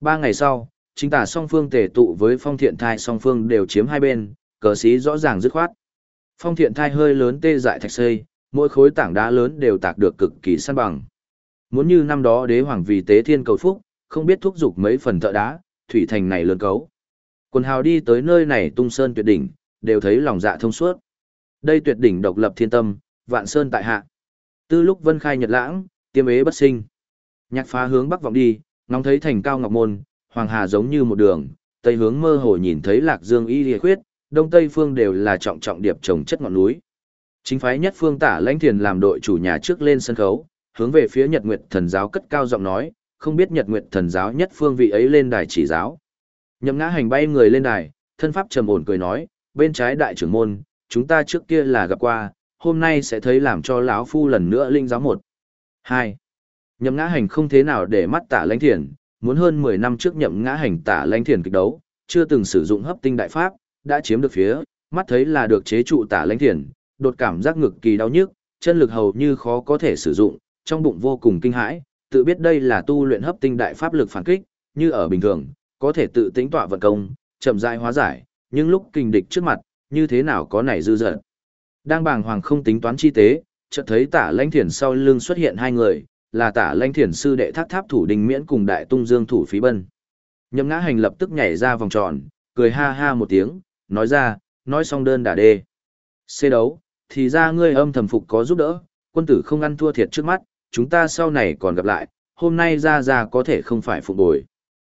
Ba ngày sau, chính tả song phương tề tụ với phong thiện thai song phương đều chiếm hai bên, cờ xí rõ ràng dứt khoát. Phong thiện thai hơi lớn tê dại thạch xây, mỗi khối tảng đá lớn đều tạc được cực kỳ săn bằng. Muốn như năm đó đế hoàng vì tế thiên cầu phúc, không biết thúc giục mấy phần thợ đá, thủy thành này lớn cấu. Quần hào đi tới nơi này tung sơn tuyệt đỉnh, đều thấy lòng dạ thông suốt. Đây tuyệt đỉnh độc lập thiên tâm, vạn sơn tại hạ. Tư lúc vân khai nhật lãng, tiêm ế bất sinh. Nhạc phá hướng bắc vọng đi, ngóng thấy thành cao ngọc môn, hoàng hà giống như một đường, tây hướng mơ hồ nhìn thấy lạc dương y liệt khuyết, đông tây phương đều là trọng trọng điệp trồng chất ngọn núi. Chính phái nhất phương tả lãnh thiền làm đội chủ nhà trước lên sân khấu, hướng về phía Nhật Nguyệt Thần giáo cất cao giọng nói, không biết Nhật Nguyệt Thần giáo nhất phương vị ấy lên đài chỉ giáo. Nhậm ngã hành bay người lên đài, thân pháp trầm ổn cười nói, bên trái đại trưởng môn, chúng ta trước kia là gặp qua, hôm nay sẽ thấy làm cho lão phu lần nữa linh giáo một. Hai. Nhậm ngã hành không thế nào để mắt tả lãnh thiền, muốn hơn 10 năm trước nhậm ngã hành tả lãnh thiền kịch đấu, chưa từng sử dụng hấp tinh đại pháp, đã chiếm được phía, mắt thấy là được chế trụ tả lãnh thiền, đột cảm giác ngực kỳ đau nhức, chân lực hầu như khó có thể sử dụng, trong bụng vô cùng kinh hãi, tự biết đây là tu luyện hấp tinh đại pháp lực phản kích, như ở bình thường, có thể tự tính tọa vận công, chậm rãi hóa giải, nhưng lúc kinh địch trước mặt, như thế nào có nảy dư dật. Đang bàng hoàng không tính toán chi tế, chợt thấy tả lãnh thiền sau lưng xuất hiện hai người, là tả lãnh thiền sư đệ thác tháp thủ đình miễn cùng đại tung dương thủ phí bân. Nhậm ngã hành lập tức nhảy ra vòng tròn, cười ha ha một tiếng, nói ra, nói xong đơn đả đê. Xê đấu, thì ra ngươi âm thầm phục có giúp đỡ, quân tử không ăn thua thiệt trước mắt, chúng ta sau này còn gặp lại, hôm nay ra ra có thể không phải phục bồi.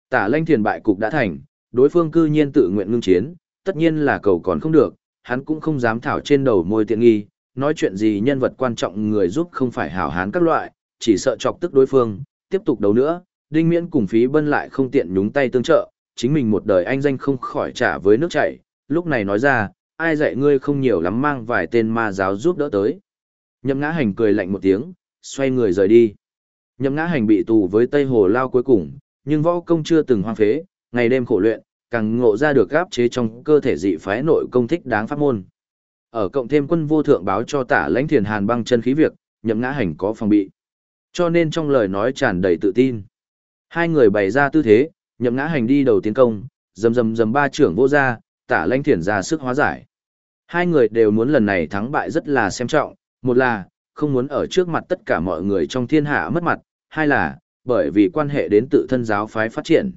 Tả lanh thiền bại cục đã thành, đối phương cư nhiên tự nguyện ngưng chiến, tất nhiên là cầu còn không được, hắn cũng không dám thảo trên đầu môi tiện nghi, nói chuyện gì nhân vật quan trọng người giúp không phải hảo hán các loại, chỉ sợ chọc tức đối phương, tiếp tục đấu nữa, đinh miễn cùng phí bân lại không tiện nhúng tay tương trợ, chính mình một đời anh danh không khỏi trả với nước chảy, lúc này nói ra, ai dạy ngươi không nhiều lắm mang vài tên ma giáo giúp đỡ tới. Nhậm ngã hành cười lạnh một tiếng, xoay người rời đi. Nhậm ngã hành bị tù với Tây Hồ Lao cuối cùng, nhưng võ công chưa từng hoang phế, ngày đêm khổ luyện, càng ngộ ra được gáp chế trong cơ thể dị phái nội công thích đáng pháp môn. Ở cộng thêm quân vô thượng báo cho tả lãnh thiền hàn băng chân khí việc, nhậm ngã hành có phòng bị. Cho nên trong lời nói tràn đầy tự tin. Hai người bày ra tư thế, nhậm ngã hành đi đầu tiến công, dầm dầm dầm ba trưởng vô ra, tả lãnh Thiển ra sức hóa giải. Hai người đều muốn lần này thắng bại rất là xem trọng, một là, không muốn ở trước mặt tất cả mọi người trong thiên hạ mất mặt, hai là, bởi vì quan hệ đến tự thân giáo phái phát triển.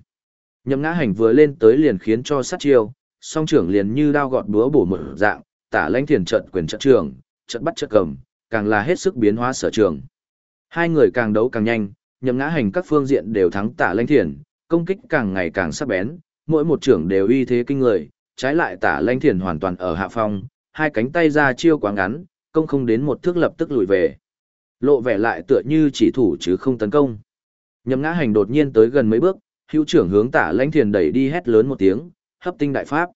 Nhậm ngã hành vừa lên tới liền khiến cho sát chiêu, song trưởng liền như đao gọt búa bổ một dạng, tả lãnh thiền trận quyền trận trường, trận bắt trận cầm, càng là hết sức biến hóa sở trường. Hai người càng đấu càng nhanh, nhậm ngã hành các phương diện đều thắng tả lãnh thiền, công kích càng ngày càng sắc bén, mỗi một trưởng đều uy thế kinh người, trái lại tả lãnh thiền hoàn toàn ở hạ phong, hai cánh tay ra chiêu quá ngắn, công không đến một thước lập tức lùi về. Lộ vẻ lại tựa như chỉ thủ chứ không tấn công. Nhậm ngã hành đột nhiên tới gần mấy bước, hữu trưởng hướng tả lãnh thiền đẩy đi hét lớn một tiếng, hấp tinh đại pháp.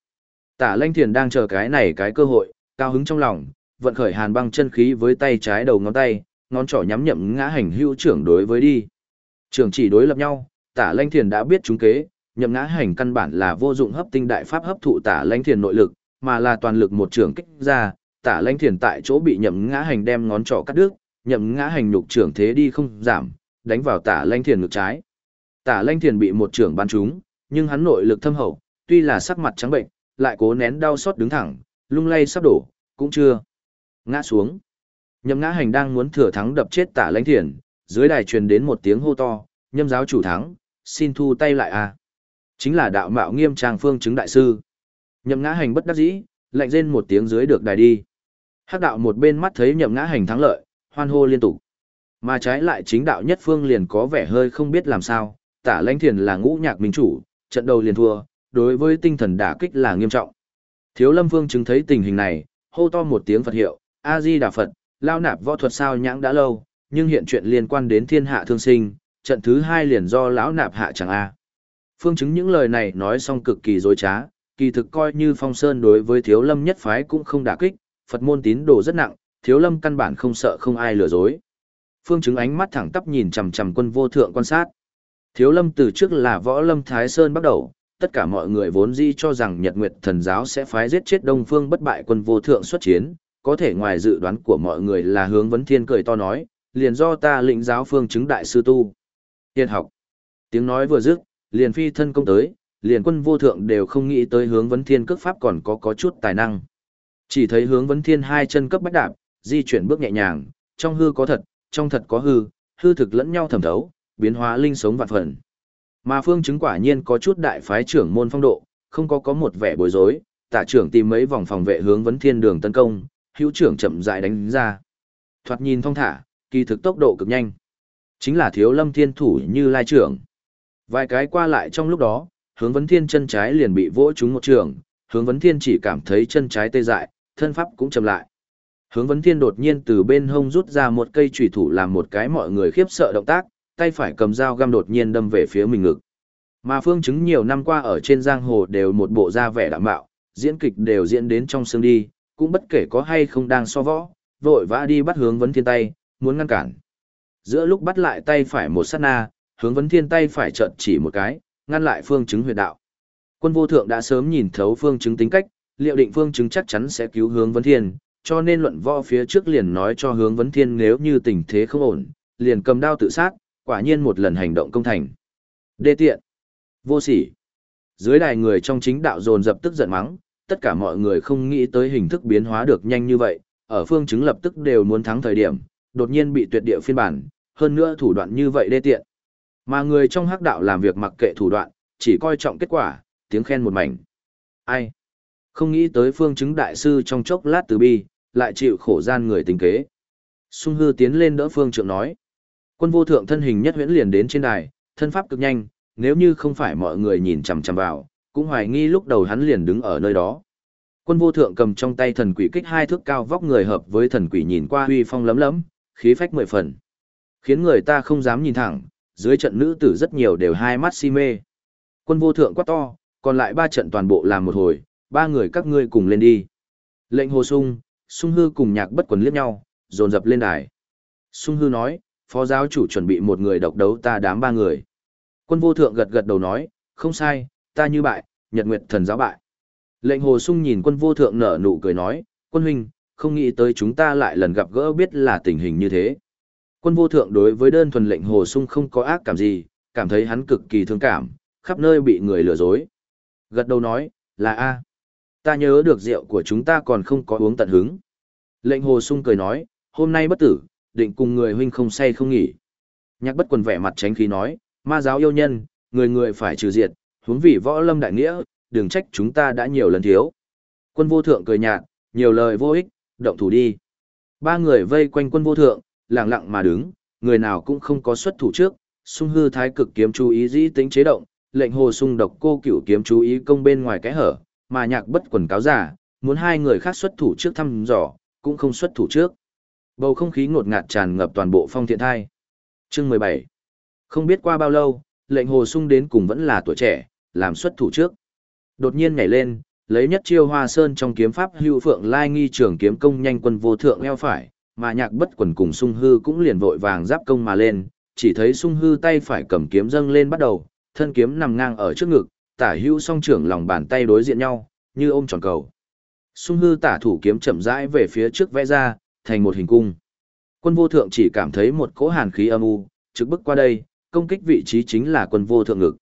Tả lãnh thiền đang chờ cái này cái cơ hội, cao hứng trong lòng, vận khởi hàn băng chân khí với tay trái đầu ngón tay, ngón trỏ nhắm nhậm ngã hành hữu trưởng đối với đi. Trưởng chỉ đối lập nhau, tả lanh thiền đã biết chúng kế, nhậm ngã hành căn bản là vô dụng hấp tinh đại pháp hấp thụ tả lanh thiền nội lực, mà là toàn lực một trưởng kích ra, tả lanh thiền tại chỗ bị nhậm ngã hành đem ngón trỏ cắt đứt, nhậm ngã hành nhục trưởng thế đi không giảm, đánh vào tả lanh thiền ngực trái. Tả lanh thiền bị một trưởng bắn trúng, nhưng hắn nội lực thâm hậu, tuy là sắc mặt trắng bệnh, lại cố nén đau xót đứng thẳng, lung lay sắp đổ, cũng chưa ngã xuống. Nhậm ngã hành đang muốn thừa thắng đập chết tả lãnh thiền, dưới đài truyền đến một tiếng hô to, nhâm giáo chủ thắng, xin thu tay lại à. Chính là đạo mạo nghiêm trang phương chứng đại sư. Nhậm ngã hành bất đắc dĩ, lạnh rên một tiếng dưới được đài đi. Hắc đạo một bên mắt thấy nhậm ngã hành thắng lợi, hoan hô liên tục. Mà trái lại chính đạo nhất phương liền có vẻ hơi không biết làm sao, tả lãnh thiền là ngũ nhạc minh chủ, trận đầu liền thua, đối với tinh thần đả kích là nghiêm trọng. Thiếu lâm vương chứng thấy tình hình này, hô to một tiếng Phật hiệu, A-di Đà Phật, lao nạp võ thuật sao nhãng đã lâu, nhưng hiện chuyện liên quan đến thiên hạ thương sinh, trận thứ hai liền do lão nạp hạ chẳng A. Phương chứng những lời này nói xong cực kỳ dối trá, kỳ thực coi như phong sơn đối với thiếu lâm nhất phái cũng không đả kích, Phật môn tín đồ rất nặng, thiếu lâm căn bản không sợ không ai lừa dối. Phương chứng ánh mắt thẳng tắp nhìn chằm chằm quân vô thượng quan sát. Thiếu lâm từ trước là võ lâm Thái Sơn bắt đầu, tất cả mọi người vốn dĩ cho rằng Nhật Nguyệt thần giáo sẽ phái giết chết Đông Phương bất bại quân vô thượng xuất chiến, có thể ngoài dự đoán của mọi người là hướng vấn thiên cười to nói, liền do ta lĩnh giáo phương chứng đại sư tu. Tiên học. Tiếng nói vừa dứt, liền phi thân công tới, liền quân vô thượng đều không nghĩ tới hướng vấn thiên cước pháp còn có có chút tài năng. Chỉ thấy hướng vấn thiên hai chân cấp bách đạp, di chuyển bước nhẹ nhàng, trong hư có thật, trong thật có hư, hư thực lẫn nhau thẩm thấu, biến hóa linh sống vạn phần. Mà phương chứng quả nhiên có chút đại phái trưởng môn phong độ, không có có một vẻ bối rối, tả trưởng tìm mấy vòng phòng vệ hướng vấn thiên đường tấn công, hữu trưởng chậm rãi đánh ra. Thoạt nhìn thong thả, kỳ thực tốc độ cực nhanh. Chính là thiếu lâm thiên thủ như lai trưởng. Vài cái qua lại trong lúc đó, hướng vấn thiên chân trái liền bị vỗ trúng một trường, hướng vấn thiên chỉ cảm thấy chân trái tê dại, thân pháp cũng chậm lại. Hướng vấn thiên đột nhiên từ bên hông rút ra một cây trùy thủ làm một cái mọi người khiếp sợ động tác, tay phải cầm dao găm đột nhiên đâm về phía mình ngực. Mà phương chứng nhiều năm qua ở trên giang hồ đều một bộ da vẻ đạm bạo, diễn kịch đều diễn đến trong xương đi, cũng bất kể có hay không đang so võ, vội vã đi bắt hướng vấn thiên tay, muốn ngăn cản. Giữa lúc bắt lại tay phải một sát na, hướng vấn thiên tay phải chợt chỉ một cái, ngăn lại phương chứng huyệt đạo. Quân vô thượng đã sớm nhìn thấu phương chứng tính cách, liệu định phương chứng chắc chắn sẽ cứu hướng vấn thiên, cho nên luận võ phía trước liền nói cho hướng vấn thiên nếu như tình thế không ổn, liền cầm đao tự sát, quả nhiên một lần hành động công thành. Đê tiện, vô sỉ. Dưới đài người trong chính đạo dồn dập tức giận mắng, tất cả mọi người không nghĩ tới hình thức biến hóa được nhanh như vậy, ở phương chứng lập tức đều muốn thắng thời điểm, đột nhiên bị tuyệt địa phiên bản, hơn nữa thủ đoạn như vậy đê tiện. Mà người trong hắc đạo làm việc mặc kệ thủ đoạn, chỉ coi trọng kết quả, tiếng khen một mảnh. Ai? Không nghĩ tới phương chứng đại sư trong chốc lát từ bi, lại chịu khổ gian người tính kế. Sung hư tiến lên đỡ phương trượng nói. Quân vô thượng thân hình nhất huyễn liền đến trên đài, thân pháp cực nhanh, nếu như không phải mọi người nhìn chằm chằm vào, cũng hoài nghi lúc đầu hắn liền đứng ở nơi đó. Quân vô thượng cầm trong tay thần quỷ kích hai thước cao vóc người hợp với thần quỷ nhìn qua huy phong lấm lấm, khí phách mười phần. Khiến người ta không dám nhìn thẳng, dưới trận nữ tử rất nhiều đều hai mắt si mê. Quân vô thượng quá to, còn lại ba trận toàn bộ làm một hồi, ba người các ngươi cùng lên đi. Lệnh hồ sung, sung hư cùng nhạc bất quần liếc nhau, dồn dập lên đài. Sung hư nói, phó giáo chủ chuẩn bị một người độc đấu ta đám ba người. Quân vô thượng gật gật đầu nói, không sai, ta như bại, nhật nguyệt thần giáo bại. Lệnh hồ sung nhìn quân vô thượng nở nụ cười nói, quân huynh, không nghĩ tới chúng ta lại lần gặp gỡ biết là tình hình như thế. Quân vô thượng đối với đơn thuần lệnh hồ sung không có ác cảm gì, cảm thấy hắn cực kỳ thương cảm, khắp nơi bị người lừa dối. Gật đầu nói, là A. Ta nhớ được rượu của chúng ta còn không có uống tận hứng. Lệnh hồ sung cười nói, hôm nay bất tử, định cùng người huynh không say không nghỉ. Nhạc bất quần vẻ mặt tránh khí nói, ma giáo yêu nhân, người người phải trừ diệt, huống vì võ lâm đại nghĩa, đừng trách chúng ta đã nhiều lần thiếu. Quân vô thượng cười nhạt, nhiều lời vô ích, động thủ đi. Ba người vây quanh quân vô thượng, lặng lặng mà đứng, người nào cũng không có xuất thủ trước, sung hư thái cực kiếm chú ý dĩ tính chế động, lệnh hồ sung độc cô cửu kiếm chú ý công bên ngoài cái hở, mà nhạc bất quần cáo giả, muốn hai người khác xuất thủ trước thăm dò, cũng không xuất thủ trước. Bầu không khí ngột ngạt tràn ngập toàn bộ phong thiện thai. Chương 17 Không biết qua bao lâu, lệnh hồ sung đến cùng vẫn là tuổi trẻ, làm xuất thủ trước. Đột nhiên nhảy lên, lấy nhất chiêu hoa sơn trong kiếm pháp hưu phượng lai nghi trường kiếm công nhanh quân vô thượng eo phải, mà nhạc bất quần cùng sung hư cũng liền vội vàng giáp công mà lên, chỉ thấy sung hư tay phải cầm kiếm dâng lên bắt đầu, thân kiếm nằm ngang ở trước ngực, tả hưu song trưởng lòng bàn tay đối diện nhau, như ôm tròn cầu. Sung hư tả thủ kiếm chậm rãi về phía trước vẽ ra, thành một hình cung. Quân vô thượng chỉ cảm thấy một cỗ hàn khí âm u, trực bức qua đây, công kích vị trí chính là quân vô thượng ngực.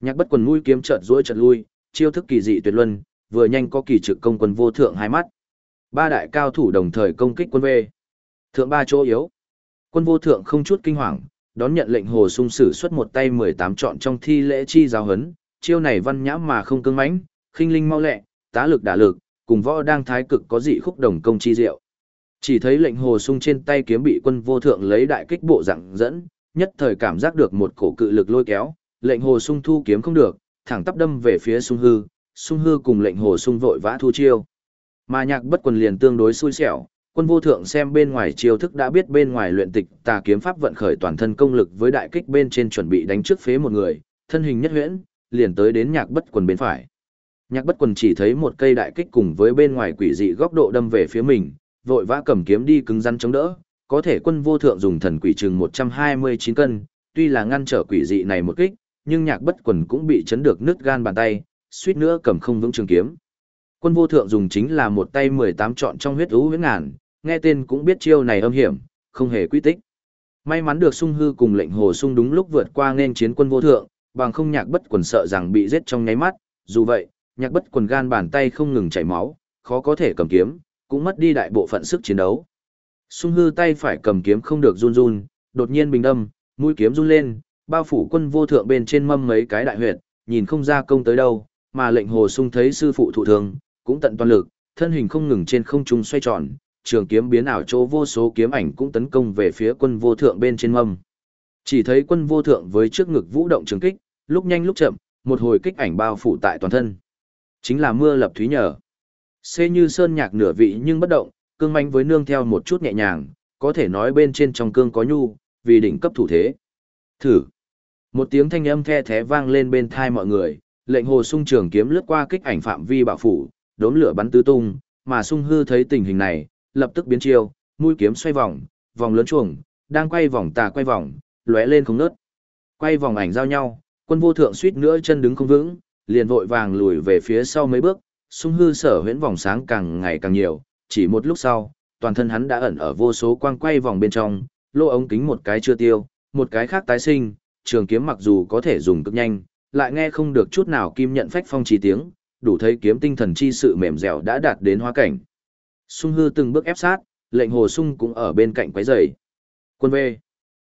Nhạc bất quần mũi kiếm chợt duỗi chợt lui, chiêu thức kỳ dị tuyệt luân, vừa nhanh có kỳ trực công quân vô thượng hai mắt. Ba đại cao thủ đồng thời công kích quân về. Thượng ba chỗ yếu. Quân vô thượng không chút kinh hoàng, đón nhận lệnh hồ sung sử xuất một tay 18 chọn trong thi lễ chi giáo hấn, chiêu này văn nhã mà không cứng mãnh, khinh linh mau lẹ, tá lực đả lực, cùng võ đang thái cực có dị khúc đồng công chi diệu. Chỉ thấy lệnh hồ sung trên tay kiếm bị quân vô thượng lấy đại kích bộ dạng dẫn, nhất thời cảm giác được một cổ cự lực lôi kéo, lệnh hồ sung thu kiếm không được, thẳng tắp đâm về phía sung hư, sung hư cùng lệnh hồ sung vội vã thu chiêu. Mà nhạc bất quần liền tương đối xui xẻo, quân vô thượng xem bên ngoài chiêu thức đã biết bên ngoài luyện tịch tà kiếm pháp vận khởi toàn thân công lực với đại kích bên trên chuẩn bị đánh trước phế một người, thân hình nhất huyễn, liền tới đến nhạc bất quần bên phải. Nhạc bất quần chỉ thấy một cây đại kích cùng với bên ngoài quỷ dị góc độ đâm về phía mình, vội vã cầm kiếm đi cứng rắn chống đỡ, có thể quân vô thượng dùng thần quỷ chừng 129 cân, tuy là ngăn trở quỷ dị này một kích, nhưng nhạc bất quần cũng bị chấn được nứt gan bàn tay, suýt nữa cầm không vững trường kiếm. Quân vô thượng dùng chính là một tay 18 chọn trong huyết ú huyết ngàn, nghe tên cũng biết chiêu này âm hiểm, không hề quy tích. May mắn được sung hư cùng lệnh hồ sung đúng lúc vượt qua nên chiến quân vô thượng, bằng không nhạc bất quần sợ rằng bị giết trong nháy mắt, dù vậy, nhạc bất quần gan bàn tay không ngừng chảy máu, khó có thể cầm kiếm, cũng mất đi đại bộ phận sức chiến đấu. Sung hư tay phải cầm kiếm không được run run, đột nhiên bình đâm, mũi kiếm run lên, bao phủ quân vô thượng bên trên mâm mấy cái đại huyệt, nhìn không ra công tới đâu, mà lệnh hồ sung thấy sư phụ thụ thương, cũng tận toàn lực, thân hình không ngừng trên không trung xoay tròn, trường kiếm biến ảo chỗ vô số kiếm ảnh cũng tấn công về phía quân vô thượng bên trên mâm. Chỉ thấy quân vô thượng với trước ngực vũ động trường kích, lúc nhanh lúc chậm, một hồi kích ảnh bao phủ tại toàn thân. Chính là mưa lập thúy nhờ. Xê như sơn nhạc nửa vị nhưng bất động, cương manh với nương theo một chút nhẹ nhàng, có thể nói bên trên trong cương có nhu, vì đỉnh cấp thủ thế. Thử. Một tiếng thanh âm the thé vang lên bên thai mọi người, lệnh hồ sung trường kiếm lướt qua kích ảnh phạm vi bạo phủ, đốn lửa bắn tứ tung, mà sung hư thấy tình hình này, lập tức biến chiêu, mũi kiếm xoay vòng, vòng lớn chuồng, đang quay vòng tà quay vòng, lóe lên không nớt. Quay vòng ảnh giao nhau, quân vô thượng suýt nữa chân đứng không vững, liền vội vàng lùi về phía sau mấy bước, sung hư sở huyễn vòng sáng càng ngày càng nhiều, chỉ một lúc sau, toàn thân hắn đã ẩn ở vô số quang quay vòng bên trong, lỗ ống kính một cái chưa tiêu, một cái khác tái sinh, trường kiếm mặc dù có thể dùng cực nhanh, lại nghe không được chút nào kim nhận phách phong chi tiếng, đủ thấy kiếm tinh thần chi sự mềm dẻo đã đạt đến hóa cảnh. Sung hư từng bước ép sát, lệnh hồ sung cũng ở bên cạnh quấy rầy. Quân về.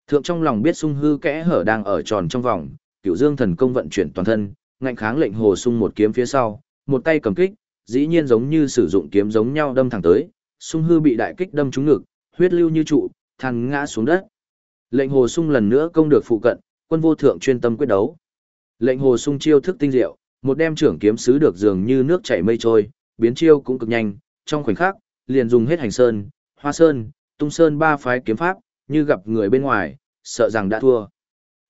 Thượng trong lòng biết sung hư kẽ hở đang ở tròn trong vòng, cửu dương thần công vận chuyển toàn thân, ngạnh kháng lệnh hồ sung một kiếm phía sau, một tay cầm kích, dĩ nhiên giống như sử dụng kiếm giống nhau đâm thẳng tới, sung hư bị đại kích đâm trúng ngực, huyết lưu như trụ, thằng ngã xuống đất. Lệnh hồ sung lần nữa công được phụ cận, quân vô thượng chuyên tâm quyết đấu. Lệnh hồ sung chiêu thức tinh diệu, một đem trưởng kiếm sứ được dường như nước chảy mây trôi, biến chiêu cũng cực nhanh, trong khoảnh khắc, liền dùng hết hành sơn, hoa sơn, tung sơn ba phái kiếm pháp, như gặp người bên ngoài, sợ rằng đã thua.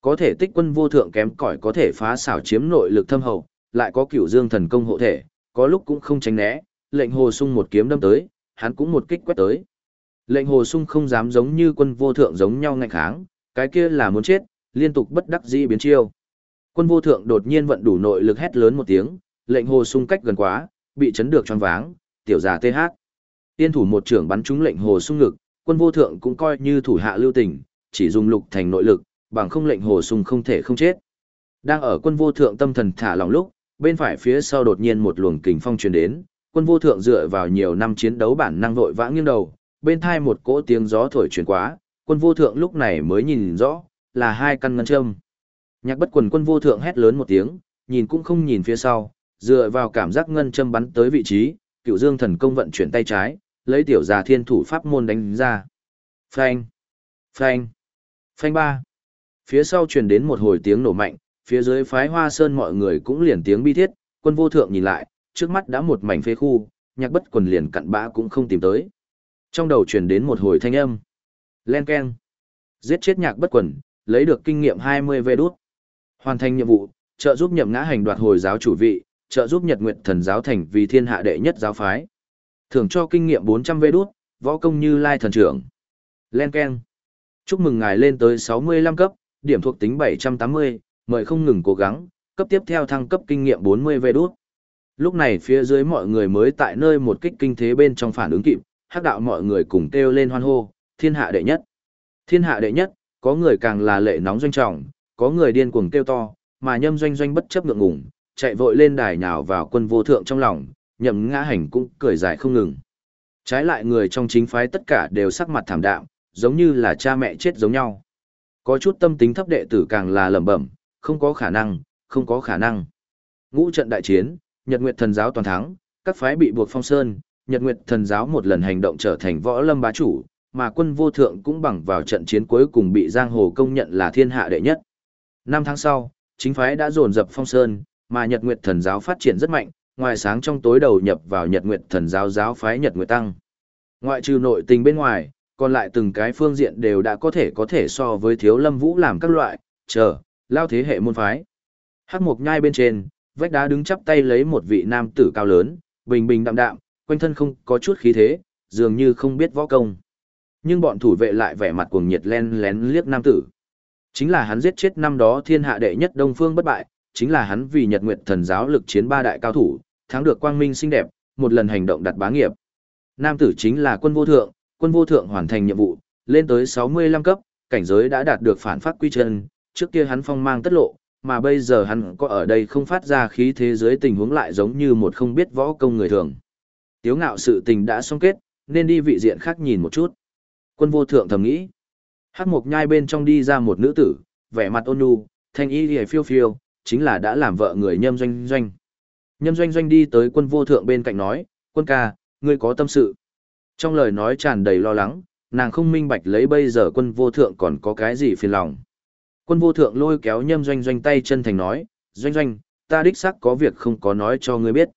Có thể tích quân vô thượng kém cỏi có thể phá xảo chiếm nội lực thâm hậu, lại có cửu dương thần công hộ thể, có lúc cũng không tránh né, lệnh hồ sung một kiếm đâm tới, hắn cũng một kích quét tới. Lệnh hồ sung không dám giống như quân vô thượng giống nhau ngạnh kháng, cái kia là muốn chết, liên tục bất đắc dĩ biến chiêu. Quân vô thượng đột nhiên vận đủ nội lực hét lớn một tiếng, lệnh hồ sung cách gần quá, bị chấn được tròn váng, tiểu giả TH. Tiên thủ một trưởng bắn trúng lệnh hồ sung ngực, quân vô thượng cũng coi như thủ hạ lưu tình, chỉ dùng lục thành nội lực, bằng không lệnh hồ sung không thể không chết. Đang ở quân vô thượng tâm thần thả lòng lúc, bên phải phía sau đột nhiên một luồng kình phong truyền đến, quân vô thượng dựa vào nhiều năm chiến đấu bản năng vội vã nghiêng đầu, bên thai một cỗ tiếng gió thổi truyền quá, quân vô thượng lúc này mới nhìn rõ, là hai căn ngân châm. Nhạc bất quần quân vô thượng hét lớn một tiếng, nhìn cũng không nhìn phía sau, dựa vào cảm giác ngân châm bắn tới vị trí, cựu dương thần công vận chuyển tay trái, lấy tiểu già thiên thủ pháp môn đánh ra. Phanh! Phanh! Phanh ba! Phía sau truyền đến một hồi tiếng nổ mạnh, phía dưới phái hoa sơn mọi người cũng liền tiếng bi thiết, quân vô thượng nhìn lại, trước mắt đã một mảnh phế khu, nhạc bất quần liền cặn bã cũng không tìm tới. Trong đầu truyền đến một hồi thanh âm. Len keng. Giết chết nhạc bất quần, lấy được kinh nghiệm 20 vê đút. Hoàn thành nhiệm vụ, trợ giúp nhậm ngã hành đoạt hồi giáo chủ vị, trợ giúp Nhật Nguyệt Thần giáo thành vì thiên hạ đệ nhất giáo phái. Thưởng cho kinh nghiệm 400 vê đút, võ công như lai thần trưởng. Len ken, Chúc mừng ngài lên tới 65 cấp, điểm thuộc tính 780, mời không ngừng cố gắng, cấp tiếp theo thăng cấp kinh nghiệm 40 vê đút. Lúc này phía dưới mọi người mới tại nơi một kích kinh thế bên trong phản ứng kịp, hắc đạo mọi người cùng kêu lên hoan hô, thiên hạ đệ nhất. Thiên hạ đệ nhất, có người càng là lệ nóng doanh trọng, có người điên cuồng kêu to, mà nhâm doanh doanh bất chấp ngượng ngùng, chạy vội lên đài nhào vào quân vô thượng trong lòng, nhậm ngã hành cũng cười dài không ngừng. Trái lại người trong chính phái tất cả đều sắc mặt thảm đạm, giống như là cha mẹ chết giống nhau. Có chút tâm tính thấp đệ tử càng là lẩm bẩm, không có khả năng, không có khả năng. Ngũ trận đại chiến, Nhật Nguyệt thần giáo toàn thắng, các phái bị buộc phong sơn, Nhật Nguyệt thần giáo một lần hành động trở thành võ lâm bá chủ, mà quân vô thượng cũng bằng vào trận chiến cuối cùng bị giang hồ công nhận là thiên hạ đệ nhất. Năm tháng sau, chính phái đã dồn dập phong sơn, mà Nhật Nguyệt thần giáo phát triển rất mạnh, ngoài sáng trong tối đầu nhập vào Nhật Nguyệt thần giáo giáo phái Nhật Nguyệt Tăng. Ngoại trừ nội tình bên ngoài, còn lại từng cái phương diện đều đã có thể có thể so với thiếu lâm vũ làm các loại, chờ, lao thế hệ môn phái. Hắc mục nhai bên trên, vách đá đứng chắp tay lấy một vị nam tử cao lớn, bình bình đạm đạm, quanh thân không có chút khí thế, dường như không biết võ công. Nhưng bọn thủ vệ lại vẻ mặt cuồng nhiệt len lén liếc nam tử. Chính là hắn giết chết năm đó thiên hạ đệ nhất Đông Phương bất bại, chính là hắn vì Nhật Nguyệt thần giáo lực chiến ba đại cao thủ, thắng được quang minh xinh đẹp, một lần hành động đặt bá nghiệp. Nam tử chính là quân vô thượng, quân vô thượng hoàn thành nhiệm vụ, lên tới 65 cấp, cảnh giới đã đạt được phản phát quy chân, trước kia hắn phong mang tất lộ, mà bây giờ hắn có ở đây không phát ra khí thế giới tình huống lại giống như một không biết võ công người thường. Tiếu ngạo sự tình đã xong kết, nên đi vị diện khác nhìn một chút. Quân vô thượng thầm nghĩ. Hắc mộc nhai bên trong đi ra một nữ tử, vẻ mặt ôn nhu, thanh y lìa phiêu phiêu, chính là đã làm vợ người nhâm doanh doanh. Nhâm doanh doanh đi tới quân vô thượng bên cạnh nói, quân ca, ngươi có tâm sự. Trong lời nói tràn đầy lo lắng, nàng không minh bạch lấy bây giờ quân vô thượng còn có cái gì phiền lòng. Quân vô thượng lôi kéo nhâm doanh doanh tay chân thành nói, doanh doanh, ta đích xác có việc không có nói cho ngươi biết.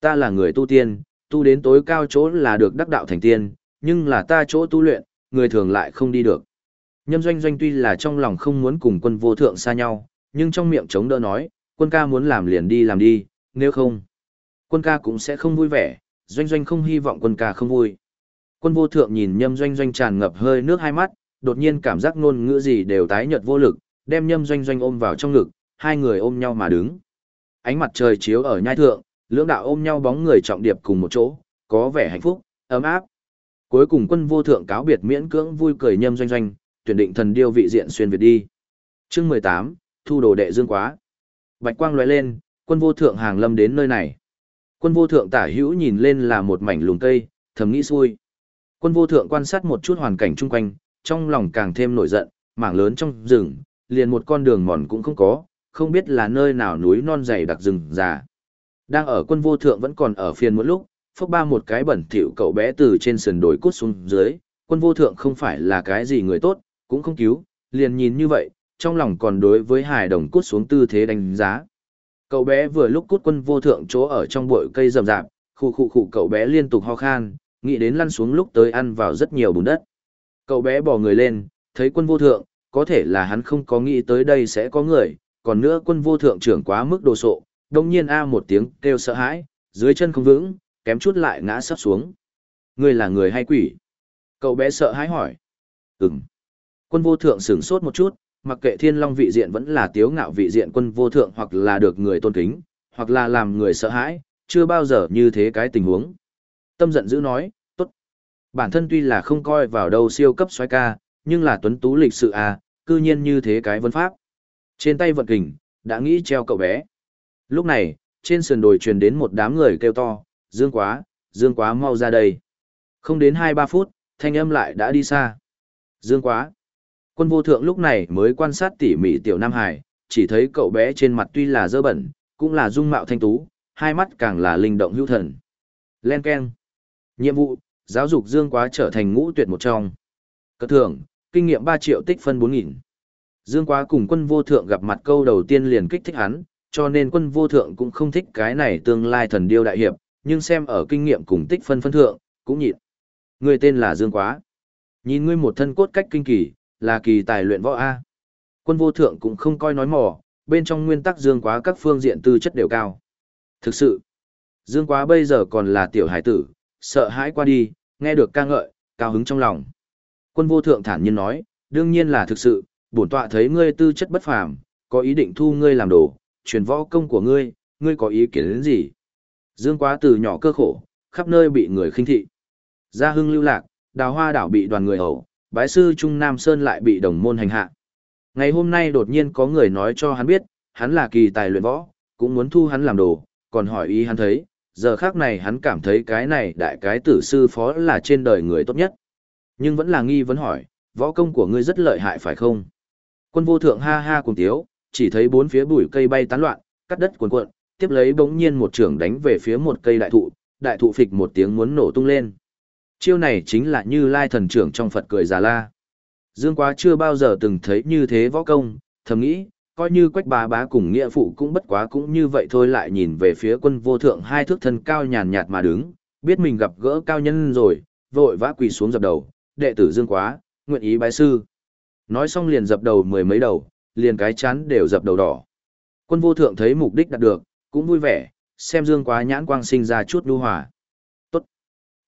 Ta là người tu tiên, tu đến tối cao chỗ là được đắc đạo thành tiên, nhưng là ta chỗ tu luyện, người thường lại không đi được. Nhâm doanh doanh tuy là trong lòng không muốn cùng quân vô thượng xa nhau, nhưng trong miệng chống đỡ nói, quân ca muốn làm liền đi làm đi, nếu không, quân ca cũng sẽ không vui vẻ, doanh doanh không hy vọng quân ca không vui. Quân vô thượng nhìn nhâm doanh doanh tràn ngập hơi nước hai mắt, đột nhiên cảm giác ngôn ngữ gì đều tái nhợt vô lực, đem nhâm doanh doanh ôm vào trong ngực, hai người ôm nhau mà đứng. Ánh mặt trời chiếu ở nhai thượng, lưỡng đạo ôm nhau bóng người trọng điệp cùng một chỗ, có vẻ hạnh phúc, ấm áp. Cuối cùng quân vô thượng cáo biệt miễn cưỡng vui cười nhâm doanh doanh, tuyển định thần điêu vị diện xuyên việt đi. Chương 18, thu đồ đệ dương quá. Bạch quang lóe lên, quân vô thượng hàng lâm đến nơi này. Quân vô thượng tả hữu nhìn lên là một mảnh lùm cây, thầm nghĩ xui. Quân vô thượng quan sát một chút hoàn cảnh chung quanh, trong lòng càng thêm nổi giận, mảng lớn trong rừng, liền một con đường mòn cũng không có, không biết là nơi nào núi non dày đặc rừng già. Đang ở quân vô thượng vẫn còn ở phiền một lúc, phốc ba một cái bẩn thỉu cậu bé từ trên sườn đồi cút xuống dưới, quân vô thượng không phải là cái gì người tốt, cũng không cứu, liền nhìn như vậy, trong lòng còn đối với hài đồng cút xuống tư thế đánh giá. Cậu bé vừa lúc cút quân vô thượng chỗ ở trong bụi cây rậm rạp, khu khu khu cậu bé liên tục ho khan, nghĩ đến lăn xuống lúc tới ăn vào rất nhiều bùn đất. Cậu bé bò người lên, thấy quân vô thượng, có thể là hắn không có nghĩ tới đây sẽ có người, còn nữa quân vô thượng trưởng quá mức đồ sộ, đồng nhiên a một tiếng kêu sợ hãi, dưới chân không vững, kém chút lại ngã sắp xuống. Ngươi là người hay quỷ? Cậu bé sợ hãi hỏi. Ừm. Quân vô thượng sửng sốt một chút, mặc kệ thiên long vị diện vẫn là tiếu ngạo vị diện quân vô thượng hoặc là được người tôn kính, hoặc là làm người sợ hãi, chưa bao giờ như thế cái tình huống. Tâm giận dữ nói, tốt. Bản thân tuy là không coi vào đâu siêu cấp xoay ca, nhưng là tuấn tú lịch sự à, cư nhiên như thế cái vân pháp. Trên tay vận kình, đã nghĩ treo cậu bé. Lúc này, trên sườn đồi truyền đến một đám người kêu to, dương quá, dương quá mau ra đây. Không đến 2-3 phút, thanh âm lại đã đi xa. Dương quá. Quân vô thượng lúc này mới quan sát tỉ mỉ tiểu Nam Hải, chỉ thấy cậu bé trên mặt tuy là dơ bẩn, cũng là dung mạo thanh tú, hai mắt càng là linh động hữu thần. Len Ken. Nhiệm vụ, giáo dục Dương Quá trở thành ngũ tuyệt một trong. Cất thưởng, kinh nghiệm ba triệu tích phân 4.000. Dương Quá cùng quân vô thượng gặp mặt câu đầu tiên liền kích thích hắn, cho nên quân vô thượng cũng không thích cái này tương lai thần điêu đại hiệp, nhưng xem ở kinh nghiệm cùng tích phân phân thượng, cũng nhịn. Người tên là Dương Quá. Nhìn ngươi một thân cốt cách kinh kỳ, là kỳ tài luyện võ A. Quân vô thượng cũng không coi nói mỏ bên trong nguyên tắc Dương Quá các phương diện tư chất đều cao. Thực sự, Dương Quá bây giờ còn là tiểu hải tử, sợ hãi qua đi, nghe được ca ngợi, cao hứng trong lòng. Quân vô thượng thản nhiên nói, đương nhiên là thực sự, bổn tọa thấy ngươi tư chất bất phàm, có ý định thu ngươi làm đồ, truyền võ công của ngươi, ngươi có ý kiến đến gì? Dương quá từ nhỏ cơ khổ, khắp nơi bị người khinh thị. Gia hưng lưu lạc, đào hoa đảo bị đoàn người hầu, bái sư Trung Nam Sơn lại bị đồng môn hành hạ. Ngày hôm nay đột nhiên có người nói cho hắn biết, hắn là kỳ tài luyện võ, cũng muốn thu hắn làm đồ, còn hỏi ý hắn thấy, giờ khác này hắn cảm thấy cái này đại cái tử sư phó là trên đời người tốt nhất. Nhưng vẫn là nghi vấn hỏi, võ công của ngươi rất lợi hại phải không? Quân vô thượng ha ha cùng tiếu, chỉ thấy bốn phía bụi cây bay tán loạn, cắt đất cuồn cuộn, tiếp lấy bỗng nhiên một trưởng đánh về phía một cây đại thụ, đại thụ phịch một tiếng muốn nổ tung lên. Chiêu này chính là như lai thần trưởng trong Phật cười già la. Dương quá chưa bao giờ từng thấy như thế võ công, thầm nghĩ, coi như quách bá bá cùng nghĩa phụ cũng bất quá cũng như vậy thôi lại nhìn về phía quân vô thượng hai thước thân cao nhàn nhạt mà đứng, biết mình gặp gỡ cao nhân rồi, vội vã quỳ xuống dập đầu, đệ tử dương quá, nguyện ý bái sư. Nói xong liền dập đầu mười mấy đầu, liền cái chán đều dập đầu đỏ. Quân vô thượng thấy mục đích đạt được, cũng vui vẻ, xem dương quá nhãn quang sinh ra chút nhu hòa. Tốt.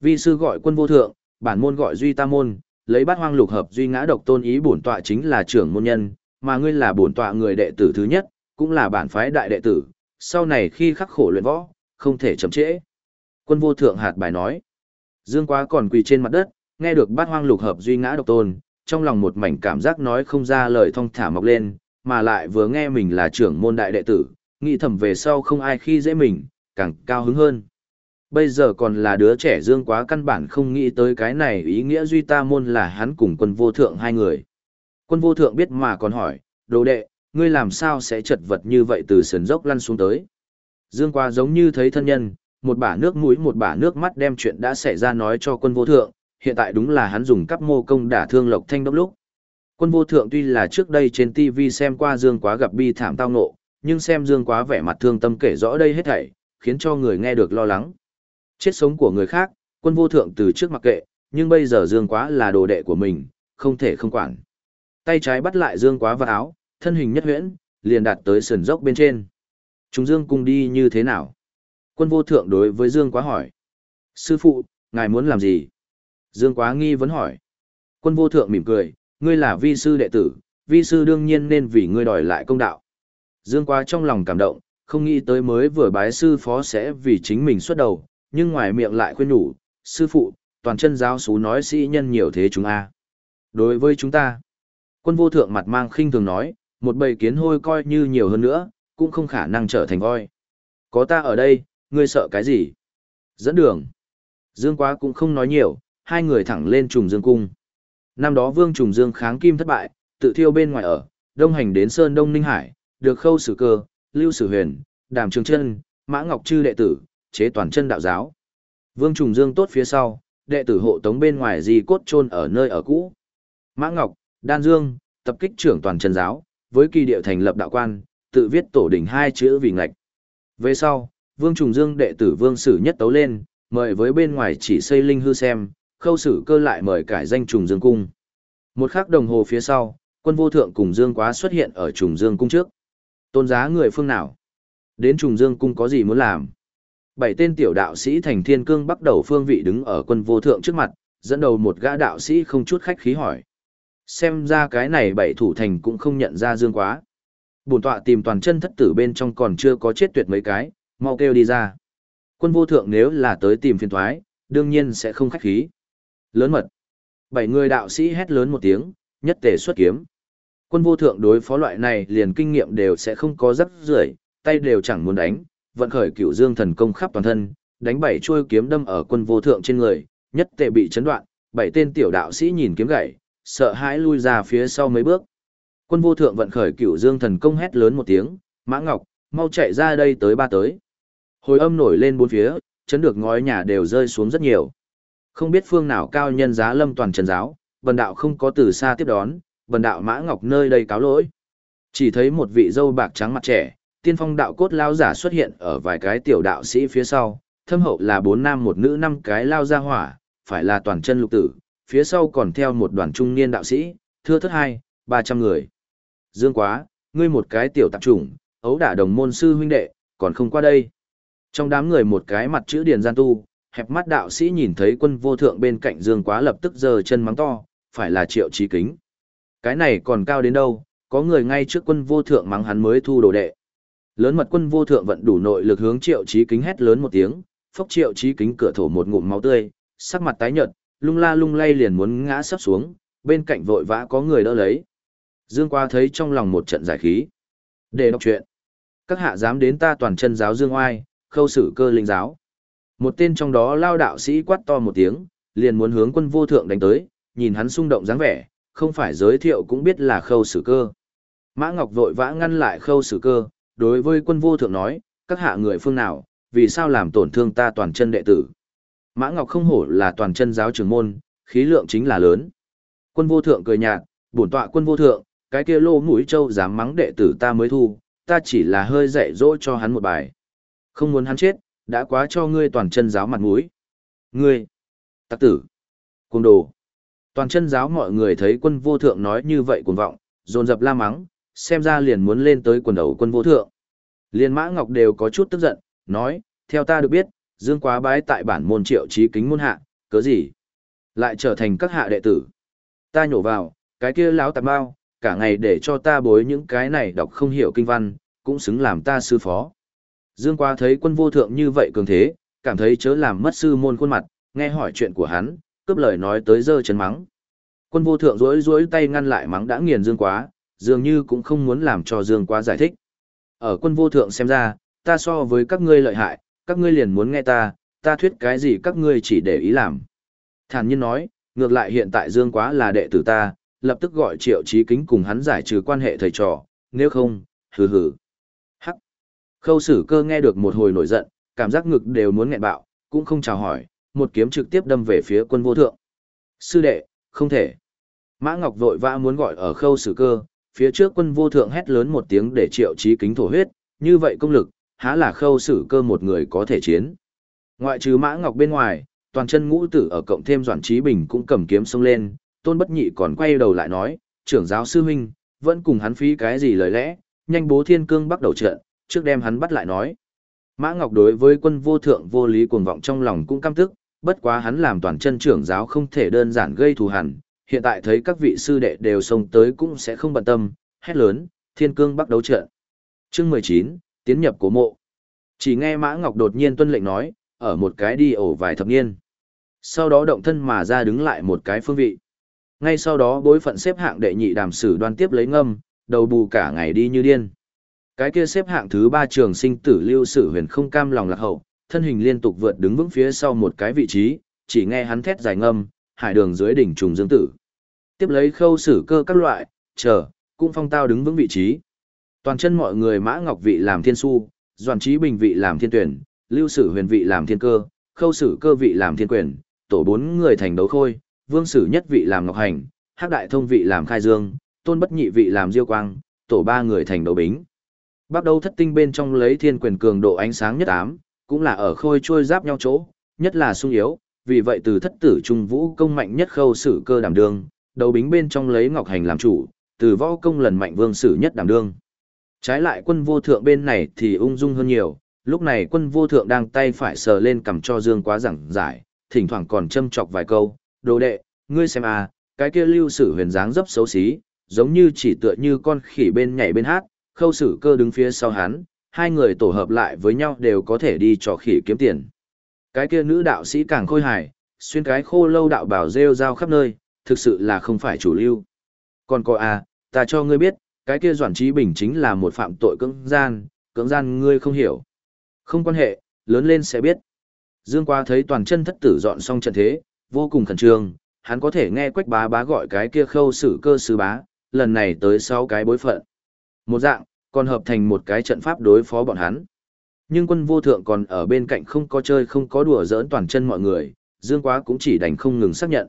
Vi sư gọi quân vô thượng, bản môn gọi duy ta môn, lấy bát hoang lục hợp duy ngã độc tôn ý bổn tọa chính là trưởng môn nhân, mà ngươi là bổn tọa người đệ tử thứ nhất, cũng là bản phái đại đệ tử, sau này khi khắc khổ luyện võ, không thể chậm trễ. Quân vô thượng hạt bài nói. Dương quá còn quỳ trên mặt đất, nghe được bát hoang lục hợp duy ngã độc tôn, trong lòng một mảnh cảm giác nói không ra lời thong thả mọc lên, mà lại vừa nghe mình là trưởng môn đại đệ tử, nghĩ thầm về sau không ai khi dễ mình, càng cao hứng hơn. Bây giờ còn là đứa trẻ dương quá căn bản không nghĩ tới cái này ý nghĩa duy ta môn là hắn cùng quân vô thượng hai người. Quân vô thượng biết mà còn hỏi, đồ đệ, ngươi làm sao sẽ chật vật như vậy từ sườn dốc lăn xuống tới. Dương quá giống như thấy thân nhân, một bả nước mũi một bả nước mắt đem chuyện đã xảy ra nói cho quân vô thượng, hiện tại đúng là hắn dùng cắp mô công đả thương lộc thanh đốc lúc. Quân vô thượng tuy là trước đây trên TV xem qua Dương quá gặp bi thảm tao nộ, nhưng xem Dương quá vẻ mặt thương tâm kể rõ đây hết thảy, khiến cho người nghe được lo lắng. Chết sống của người khác, quân vô thượng từ trước mặc kệ, nhưng bây giờ Dương quá là đồ đệ của mình, không thể không quản. Tay trái bắt lại Dương quá vào áo, thân hình nhất huyễn, liền đạt tới sườn dốc bên trên. Chúng Dương cùng đi như thế nào? Quân vô thượng đối với Dương quá hỏi. Sư phụ, ngài muốn làm gì? Dương quá nghi vấn hỏi. Quân vô thượng mỉm cười, ngươi là vi sư đệ tử, vi sư đương nhiên nên vì ngươi đòi lại công đạo. Dương quá trong lòng cảm động, không nghĩ tới mới vừa bái sư phó sẽ vì chính mình xuất đầu, nhưng ngoài miệng lại khuyên nhủ, sư phụ, toàn chân giáo xú nói sĩ nhân nhiều thế chúng a. Đối với chúng ta, quân vô thượng mặt mang khinh thường nói, một bầy kiến hôi coi như nhiều hơn nữa, cũng không khả năng trở thành voi. Có ta ở đây, ngươi sợ cái gì? Dẫn đường. Dương quá cũng không nói nhiều, hai người thẳng lên trùng dương cung. Năm đó vương trùng dương kháng kim thất bại, tự thiêu bên ngoài ở, đông hành đến Sơn Đông Ninh Hải, được khâu sử cơ, lưu sử huyền, đàm trường chân, mã ngọc trư đệ tử, chế toàn chân đạo giáo. Vương trùng dương tốt phía sau, đệ tử hộ tống bên ngoài di cốt chôn ở nơi ở cũ. Mã Ngọc, Đan Dương, tập kích trưởng toàn chân giáo, với kỳ điệu thành lập đạo quan, tự viết tổ đỉnh hai chữ vì ngạch. Về sau, Vương Trùng Dương đệ tử Vương Sử nhất tấu lên, mời với bên ngoài chỉ xây linh hư xem, khâu sử cơ lại mời cải danh Trùng Dương cung. Một khắc đồng hồ phía sau, quân vô thượng cùng Dương Quá xuất hiện ở Trùng Dương cung trước. Tôn giá người phương nào? Đến Trùng Dương cung có gì muốn làm? Bảy tên tiểu đạo sĩ thành thiên cương bắt đầu phương vị đứng ở quân vô thượng trước mặt, dẫn đầu một gã đạo sĩ không chút khách khí hỏi. Xem ra cái này bảy thủ thành cũng không nhận ra Dương Quá. Bổn tọa tìm toàn chân thất tử bên trong còn chưa có chết tuyệt mấy cái, mau kêu đi ra. Quân vô thượng nếu là tới tìm phiền thoái, đương nhiên sẽ không khách khí. Lớn mật. Bảy người đạo sĩ hét lớn một tiếng, nhất tề xuất kiếm. Quân vô thượng đối phó loại này liền kinh nghiệm đều sẽ không có rắc rưởi, tay đều chẳng muốn đánh, vận khởi cửu dương thần công khắp toàn thân, đánh bảy chuôi kiếm đâm ở quân vô thượng trên người, nhất tệ bị chấn đoạn, bảy tên tiểu đạo sĩ nhìn kiếm gậy, sợ hãi lui ra phía sau mấy bước. Quân vô thượng vận khởi cửu dương thần công hét lớn một tiếng, Mã Ngọc, mau chạy ra đây tới ba tới. Hồi âm nổi lên bốn phía, chấn được ngói nhà đều rơi xuống rất nhiều. Không biết phương nào cao nhân giá lâm toàn trần giáo, bần đạo không có từ xa tiếp đón, bần đạo Mã Ngọc nơi đây cáo lỗi. Chỉ thấy một vị dâu bạc trắng mặt trẻ, tiên phong đạo cốt lao giả xuất hiện ở vài cái tiểu đạo sĩ phía sau, thâm hậu là bốn nam một nữ năm cái lao ra hỏa, phải là toàn chân lục tử, phía sau còn theo một đoàn trung niên đạo sĩ, thưa thất hai, ba trăm người. Dương quá, ngươi một cái tiểu tạp chủng, ấu đả đồng môn sư huynh đệ, còn không qua đây. Trong đám người một cái mặt chữ điền gian tu, hẹp mắt đạo sĩ nhìn thấy quân vô thượng bên cạnh Dương quá lập tức giơ chân mắng to, phải là triệu trí kính. Cái này còn cao đến đâu, có người ngay trước quân vô thượng mắng hắn mới thu đồ đệ. Lớn mật quân vô thượng vận đủ nội lực hướng triệu trí kính hét lớn một tiếng, phốc triệu trí kính cửa thổ một ngụm máu tươi, sắc mặt tái nhợt, lung la lung lay liền muốn ngã sắp xuống, bên cạnh vội vã có người đỡ lấy. Dương Qua thấy trong lòng một trận giải khí. Để đọc chuyện. Các hạ dám đến ta toàn chân giáo Dương Oai, khâu xử cơ linh giáo. Một tên trong đó lao đạo sĩ quát to một tiếng, liền muốn hướng quân vô thượng đánh tới, nhìn hắn xung động dáng vẻ, không phải giới thiệu cũng biết là khâu sử cơ. Mã Ngọc vội vã ngăn lại khâu sử cơ, đối với quân vô thượng nói, các hạ người phương nào, vì sao làm tổn thương ta toàn chân đệ tử. Mã Ngọc không hổ là toàn chân giáo trưởng môn, khí lượng chính là lớn. Quân vô thượng cười nhạt, bổn tọa quân vô thượng, cái kia lô mũi châu dám mắng đệ tử ta mới thu, ta chỉ là hơi dạy dỗ cho hắn một bài. Không muốn hắn chết, đã quá cho ngươi toàn chân giáo mặt mũi. Ngươi, tặc tử, cung đồ. Toàn chân giáo mọi người thấy quân vô thượng nói như vậy cuồng vọng, dồn dập la mắng, xem ra liền muốn lên tới quần đầu quân vô thượng. Liên mã ngọc đều có chút tức giận, nói, theo ta được biết, dương quá bái tại bản môn triệu trí kính môn hạ, cớ gì? Lại trở thành các hạ đệ tử. Ta nhổ vào, cái kia láo tạp bao, cả ngày để cho ta bối những cái này đọc không hiểu kinh văn, cũng xứng làm ta sư phó. Dương quá thấy quân vô thượng như vậy cường thế, cảm thấy chớ làm mất sư môn khuôn mặt, nghe hỏi chuyện của hắn, cướp lời nói tới dơ chân mắng. Quân vô thượng rối rối tay ngăn lại mắng đã nghiền Dương quá, dường như cũng không muốn làm cho Dương quá giải thích. Ở quân vô thượng xem ra, ta so với các ngươi lợi hại, các ngươi liền muốn nghe ta, ta thuyết cái gì các ngươi chỉ để ý làm. Thản nhiên nói, ngược lại hiện tại Dương quá là đệ tử ta, lập tức gọi triệu trí kính cùng hắn giải trừ quan hệ thầy trò, nếu không, hừ hừ. Hắc. Khâu sử cơ nghe được một hồi nổi giận, cảm giác ngực đều muốn nghẹn bạo, cũng không chào hỏi, một kiếm trực tiếp đâm về phía quân vô thượng. Sư đệ, không thể. Mã Ngọc vội vã muốn gọi ở khâu sử cơ, phía trước quân vô thượng hét lớn một tiếng để triệu chí kính thổ huyết, như vậy công lực, há là khâu sử cơ một người có thể chiến. Ngoại trừ Mã Ngọc bên ngoài, toàn chân ngũ tử ở cộng thêm Doãn Trí Bình cũng cầm kiếm xông lên, Tôn Bất Nhị còn quay đầu lại nói, trưởng giáo sư huynh, vẫn cùng hắn phí cái gì lời lẽ, nhanh bố thiên cương bắt đầu trận, trước đem hắn bắt lại nói. Mã Ngọc đối với quân vô thượng vô lý cuồng vọng trong lòng cũng căm tức, bất quá hắn làm toàn chân trưởng giáo không thể đơn giản gây thù hằn, hiện tại thấy các vị sư đệ đều xông tới cũng sẽ không bận tâm, hét lớn, thiên cương bắt đấu trận. Chương 19, tiến nhập cố mộ. Chỉ nghe Mã Ngọc đột nhiên tuân lệnh nói, ở một cái đi ổ vài thập niên. Sau đó động thân mà ra đứng lại một cái phương vị. Ngay sau đó bối phận xếp hạng đệ nhị đàm sử đoan tiếp lấy ngâm, đầu bù cả ngày đi như điên. Cái kia xếp hạng thứ ba trường sinh tử lưu sử huyền không cam lòng lạc hậu, thân hình liên tục vượt đứng vững phía sau một cái vị trí, chỉ nghe hắn thét dài ngâm, hải đường dưới đỉnh trùng dương tử. Tiếp lấy khâu sử cơ các loại, chờ, cũng phong tao đứng vững vị trí. Toàn chân mọi người mã ngọc vị làm thiên su, doàn trí bình vị làm thiên tuyển, lưu sử huyền vị làm thiên cơ, khâu sử cơ vị làm thiên quyền, tổ bốn người thành đấu khôi, vương sử nhất vị làm ngọc hành, hắc đại thông vị làm khai dương, tôn bất nhị vị làm diêu quang, tổ ba người thành đấu bính. Bắt đầu thất tinh bên trong lấy thiên quyền cường độ ánh sáng nhất ám, cũng là ở khôi trôi giáp nhau chỗ, nhất là sung yếu, vì vậy từ thất tử trung vũ công mạnh nhất khâu sử cơ đảm đương, đầu bính bên trong lấy ngọc hành làm chủ, từ võ công lần mạnh vương sử nhất đảm đương. Trái lại quân vô thượng bên này thì ung dung hơn nhiều, lúc này quân vô thượng đang tay phải sờ lên cầm cho dương quá giảng giải, thỉnh thoảng còn châm chọc vài câu, đồ đệ, ngươi xem à, cái kia lưu sử huyền dáng dấp xấu xí, giống như chỉ tựa như con khỉ bên nhảy bên hát, khâu sử cơ đứng phía sau hắn, hai người tổ hợp lại với nhau đều có thể đi trò khỉ kiếm tiền. Cái kia nữ đạo sĩ càng khôi hài, xuyên cái khô lâu đạo bảo rêu rao khắp nơi, thực sự là không phải chủ lưu. Còn có à, ta cho ngươi biết, cái kia Doản Trí Bình chính là một phạm tội cưỡng gian, cưỡng gian ngươi không hiểu. Không quan hệ, lớn lên sẽ biết. Dương Qua thấy toàn chân thất tử dọn xong trận thế, vô cùng khẩn trương, hắn có thể nghe quách bá bá gọi cái kia khâu sử cơ sư bá, lần này tới sáu cái bối phận. Một dạng, còn hợp thành một cái trận pháp đối phó bọn hắn. Nhưng quân vô thượng còn ở bên cạnh không có chơi không có đùa giỡn toàn chân mọi người, Dương Quá cũng chỉ đành không ngừng xác nhận.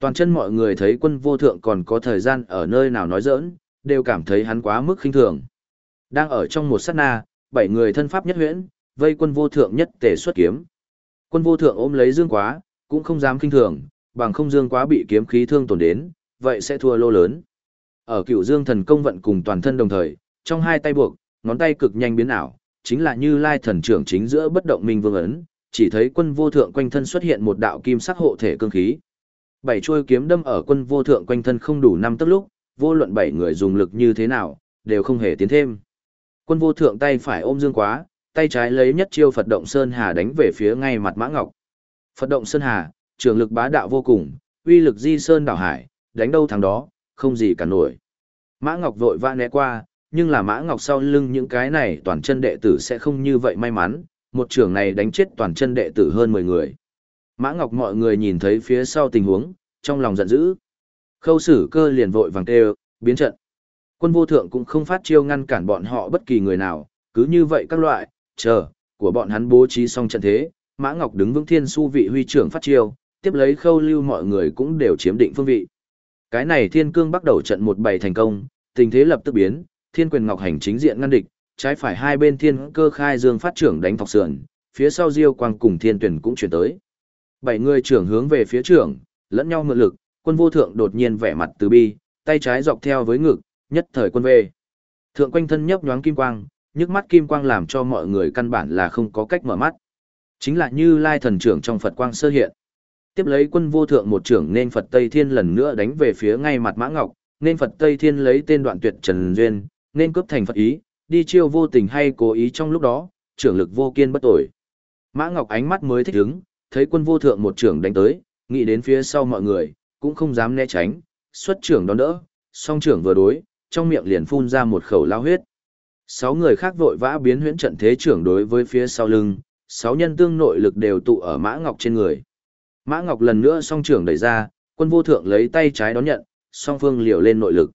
Toàn chân mọi người thấy quân vô thượng còn có thời gian ở nơi nào nói giỡn, đều cảm thấy hắn quá mức khinh thường. Đang ở trong một sát na, bảy người thân pháp nhất huyễn, vây quân vô thượng nhất tề xuất kiếm. Quân vô thượng ôm lấy Dương Quá, cũng không dám khinh thường, bằng không Dương Quá bị kiếm khí thương tổn đến, vậy sẽ thua lô lớn. Ở cựu Dương thần công vận cùng toàn thân đồng thời, trong hai tay buộc, ngón tay cực nhanh biến ảo, chính là như lai thần trưởng chính giữa bất động minh vương ấn, chỉ thấy quân vô thượng quanh thân xuất hiện một đạo kim sắc hộ thể cương khí. Bảy chuôi kiếm đâm ở quân vô thượng quanh thân không đủ năm tức lúc, vô luận bảy người dùng lực như thế nào, đều không hề tiến thêm. Quân vô thượng tay phải ôm dương quá, tay trái lấy nhất chiêu Phật động Sơn Hà đánh về phía ngay mặt Mã Ngọc. Phật động Sơn Hà, trường lực bá đạo vô cùng, uy lực di sơn đảo hải, đánh đâu thằng đó, không gì cả nổi. Mã Ngọc vội vã né qua, nhưng là Mã Ngọc sau lưng những cái này toàn chân đệ tử sẽ không như vậy may mắn, một trưởng này đánh chết toàn chân đệ tử hơn 10 người. Mã Ngọc mọi người nhìn thấy phía sau tình huống, trong lòng giận dữ. Khâu sử cơ liền vội vàng kêu, biến trận. Quân vô thượng cũng không phát chiêu ngăn cản bọn họ bất kỳ người nào, cứ như vậy các loại, chờ, của bọn hắn bố trí xong trận thế, Mã Ngọc đứng vững thiên su vị huy trưởng phát chiêu, tiếp lấy khâu lưu mọi người cũng đều chiếm định phương vị. Cái này thiên cương bắt đầu trận một bảy thành công, tình thế lập tức biến, thiên quyền ngọc hành chính diện ngăn địch, trái phải hai bên thiên cơ khai dương phát trưởng đánh thọc sườn, phía sau diêu quang cùng thiên tuyển cũng chuyển tới. Bảy người trưởng hướng về phía trưởng, lẫn nhau mượn lực, quân vô thượng đột nhiên vẻ mặt từ bi, tay trái dọc theo với ngực, nhất thời quân về. Thượng quanh thân nhấp nhoáng kim quang, nhức mắt kim quang làm cho mọi người căn bản là không có cách mở mắt. Chính là như lai thần trưởng trong Phật quang sơ hiện. Tiếp lấy quân vô thượng một trưởng nên Phật Tây Thiên lần nữa đánh về phía ngay mặt Mã Ngọc, nên Phật Tây Thiên lấy tên đoạn tuyệt Trần Duyên, nên cướp thành Phật ý, đi chiêu vô tình hay cố ý trong lúc đó, trưởng lực vô kiên bất tội. Mã Ngọc ánh mắt mới thích ứng thấy quân vô thượng một trưởng đánh tới, nghĩ đến phía sau mọi người, cũng không dám né tránh, xuất trưởng đón đỡ, song trưởng vừa đối, trong miệng liền phun ra một khẩu lao huyết. Sáu người khác vội vã biến huyễn trận thế trưởng đối với phía sau lưng, sáu nhân tương nội lực đều tụ ở Mã Ngọc trên người. Mã Ngọc lần nữa song trưởng đẩy ra, quân vô thượng lấy tay trái đón nhận, song phương liều lên nội lực.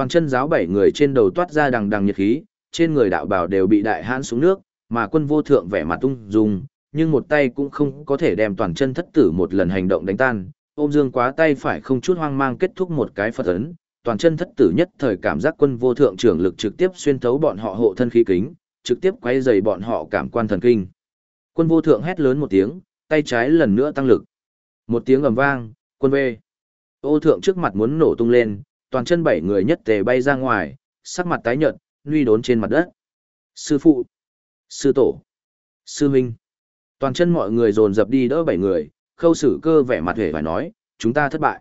Toàn chân giáo bảy người trên đầu toát ra đằng đằng nhiệt khí, trên người đạo bảo đều bị đại hãn xuống nước, mà quân vô thượng vẻ mặt tung dung, nhưng một tay cũng không có thể đem toàn chân thất tử một lần hành động đánh tan. Ôm dương quá tay phải không chút hoang mang kết thúc một cái phật ấn, toàn chân thất tử nhất thời cảm giác quân vô thượng trưởng lực trực tiếp xuyên thấu bọn họ hộ thân khí kính, trực tiếp quay dày bọn họ cảm quan thần kinh. Quân vô thượng hét lớn một tiếng, tay trái lần nữa tăng lực. Một tiếng ầm vang, quân về. Ô thượng trước mặt muốn nổ tung lên, toàn chân bảy người nhất tề bay ra ngoài, sắc mặt tái nhợt, nguy đốn trên mặt đất. Sư phụ, sư tổ, sư huynh. Toàn chân mọi người dồn dập đi đỡ bảy người, khâu sử cơ vẻ mặt hề phải nói, chúng ta thất bại.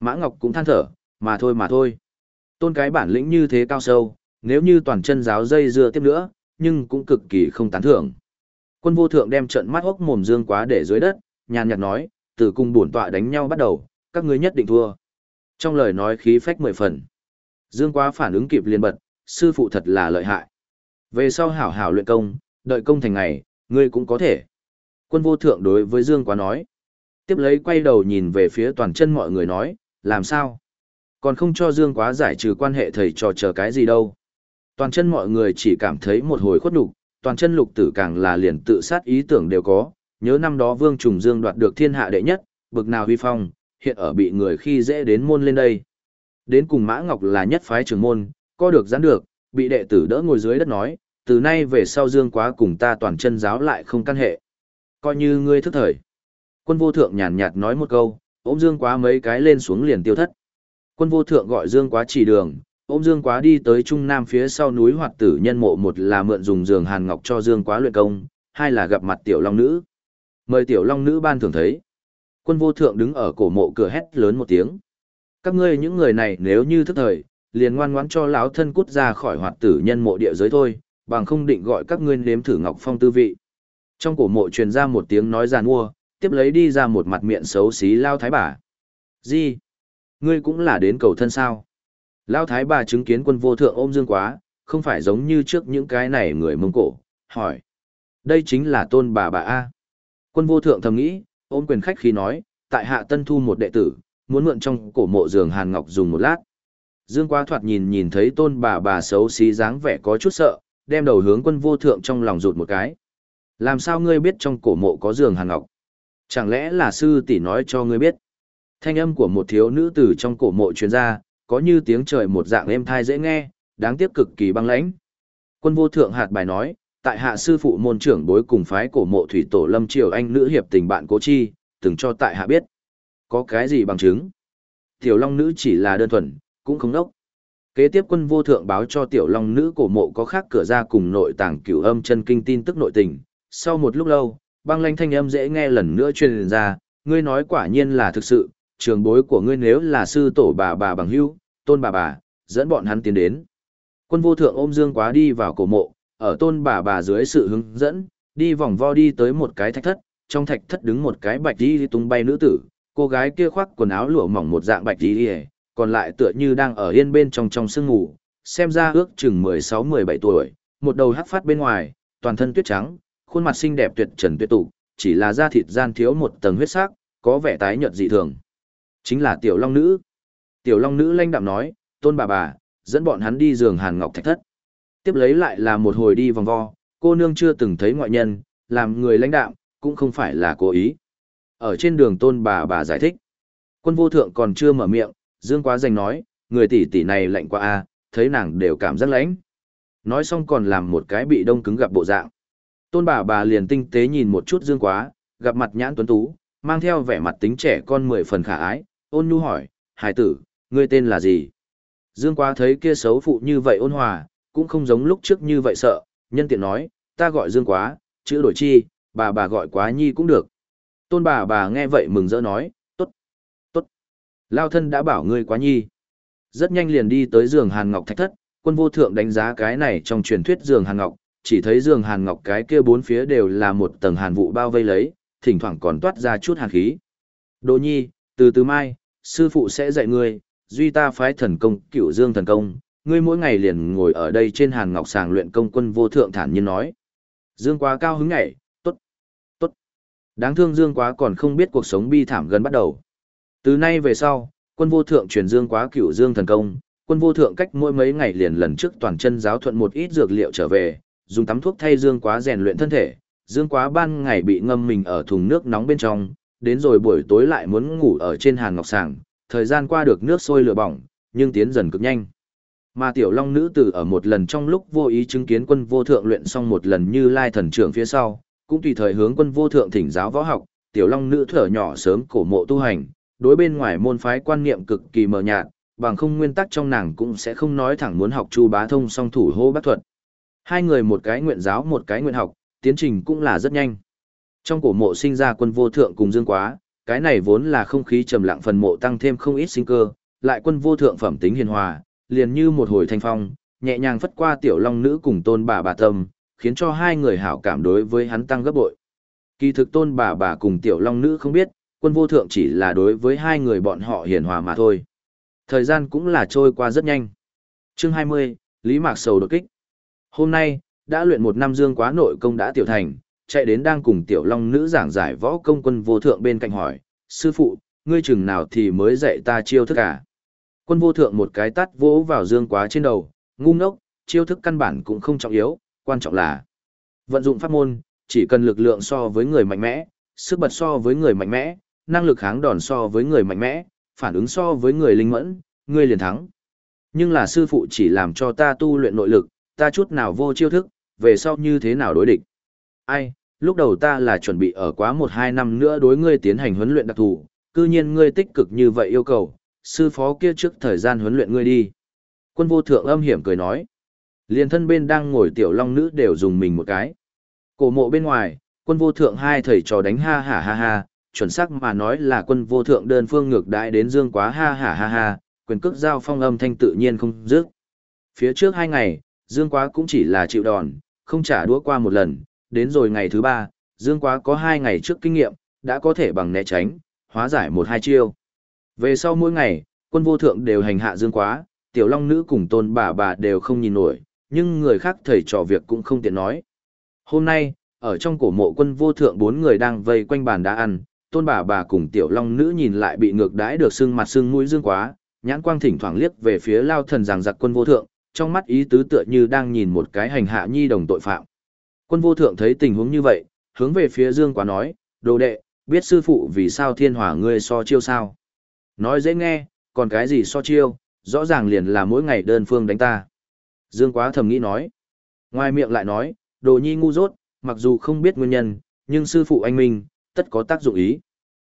Mã Ngọc cũng than thở, mà thôi mà thôi. Tôn cái bản lĩnh như thế cao sâu, nếu như toàn chân giáo dây dưa tiếp nữa, nhưng cũng cực kỳ không tán thưởng. Quân vô thượng đem trận mắt hốc mồm dương quá để dưới đất, nhàn nhạt nói, từ cung bổn tọa đánh nhau bắt đầu, các ngươi nhất định thua. Trong lời nói khí phách mười phần. Dương quá phản ứng kịp liền bật, sư phụ thật là lợi hại. Về sau hảo hảo luyện công, đợi công thành ngày, ngươi cũng có thể. Quân vô thượng đối với Dương quá nói. Tiếp lấy quay đầu nhìn về phía toàn chân mọi người nói, làm sao? Còn không cho Dương quá giải trừ quan hệ thầy trò chờ cái gì đâu. Toàn chân mọi người chỉ cảm thấy một hồi khuất nhục, toàn chân lục tử càng là liền tự sát ý tưởng đều có, nhớ năm đó Vương Trùng Dương đoạt được thiên hạ đệ nhất, bực nào huy phong, hiện ở bị người khi dễ đến môn lên đây. Đến cùng Mã Ngọc là nhất phái trưởng môn, có được gián được, bị đệ tử đỡ ngồi dưới đất nói, từ nay về sau Dương quá cùng ta toàn chân giáo lại không căn hệ. Coi như ngươi thức thời. Quân vô thượng nhàn nhạt nói một câu, ôm Dương quá mấy cái lên xuống liền tiêu thất. Quân vô thượng gọi Dương quá chỉ đường, ôm Dương quá đi tới trung nam phía sau núi hoạt tử nhân mộ một là mượn dùng giường hàn ngọc cho Dương quá luyện công, hai là gặp mặt tiểu long nữ. Mời tiểu long nữ ban thường thấy. Quân vô thượng đứng ở cổ mộ cửa hét lớn một tiếng. Các ngươi những người này nếu như thức thời, liền ngoan ngoãn cho lão thân cút ra khỏi hoạt tử nhân mộ địa giới thôi, bằng không định gọi các ngươi nếm thử ngọc phong tư vị. Trong cổ mộ truyền ra một tiếng nói giàn mua, tiếp lấy đi ra một mặt miệng xấu xí lao thái bà. Gì? Ngươi cũng là đến cầu thân sao? Lao thái bà chứng kiến quân vô thượng ôm dương quá, không phải giống như trước những cái này người mông cổ, hỏi. Đây chính là tôn bà bà A. Quân vô thượng thầm nghĩ, ôm quyền khách khi nói, tại hạ tân thu một đệ tử, muốn mượn trong cổ mộ giường Hàn Ngọc dùng một lát. Dương quá thoạt nhìn nhìn thấy tôn bà bà xấu xí dáng vẻ có chút sợ, đem đầu hướng quân vô thượng trong lòng rụt một cái. Làm sao ngươi biết trong cổ mộ có giường Hàn Ngọc? Chẳng lẽ là sư tỷ nói cho ngươi biết? Thanh âm của một thiếu nữ tử trong cổ mộ truyền ra, có như tiếng trời một dạng êm thai dễ nghe, đáng tiếc cực kỳ băng lãnh. Quân vô thượng hạt bài nói, tại hạ sư phụ môn trưởng bối cùng phái cổ mộ thủy tổ lâm triều anh nữ hiệp tình bạn cố chi, từng cho tại hạ biết. Có cái gì bằng chứng? Tiểu long nữ chỉ là đơn thuần, cũng không đốc. Kế tiếp quân vô thượng báo cho tiểu long nữ cổ mộ có khác cửa ra cùng nội tàng cửu âm chân kinh tin tức nội tình. Sau một lúc lâu, băng lanh thanh âm dễ nghe lần nữa truyền ra, ngươi nói quả nhiên là thực sự, trường bối của ngươi nếu là sư tổ bà bà bằng hữu, tôn bà bà, dẫn bọn hắn tiến đến. Quân vô thượng ôm dương quá đi vào cổ mộ, ở tôn bà bà dưới sự hướng dẫn, đi vòng vo đi tới một cái thạch thất, trong thạch thất đứng một cái bạch đi tung bay nữ tử, cô gái kia khoác quần áo lụa mỏng một dạng bạch đi còn lại tựa như đang ở yên bên trong trong sương ngủ, xem ra ước chừng 16-17 tuổi, một đầu hắc phát bên ngoài, toàn thân tuyết trắng, khuôn mặt xinh đẹp tuyệt trần tuyệt tụ, chỉ là da thịt gian thiếu một tầng huyết sắc, có vẻ tái nhợt dị thường. Chính là tiểu long nữ. Tiểu long nữ lanh đạm nói, tôn bà bà, dẫn bọn hắn đi giường hàn ngọc thạch thất. Tiếp lấy lại là một hồi đi vòng vo, cô nương chưa từng thấy ngoại nhân, làm người lãnh đạm, cũng không phải là cố ý. Ở trên đường tôn bà bà giải thích. Quân vô thượng còn chưa mở miệng, Dương Quá Danh nói, người tỷ tỷ này lạnh quá a, thấy nàng đều cảm giác lãnh. Nói xong còn làm một cái bị đông cứng gặp bộ dạng. Tôn bà bà liền tinh tế nhìn một chút Dương Quá, gặp mặt nhãn tuấn tú, mang theo vẻ mặt tính trẻ con mười phần khả ái, ôn nhu hỏi, hải tử, ngươi tên là gì? Dương Quá thấy kia xấu phụ như vậy ôn hòa, cũng không giống lúc trước như vậy sợ, nhân tiện nói, ta gọi Dương Quá, chữ đổi chi, bà bà gọi Quá Nhi cũng được. Tôn bà bà nghe vậy mừng rỡ nói, tốt, tốt. Lao thân đã bảo ngươi Quá Nhi. Rất nhanh liền đi tới giường Hàn Ngọc thạch thất, quân vô thượng đánh giá cái này trong truyền thuyết giường Hàn Ngọc, chỉ thấy giường Hàn Ngọc cái kia bốn phía đều là một tầng hàn vụ bao vây lấy, thỉnh thoảng còn toát ra chút hàn khí. Đỗ Nhi, từ từ mai, sư phụ sẽ dạy ngươi, duy ta phái thần công, cựu dương thần công, ngươi mỗi ngày liền ngồi ở đây trên hàn ngọc sàng luyện công quân vô thượng thản nhiên nói. Dương quá cao hứng nhảy, tốt, tốt. Đáng thương Dương quá còn không biết cuộc sống bi thảm gần bắt đầu. Từ nay về sau, quân vô thượng truyền Dương quá cửu Dương thần công, quân vô thượng cách mỗi mấy ngày liền lần trước toàn chân giáo thuận một ít dược liệu trở về, dùng tắm thuốc thay Dương quá rèn luyện thân thể. Dương quá ban ngày bị ngâm mình ở thùng nước nóng bên trong, đến rồi buổi tối lại muốn ngủ ở trên hàn ngọc sàng, thời gian qua được nước sôi lửa bỏng, nhưng tiến dần cực nhanh. Mà tiểu long nữ tử ở một lần trong lúc vô ý chứng kiến quân vô thượng luyện xong một lần như lai thần trưởng phía sau, cũng tùy thời hướng quân vô thượng thỉnh giáo võ học, tiểu long nữ thở nhỏ sớm cổ mộ tu hành, đối bên ngoài môn phái quan niệm cực kỳ mờ nhạt, bằng không nguyên tắc trong nàng cũng sẽ không nói thẳng muốn học chu bá thông song thủ hô bác thuật. Hai người một cái nguyện giáo một cái nguyện học, tiến trình cũng là rất nhanh. Trong cổ mộ sinh ra quân vô thượng cùng dương quá, cái này vốn là không khí trầm lặng phần mộ tăng thêm không ít sinh cơ, lại quân vô thượng phẩm tính hiền hòa, liền như một hồi thanh phong, nhẹ nhàng phất qua tiểu long nữ cùng tôn bà bà tâm, khiến cho hai người hảo cảm đối với hắn tăng gấp bội. Kỳ thực tôn bà bà cùng tiểu long nữ không biết, quân vô thượng chỉ là đối với hai người bọn họ hiền hòa mà thôi. Thời gian cũng là trôi qua rất nhanh. Chương 20, Lý Mạc Sầu đột kích. Hôm nay, đã luyện một năm dương quá nội công đã tiểu thành, chạy đến đang cùng tiểu long nữ giảng giải võ công quân vô thượng bên cạnh hỏi, sư phụ, ngươi chừng nào thì mới dạy ta chiêu thức à? Quân vô thượng một cái tát vỗ vào dương quá trên đầu, ngu ngốc, chiêu thức căn bản cũng không trọng yếu, quan trọng là vận dụng pháp môn, chỉ cần lực lượng so với người mạnh mẽ, sức bật so với người mạnh mẽ, năng lực kháng đòn so với người mạnh mẽ, phản ứng so với người linh mẫn, ngươi liền thắng. Nhưng là sư phụ chỉ làm cho ta tu luyện nội lực, ta chút nào vô chiêu thức, về sau như thế nào đối địch. Ai, lúc đầu ta là chuẩn bị ở quá một hai năm nữa đối ngươi tiến hành huấn luyện đặc thù, cư nhiên ngươi tích cực như vậy yêu cầu, sư phó kia trước thời gian huấn luyện ngươi đi. Quân vô thượng âm hiểm cười nói. Liên thân bên đang ngồi tiểu long nữ đều dùng mình một cái. Cổ mộ bên ngoài, quân vô thượng hai thầy trò đánh ha ha ha ha, chuẩn xác mà nói là quân vô thượng đơn phương ngược đại đến dương quá ha ha ha ha, quyền cước giao phong âm thanh tự nhiên không dứt. Phía trước hai ngày, dương quá cũng chỉ là chịu đòn, không trả đũa qua một lần, đến rồi ngày thứ ba, dương quá có hai ngày trước kinh nghiệm, đã có thể bằng né tránh, hóa giải một hai chiêu. Về sau mỗi ngày, quân vô thượng đều hành hạ dương quá, tiểu long nữ cùng tôn bà bà đều không nhìn nổi, nhưng người khác thầy trò việc cũng không tiện nói. Hôm nay, ở trong cổ mộ quân vô thượng bốn người đang vây quanh bàn đá ăn, tôn bà bà cùng tiểu long nữ nhìn lại bị ngược đãi được sưng mặt sưng mũi dương quá, nhãn quang thỉnh thoảng liếc về phía lao thần giằng giặc quân vô thượng, trong mắt ý tứ tựa như đang nhìn một cái hành hạ nhi đồng tội phạm. Quân vô thượng thấy tình huống như vậy, hướng về phía dương quá nói, đồ đệ, biết sư phụ vì sao thiên hỏa ngươi so chiêu sao. Nói dễ nghe, còn cái gì so chiêu, rõ ràng liền là mỗi ngày đơn phương đánh ta. Dương quá thầm nghĩ nói. Ngoài miệng lại nói, đồ nhi ngu dốt, mặc dù không biết nguyên nhân, nhưng sư phụ anh minh, tất có tác dụng ý.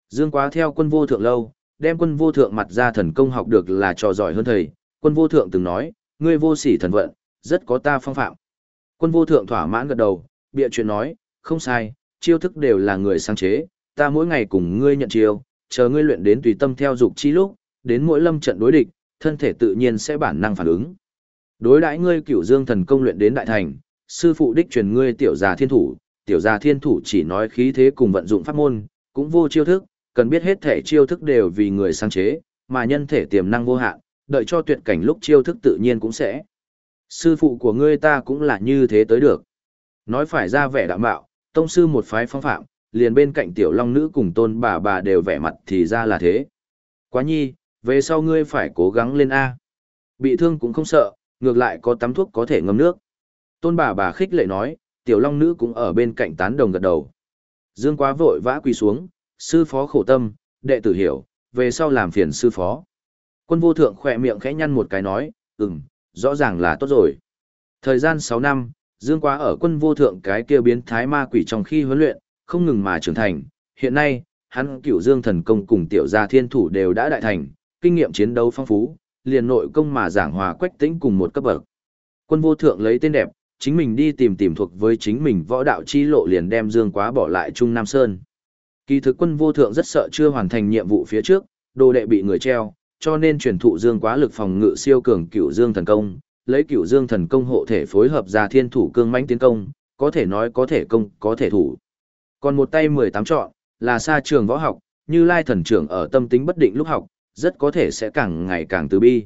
Dương quá theo quân vô thượng lâu, đem quân vô thượng mặt ra thần công học được là trò giỏi hơn thầy. Quân vô thượng từng nói, ngươi vô sỉ thần vận, rất có ta phong phạm. Quân vô thượng thỏa mãn gật đầu, bịa chuyện nói, không sai, chiêu thức đều là người sáng chế, ta mỗi ngày cùng ngươi nhận chiêu, chờ ngươi luyện đến tùy tâm theo dục chi lúc, đến mỗi lâm trận đối địch, thân thể tự nhiên sẽ bản năng phản ứng. Đối đãi ngươi cửu dương thần công luyện đến đại thành, sư phụ đích truyền ngươi tiểu già thiên thủ, tiểu già thiên thủ chỉ nói khí thế cùng vận dụng pháp môn, cũng vô chiêu thức, cần biết hết thể chiêu thức đều vì người sáng chế, mà nhân thể tiềm năng vô hạn, đợi cho tuyệt cảnh lúc chiêu thức tự nhiên cũng sẽ. Sư phụ của ngươi ta cũng là như thế tới được. Nói phải ra vẻ đạm bạo, tông sư một phái phong phạm, liền bên cạnh tiểu long nữ cùng tôn bà bà đều vẻ mặt thì ra là thế. Quá nhi, về sau ngươi phải cố gắng lên A. Bị thương cũng không sợ, ngược lại có tắm thuốc có thể ngâm nước. Tôn bà bà khích lệ nói, tiểu long nữ cũng ở bên cạnh tán đồng gật đầu. Dương quá vội vã quỳ xuống, sư phó khổ tâm, đệ tử hiểu, về sau làm phiền sư phó. Quân vô thượng khỏe miệng khẽ nhăn một cái nói, ừm, rõ ràng là tốt rồi. Thời gian 6 năm, Dương quá ở quân vô thượng cái kia biến thái ma quỷ trong khi huấn luyện, không ngừng mà trưởng thành. Hiện nay, hắn cửu dương thần công cùng tiểu gia thiên thủ đều đã đại thành, kinh nghiệm chiến đấu phong phú, liền nội công mà giảng hòa quách tĩnh cùng một cấp bậc. Quân vô thượng lấy tên đẹp, chính mình đi tìm tìm thuộc với chính mình võ đạo chi lộ liền đem Dương Quá bỏ lại Trung Nam Sơn. Kỳ thực quân vô thượng rất sợ chưa hoàn thành nhiệm vụ phía trước, đồ đệ bị người treo, cho nên truyền thụ Dương Quá lực phòng ngự siêu cường cửu Dương thần công, lấy cửu Dương thần công hộ thể phối hợp ra thiên thủ cương mãnh tiến công, có thể nói có thể công, có thể thủ. Còn một tay 18 chọn, là xa trường võ học, như lai thần trưởng ở tâm tính bất định lúc học, rất có thể sẽ càng ngày càng từ bi.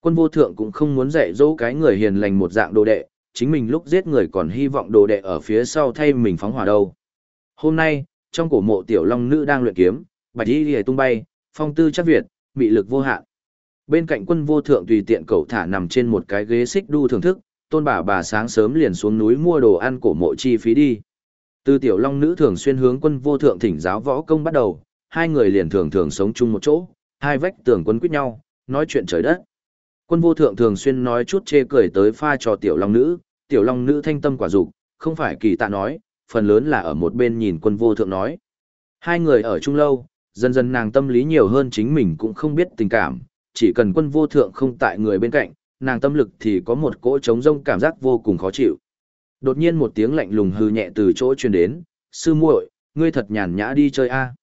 Quân vô thượng cũng không muốn dạy dỗ cái người hiền lành một dạng đồ đệ, chính mình lúc giết người còn hy vọng đồ đệ ở phía sau thay mình phóng hỏa đâu. Hôm nay, trong cổ mộ tiểu long nữ đang luyện kiếm, bạch y lìa tung bay, phong tư chắc việt, mị lực vô hạn. Bên cạnh quân vô thượng tùy tiện cậu thả nằm trên một cái ghế xích đu thưởng thức, tôn bà bà sáng sớm liền xuống núi mua đồ ăn cổ mộ chi phí đi. Từ tiểu long nữ thường xuyên hướng quân vô thượng thỉnh giáo võ công bắt đầu, hai người liền thường thường sống chung một chỗ, hai vách tường quân quyết nhau, nói chuyện trời đất. Quân vô thượng thường xuyên nói chút chê cười tới pha cho tiểu long nữ, tiểu long nữ thanh tâm quả dục, không phải kỳ tạ nói, phần lớn là ở một bên nhìn quân vô thượng nói. Hai người ở chung lâu, dần dần nàng tâm lý nhiều hơn chính mình cũng không biết tình cảm, chỉ cần quân vô thượng không tại người bên cạnh, nàng tâm lực thì có một cỗ trống rông cảm giác vô cùng khó chịu. Đột nhiên một tiếng lạnh lùng hư nhẹ từ chỗ truyền đến, sư muội, ngươi thật nhàn nhã đi chơi a.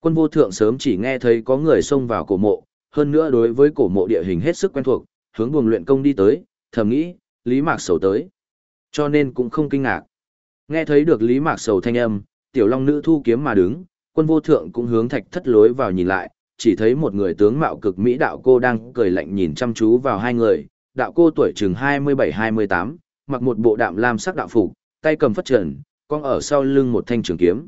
Quân vô thượng sớm chỉ nghe thấy có người xông vào cổ mộ, hơn nữa đối với cổ mộ địa hình hết sức quen thuộc, hướng buồng luyện công đi tới, thầm nghĩ, Lý Mạc Sầu tới. Cho nên cũng không kinh ngạc. Nghe thấy được Lý Mạc Sầu thanh âm, tiểu long nữ thu kiếm mà đứng, quân vô thượng cũng hướng thạch thất lối vào nhìn lại, chỉ thấy một người tướng mạo cực mỹ đạo cô đang cười lạnh nhìn chăm chú vào hai người, đạo cô tuổi chừng 27-28, mặc một bộ đạm lam sắc đạo phục, tay cầm phất trần, con ở sau lưng một thanh trường kiếm.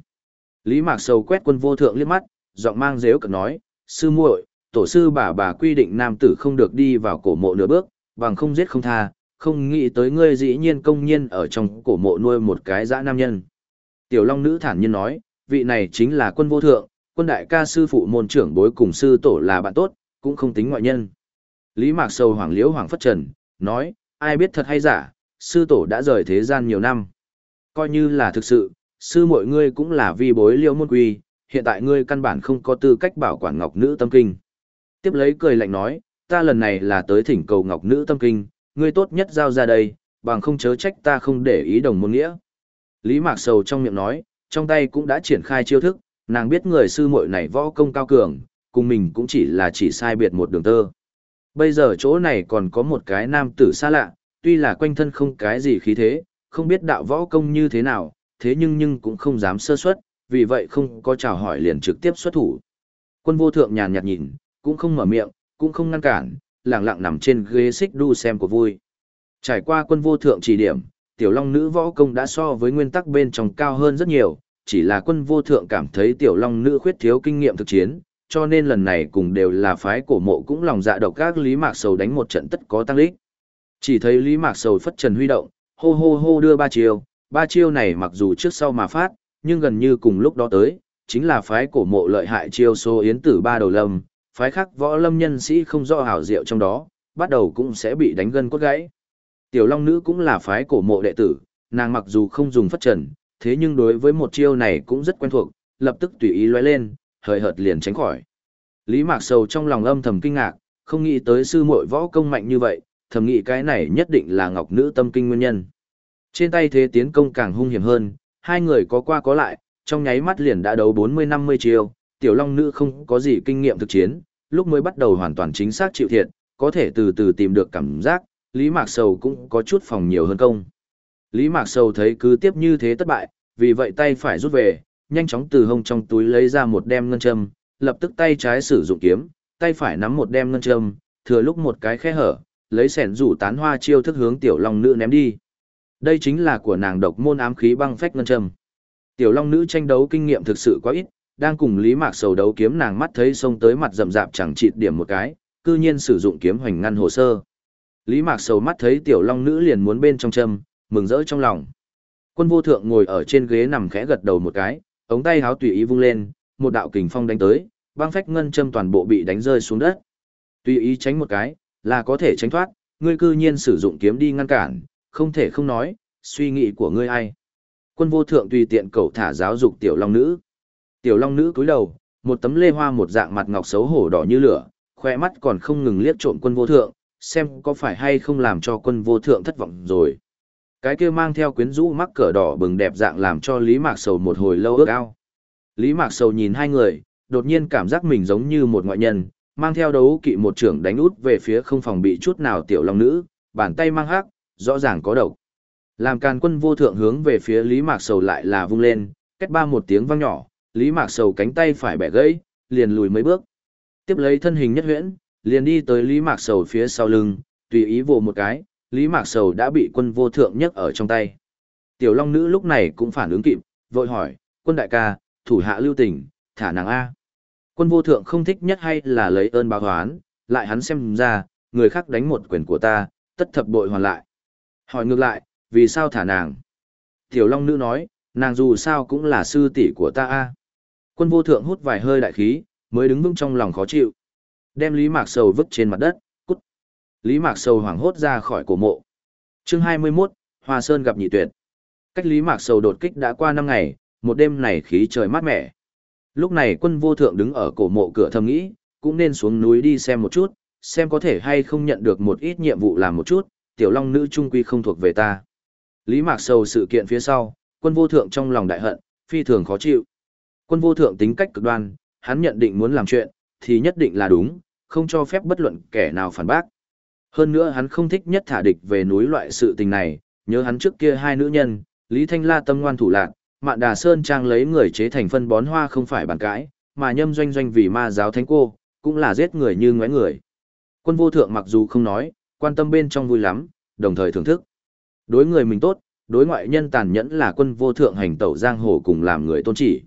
Lý Mạc Sầu quét quân vô thượng liếc mắt, giọng mang dếu cợt nói, sư muội, tổ sư bà bà quy định nam tử không được đi vào cổ mộ nửa bước, bằng không giết không tha, không nghĩ tới ngươi dĩ nhiên công nhiên ở trong cổ mộ nuôi một cái dã nam nhân. Tiểu Long nữ thản nhiên nói, vị này chính là quân vô thượng, quân đại ca sư phụ môn trưởng bối cùng sư tổ là bạn tốt, cũng không tính ngoại nhân. Lý Mạc Sầu hoàng liễu hoàng phất trần, nói, ai biết thật hay giả, sư tổ đã rời thế gian nhiều năm. Coi như là thực sự, sư mọi ngươi cũng là vi bối liêu môn quy, hiện tại ngươi căn bản không có tư cách bảo quản ngọc nữ tâm kinh. Tiếp lấy cười lạnh nói, ta lần này là tới thỉnh cầu ngọc nữ tâm kinh, ngươi tốt nhất giao ra đây, bằng không chớ trách ta không để ý đồng môn nghĩa. Lý Mạc Sầu trong miệng nói, trong tay cũng đã triển khai chiêu thức, nàng biết người sư muội này võ công cao cường, cùng mình cũng chỉ là chỉ sai biệt một đường tơ. Bây giờ chỗ này còn có một cái nam tử xa lạ, tuy là quanh thân không cái gì khí thế, không biết đạo võ công như thế nào, thế nhưng nhưng cũng không dám sơ suất, vì vậy không có chào hỏi liền trực tiếp xuất thủ. Quân vô thượng nhàn nhạt nhìn, cũng không mở miệng, cũng không ngăn cản, lặng lặng nằm trên ghế xích đu xem của vui. Trải qua quân vô thượng chỉ điểm, tiểu long nữ võ công đã so với nguyên tắc bên trong cao hơn rất nhiều, chỉ là quân vô thượng cảm thấy tiểu long nữ khuyết thiếu kinh nghiệm thực chiến, cho nên lần này cùng đều là phái cổ mộ cũng lòng dạ độc các Lý Mạc Sầu đánh một trận tất có tăng lích. Chỉ thấy Lý Mạc Sầu phất trần huy động, hô hô hô đưa ba chiêu, ba chiêu này mặc dù trước sau mà phát, nhưng gần như cùng lúc đó tới, chính là phái cổ mộ lợi hại chiêu số yến tử ba đầu lâm, phái khác võ lâm nhân sĩ không rõ hảo diệu trong đó, bắt đầu cũng sẽ bị đánh gân cốt gãy. Tiểu Long Nữ cũng là phái cổ mộ đệ tử, nàng mặc dù không dùng phất trần, thế nhưng đối với một chiêu này cũng rất quen thuộc, lập tức tùy ý lóe lên, hời hợt liền tránh khỏi. Lý Mạc Sầu trong lòng âm thầm kinh ngạc, không nghĩ tới sư muội võ công mạnh như vậy, thầm nghĩ cái này nhất định là ngọc nữ tâm kinh nguyên nhân. Trên tay thế tiến công càng hung hiểm hơn, hai người có qua có lại, trong nháy mắt liền đã đấu 40-50 chiêu, tiểu long nữ không có gì kinh nghiệm thực chiến, lúc mới bắt đầu hoàn toàn chính xác chịu thiệt, có thể từ từ tìm được cảm giác, Lý Mạc Sầu cũng có chút phòng nhiều hơn công. Lý Mạc Sầu thấy cứ tiếp như thế thất bại, vì vậy tay phải rút về, nhanh chóng từ hông trong túi lấy ra một đem ngân châm, lập tức tay trái sử dụng kiếm, tay phải nắm một đem ngân châm, thừa lúc một cái khe hở, lấy sẻn rủ tán hoa chiêu thức hướng tiểu long nữ ném đi. Đây chính là của nàng độc môn ám khí băng phách ngân châm. Tiểu long nữ tranh đấu kinh nghiệm thực sự quá ít, đang cùng Lý Mạc Sầu đấu kiếm nàng mắt thấy xông tới mặt rậm rạp chẳng chịt điểm một cái, cư nhiên sử dụng kiếm hoành ngăn hồ sơ. Lý Mạc Sầu mắt thấy tiểu long nữ liền muốn bên trong châm, mừng rỡ trong lòng. Quân vô thượng ngồi ở trên ghế nằm khẽ gật đầu một cái, ống tay háo tùy ý vung lên, một đạo kình phong đánh tới, băng phách ngân châm toàn bộ bị đánh rơi xuống đất. Tùy ý tránh một cái, là có thể tránh thoát, ngươi cư nhiên sử dụng kiếm đi ngăn cản, không thể không nói, suy nghĩ của ngươi ai. Quân vô thượng tùy tiện cầu thả giáo dục tiểu long nữ. Tiểu long nữ cúi đầu, một tấm lê hoa một dạng mặt ngọc xấu hổ đỏ như lửa, khoe mắt còn không ngừng liếc trộm quân vô thượng, xem có phải hay không làm cho quân vô thượng thất vọng rồi. Cái kia mang theo quyến rũ mắc cỡ đỏ bừng đẹp dạng làm cho Lý Mạc Sầu một hồi lâu ước ao. Lý Mạc Sầu nhìn hai người, đột nhiên cảm giác mình giống như một ngoại nhân, mang theo đấu kỵ một trưởng đánh út về phía không phòng bị chút nào tiểu long nữ, bàn tay mang hắc, rõ ràng có độc. Làm càn quân vô thượng hướng về phía Lý Mạc Sầu lại là vung lên, kết ba một tiếng vang nhỏ, Lý Mạc Sầu cánh tay phải bẻ gãy, liền lùi mấy bước. Tiếp lấy thân hình nhất huyễn, liền đi tới Lý Mạc Sầu phía sau lưng, tùy ý vồ một cái, Lý Mạc Sầu đã bị quân vô thượng nhấc ở trong tay. Tiểu Long Nữ lúc này cũng phản ứng kịp, vội hỏi, quân đại ca, thủ hạ lưu tình, thả nàng A. Quân vô thượng không thích nhất hay là lấy ơn báo hoán, lại hắn xem ra, người khác đánh một quyền của ta, tất thập bội hoàn lại. Hỏi ngược lại, vì sao thả nàng? Tiểu Long Nữ nói, nàng dù sao cũng là sư tỷ của ta A. Quân vô thượng hút vài hơi đại khí, mới đứng vững trong lòng khó chịu. Đem Lý Mạc Sầu vứt trên mặt đất, cút. Lý Mạc Sầu hoảng hốt ra khỏi cổ mộ. chương 21, Hoa Sơn gặp nhị tuyệt. Cách Lý Mạc Sầu đột kích đã qua 5 ngày, một đêm này khí trời mát mẻ. Lúc này quân vô thượng đứng ở cổ mộ cửa thầm nghĩ, cũng nên xuống núi đi xem một chút, xem có thể hay không nhận được một ít nhiệm vụ làm một chút, tiểu long nữ trung quy không thuộc về ta. Lý Mạc Sầu sự kiện phía sau, quân vô thượng trong lòng đại hận, phi thường khó chịu. Quân vô thượng tính cách cực đoan, hắn nhận định muốn làm chuyện, thì nhất định là đúng, không cho phép bất luận kẻ nào phản bác. Hơn nữa hắn không thích nhất thả địch về núi loại sự tình này, nhớ hắn trước kia hai nữ nhân, Lý Thanh La tâm ngoan thủ lạc, Mạn Đà Sơn Trang lấy người chế thành phân bón hoa không phải bàn cãi, mà nhâm doanh doanh vì ma giáo thánh cô, cũng là giết người như ngoái người. Quân vô thượng mặc dù không nói, quan tâm bên trong vui lắm, đồng thời thưởng thức. Đối người mình tốt, đối ngoại nhân tàn nhẫn là quân vô thượng hành tẩu giang hồ cùng làm người tôn chỉ.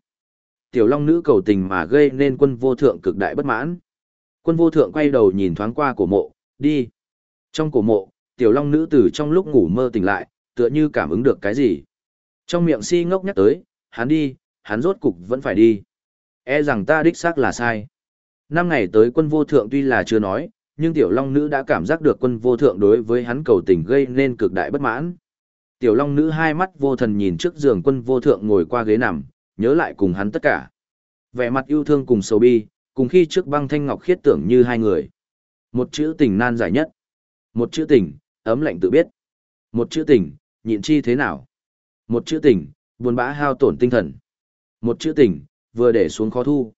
Tiểu Long nữ cầu tình mà gây nên quân vô thượng cực đại bất mãn. Quân vô thượng quay đầu nhìn thoáng qua cổ mộ, đi. Trong cổ mộ, Tiểu Long nữ từ trong lúc ngủ mơ tỉnh lại, tựa như cảm ứng được cái gì. Trong miệng si ngốc nhắc tới, hắn đi, hắn rốt cục vẫn phải đi. E rằng ta đích xác là sai. Năm ngày tới quân vô thượng tuy là chưa nói, nhưng tiểu long nữ đã cảm giác được quân vô thượng đối với hắn cầu tình gây nên cực đại bất mãn. Tiểu long nữ hai mắt vô thần nhìn trước giường quân vô thượng ngồi qua ghế nằm, nhớ lại cùng hắn tất cả. Vẻ mặt yêu thương cùng sầu bi, cùng khi trước băng thanh ngọc khiết tưởng như hai người. Một chữ tình nan giải nhất. Một chữ tình, ấm lạnh tự biết. Một chữ tình, nhịn chi thế nào. Một chữ tình, buồn bã hao tổn tinh thần. Một chữ tình, vừa để xuống khó thu.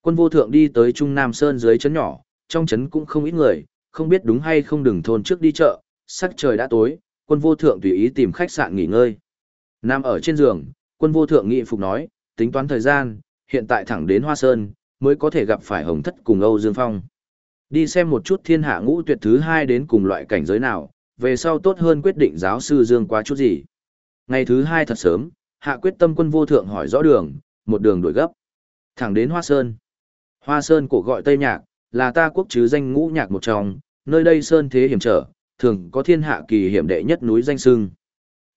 Quân vô thượng đi tới Trung Nam Sơn dưới chấn nhỏ, trong chấn cũng không ít người, không biết đúng hay không đừng thôn trước đi chợ, sắc trời đã tối, quân vô thượng tùy ý tìm khách sạn nghỉ ngơi. nam ở trên giường, quân vô thượng nghị phục nói, tính toán thời gian, hiện tại thẳng đến Hoa Sơn, mới có thể gặp phải Hồng Thất cùng Âu Dương Phong. Đi xem một chút thiên hạ ngũ tuyệt thứ hai đến cùng loại cảnh giới nào, về sau tốt hơn quyết định giáo sư Dương qua chút gì. Ngày thứ hai thật sớm, hạ quyết tâm quân vô thượng hỏi rõ đường, một đường đuổi gấp. Thẳng đến Hoa Sơn. Hoa Sơn cổ gọi Tây Nhạc, là ta quốc chứ danh ngũ nhạc một trong, nơi đây Sơn thế hiểm trở, thường có thiên hạ kỳ hiểm đệ nhất núi danh sưng.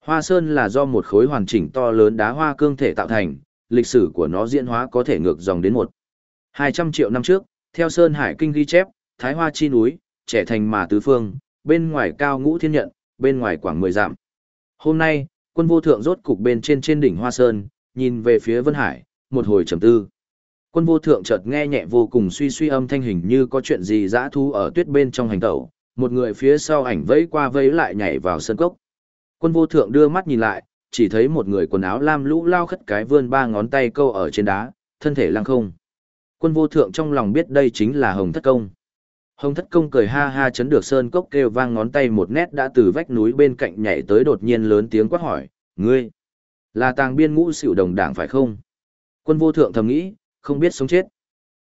Hoa Sơn là do một khối hoàn chỉnh to lớn đá hoa cương thể tạo thành, lịch sử của nó diễn hóa có thể ngược dòng đến một 200 triệu năm trước, theo Sơn Hải Kinh ghi chép, Thái Hoa chi núi, trẻ thành mà tứ phương, bên ngoài cao ngũ thiên nhận, bên ngoài quảng mười dặm. Hôm nay, quân vô thượng rốt cục bên trên trên đỉnh Hoa Sơn, nhìn về phía Vân Hải, một hồi trầm tư. Quân vô thượng chợt nghe nhẹ vô cùng suy suy âm thanh hình như có chuyện gì dã thu ở tuyết bên trong hành tẩu, một người phía sau ảnh vẫy qua vẫy lại nhảy vào sân cốc. Quân vô thượng đưa mắt nhìn lại, chỉ thấy một người quần áo lam lũ lao khất cái vươn ba ngón tay câu ở trên đá, thân thể lăng không. Quân vô thượng trong lòng biết đây chính là Hồng Thất Công. Hồng Thất Công cười ha ha chấn được sơn cốc kêu vang ngón tay một nét đã từ vách núi bên cạnh nhảy tới đột nhiên lớn tiếng quát hỏi, ngươi, là tàng biên ngũ xỉu đồng đảng phải không? Quân vô thượng thầm nghĩ, không biết sống chết.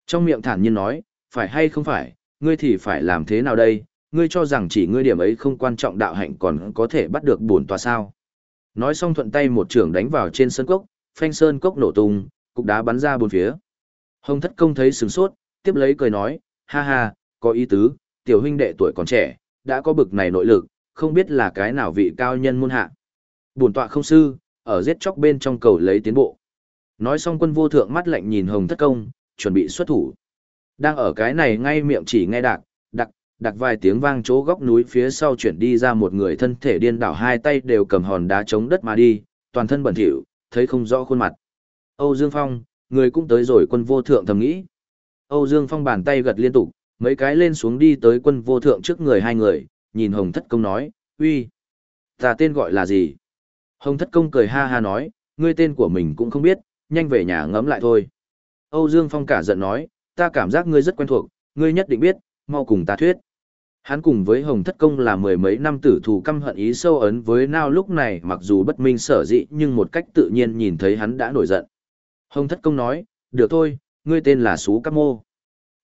Trong miệng thản nhiên nói, phải hay không phải, ngươi thì phải làm thế nào đây, ngươi cho rằng chỉ ngươi điểm ấy không quan trọng đạo hạnh còn có thể bắt được bổn tòa sao. Nói xong thuận tay một trường đánh vào trên sơn cốc, phanh sơn cốc nổ tung, cục đá bắn ra bốn phía. Hồng thất công thấy sừng sốt, tiếp lấy cười nói, ha ha, có ý tứ, tiểu huynh đệ tuổi còn trẻ, đã có bực này nội lực, không biết là cái nào vị cao nhân môn hạ. Bổn tọa không sư, ở giết chóc bên trong cầu lấy tiến bộ. Nói xong quân vô thượng mắt lạnh nhìn hồng thất công, chuẩn bị xuất thủ. Đang ở cái này ngay miệng chỉ nghe đạc, đặc, đặc vài tiếng vang chỗ góc núi phía sau chuyển đi ra một người thân thể điên đảo hai tay đều cầm hòn đá chống đất mà đi, toàn thân bẩn thỉu, thấy không rõ khuôn mặt. Âu Dương Phong, người cũng tới rồi quân vô thượng thầm nghĩ. Âu Dương Phong bàn tay gật liên tục, mấy cái lên xuống đi tới quân vô thượng trước người hai người, nhìn Hồng Thất Công nói, uy, ta tên gọi là gì? Hồng Thất Công cười ha ha nói, ngươi tên của mình cũng không biết, nhanh về nhà ngẫm lại thôi. Âu Dương Phong cả giận nói, ta cảm giác ngươi rất quen thuộc, ngươi nhất định biết, mau cùng ta thuyết. Hắn cùng với Hồng Thất Công là mười mấy năm tử thù căm hận ý sâu ấn với Nao lúc này mặc dù bất minh sở dị nhưng một cách tự nhiên nhìn thấy hắn đã nổi giận. Hồng Thất Công nói, được thôi, ngươi tên là Sú Cáp Mô.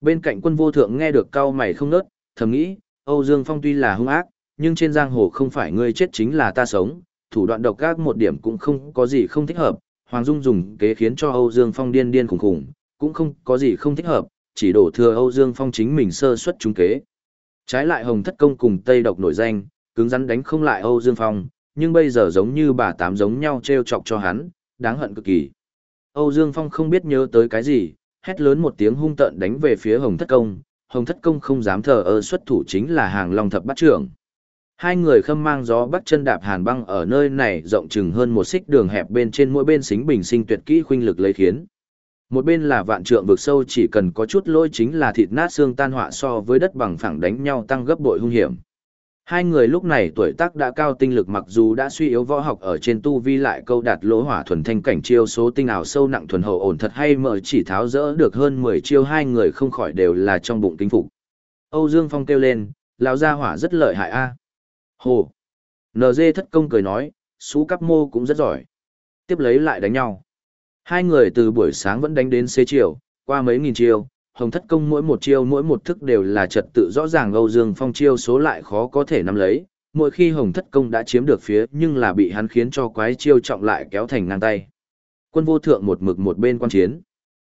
Bên cạnh quân vô thượng nghe được cao mày không nớt, thầm nghĩ, Âu Dương Phong tuy là hung ác, nhưng trên giang hồ không phải ngươi chết chính là ta sống, thủ đoạn độc ác một điểm cũng không có gì không thích hợp, Hoàng Dung dùng kế khiến cho Âu Dương Phong điên điên khủng khủng, cũng không có gì không thích hợp, chỉ đổ thừa Âu Dương Phong chính mình sơ suất trúng kế. Trái lại Hồng Thất Công cùng Tây Độc nổi danh, cứng rắn đánh không lại Âu Dương Phong, nhưng bây giờ giống như bà tám giống nhau treo chọc cho hắn, đáng hận cực kỳ. Âu Dương Phong không biết nhớ tới cái gì, hét lớn một tiếng hung tợn đánh về phía Hồng Thất Công, Hồng Thất Công không dám thờ ơ xuất thủ chính là hàng Long Thập Bát Trưởng. Hai người khâm mang gió bắt chân đạp hàn băng ở nơi này rộng chừng hơn một xích đường hẹp bên trên mỗi bên xính bình sinh tuyệt kỹ khuynh lực lấy khiến. Một bên là vạn trượng vực sâu chỉ cần có chút lôi chính là thịt nát xương tan họa so với đất bằng phẳng đánh nhau tăng gấp bội hung hiểm. Hai người lúc này tuổi tác đã cao tinh lực mặc dù đã suy yếu võ học ở trên tu vi lại câu đạt lỗ hỏa thuần thanh cảnh chiêu số tinh ảo sâu nặng thuần hậu ổn thật hay mở chỉ tháo rỡ được hơn 10 chiêu hai người không khỏi đều là trong bụng kính phục. Âu Dương Phong kêu lên, lão gia hỏa rất lợi hại a. Hồ. NG thất công cười nói, xú cắp mô cũng rất giỏi. Tiếp lấy lại đánh nhau. Hai người từ buổi sáng vẫn đánh đến xế chiều, qua mấy nghìn chiêu, hồng thất công mỗi một chiêu mỗi một thức đều là trật tự rõ ràng Âu Dương Phong chiêu số lại khó có thể nắm lấy. Mỗi khi hồng thất công đã chiếm được phía nhưng là bị hắn khiến cho quái chiêu trọng lại kéo thành ngang tay. Quân vô thượng một mực một bên quan chiến.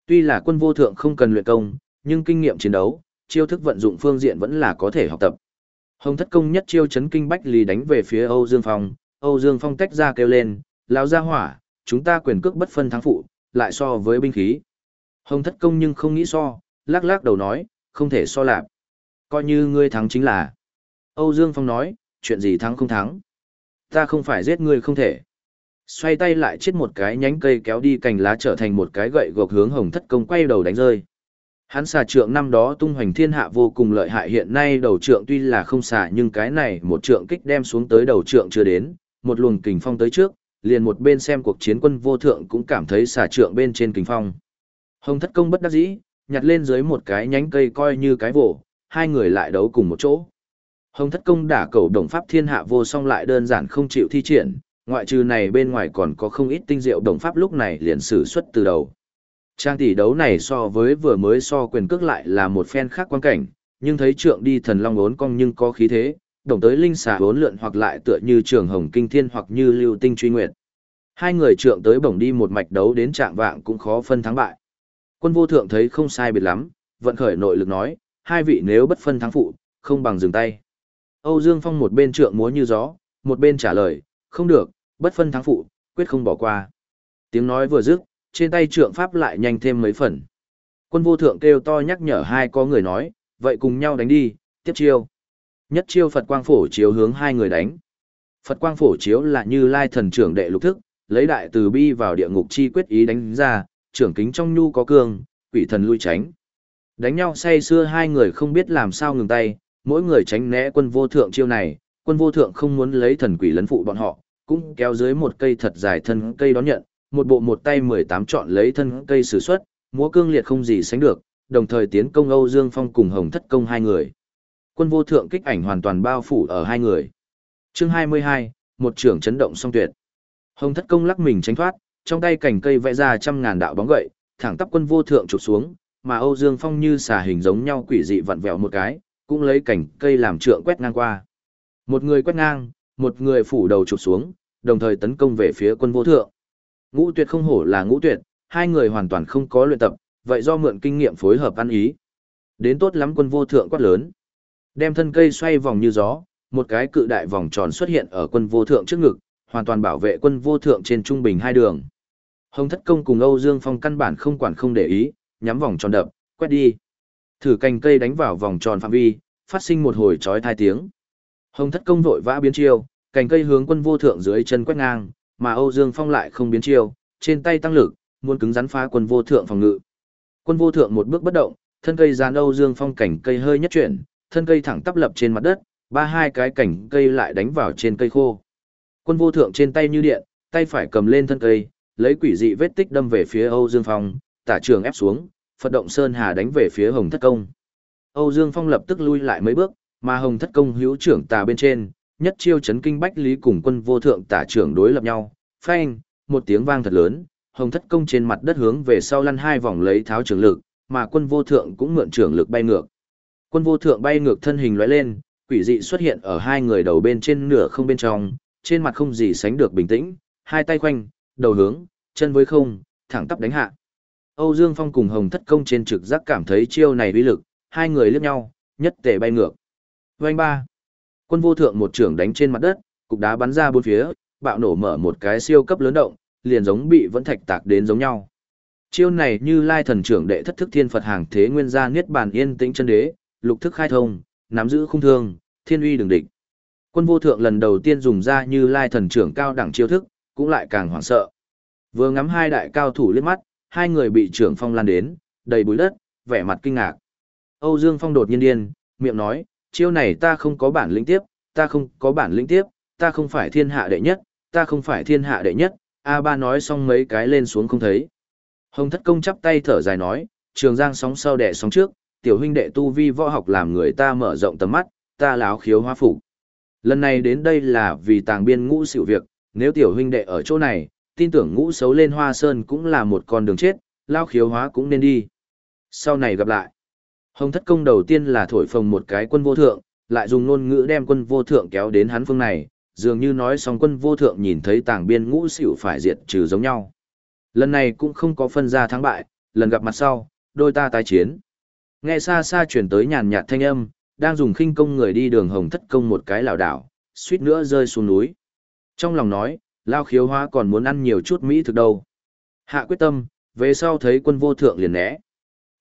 Tuy là quân vô thượng không cần luyện công, nhưng kinh nghiệm chiến đấu, chiêu thức vận dụng phương diện vẫn là có thể học tập. Hồng thất công nhất chiêu chấn kinh bách lý đánh về phía Âu Dương Phong, Âu Dương Phong tách ra kêu lên, lao gia hỏa, chúng ta quyền cước bất phân thắng phụ, lại so với binh khí. Hồng thất công nhưng không nghĩ so, lắc lắc đầu nói, không thể so lạp. Coi như ngươi thắng chính là. Âu Dương Phong nói, chuyện gì thắng không thắng. Ta không phải giết ngươi không thể. Xoay tay lại chết một cái nhánh cây kéo đi cành lá trở thành một cái gậy gộc hướng hồng thất công quay đầu đánh rơi. Hắn xà trượng năm đó tung hoành thiên hạ vô cùng lợi hại hiện nay đầu trượng tuy là không xà nhưng cái này một trượng kích đem xuống tới đầu trượng chưa đến, một luồng kình phong tới trước, liền một bên xem cuộc chiến quân vô thượng cũng cảm thấy xà trượng bên trên kình phong. Hồng thất công bất đắc dĩ, nhặt lên dưới một cái nhánh cây coi như cái vổ, hai người lại đấu cùng một chỗ. Hồng thất công đả cầu đồng pháp thiên hạ vô song lại đơn giản không chịu thi triển, ngoại trừ này bên ngoài còn có không ít tinh diệu đồng pháp lúc này liền sử xuất từ đầu. Trang tỷ đấu này so với vừa mới so quyền cước lại là một phen khác quan cảnh, nhưng thấy trượng đi thần long ốn cong nhưng có khí thế, đồng tới linh xà ốn lượn hoặc lại tựa như trường hồng kinh thiên hoặc như lưu tinh truy nguyệt. Hai người trượng tới bổng đi một mạch đấu đến trạng vạng cũng khó phân thắng bại. Quân vô thượng thấy không sai biệt lắm, vận khởi nội lực nói, hai vị nếu bất phân thắng phụ, không bằng dừng tay. Âu Dương Phong một bên trượng múa như gió, một bên trả lời, không được, bất phân thắng phụ, quyết không bỏ qua. Tiếng nói vừa dứt, trên tay trượng pháp lại nhanh thêm mấy phần. Quân vô thượng kêu to nhắc nhở hai có người nói, vậy cùng nhau đánh đi, tiếp chiêu. Nhất chiêu Phật quang phổ chiếu hướng hai người đánh. Phật quang phổ chiếu là như lai thần trưởng đệ lục thức, lấy đại từ bi vào địa ngục chi quyết ý đánh ra, trưởng kính trong nhu có cương, quỷ thần lui tránh. Đánh nhau say xưa hai người không biết làm sao ngừng tay, mỗi người tránh né quân vô thượng chiêu này, quân vô thượng không muốn lấy thần quỷ lấn phụ bọn họ, cũng kéo dưới một cây thật dài thân cây đón nhận, một bộ một tay 18 chọn lấy thân cây sử xuất, múa cương liệt không gì sánh được, đồng thời tiến công Âu Dương Phong cùng Hồng Thất Công hai người. Quân vô thượng kích ảnh hoàn toàn bao phủ ở hai người. Chương 22, một trưởng chấn động song tuyệt. Hồng Thất Công lắc mình tránh thoát, trong tay cành cây vẽ ra trăm ngàn đạo bóng gậy, thẳng tắp quân vô thượng chụp xuống, mà Âu Dương Phong như xà hình giống nhau quỷ dị vặn vẹo một cái, cũng lấy cành cây làm trượng quét ngang qua. Một người quét ngang, một người phủ đầu chụp xuống, đồng thời tấn công về phía quân vô thượng. Ngũ tuyệt không hổ là ngũ tuyệt, hai người hoàn toàn không có luyện tập, vậy do mượn kinh nghiệm phối hợp ăn ý. Đến tốt lắm quân vô thượng quát lớn. Đem thân cây xoay vòng như gió, một cái cự đại vòng tròn xuất hiện ở quân vô thượng trước ngực, hoàn toàn bảo vệ quân vô thượng trên trung bình hai đường. Hồng Thất Công cùng Âu Dương Phong căn bản không quản không để ý, nhắm vòng tròn đập, quét đi. Thử cành cây đánh vào vòng tròn phạm vi, phát sinh một hồi chói tai tiếng. Hồng Thất Công vội vã biến chiêu, cành cây hướng quân vô thượng dưới chân quét ngang, mà Âu Dương Phong lại không biến chiêu, trên tay tăng lực, muốn cứng rắn phá quân vô thượng phòng ngự. Quân vô thượng một bước bất động, thân cây dán Âu Dương Phong cảnh cây hơi nhất chuyển, thân cây thẳng tắp lập trên mặt đất, ba hai cái cảnh cây lại đánh vào trên cây khô. Quân vô thượng trên tay như điện, tay phải cầm lên thân cây, lấy quỷ dị vết tích đâm về phía Âu Dương Phong, tả trường ép xuống, Phật động Sơn Hà đánh về phía Hồng Thất Công. Âu Dương Phong lập tức lui lại mấy bước, mà Hồng Thất Công hữu trưởng tà bên trên, nhất chiêu chấn kinh bách lý cùng quân vô thượng tả trưởng đối lập nhau, phanh, một tiếng vang thật lớn, hồng thất công trên mặt đất hướng về sau lăn hai vòng lấy tháo trường lực, mà quân vô thượng cũng mượn trưởng lực bay ngược. Quân vô thượng bay ngược thân hình lóe lên, quỷ dị xuất hiện ở hai người đầu bên trên nửa không bên trong, trên mặt không gì sánh được bình tĩnh, hai tay khoanh, đầu hướng, chân với không, thẳng tắp đánh hạ. Âu Dương Phong cùng Hồng Thất Công trên trực giác cảm thấy chiêu này uy lực, hai người liếc nhau, nhất tề bay ngược. Vành ba. Quân vô thượng một trưởng đánh trên mặt đất, cục đá bắn ra bốn phía, bạo nổ mở một cái siêu cấp lớn động, liền giống bị vẫn thạch tạc đến giống nhau. Chiêu này như lai thần trưởng đệ thất thức thiên Phật hàng thế nguyên gia niết bàn yên tĩnh chân đế, lục thức khai thông, nắm giữ khung thương, thiên uy đường địch. Quân vô thượng lần đầu tiên dùng ra như lai thần trưởng cao đẳng chiêu thức, cũng lại càng hoảng sợ. Vừa ngắm hai đại cao thủ liếc mắt, hai người bị trưởng phong lan đến, đầy bụi đất, vẻ mặt kinh ngạc. Âu Dương Phong đột nhiên điên, miệng nói, chiêu này ta không có bản lĩnh tiếp, ta không có bản lĩnh tiếp, ta không phải thiên hạ đệ nhất, ta không phải thiên hạ đệ nhất, A ba nói xong mấy cái lên xuống không thấy. Hồng thất công chắp tay thở dài nói, trường giang sóng sau đẻ sóng trước, tiểu huynh đệ tu vi võ học làm người ta mở rộng tầm mắt, ta láo khiếu hoa phục. Lần này đến đây là vì tàng biên ngũ sự việc, nếu tiểu huynh đệ ở chỗ này, tin tưởng ngũ xấu lên hoa sơn cũng là một con đường chết, lao khiếu hóa cũng nên đi. Sau này gặp lại. Hồng thất công đầu tiên là thổi phồng một cái quân vô thượng, lại dùng ngôn ngữ đem quân vô thượng kéo đến hắn phương này, dường như nói xong quân vô thượng nhìn thấy tảng biên ngũ xỉu phải diệt trừ giống nhau. Lần này cũng không có phân ra thắng bại, lần gặp mặt sau, đôi ta tái chiến. Nghe xa xa chuyển tới nhàn nhạt thanh âm, đang dùng khinh công người đi đường hồng thất công một cái lảo đảo, suýt nữa rơi xuống núi. Trong lòng nói, lao khiếu hóa còn muốn ăn nhiều chút mỹ thực đâu. Hạ quyết tâm, về sau thấy quân vô thượng liền né.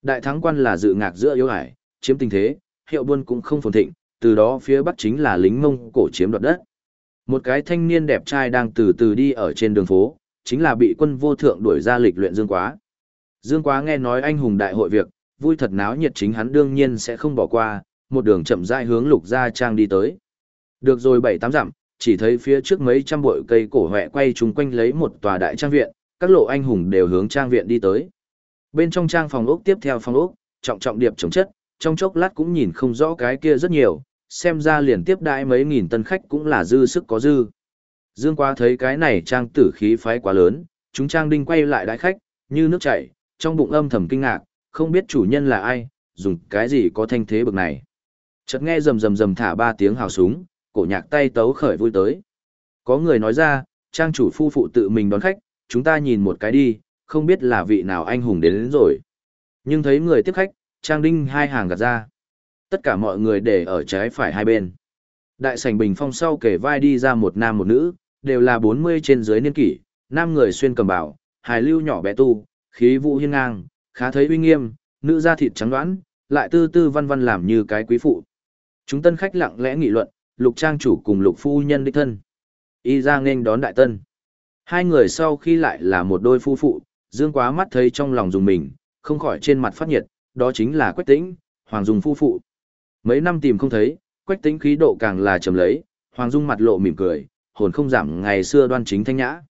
Đại thắng quan là dự ngạc giữa yếu hải, chiếm tình thế, hiệu buôn cũng không phồn thịnh, từ đó phía bắc chính là lính mông cổ chiếm đoạt đất. Một cái thanh niên đẹp trai đang từ từ đi ở trên đường phố, chính là bị quân vô thượng đuổi ra lịch luyện Dương Quá. Dương Quá nghe nói anh hùng đại hội việc, vui thật náo nhiệt chính hắn đương nhiên sẽ không bỏ qua, một đường chậm rãi hướng lục gia trang đi tới. Được rồi bảy tám dặm, chỉ thấy phía trước mấy trăm bụi cây cổ hoẹ quay chung quanh lấy một tòa đại trang viện, các lộ anh hùng đều hướng trang viện đi tới. Bên trong trang phòng ốc tiếp theo phòng ốc, trọng trọng điệp chống chất, trong chốc lát cũng nhìn không rõ cái kia rất nhiều, xem ra liền tiếp đãi mấy nghìn tân khách cũng là dư sức có dư. Dương quá thấy cái này trang tử khí phái quá lớn, chúng trang đinh quay lại đại khách, như nước chảy, trong bụng âm thầm kinh ngạc, không biết chủ nhân là ai, dùng cái gì có thanh thế bực này. Chợt nghe rầm rầm rầm thả ba tiếng hào súng, cổ nhạc tay tấu khởi vui tới. Có người nói ra, trang chủ phu phụ tự mình đón khách, chúng ta nhìn một cái đi, không biết là vị nào anh hùng đến, đến rồi. Nhưng thấy người tiếp khách, trang đinh hai hàng gạt ra. Tất cả mọi người để ở trái phải hai bên. Đại sảnh bình phong sau kể vai đi ra một nam một nữ, đều là 40 trên dưới niên kỷ, nam người xuyên cầm bảo, hài lưu nhỏ bé tu, khí vũ hiên ngang, khá thấy uy nghiêm, nữ da thịt trắng đoán, lại tư tư văn văn làm như cái quý phụ. Chúng tân khách lặng lẽ nghị luận, lục trang chủ cùng lục phu nhân đích thân. Y ra nên đón đại tân. Hai người sau khi lại là một đôi phu phụ, dương quá mắt thấy trong lòng dùng mình, không khỏi trên mặt phát nhiệt, đó chính là quách tĩnh, hoàng dung phu phụ. Mấy năm tìm không thấy, quách tĩnh khí độ càng là trầm lấy, hoàng dung mặt lộ mỉm cười, hồn không giảm ngày xưa đoan chính thanh nhã.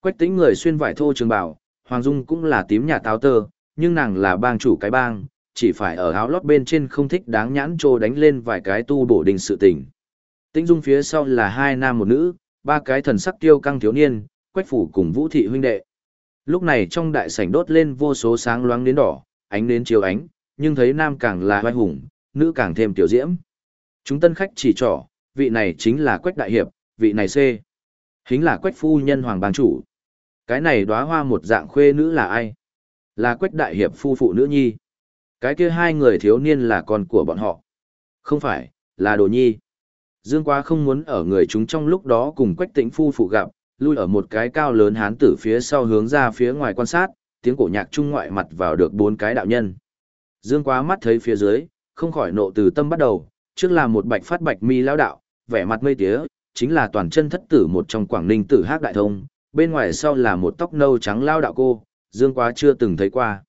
Quách tĩnh người xuyên vải thô trường bảo, hoàng dung cũng là tím nhà táo tơ, nhưng nàng là bang chủ cái bang, chỉ phải ở áo lót bên trên không thích đáng nhãn trô đánh lên vài cái tu bổ đình sự tình. Tĩnh dung phía sau là hai nam một nữ, ba cái thần sắc tiêu căng thiếu niên, quách phủ cùng vũ thị huynh đệ. Lúc này trong đại sảnh đốt lên vô số sáng loáng đến đỏ, ánh đến chiếu ánh, nhưng thấy nam càng là vai hùng, nữ càng thêm tiểu diễm. Chúng tân khách chỉ trỏ, vị này chính là quách đại hiệp, vị này C. Hính là quách phu nhân hoàng bang chủ. Cái này đóa hoa một dạng khuê nữ là ai? Là quách đại hiệp phu phụ nữ nhi. Cái kia hai người thiếu niên là con của bọn họ. Không phải, là đồ nhi. Dương quá không muốn ở người chúng trong lúc đó cùng quách tĩnh phu phụ gặp, lui ở một cái cao lớn hán tử phía sau hướng ra phía ngoài quan sát, tiếng cổ nhạc trung ngoại mặt vào được bốn cái đạo nhân. Dương quá mắt thấy phía dưới, không khỏi nộ từ tâm bắt đầu, trước là một bạch phát bạch mi lão đạo, vẻ mặt mây tía, chính là toàn chân thất tử một trong Quảng Ninh tử Hắc đại thông, bên ngoài sau là một tóc nâu trắng lão đạo cô, Dương quá chưa từng thấy qua.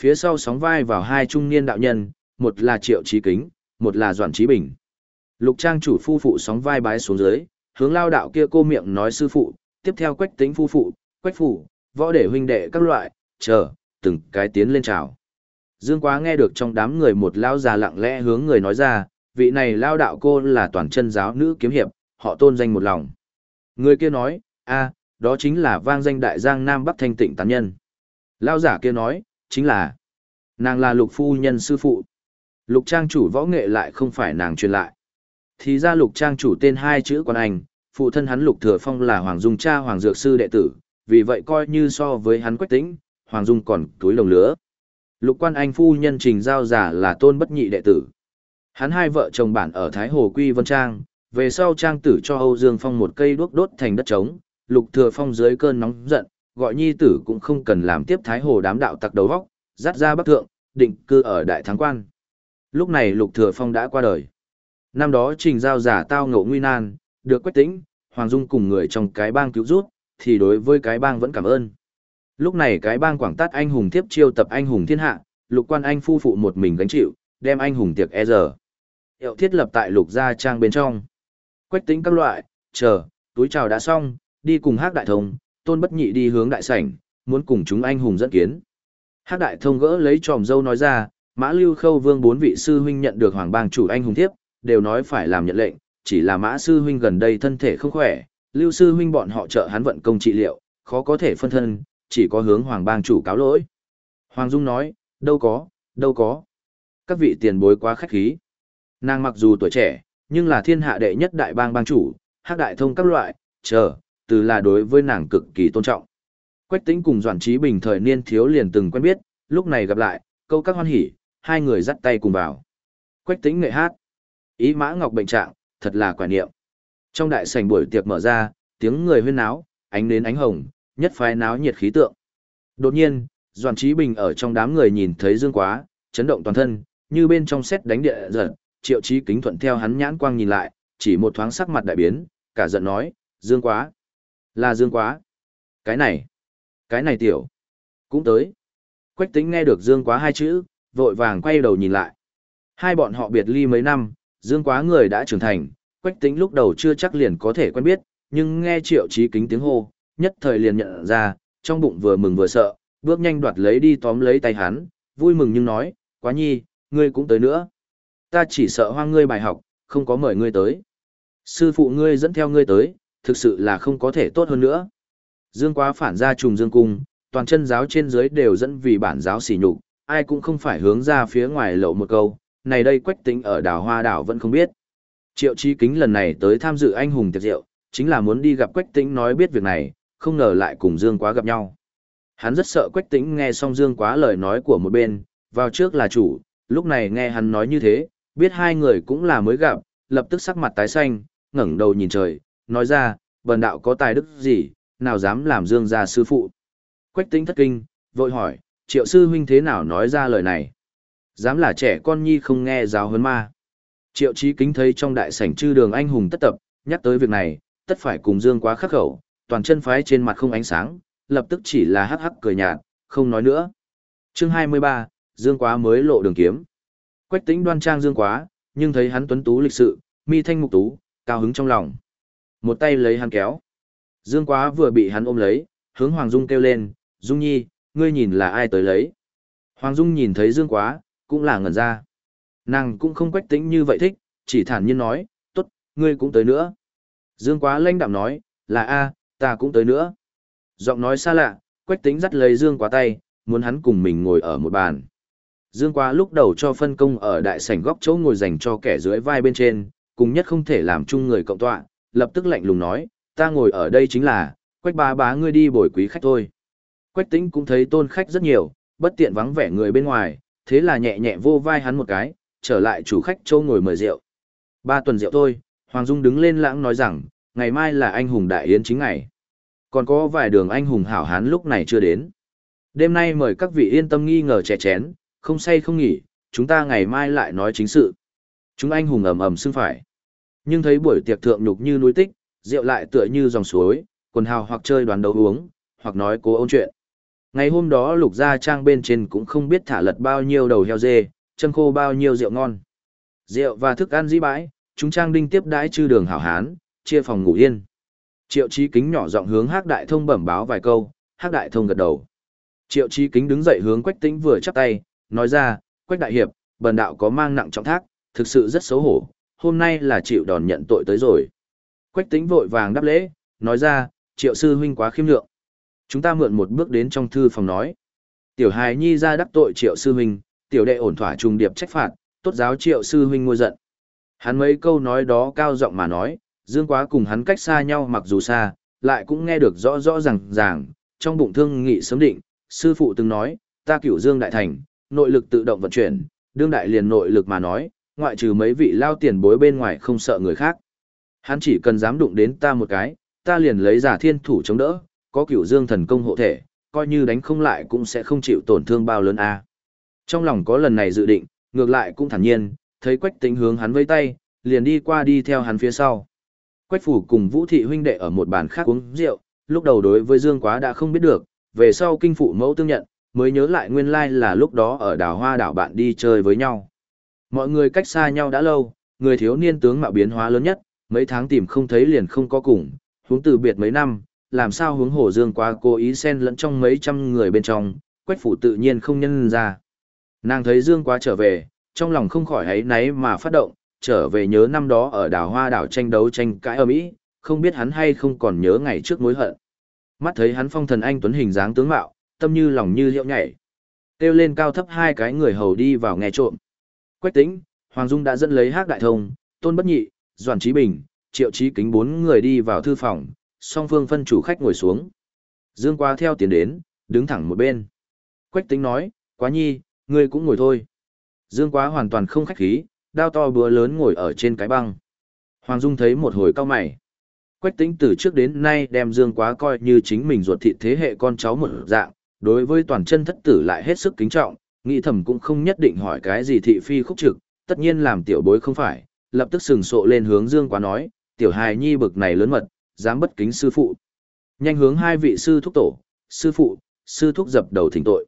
Phía sau sóng vai vào hai trung niên đạo nhân, một là Triệu Chí Kính, một là Doãn Chí Bình. Lục Trang chủ phu phụ sóng vai bái xuống dưới, hướng lao đạo kia cô miệng nói sư phụ, tiếp theo quách tính phu phụ, quách phủ, võ để huynh đệ các loại, chờ, từng cái tiến lên chào. Dương Quá nghe được trong đám người một lao già lặng lẽ hướng người nói ra, vị này lao đạo cô là toàn chân giáo nữ kiếm hiệp, họ tôn danh một lòng. Người kia nói, a, đó chính là vang danh đại giang Nam Bắc thanh tịnh tán nhân. Lao giả kia nói, chính là Nàng là lục phu nhân sư phụ. Lục trang chủ võ nghệ lại không phải nàng truyền lại. Thì ra lục trang chủ tên hai chữ quan anh, phụ thân hắn lục thừa phong là Hoàng Dung cha Hoàng Dược Sư đệ tử, vì vậy coi như so với hắn quách tĩnh, Hoàng Dung còn túi lồng lứa. Lục quan anh phu nhân trình giao giả là tôn bất nhị đệ tử. Hắn hai vợ chồng bản ở Thái Hồ Quy Vân Trang, về sau trang tử cho Âu Dương Phong một cây đuốc đốt thành đất trống, lục thừa phong dưới cơn nóng giận, gọi nhi tử cũng không cần làm tiếp Thái Hồ đám đạo tặc đầu vóc, dắt ra bắc thượng, định cư ở Đại Thắng Quan. Lúc này lục thừa phong đã qua đời. Năm đó trình giao giả tao ngộ nguy nan, được quách tĩnh, Hoàng Dung cùng người trong cái bang cứu rút, thì đối với cái bang vẫn cảm ơn. Lúc này cái bang quảng tát anh hùng tiếp chiêu tập anh hùng thiên hạ, lục quan anh phu phụ một mình gánh chịu, đem anh hùng tiệc e giờ. Hiệu thiết lập tại lục gia trang bên trong. Quách tính các loại, chờ, túi chào đã xong, đi cùng hát đại thông, tôn bất nhị đi hướng đại sảnh, muốn cùng chúng anh hùng dẫn kiến. Hát đại thông gỡ lấy tròm dâu nói ra, mã lưu khâu vương bốn vị sư huynh nhận được hoàng bang chủ anh hùng thiếp, đều nói phải làm nhận lệnh, chỉ là mã sư huynh gần đây thân thể không khỏe, lưu sư huynh bọn họ trợ hắn vận công trị liệu, khó có thể phân thân, chỉ có hướng hoàng bang chủ cáo lỗi. Hoàng Dung nói, đâu có, đâu có. Các vị tiền bối quá khách khí. Nàng mặc dù tuổi trẻ, nhưng là thiên hạ đệ nhất đại bang bang chủ, hắc đại thông các loại, chờ, từ là đối với nàng cực kỳ tôn trọng. Quách tính cùng Doãn Trí Bình thời niên thiếu liền từng quen biết, lúc này gặp lại, câu các hoan hỉ, hai người dắt tay cùng vào. Quách tính nghệ hát. Ý mã ngọc bệnh trạng, thật là quả niệm. Trong đại sảnh buổi tiệc mở ra, tiếng người huyên náo, ánh đến ánh hồng, nhất phái náo nhiệt khí tượng. Đột nhiên, Doan Trí Bình ở trong đám người nhìn thấy Dương Quá, chấn động toàn thân, như bên trong xét đánh địa giật, Triệu Chí Kính thuận theo hắn nhãn quang nhìn lại, chỉ một thoáng sắc mặt đại biến, cả giận nói, Dương Quá, là Dương Quá. Cái này, cái này tiểu, cũng tới. Quách tính nghe được Dương Quá hai chữ, vội vàng quay đầu nhìn lại. Hai bọn họ biệt ly mấy năm, Dương Quá người đã trưởng thành, Quách tính lúc đầu chưa chắc liền có thể quen biết, nhưng nghe Triệu trí Kính tiếng hô, nhất thời liền nhận ra, trong bụng vừa mừng vừa sợ, bước nhanh đoạt lấy đi tóm lấy tay hắn, vui mừng nhưng nói, quá nhi, ngươi cũng tới nữa. Ta chỉ sợ hoang ngươi bài học, không có mời ngươi tới. Sư phụ ngươi dẫn theo ngươi tới, thực sự là không có thể tốt hơn nữa. Dương quá phản ra trùng dương cung, toàn chân giáo trên dưới đều dẫn vì bản giáo xỉ nhục, ai cũng không phải hướng ra phía ngoài lộ một câu, này đây quách tính ở đảo hoa đảo vẫn không biết. Triệu Chi Kính lần này tới tham dự anh hùng tiệc rượu, chính là muốn đi gặp quách tính nói biết việc này, không ngờ lại cùng Dương quá gặp nhau. Hắn rất sợ Quách Tĩnh nghe xong Dương Quá lời nói của một bên, vào trước là chủ, lúc này nghe hắn nói như thế, biết hai người cũng là mới gặp, lập tức sắc mặt tái xanh, ngẩng đầu nhìn trời, nói ra, bần đạo có tài đức gì, nào dám làm Dương gia sư phụ. Quách Tĩnh thất kinh, vội hỏi, triệu sư huynh thế nào nói ra lời này. Dám là trẻ con nhi không nghe giáo huấn ma. Triệu Chí Kính thấy trong đại sảnh chư đường anh hùng tất tập, nhắc tới việc này, tất phải cùng Dương Quá khắc khẩu, toàn chân phái trên mặt không ánh sáng, lập tức chỉ là hắc hắc cười nhạt, không nói nữa. Chương 23, Dương Quá mới lộ đường kiếm. Quách Tĩnh đoan trang Dương Quá, nhưng thấy hắn tuấn tú lịch sự, mi thanh mục tú, cao hứng trong lòng. Một tay lấy hắn kéo. Dương Quá vừa bị hắn ôm lấy, hướng Hoàng Dung kêu lên, "Dung Nhi, ngươi nhìn là ai tới lấy?" Hoàng Dung nhìn thấy Dương Quá, cũng là ngẩn ra. Nàng cũng không Quách Tĩnh như vậy thích, chỉ thản nhiên nói, "Tốt, ngươi cũng tới nữa." Dương Quá lanh đạm nói, "Là a, ta cũng tới nữa." Giọng nói xa lạ, quách tính dắt lấy Dương quá tay, muốn hắn cùng mình ngồi ở một bàn. Dương quá lúc đầu cho phân công ở đại sảnh góc chỗ ngồi dành cho kẻ dưới vai bên trên, cùng nhất không thể làm chung người cộng tọa, lập tức lạnh lùng nói, ta ngồi ở đây chính là, quách bá bá ngươi đi bồi quý khách thôi. Quách tính cũng thấy tôn khách rất nhiều, bất tiện vắng vẻ người bên ngoài, thế là nhẹ nhẹ vô vai hắn một cái, trở lại chủ khách châu ngồi mời rượu. Ba tuần rượu thôi, Hoàng Dung đứng lên lãng nói rằng, ngày mai là anh hùng đại yến chính ngày. Còn có vài đường anh hùng hảo hán lúc này chưa đến. Đêm nay mời các vị yên tâm nghi ngờ trẻ chén, không say không nghỉ, chúng ta ngày mai lại nói chính sự. Chúng anh hùng ầm ầm xưng phải. Nhưng thấy buổi tiệc thượng nhục như núi tích, rượu lại tựa như dòng suối, quần hào hoặc chơi đoàn đấu uống, hoặc nói cố ôn chuyện. Ngày hôm đó lục gia trang bên trên cũng không biết thả lật bao nhiêu đầu heo dê, chân khô bao nhiêu rượu ngon. Rượu và thức ăn dĩ bãi, chúng trang đinh tiếp đãi chư đường hảo hán, chia phòng ngủ yên. Triệu Chí Kính nhỏ giọng hướng Hắc Đại Thông bẩm báo vài câu, Hắc Đại Thông gật đầu. Triệu Chí Kính đứng dậy hướng Quách Tĩnh vừa chắp tay, nói ra, Quách Đại Hiệp, bần đạo có mang nặng trọng thác, thực sự rất xấu hổ, hôm nay là chịu đòn nhận tội tới rồi. Quách Tĩnh vội vàng đáp lễ, nói ra, Triệu Sư Huynh quá khiêm lượng. Chúng ta mượn một bước đến trong thư phòng nói. Tiểu hài nhi ra đắc tội Triệu Sư Huynh, tiểu đệ ổn thỏa trùng điệp trách phạt, tốt giáo triệu sư huynh ngôi giận. Hắn mấy câu nói đó cao giọng mà nói, Dương Quá cùng hắn cách xa nhau mặc dù xa, lại cũng nghe được rõ rõ ràng ràng, trong bụng thương nghị sớm định, sư phụ từng nói, ta cửu Dương đại thành, nội lực tự động vận chuyển, đương đại liền nội lực mà nói, ngoại trừ mấy vị lao tiền bối bên ngoài không sợ người khác. Hắn chỉ cần dám đụng đến ta một cái, ta liền lấy giả thiên thủ chống đỡ, có cửu Dương thần công hộ thể, coi như đánh không lại cũng sẽ không chịu tổn thương bao lớn a. Trong lòng có lần này dự định, ngược lại cũng thản nhiên, thấy Quách Tĩnh hướng hắn vẫy tay, liền đi qua đi theo hắn phía sau. Quách phủ cùng Vũ thị huynh đệ ở một bàn khác uống rượu, lúc đầu đối với Dương Quá đã không biết được, về sau kinh phụ mẫu tương nhận, mới nhớ lại nguyên lai là lúc đó ở đảo hoa đảo bạn đi chơi với nhau. Mọi người cách xa nhau đã lâu, người thiếu niên tướng mạo biến hóa lớn nhất, mấy tháng tìm không thấy liền không có cùng, huống từ biệt mấy năm, làm sao hướng hồ Dương Quá cố ý xen lẫn trong mấy trăm người bên trong, quách phủ tự nhiên không nhân ra. Nàng thấy Dương Quá trở về, trong lòng không khỏi ấy náy mà phát động, trở về nhớ năm đó ở đảo hoa đảo tranh đấu tranh cãi ở Mỹ, không biết hắn hay không còn nhớ ngày trước mối hận. Mắt thấy hắn phong thần anh tuấn hình dáng tướng mạo, tâm như lòng như hiệu nhảy. Kêu lên cao thấp hai cái người hầu đi vào nghe trộm. Quách tĩnh, Hoàng Dung đã dẫn lấy hát đại thông, tôn bất nhị, doàn trí bình, triệu trí kính bốn người đi vào thư phòng, song phương phân chủ khách ngồi xuống. Dương Quá theo tiến đến, đứng thẳng một bên. Quách tĩnh nói, quá nhi, ngươi cũng ngồi thôi. Dương quá hoàn toàn không khách khí, đao to búa lớn ngồi ở trên cái băng. Hoàng Dung thấy một hồi cao mày. Quách tính từ trước đến nay đem Dương quá coi như chính mình ruột thịt thế hệ con cháu một dạng, đối với toàn chân thất tử lại hết sức kính trọng, nghĩ thầm cũng không nhất định hỏi cái gì thị phi khúc trực, tất nhiên làm tiểu bối không phải, lập tức sừng sộ lên hướng Dương quá nói, tiểu hài nhi bực này lớn mật, dám bất kính sư phụ. Nhanh hướng hai vị sư thúc tổ, sư phụ, sư thúc dập đầu thỉnh tội.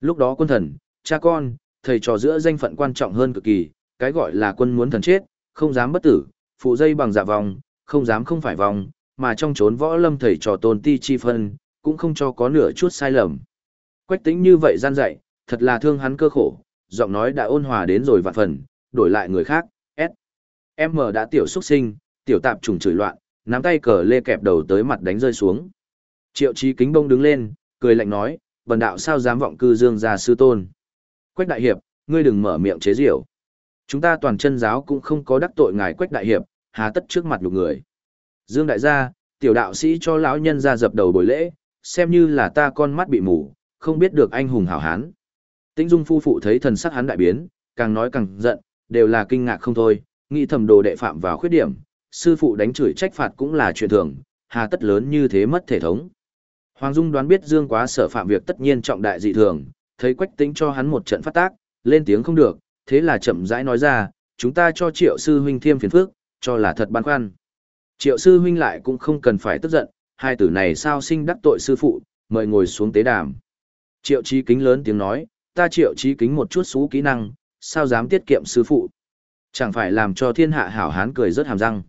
Lúc đó quân thần, cha con, thầy trò giữa danh phận quan trọng hơn cực kỳ, cái gọi là quân muốn thần chết, không dám bất tử, phụ dây bằng dạ vòng, không dám không phải vòng, mà trong trốn võ lâm thầy trò tôn ti chi phân, cũng không cho có nửa chút sai lầm. Quách tính như vậy gian dạy, thật là thương hắn cơ khổ, giọng nói đã ôn hòa đến rồi vạn phần, đổi lại người khác, S. M đã tiểu xuất sinh, tiểu tạp trùng chửi loạn, nắm tay cờ lê kẹp đầu tới mặt đánh rơi xuống. Triệu Chí kính bông đứng lên, cười lạnh nói, bần đạo sao dám vọng cư dương gia sư tôn. Quách đại hiệp, ngươi đừng mở miệng chế diệu. Chúng ta toàn chân giáo cũng không có đắc tội ngài Quách đại hiệp, hà tất trước mặt lục người. Dương đại gia, tiểu đạo sĩ cho lão nhân ra dập đầu buổi lễ, xem như là ta con mắt bị mù, không biết được anh hùng hảo hán. Tĩnh Dung phu phụ thấy thần sắc hắn đại biến, càng nói càng giận, đều là kinh ngạc không thôi, nghĩ thầm đồ đệ phạm vào khuyết điểm, sư phụ đánh chửi trách phạt cũng là chuyện thường, hà tất lớn như thế mất thể thống. Hoàng Dung đoán biết Dương Quá sở phạm việc tất nhiên trọng đại dị thường, thấy Quách Tĩnh cho hắn một trận phát tác, lên tiếng không được, thế là chậm rãi nói ra, chúng ta cho Triệu sư huynh thiêm phiền phước, cho là thật băn khoăn. Triệu sư huynh lại cũng không cần phải tức giận, hai tử này sao sinh đắc tội sư phụ, mời ngồi xuống tế đàm. Triệu Chí Kính lớn tiếng nói, ta Triệu Chí Kính một chút xú kỹ năng, sao dám tiết kiệm sư phụ. Chẳng phải làm cho thiên hạ hảo hán cười rất hàm răng.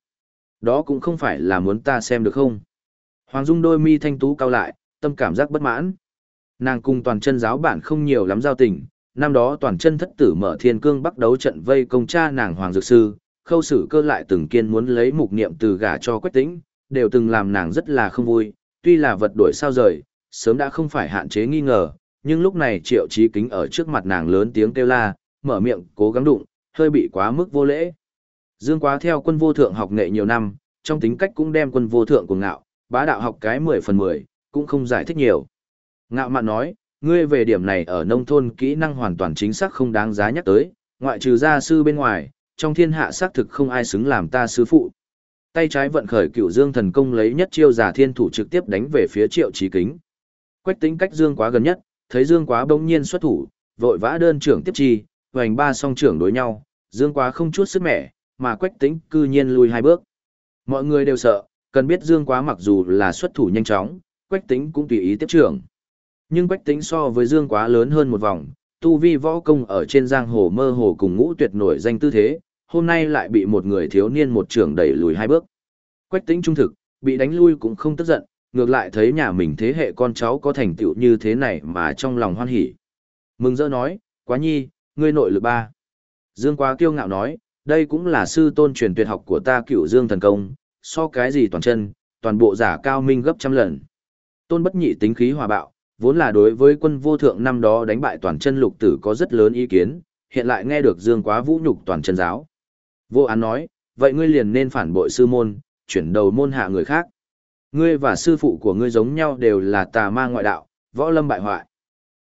Đó cũng không phải là muốn ta xem được không. Hoàng Dung đôi mi thanh tú cao lại, tâm cảm giác bất mãn. Nàng cùng toàn chân giáo bản không nhiều lắm giao tình, năm đó toàn chân thất tử mở thiên cương bắt đấu trận vây công cha nàng Hoàng Dược Sư, khâu sử cơ lại từng kiên muốn lấy mục niệm từ gả cho quách tĩnh, đều từng làm nàng rất là không vui, tuy là vật đổi sao rời, sớm đã không phải hạn chế nghi ngờ, nhưng lúc này triệu trí kính ở trước mặt nàng lớn tiếng kêu la, mở miệng cố gắng đụng, hơi bị quá mức vô lễ. Dương quá theo quân vô thượng học nghệ nhiều năm, trong tính cách cũng đem quân vô thượng của ngạo, bá đạo học cái 10 phần 10, cũng không giải thích nhiều. Ngạo mạn nói, ngươi về điểm này ở nông thôn kỹ năng hoàn toàn chính xác không đáng giá nhắc tới, ngoại trừ gia sư bên ngoài, trong thiên hạ xác thực không ai xứng làm ta sư phụ. Tay trái vận khởi cựu dương thần công lấy nhất chiêu giả thiên thủ trực tiếp đánh về phía triệu trí kính. Quách tính cách dương quá gần nhất, thấy dương quá bỗng nhiên xuất thủ, vội vã đơn trưởng tiếp chi, hoành ba song trưởng đối nhau, dương quá không chút sức mẻ, mà quách tính cư nhiên lùi hai bước. Mọi người đều sợ, cần biết dương quá mặc dù là xuất thủ nhanh chóng, quách Tĩnh cũng tùy ý tiếp trưởng. Nhưng quách Tĩnh so với dương quá lớn hơn một vòng, tu vi võ công ở trên giang hồ mơ hồ cùng ngũ tuyệt nổi danh tư thế, hôm nay lại bị một người thiếu niên một trưởng đẩy lùi hai bước. Quách Tĩnh trung thực, bị đánh lui cũng không tức giận, ngược lại thấy nhà mình thế hệ con cháu có thành tựu như thế này mà trong lòng hoan hỉ. Mừng rỡ nói, quá nhi, ngươi nội lực ba. Dương quá kiêu ngạo nói, đây cũng là sư tôn truyền tuyệt học của ta cửu dương thần công, so cái gì toàn chân, toàn bộ giả cao minh gấp trăm lần. Tôn bất nhị tính khí hòa bạo, Vốn là đối với quân vô thượng năm đó đánh bại toàn chân lục tử có rất lớn ý kiến, hiện lại nghe được Dương Quá vũ nhục toàn chân giáo. Vô án nói, vậy ngươi liền nên phản bội sư môn, chuyển đầu môn hạ người khác. Ngươi và sư phụ của ngươi giống nhau đều là tà ma ngoại đạo, võ lâm bại hoại.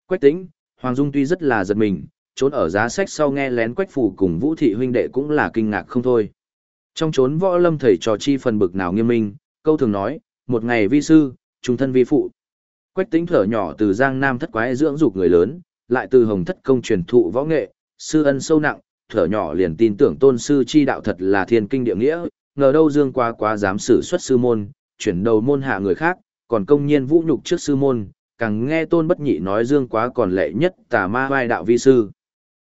Quách tính, Hoàng Dung tuy rất là giật mình, trốn ở giá sách sau nghe lén quách phủ cùng vũ thị huynh đệ cũng là kinh ngạc không thôi. Trong chốn võ lâm thầy trò chi phần bực nào nghiêm minh, câu thường nói, một ngày vi sư, trung thân vi phụ. Quách tính thở nhỏ từ Giang Nam thất quái dưỡng dục người lớn, lại từ hồng thất công truyền thụ võ nghệ, sư ân sâu nặng, thở nhỏ liền tin tưởng tôn sư chi đạo thật là thiên kinh địa nghĩa, ngờ đâu dương quá quá dám xử xuất sư môn, chuyển đầu môn hạ người khác, còn công nhiên vũ nhục trước sư môn, càng nghe tôn bất nhị nói dương quá còn lệ nhất tà ma vai đạo vi sư.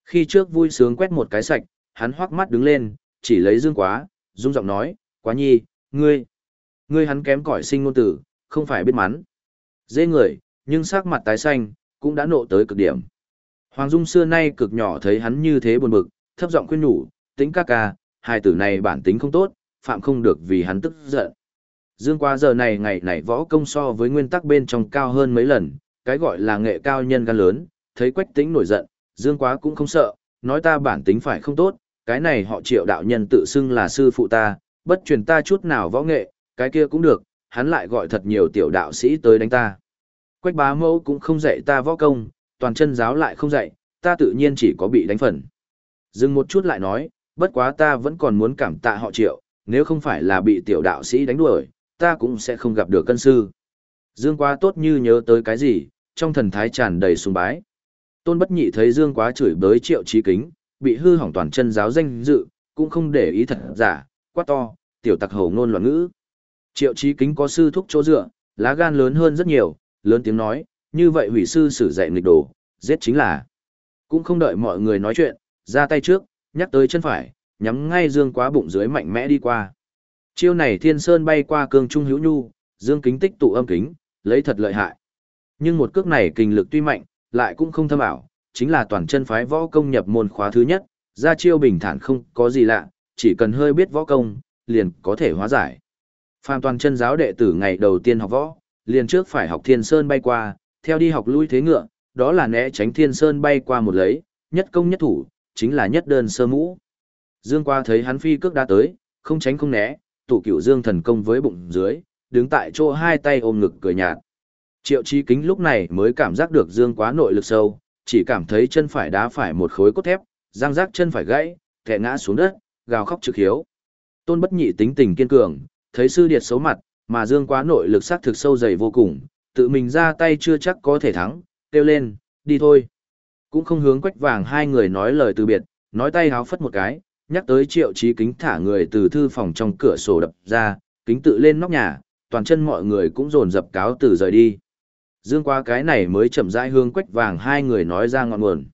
Khi trước vui sướng quét một cái sạch, hắn hoắc mắt đứng lên, chỉ lấy dương quá, rung giọng nói, quá nhi, ngươi, ngươi hắn kém cỏi sinh ngôn tử, không phải biết mắn. Dễ người, nhưng sắc mặt tái xanh, cũng đã nộ tới cực điểm. Hoàng Dung xưa nay cực nhỏ thấy hắn như thế buồn bực, thấp giọng khuyên nhủ, tính ca ca, hai tử này bản tính không tốt, phạm không được vì hắn tức giận. Dương qua giờ này ngày này võ công so với nguyên tắc bên trong cao hơn mấy lần, cái gọi là nghệ cao nhân gan lớn, thấy quách tính nổi giận, Dương quá cũng không sợ, nói ta bản tính phải không tốt, cái này họ triệu đạo nhân tự xưng là sư phụ ta, bất truyền ta chút nào võ nghệ, cái kia cũng được, hắn lại gọi thật nhiều tiểu đạo sĩ tới đánh ta. Quách bá mẫu cũng không dạy ta võ công, toàn chân giáo lại không dạy, ta tự nhiên chỉ có bị đánh phần. Dừng một chút lại nói, bất quá ta vẫn còn muốn cảm tạ họ triệu, nếu không phải là bị tiểu đạo sĩ đánh đuổi, ta cũng sẽ không gặp được cân sư. Dương quá tốt như nhớ tới cái gì, trong thần thái tràn đầy sùng bái. Tôn bất nhị thấy Dương quá chửi bới triệu trí kính, bị hư hỏng toàn chân giáo danh dự, cũng không để ý thật giả, quá to, tiểu tặc hầu ngôn loạn ngữ. Triệu trí kính có sư thúc chỗ dựa, lá gan lớn hơn rất nhiều, lớn tiếng nói, như vậy hủy sư sử dạy nghịch đồ, giết chính là. Cũng không đợi mọi người nói chuyện, ra tay trước, nhắc tới chân phải, nhắm ngay Dương quá bụng dưới mạnh mẽ đi qua. Chiêu này thiên sơn bay qua cương trung hữu nhu, Dương kính tích tụ âm kính, lấy thật lợi hại. Nhưng một cước này kinh lực tuy mạnh, lại cũng không thâm ảo, chính là toàn chân phái võ công nhập môn khóa thứ nhất, ra chiêu bình thản không có gì lạ, chỉ cần hơi biết võ công, liền có thể hóa giải. Phạm toàn chân giáo đệ tử ngày đầu tiên học võ, liền trước phải học thiên sơn bay qua, theo đi học lui thế ngựa, đó là né tránh thiên sơn bay qua một lấy, nhất công nhất thủ, chính là nhất đơn sơ mũ. Dương qua thấy hắn phi cước đã tới, không tránh không né, tụ cửu dương thần công với bụng dưới, đứng tại chỗ hai tay ôm ngực cười nhạt. Triệu Chí Kính lúc này mới cảm giác được dương quá nội lực sâu, chỉ cảm thấy chân phải đá phải một khối cốt thép, răng rác chân phải gãy, kẻ ngã xuống đất, gào khóc trực hiếu. Tôn Bất Nhị tính tình kiên cường, thấy sư điệt xấu mặt, mà dương quá nội lực sắc thực sâu dày vô cùng, tự mình ra tay chưa chắc có thể thắng, kêu lên, đi thôi. Cũng không hướng quách vàng hai người nói lời từ biệt, nói tay háo phất một cái, nhắc tới triệu chí kính thả người từ thư phòng trong cửa sổ đập ra, kính tự lên nóc nhà, toàn chân mọi người cũng dồn dập cáo từ rời đi. Dương qua cái này mới chậm rãi hướng quách vàng hai người nói ra ngọn nguồn.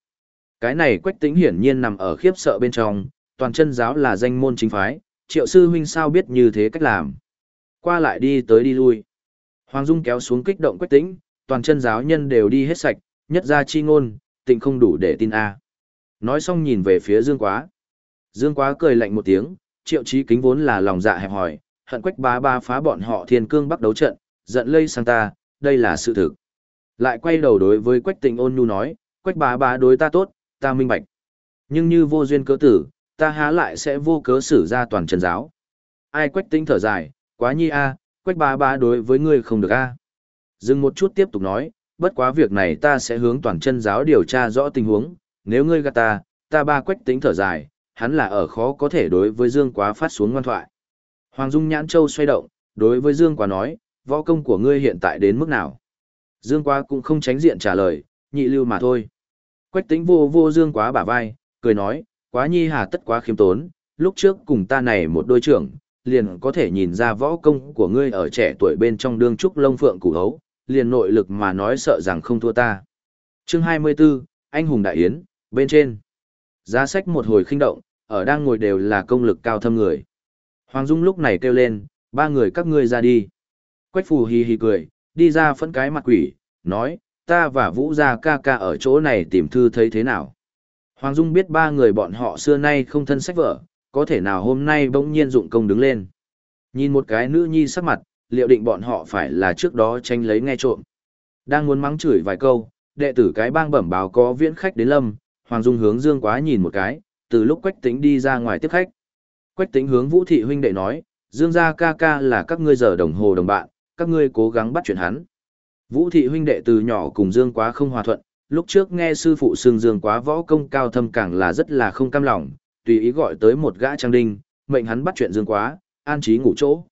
Cái này quách tính hiển nhiên nằm ở khiếp sợ bên trong, toàn chân giáo là danh môn chính phái, triệu sư huynh sao biết như thế cách làm. Qua lại đi tới đi lui. Hoàng Dung kéo xuống kích động quách tính, toàn chân giáo nhân đều đi hết sạch, nhất ra chi ngôn, tịnh không đủ để tin A. Nói xong nhìn về phía Dương Quá. Dương Quá cười lạnh một tiếng, triệu chí kính vốn là lòng dạ hẹp hòi, hận quách bá ba phá bọn họ thiên cương bắt đấu trận, giận lây sang ta, đây là sự thực. Lại quay đầu đối với quách Tịnh ôn nhu nói, quách bá bá đối ta tốt, ta minh bạch. Nhưng như vô duyên cớ tử, ta há lại sẽ vô cớ xử ra toàn trần giáo. Ai quách tinh thở dài, quá nhi a, quách bá bá đối với ngươi không được a. Dừng một chút tiếp tục nói, bất quá việc này ta sẽ hướng toàn chân giáo điều tra rõ tình huống, nếu ngươi gạt ta, ta ba quách tính thở dài, hắn là ở khó có thể đối với Dương Quá phát xuống ngoan thoại. Hoàng Dung Nhãn Châu xoay động, đối với Dương Quá nói, võ công của ngươi hiện tại đến mức nào? Dương Quá cũng không tránh diện trả lời, nhị lưu mà thôi. Quách tính vô vô Dương Quá bả vai, cười nói, quá nhi hà tất quá khiêm tốn, lúc trước cùng ta này một đôi trưởng, liền có thể nhìn ra võ công của ngươi ở trẻ tuổi bên trong đương trúc lông phượng củ hấu, liền nội lực mà nói sợ rằng không thua ta. Chương 24, Anh hùng đại yến, bên trên. Giá sách một hồi khinh động, ở đang ngồi đều là công lực cao thâm người. Hoàng Dung lúc này kêu lên, ba người các ngươi ra đi. Quách phù hì hì cười, đi ra phẫn cái mặt quỷ, nói, ta và Vũ gia ca ca ở chỗ này tìm thư thấy thế nào. Hoàng Dung biết ba người bọn họ xưa nay không thân sách vợ, có thể nào hôm nay bỗng nhiên dụng công đứng lên. Nhìn một cái nữ nhi sắc mặt, liệu định bọn họ phải là trước đó tranh lấy nghe trộm. Đang muốn mắng chửi vài câu, đệ tử cái bang bẩm báo có viễn khách đến lâm, Hoàng Dung hướng Dương Quá nhìn một cái, từ lúc Quách Tĩnh đi ra ngoài tiếp khách. Quách Tĩnh hướng Vũ thị huynh đệ nói, Dương gia ca ca là các ngươi giờ đồng hồ đồng bạn, các ngươi cố gắng bắt chuyện hắn. Vũ thị huynh đệ từ nhỏ cùng Dương Quá không hòa thuận, lúc trước nghe sư phụ xương Dương Quá võ công cao thâm càng là rất là không cam lòng, tùy ý gọi tới một gã trang đinh, mệnh hắn bắt chuyện Dương Quá, an trí ngủ chỗ.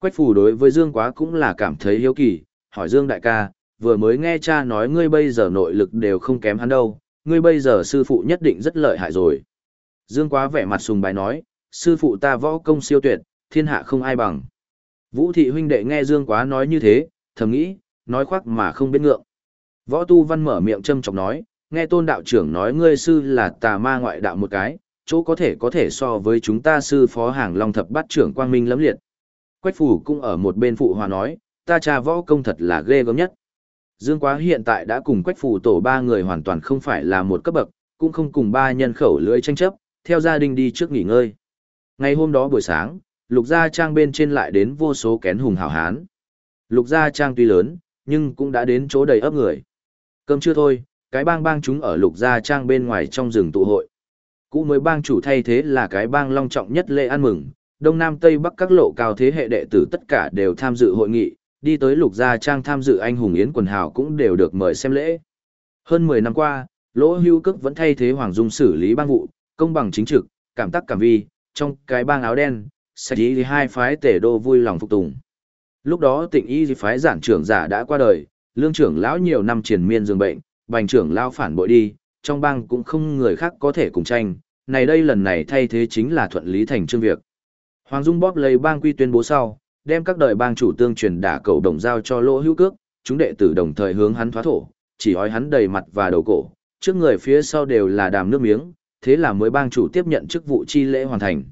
Quách phủ đối với Dương Quá cũng là cảm thấy hiếu kỳ, hỏi Dương đại ca, vừa mới nghe cha nói ngươi bây giờ nội lực đều không kém hắn đâu, ngươi bây giờ sư phụ nhất định rất lợi hại rồi. Dương Quá vẻ mặt sùng bái nói, sư phụ ta võ công siêu tuyệt, thiên hạ không ai bằng. Vũ thị huynh đệ nghe Dương Quá nói như thế, thầm nghĩ, nói khoác mà không biết ngượng. Võ tu văn mở miệng châm chọc nói, nghe tôn đạo trưởng nói ngươi sư là tà ma ngoại đạo một cái, chỗ có thể có thể so với chúng ta sư phó hàng long thập bát trưởng quang minh lẫm liệt. Quách phủ cũng ở một bên phụ hòa nói, ta cha võ công thật là ghê gớm nhất. Dương Quá hiện tại đã cùng Quách phủ tổ ba người hoàn toàn không phải là một cấp bậc, cũng không cùng ba nhân khẩu lưỡi tranh chấp, theo gia đình đi trước nghỉ ngơi. Ngày hôm đó buổi sáng, lục gia trang bên trên lại đến vô số kén hùng hảo hán. Lục gia trang tuy lớn, nhưng cũng đã đến chỗ đầy ấp người. Cơm chưa thôi, cái bang bang chúng ở lục gia trang bên ngoài trong rừng tụ hội. Cũ mới bang chủ thay thế là cái bang long trọng nhất lễ ăn mừng, Đông Nam Tây Bắc các lộ cao thế hệ đệ tử tất cả đều tham dự hội nghị, đi tới lục gia trang tham dự anh hùng yến quần hào cũng đều được mời xem lễ. Hơn 10 năm qua, Lỗ Hưu Cức vẫn thay thế Hoàng Dung xử lý bang vụ, công bằng chính trực, cảm tác cảm vi, trong cái bang áo đen, sẽ ý hai phái tể đô vui lòng phục tùng. Lúc đó tịnh y phái giản trưởng giả đã qua đời, lương trưởng lão nhiều năm triền miên dương bệnh, bành trưởng lão phản bội đi, trong bang cũng không người khác có thể cùng tranh, này đây lần này thay thế chính là thuận lý thành chương việc. Hoàng Dung bóp lấy bang quy tuyên bố sau, đem các đời bang chủ tương truyền đả cầu đồng giao cho lỗ hữu cước, chúng đệ tử đồng thời hướng hắn thoá thổ, chỉ hói hắn đầy mặt và đầu cổ, trước người phía sau đều là đàm nước miếng, thế là mới bang chủ tiếp nhận chức vụ chi lễ hoàn thành.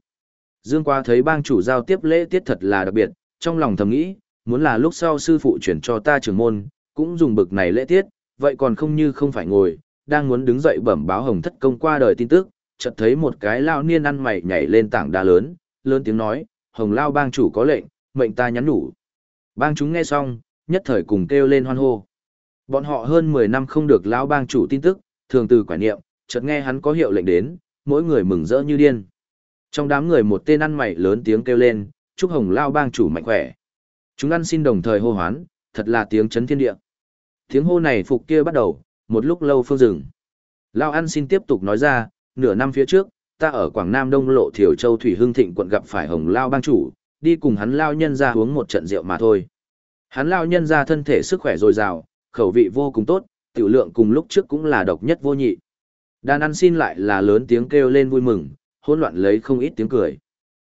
Dương qua thấy bang chủ giao tiếp lễ tiết thật là đặc biệt, trong lòng thầm nghĩ, muốn là lúc sau sư phụ chuyển cho ta trưởng môn, cũng dùng bực này lễ tiết, vậy còn không như không phải ngồi, đang muốn đứng dậy bẩm báo hồng thất công qua đời tin tức, chợt thấy một cái lao niên ăn mày nhảy lên tảng đá lớn, lớn tiếng nói, hồng lao bang chủ có lệnh, mệnh ta nhắn đủ. Bang chúng nghe xong, nhất thời cùng kêu lên hoan hô. Bọn họ hơn 10 năm không được lão bang chủ tin tức, thường từ quả niệm, chợt nghe hắn có hiệu lệnh đến, mỗi người mừng rỡ như điên. Trong đám người một tên ăn mày lớn tiếng kêu lên, chúc hồng lao bang chủ mạnh khỏe. Chúng ăn xin đồng thời hô hoán, thật là tiếng chấn thiên địa. Tiếng hô này phục kia bắt đầu, một lúc lâu phương rừng. Lao ăn xin tiếp tục nói ra, nửa năm phía trước, ta ở Quảng Nam Đông Lộ Thiểu Châu Thủy Hưng Thịnh quận gặp phải Hồng Lao bang chủ, đi cùng hắn Lao nhân ra uống một trận rượu mà thôi. Hắn Lao nhân ra thân thể sức khỏe dồi dào, khẩu vị vô cùng tốt, tiểu lượng cùng lúc trước cũng là độc nhất vô nhị. Đàn ăn xin lại là lớn tiếng kêu lên vui mừng, hỗn loạn lấy không ít tiếng cười.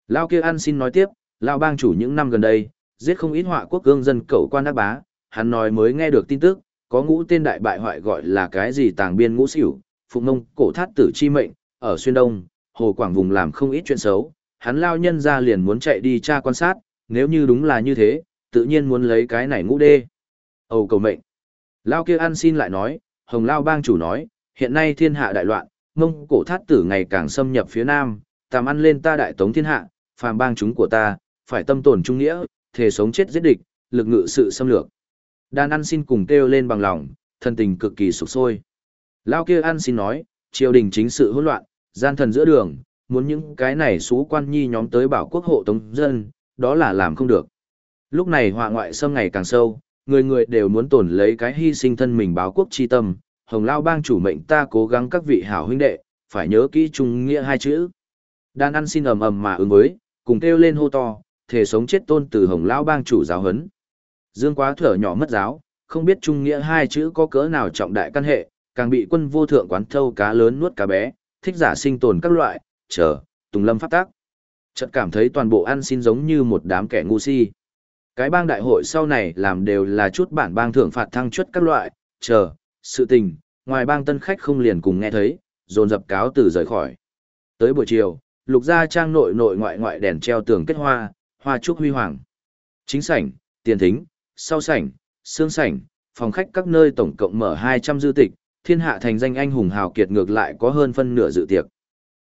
Lao kia ăn xin nói tiếp, Lao bang chủ những năm gần đây, giết không ít họa quốc gương dân cẩu quan đắc bá, hắn nói mới nghe được tin tức, có ngũ tên đại bại hoại gọi là cái gì tàng biên ngũ xỉu, phụng nông cổ thát tử chi mệnh, ở xuyên đông, hồ quảng vùng làm không ít chuyện xấu, hắn lao nhân ra liền muốn chạy đi tra quan sát, nếu như đúng là như thế, tự nhiên muốn lấy cái này ngũ đê. Âu cầu mệnh. Lao kia ăn xin lại nói, hồng lao bang chủ nói, hiện nay thiên hạ đại loạn, mông cổ thát tử ngày càng xâm nhập phía nam, tàm ăn lên ta đại tống thiên hạ, phàm bang chúng của ta, phải tâm tổn trung nghĩa, thể sống chết giết địch, lực ngự sự xâm lược. Đàn ăn xin cùng kêu lên bằng lòng, thân tình cực kỳ sụp sôi. Lao kia ăn xin nói, triều đình chính sự hỗn loạn, gian thần giữa đường, muốn những cái này xú quan nhi nhóm tới bảo quốc hộ tống dân, đó là làm không được. Lúc này họa ngoại xâm ngày càng sâu, người người đều muốn tổn lấy cái hy sinh thân mình báo quốc chi tâm, hồng lao bang chủ mệnh ta cố gắng các vị hảo huynh đệ, phải nhớ kỹ trung nghĩa hai chữ. Đan ăn xin ầm ầm mà ứng với, cùng kêu lên hô to, thể sống chết tôn từ hồng lao bang chủ giáo hấn. Dương quá thở nhỏ mất giáo, không biết trung nghĩa hai chữ có cỡ nào trọng đại căn hệ, càng bị quân vô thượng quán thâu cá lớn nuốt cá bé, thích giả sinh tồn các loại, chờ, tùng lâm phát tác. Chợt cảm thấy toàn bộ ăn xin giống như một đám kẻ ngu si. Cái bang đại hội sau này làm đều là chút bản bang thưởng phạt thăng chuất các loại, chờ, sự tình, ngoài bang tân khách không liền cùng nghe thấy, dồn dập cáo từ rời khỏi. Tới buổi chiều, lục gia trang nội nội ngoại ngoại đèn treo tường kết hoa, hoa trúc huy hoàng. Chính sảnh, tiền thính, sau sảnh, xương sảnh, phòng khách các nơi tổng cộng mở 200 dư tịch, thiên hạ thành danh anh hùng hào kiệt ngược lại có hơn phân nửa dự tiệc.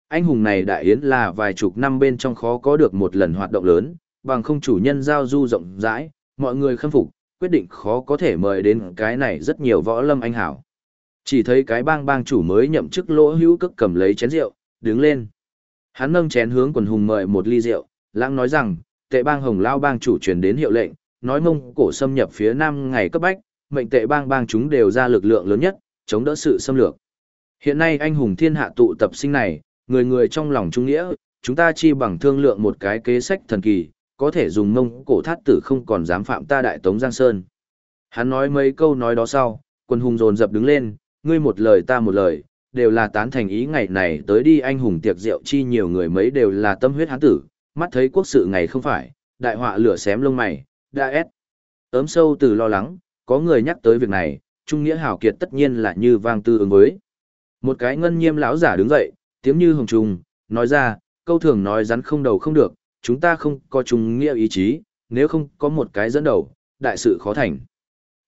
Anh hùng này đại yến là vài chục năm bên trong khó có được một lần hoạt động lớn, bằng không chủ nhân giao du rộng rãi, mọi người khâm phục, quyết định khó có thể mời đến cái này rất nhiều võ lâm anh hảo. Chỉ thấy cái bang bang chủ mới nhậm chức lỗ hữu cức cầm lấy chén rượu, đứng lên. Hắn nâng chén hướng quần hùng mời một ly rượu, lãng nói rằng, tệ bang hồng lao bang chủ truyền đến hiệu lệnh, nói mông cổ xâm nhập phía nam ngày cấp bách, mệnh tệ bang bang chúng đều ra lực lượng lớn nhất, chống đỡ sự xâm lược. Hiện nay anh hùng thiên hạ tụ tập sinh này, người người trong lòng trung nghĩa, chúng ta chi bằng thương lượng một cái kế sách thần kỳ, có thể dùng mông cổ thát tử không còn dám phạm ta đại tống Giang Sơn. Hắn nói mấy câu nói đó sau, quân hùng dồn dập đứng lên, ngươi một lời ta một lời, đều là tán thành ý ngày này tới đi anh hùng tiệc rượu chi nhiều người mấy đều là tâm huyết hán tử, mắt thấy quốc sự ngày không phải, đại họa lửa xém lông mày, đã ép. Ấm sâu từ lo lắng, có người nhắc tới việc này, trung nghĩa hào kiệt tất nhiên là như vang tư ứng với. Một cái ngân nhiêm lão giả đứng dậy, tiếng như hồng trùng, nói ra, câu thường nói rắn không đầu không được, chúng ta không có chung nghĩa ý chí, nếu không có một cái dẫn đầu, đại sự khó thành.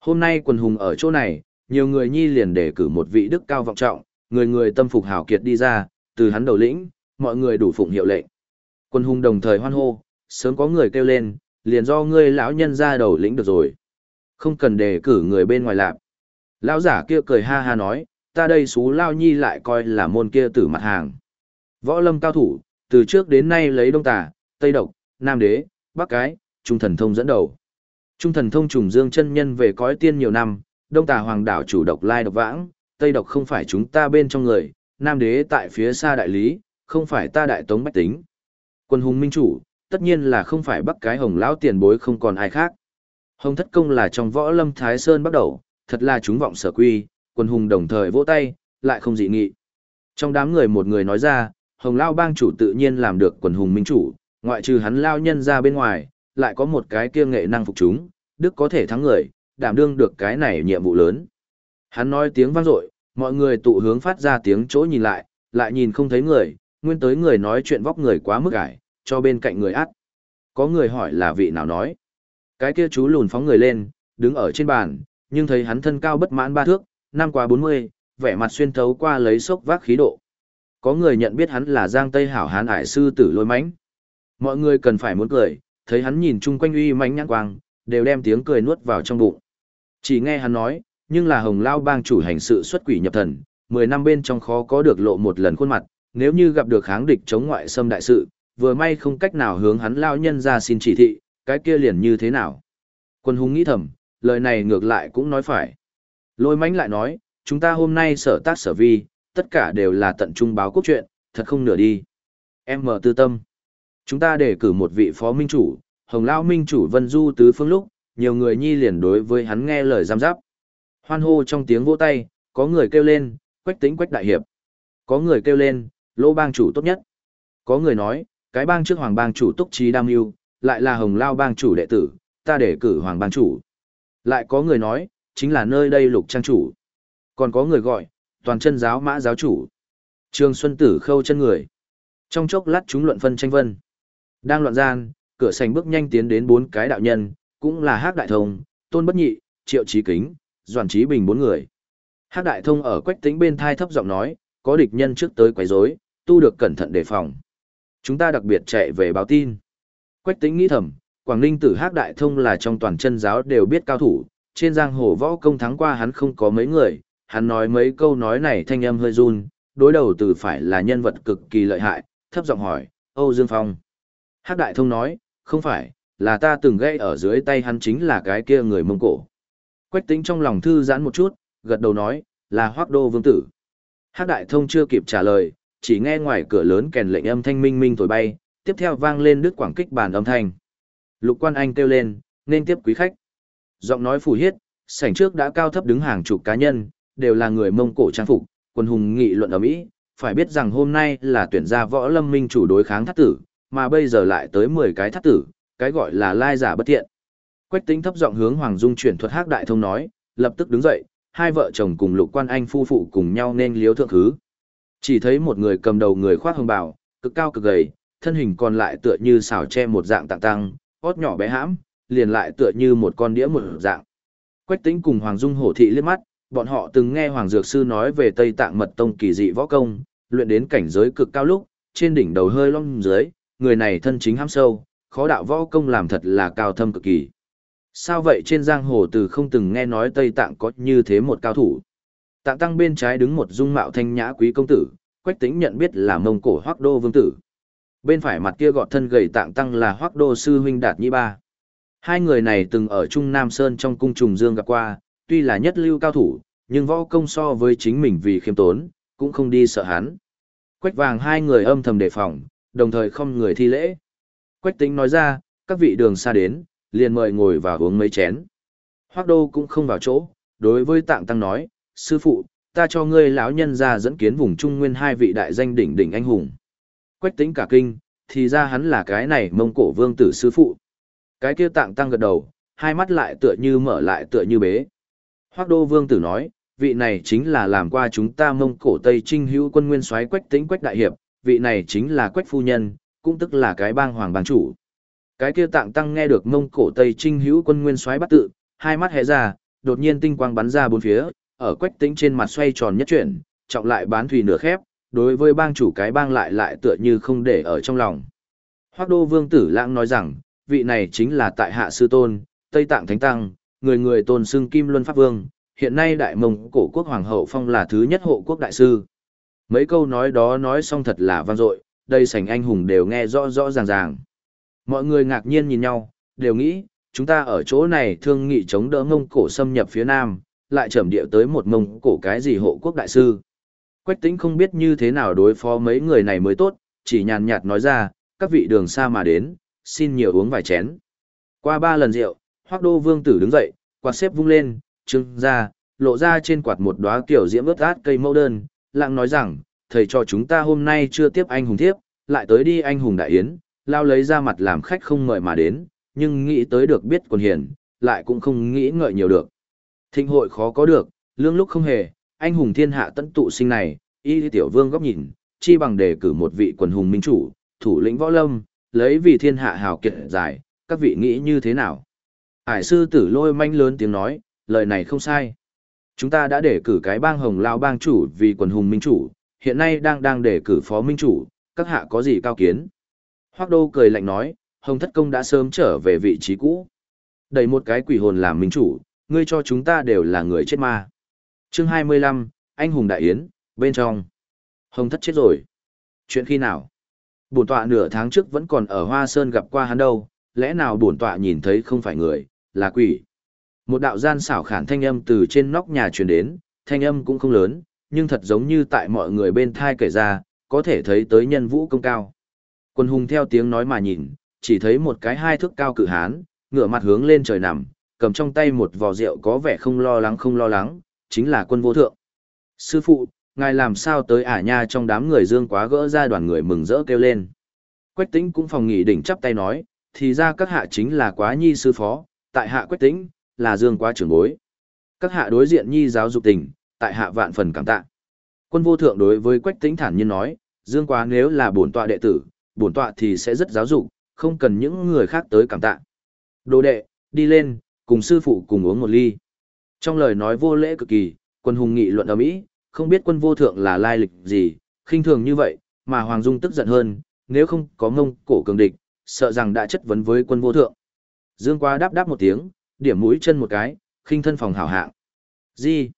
Hôm nay quần hùng ở chỗ này, nhiều người nhi liền để cử một vị đức cao vọng trọng, người người tâm phục hào kiệt đi ra, từ hắn đầu lĩnh, mọi người đủ phụng hiệu lệnh. Quân hùng đồng thời hoan hô, sớm có người kêu lên, liền do ngươi lão nhân ra đầu lĩnh được rồi. Không cần đề cử người bên ngoài lạp. Lão giả kia cười ha ha nói, ta đây xú lao nhi lại coi là môn kia tử mặt hàng. Võ lâm cao thủ, từ trước đến nay lấy đông tà, tây độc, nam đế, bắc cái, trung thần thông dẫn đầu. Trung thần thông trùng dương chân nhân về cõi tiên nhiều năm, đông tà hoàng đảo chủ độc lai độc vãng, tây độc không phải chúng ta bên trong người, nam đế tại phía xa đại lý, không phải ta đại tống bách tính. Quân hùng minh chủ, tất nhiên là không phải bắc cái hồng lão tiền bối không còn ai khác. Hồng thất công là trong võ lâm Thái Sơn bắt đầu, thật là chúng vọng sở quy, quân hùng đồng thời vỗ tay, lại không dị nghị. Trong đám người một người nói ra, hồng lao bang chủ tự nhiên làm được quần hùng minh chủ, ngoại trừ hắn lao nhân ra bên ngoài, lại có một cái kia nghệ năng phục chúng, đức có thể thắng người, đảm đương được cái này nhiệm vụ lớn. Hắn nói tiếng vang dội, mọi người tụ hướng phát ra tiếng chỗ nhìn lại, lại nhìn không thấy người, nguyên tới người nói chuyện vóc người quá mức ải, cho bên cạnh người át. Có người hỏi là vị nào nói. Cái kia chú lùn phóng người lên, đứng ở trên bàn, nhưng thấy hắn thân cao bất mãn ba thước, năm qua bốn mươi, vẻ mặt xuyên thấu qua lấy sốc vác khí độ. Có người nhận biết hắn là Giang Tây Hảo Hán ải sư tử lôi Mánh. Mọi người cần phải muốn cười, thấy hắn nhìn chung quanh uy mãnh nhãn quang, đều đem tiếng cười nuốt vào trong bụng. Chỉ nghe hắn nói, nhưng là hồng lao bang chủ hành sự xuất quỷ nhập thần, 10 năm bên trong khó có được lộ một lần khuôn mặt, nếu như gặp được kháng địch chống ngoại xâm đại sự, vừa may không cách nào hướng hắn lao nhân ra xin chỉ thị, cái kia liền như thế nào. Quân hùng nghĩ thầm, lời này ngược lại cũng nói phải. Lôi mánh lại nói, chúng ta hôm nay sở tác sở vi, tất cả đều là tận trung báo quốc chuyện, thật không nửa đi. Em mở tư tâm. Chúng ta để cử một vị phó minh chủ, hồng lao minh chủ vân du tứ phương lúc, nhiều người nhi liền đối với hắn nghe lời giam giáp. Hoan hô trong tiếng vỗ tay, có người kêu lên, quách tính quách đại hiệp. Có người kêu lên, lô bang chủ tốt nhất. Có người nói, cái bang trước hoàng bang chủ túc trí đam yêu, lại là hồng lao bang chủ đệ tử, ta để cử hoàng bang chủ. Lại có người nói, chính là nơi đây lục trang chủ. Còn có người gọi, toàn chân giáo mã giáo chủ. Trường Xuân Tử khâu chân người. Trong chốc lát chúng luận phân tranh vân. Đang loạn gian, cửa sành bước nhanh tiến đến bốn cái đạo nhân, cũng là Hắc Đại Thông, Tôn Bất Nhị, Triệu Chí Kính, Doãn Chí Bình bốn người. Hắc Đại Thông ở quách tính bên thai thấp giọng nói, có địch nhân trước tới quấy rối, tu được cẩn thận đề phòng. Chúng ta đặc biệt chạy về báo tin. Quách tính nghĩ thầm, Quảng Ninh tử Hắc Đại Thông là trong toàn chân giáo đều biết cao thủ, trên giang hồ võ công thắng qua hắn không có mấy người, hắn nói mấy câu nói này thanh âm hơi run, đối đầu từ phải là nhân vật cực kỳ lợi hại, thấp giọng hỏi, Âu Dương Phong. Hắc Đại Thông nói, không phải, là ta từng gây ở dưới tay hắn chính là cái kia người Mông Cổ. Quách tính trong lòng thư giãn một chút, gật đầu nói, là Hoác Đô Vương Tử. Hắc Đại Thông chưa kịp trả lời, chỉ nghe ngoài cửa lớn kèn lệnh âm thanh minh minh thổi bay, tiếp theo vang lên đứt quảng kích bàn âm thanh. Lục Quan Anh kêu lên, nên tiếp quý khách. Giọng nói phủ hiết, sảnh trước đã cao thấp đứng hàng chục cá nhân, đều là người Mông Cổ trang phục, quân hùng nghị luận ở Mỹ, phải biết rằng hôm nay là tuyển gia võ lâm minh chủ đối kháng thất tử, mà bây giờ lại tới 10 cái thất tử, cái gọi là lai giả bất thiện. Quách tính thấp giọng hướng Hoàng Dung chuyển thuật Hắc đại thông nói, lập tức đứng dậy, hai vợ chồng cùng lục quan anh phu phụ cùng nhau nên liếu thượng thứ. Chỉ thấy một người cầm đầu người khoác hồng bào, cực cao cực gầy, thân hình còn lại tựa như xào che một dạng tạng tăng, ót nhỏ bé hãm, liền lại tựa như một con đĩa một dạng. Quách tính cùng Hoàng Dung hổ thị liếc mắt, bọn họ từng nghe Hoàng Dược Sư nói về Tây Tạng Mật Tông kỳ dị võ công, luyện đến cảnh giới cực cao lúc, trên đỉnh đầu hơi long dưới, người này thân chính hãm sâu, khó đạo võ công làm thật là cao thâm cực kỳ. Sao vậy trên giang hồ từ không từng nghe nói Tây Tạng có như thế một cao thủ. Tạng tăng bên trái đứng một dung mạo thanh nhã quý công tử, quách tính nhận biết là mông cổ hoác đô vương tử. Bên phải mặt kia gọt thân gầy tạng tăng là hoác đô sư huynh đạt nhĩ ba. Hai người này từng ở Trung Nam Sơn trong cung trùng dương gặp qua, tuy là nhất lưu cao thủ, nhưng võ công so với chính mình vì khiêm tốn, cũng không đi sợ hắn. Quách vàng hai người âm thầm đề phòng, đồng thời không người thi lễ. Quách tính nói ra, các vị đường xa đến, liền mời ngồi và uống mấy chén. Hoác đô cũng không vào chỗ, đối với tạng tăng nói, sư phụ, ta cho ngươi lão nhân ra dẫn kiến vùng Trung Nguyên hai vị đại danh đỉnh đỉnh anh hùng. Quách tính cả kinh, thì ra hắn là cái này mông cổ vương tử sư phụ. Cái kia tạng tăng gật đầu, hai mắt lại tựa như mở lại tựa như bế. Hoác đô vương tử nói, vị này chính là làm qua chúng ta mông cổ Tây Trinh hữu quân nguyên soái quách tính quách đại hiệp, vị này chính là quách phu nhân, cũng tức là cái bang hoàng bang chủ. Cái kia tạng tăng nghe được mông cổ Tây Trinh hữu quân nguyên soái bắt tự, hai mắt hé ra, đột nhiên tinh quang bắn ra bốn phía, ở quách tĩnh trên mặt xoay tròn nhất chuyển, trọng lại bán thủy nửa khép, đối với bang chủ cái bang lại lại tựa như không để ở trong lòng. Hoác đô vương tử lãng nói rằng, vị này chính là tại hạ sư tôn, Tây Tạng Thánh Tăng, người người tôn xưng Kim Luân Pháp Vương, hiện nay đại mông cổ quốc hoàng hậu phong là thứ nhất hộ quốc đại sư. Mấy câu nói đó nói xong thật là vang dội, đây sảnh anh hùng đều nghe rõ rõ ràng ràng. Mọi người ngạc nhiên nhìn nhau, đều nghĩ, chúng ta ở chỗ này thương nghị chống đỡ mông cổ xâm nhập phía nam, lại trầm địa tới một mông cổ cái gì hộ quốc đại sư. Quách tính không biết như thế nào đối phó mấy người này mới tốt, chỉ nhàn nhạt nói ra, các vị đường xa mà đến, xin nhiều uống vài chén. Qua ba lần rượu, hoác đô vương tử đứng dậy, quạt xếp vung lên, trưng ra, lộ ra trên quạt một đóa kiểu diễm ướt át cây mẫu đơn, lặng nói rằng, thầy cho chúng ta hôm nay chưa tiếp anh hùng thiếp, lại tới đi anh hùng đại yến, lao lấy ra mặt làm khách không mời mà đến, nhưng nghĩ tới được biết quần hiền, lại cũng không nghĩ ngợi nhiều được. Thịnh hội khó có được, lương lúc không hề, anh hùng thiên hạ tận tụ sinh này, y tiểu vương góc nhìn, chi bằng đề cử một vị quần hùng minh chủ, thủ lĩnh võ lâm, lấy vì thiên hạ hào kiệt giải, các vị nghĩ như thế nào? Hải sư tử lôi manh lớn tiếng nói, lời này không sai. Chúng ta đã đề cử cái bang hồng lao bang chủ vì quần hùng minh chủ, hiện nay đang đang đề cử phó minh chủ, các hạ có gì cao kiến? Hoác đô cười lạnh nói, hồng thất công đã sớm trở về vị trí cũ. Đẩy một cái quỷ hồn làm minh chủ, ngươi cho chúng ta đều là người chết ma. chương 25, anh hùng đại yến, bên trong. Hồng thất chết rồi. Chuyện khi nào? Bổn tọa nửa tháng trước vẫn còn ở Hoa Sơn gặp qua hắn đâu, lẽ nào bổn tọa nhìn thấy không phải người, là quỷ. Một đạo gian xảo khản thanh âm từ trên nóc nhà truyền đến, thanh âm cũng không lớn, nhưng thật giống như tại mọi người bên thai kể ra, có thể thấy tới nhân vũ công cao. Quân hùng theo tiếng nói mà nhìn, chỉ thấy một cái hai thước cao cự hán, ngửa mặt hướng lên trời nằm, cầm trong tay một vò rượu có vẻ không lo lắng không lo lắng, chính là quân vô thượng. Sư phụ, ngài làm sao tới ả nha trong đám người dương quá gỡ ra đoàn người mừng rỡ kêu lên. Quách tĩnh cũng phòng nghỉ đỉnh chắp tay nói, thì ra các hạ chính là quá nhi sư phó, tại hạ quách tĩnh, là dương quá trưởng bối. Các hạ đối diện nhi giáo dục tình, tại hạ vạn phần cảm tạ. Quân vô thượng đối với quách tĩnh thản nhiên nói, dương quá nếu là bổn tọa đệ tử, bổn tọa thì sẽ rất giáo dục, không cần những người khác tới cảm tạ. Đồ đệ, đi lên, cùng sư phụ cùng uống một ly. Trong lời nói vô lễ cực kỳ, quân hùng nghị luận ở mỹ, không biết quân vô thượng là lai lịch gì, khinh thường như vậy, mà Hoàng Dung tức giận hơn, nếu không có ngông cổ cường địch, sợ rằng đã chất vấn với quân vô thượng. Dương quá đáp đáp một tiếng, điểm mũi chân một cái, khinh thân phòng hảo hạng. Gì?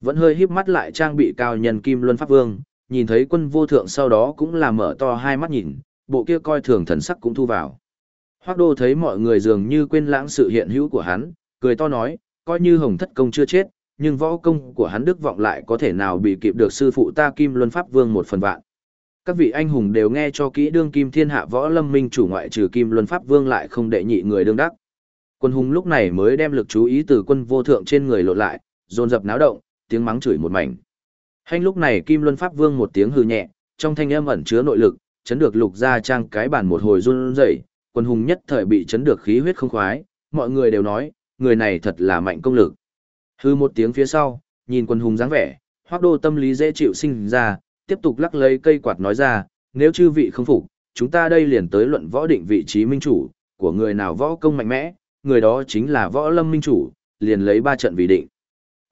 Vẫn hơi híp mắt lại trang bị cao nhân kim luân pháp vương, nhìn thấy quân vô thượng sau đó cũng là mở to hai mắt nhìn, bộ kia coi thường thần sắc cũng thu vào. Hoắc đô thấy mọi người dường như quên lãng sự hiện hữu của hắn, cười to nói, coi như hồng thất công chưa chết, nhưng võ công của hắn đức vọng lại có thể nào bị kịp được sư phụ ta kim luân pháp vương một phần vạn. Các vị anh hùng đều nghe cho kỹ đương kim thiên hạ võ lâm minh chủ ngoại trừ kim luân pháp vương lại không đệ nhị người đương đắc. Quân hùng lúc này mới đem lực chú ý từ quân vô thượng trên người lộ lại, dồn dập náo động, tiếng mắng chửi một mảnh. Hành lúc này kim luân pháp vương một tiếng hư nhẹ, trong thanh âm ẩn chứa nội lực, chấn được lục ra trang cái bản một hồi run rẩy, quân hùng nhất thời bị chấn được khí huyết không khoái, mọi người đều nói, người này thật là mạnh công lực. Hư một tiếng phía sau, nhìn quân hùng dáng vẻ, hoác đô tâm lý dễ chịu sinh ra, tiếp tục lắc lấy cây quạt nói ra, nếu chư vị không phục, chúng ta đây liền tới luận võ định vị trí minh chủ, của người nào võ công mạnh mẽ, người đó chính là võ lâm minh chủ, liền lấy ba trận vì định.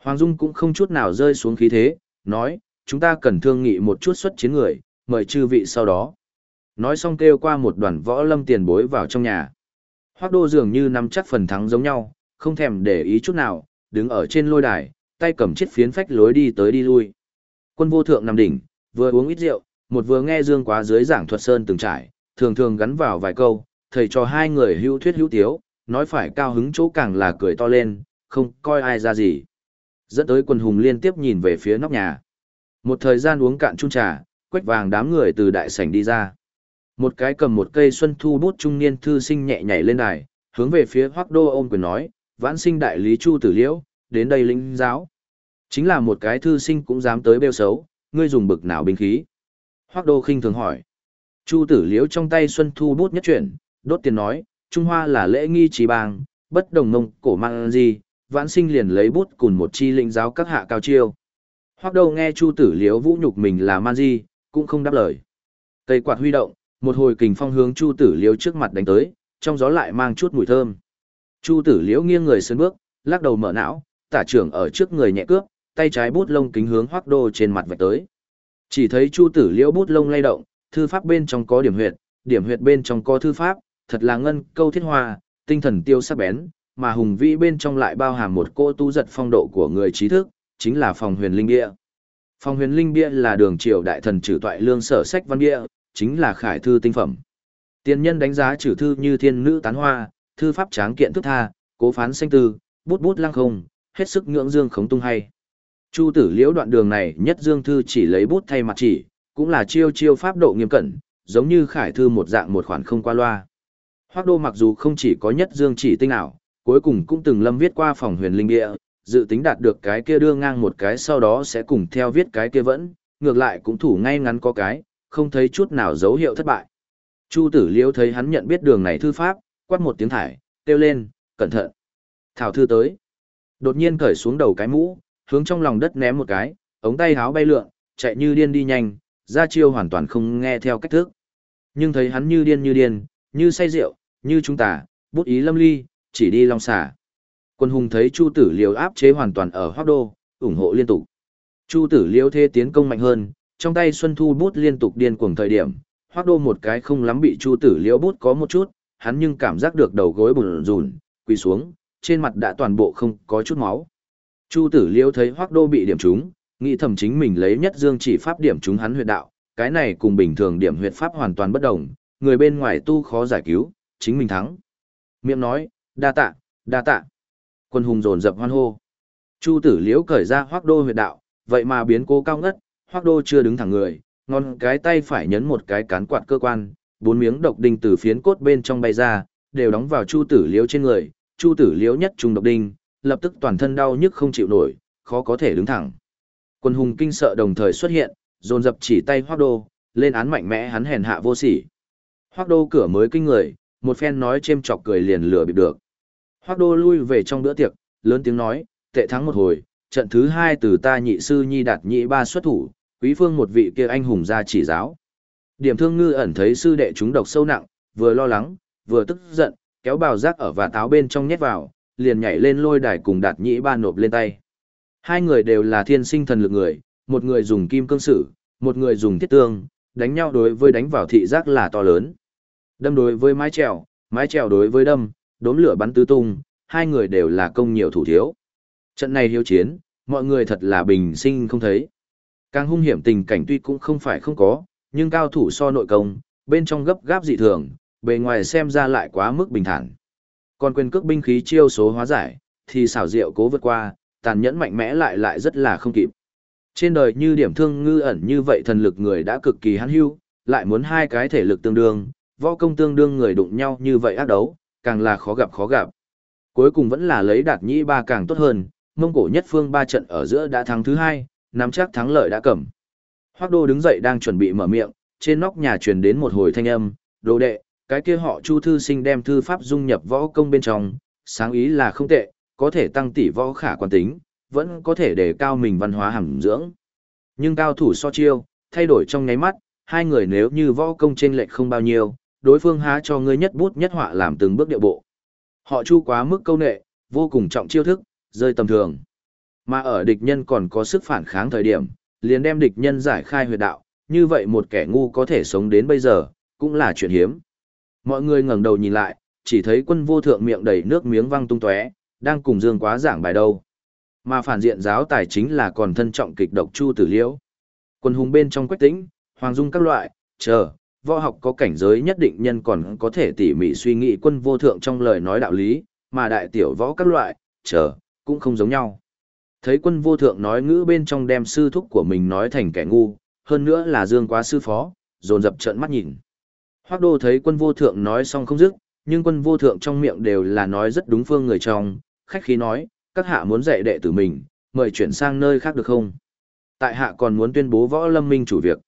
Hoàng Dung cũng không chút nào rơi xuống khí thế, nói, chúng ta cần thương nghị một chút xuất chiến người, mời chư vị sau đó. Nói xong kêu qua một đoàn võ lâm tiền bối vào trong nhà. Hoác đô dường như nắm chắc phần thắng giống nhau, không thèm để ý chút nào, đứng ở trên lôi đài, tay cầm chiếc phiến phách lối đi tới đi lui. Quân vô thượng nằm đỉnh, vừa uống ít rượu, một vừa nghe Dương Quá dưới giảng thuật sơn từng trải, thường thường gắn vào vài câu, thầy cho hai người hữu thuyết hữu tiếu, nói phải cao hứng chỗ càng là cười to lên, không coi ai ra gì. Dẫn tới quần hùng liên tiếp nhìn về phía nóc nhà. Một thời gian uống cạn chung trà, quách vàng đám người từ đại sảnh đi ra. Một cái cầm một cây xuân thu bút trung niên thư sinh nhẹ nhảy lên đài, hướng về phía Hoắc Đô ôm quyền nói, "Vãn sinh đại lý Chu Tử Liễu, đến đây lĩnh giáo." Chính là một cái thư sinh cũng dám tới bêu xấu, ngươi dùng bực nào binh khí? Hoắc Đô khinh thường hỏi. Chu Tử Liễu trong tay xuân thu bút nhất chuyển, đốt tiền nói, Trung Hoa là lễ nghi trí bang, bất đồng mông cổ mang gì, vãn sinh liền lấy bút cùng một chi linh giáo các hạ cao chiêu. Hoắc Đô nghe Chu Tử Liễu vũ nhục mình là man di, cũng không đáp lời. Cây quạt huy động, một hồi kình phong hướng Chu Tử Liễu trước mặt đánh tới, trong gió lại mang chút mùi thơm. Chu Tử Liễu nghiêng người sơn bước, lắc đầu mở não, tả trưởng ở trước người nhẹ cướp, tay trái bút lông kính hướng Hoắc Đô trên mặt vạch tới. Chỉ thấy Chu Tử Liễu bút lông lay động, thư pháp bên trong có điểm huyệt, điểm huyệt bên trong có thư pháp, thật là ngân câu thiết hoa, tinh thần tiêu sắc bén, mà hùng vĩ bên trong lại bao hàm một cô tu giật phong độ của người trí thức, chính là phòng huyền linh bia. Phòng huyền linh bia là đường triều đại thần trừ toại lương sở sách văn bia, chính là khải thư tinh phẩm. Tiên nhân đánh giá trừ thư như thiên nữ tán hoa, thư pháp tráng kiện thức tha, cố phán sinh tư, bút bút lăng không, hết sức ngưỡng dương khống tung hay. Chu tử liễu đoạn đường này nhất dương thư chỉ lấy bút thay mặt chỉ, cũng là chiêu chiêu pháp độ nghiêm cẩn, giống như khải thư một dạng một khoản không qua loa. Hoác đô mặc dù không chỉ có nhất dương chỉ tinh ảo, cuối cùng cũng từng lâm viết qua phòng huyền linh địa, dự tính đạt được cái kia đưa ngang một cái sau đó sẽ cùng theo viết cái kia vẫn, ngược lại cũng thủ ngay ngắn có cái, không thấy chút nào dấu hiệu thất bại. Chu tử liễu thấy hắn nhận biết đường này thư pháp, quát một tiếng thải, kêu lên, cẩn thận. Thảo thư tới. Đột nhiên cởi xuống đầu cái mũ, hướng trong lòng đất ném một cái, ống tay háo bay lượn, chạy như điên đi nhanh, ra chiêu hoàn toàn không nghe theo cách thức. Nhưng thấy hắn như điên như điên, như say rượu, như chúng ta, bút ý lâm ly, chỉ đi long xả. Quân hùng thấy Chu tử liều áp chế hoàn toàn ở hoác đô, ủng hộ liên tục. Chu tử liêu thế tiến công mạnh hơn, trong tay Xuân Thu bút liên tục điên cuồng thời điểm, hoác đô một cái không lắm bị Chu tử liêu bút có một chút, hắn nhưng cảm giác được đầu gối bùn rùn, quỳ xuống, trên mặt đã toàn bộ không có chút máu. Chu tử liêu thấy hoác đô bị điểm trúng, nghĩ thầm chính mình lấy nhất dương chỉ pháp điểm trúng hắn huyệt đạo, cái này cùng bình thường điểm huyệt pháp hoàn toàn bất đồng, người bên ngoài tu khó giải cứu, chính mình thắng. Miệng nói, đa tạ, đa tạ. Quân hùng dồn dập hoan hô. Chu tử liễu cởi ra hoác đô huyệt đạo, vậy mà biến cố cao ngất, hoác đô chưa đứng thẳng người, ngon cái tay phải nhấn một cái cán quạt cơ quan, bốn miếng độc đinh từ phiến cốt bên trong bay ra, đều đóng vào chu tử liễu trên người, chu tử liễu nhất trùng độc đinh, lập tức toàn thân đau nhức không chịu nổi, khó có thể đứng thẳng. Quân hùng kinh sợ đồng thời xuất hiện, dồn dập chỉ tay hoác đô, lên án mạnh mẽ hắn hèn hạ vô sỉ. Hoác đô cửa mới kinh người, một phen nói chêm chọc cười liền lừa bịp được. Hoác đô lui về trong bữa tiệc, lớn tiếng nói, tệ thắng một hồi, trận thứ hai từ ta nhị sư nhi đạt nhị ba xuất thủ, quý phương một vị kia anh hùng ra chỉ giáo. Điểm thương ngư ẩn thấy sư đệ chúng độc sâu nặng, vừa lo lắng, vừa tức giận, kéo bào rác ở và táo bên trong nhét vào, liền nhảy lên lôi đài cùng đạt nhị ba nộp lên tay. Hai người đều là thiên sinh thần lực người, một người dùng kim cương sử, một người dùng thiết tương, đánh nhau đối với đánh vào thị giác là to lớn. Đâm đối với mái trèo, mái trèo đối với đâm, đốm lửa bắn tứ tung, hai người đều là công nhiều thủ thiếu. Trận này hiếu chiến, mọi người thật là bình sinh không thấy. Càng hung hiểm tình cảnh tuy cũng không phải không có, nhưng cao thủ so nội công, bên trong gấp gáp dị thường, bề ngoài xem ra lại quá mức bình thản. Còn quyền cước binh khí chiêu số hóa giải, thì xảo diệu cố vượt qua, tàn nhẫn mạnh mẽ lại lại rất là không kịp. Trên đời như điểm thương ngư ẩn như vậy thần lực người đã cực kỳ hắn hưu, lại muốn hai cái thể lực tương đương, võ công tương đương người đụng nhau như vậy ác đấu, càng là khó gặp khó gặp. Cuối cùng vẫn là lấy đạt nhĩ ba càng tốt hơn, mông cổ nhất phương ba trận ở giữa đã thắng thứ hai, nắm chắc thắng lợi đã cầm. Hoác đô đứng dậy đang chuẩn bị mở miệng, trên nóc nhà truyền đến một hồi thanh âm, đồ đệ, cái kia họ chu thư sinh đem thư pháp dung nhập võ công bên trong, sáng ý là không tệ, có thể tăng tỷ võ khả quan tính, vẫn có thể để cao mình văn hóa hàm dưỡng. Nhưng cao thủ so chiêu, thay đổi trong nháy mắt, hai người nếu như võ công trên lệch không bao nhiêu, đối phương há cho ngươi nhất bút nhất họa làm từng bước điệu bộ. Họ chu quá mức câu nệ, vô cùng trọng chiêu thức, rơi tầm thường. Mà ở địch nhân còn có sức phản kháng thời điểm, liền đem địch nhân giải khai huyệt đạo, như vậy một kẻ ngu có thể sống đến bây giờ, cũng là chuyện hiếm. Mọi người ngẩng đầu nhìn lại, chỉ thấy quân vô thượng miệng đầy nước miếng văng tung tóe, đang cùng Dương Quá giảng bài đâu. Mà phản diện giáo tài chính là còn thân trọng kịch độc Chu Tử Liễu. Quân hùng bên trong quách tĩnh, hoàng dung các loại, chờ, võ học có cảnh giới nhất định nhân còn có thể tỉ mỉ suy nghĩ quân vô thượng trong lời nói đạo lý, mà đại tiểu võ các loại, chờ, cũng không giống nhau. Thấy quân vô thượng nói ngữ bên trong đem sư thúc của mình nói thành kẻ ngu, hơn nữa là dương quá sư phó, dồn dập trợn mắt nhìn. Hoác đô thấy quân vô thượng nói xong không dứt, nhưng quân vô thượng trong miệng đều là nói rất đúng phương người trong, khách khí nói, các hạ muốn dạy đệ tử mình, mời chuyển sang nơi khác được không? Tại hạ còn muốn tuyên bố võ lâm minh chủ việc.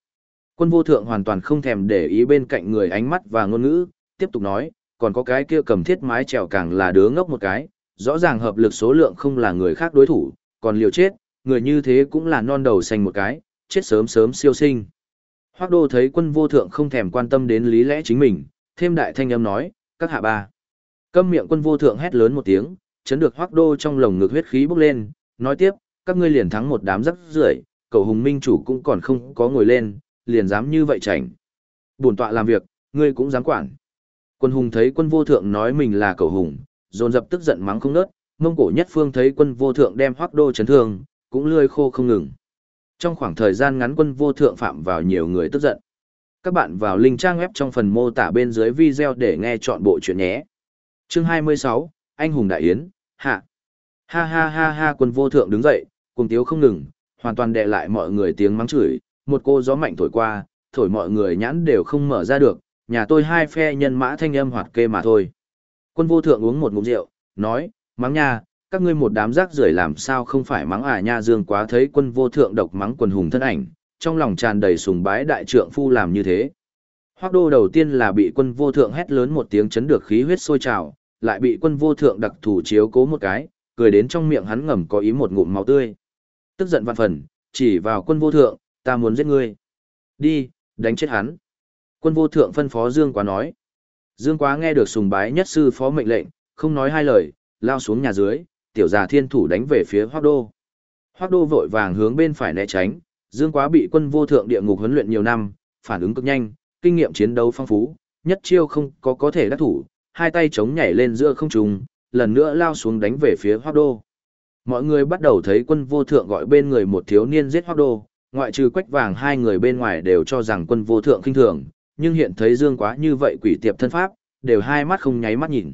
Quân vô thượng hoàn toàn không thèm để ý bên cạnh người ánh mắt và ngôn ngữ, tiếp tục nói, còn có cái kia cầm thiết mái trèo càng là đứa ngốc một cái, rõ ràng hợp lực số lượng không là người khác đối thủ, còn liều chết, người như thế cũng là non đầu xanh một cái, chết sớm sớm siêu sinh. Hoác đô thấy quân vô thượng không thèm quan tâm đến lý lẽ chính mình, thêm đại thanh âm nói, các hạ ba. Câm miệng quân vô thượng hét lớn một tiếng, chấn được hoác đô trong lồng ngực huyết khí bốc lên, nói tiếp, các ngươi liền thắng một đám rắc rưởi cầu hùng minh chủ cũng còn không có ngồi lên, liền dám như vậy chảnh. Bổn tọa làm việc, ngươi cũng dám quản. Quân hùng thấy quân vô thượng nói mình là cậu hùng, dồn dập tức giận mắng không nớt, mông cổ nhất phương thấy quân vô thượng đem hoác đô chấn thương, cũng lươi khô không ngừng. Trong khoảng thời gian ngắn quân vô thượng phạm vào nhiều người tức giận. Các bạn vào link trang web trong phần mô tả bên dưới video để nghe chọn bộ chuyện nhé. Chương 26, Anh hùng đại yến, hạ. Ha ha ha ha quân vô thượng đứng dậy, cùng tiếu không ngừng, hoàn toàn đè lại mọi người tiếng mắng chửi, một cô gió mạnh thổi qua, thổi mọi người nhãn đều không mở ra được, nhà tôi hai phe nhân mã thanh âm hoạt kê mà thôi. Quân vô thượng uống một ngụm rượu, nói, mắng nha, các ngươi một đám rác rưởi làm sao không phải mắng à nha dương quá thấy quân vô thượng độc mắng quần hùng thân ảnh, trong lòng tràn đầy sùng bái đại trượng phu làm như thế. Hoác đô đầu tiên là bị quân vô thượng hét lớn một tiếng chấn được khí huyết sôi trào, lại bị quân vô thượng đặc thủ chiếu cố một cái, cười đến trong miệng hắn ngầm có ý một ngụm máu tươi. Tức giận vạn phần, chỉ vào quân vô thượng, ta muốn giết ngươi. Đi, đánh chết hắn. Quân vô thượng phân phó Dương Quá nói. Dương Quá nghe được sùng bái nhất sư phó mệnh lệnh, không nói hai lời, lao xuống nhà dưới, tiểu già thiên thủ đánh về phía Hoác Đô. Hoác Đô vội vàng hướng bên phải né tránh, Dương Quá bị quân vô thượng địa ngục huấn luyện nhiều năm, phản ứng cực nhanh, kinh nghiệm chiến đấu phong phú, nhất chiêu không có có thể đắc thủ, hai tay chống nhảy lên giữa không trung, lần nữa lao xuống đánh về phía Hoác Đô. Mọi người bắt đầu thấy quân vô thượng gọi bên người một thiếu niên giết Hoác Đô, ngoại trừ quách vàng hai người bên ngoài đều cho rằng quân vô thượng kinh thường, nhưng hiện thấy Dương Quá như vậy quỷ tiệp thân pháp, đều hai mắt không nháy mắt nhìn.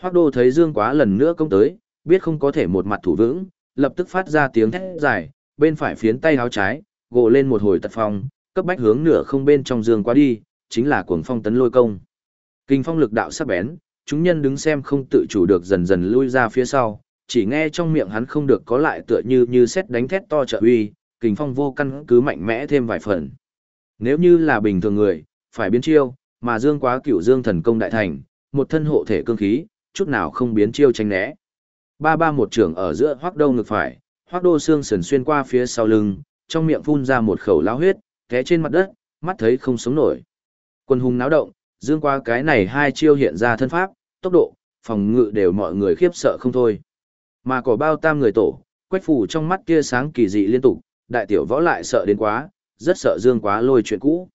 Hoắc Đô thấy Dương Quá lần nữa công tới, biết không có thể một mặt thủ vững, lập tức phát ra tiếng thét dài, bên phải phiến tay háo trái, gộ lên một hồi tật phong, cấp bách hướng nửa không bên trong Dương Quá đi, chính là cuồng phong tấn lôi công. Kinh phong lực đạo sắc bén, chúng nhân đứng xem không tự chủ được dần dần lui ra phía sau, chỉ nghe trong miệng hắn không được có lại tựa như như xét đánh thét to trợ uy, Kình phong vô căn cứ mạnh mẽ thêm vài phần. Nếu như là bình thường người, phải biến chiêu, mà Dương Quá cửu Dương thần công đại thành, một thân hộ thể cương khí, chút nào không biến chiêu tránh né. Ba ba một trưởng ở giữa hoác đô ngực phải, hoác đô xương sườn xuyên qua phía sau lưng, trong miệng phun ra một khẩu lao huyết, té trên mặt đất, mắt thấy không sống nổi. Quân hùng náo động, dương qua cái này hai chiêu hiện ra thân pháp, tốc độ, phòng ngự đều mọi người khiếp sợ không thôi. Mà có bao tam người tổ, quách phủ trong mắt kia sáng kỳ dị liên tục, đại tiểu võ lại sợ đến quá, rất sợ dương quá lôi chuyện cũ.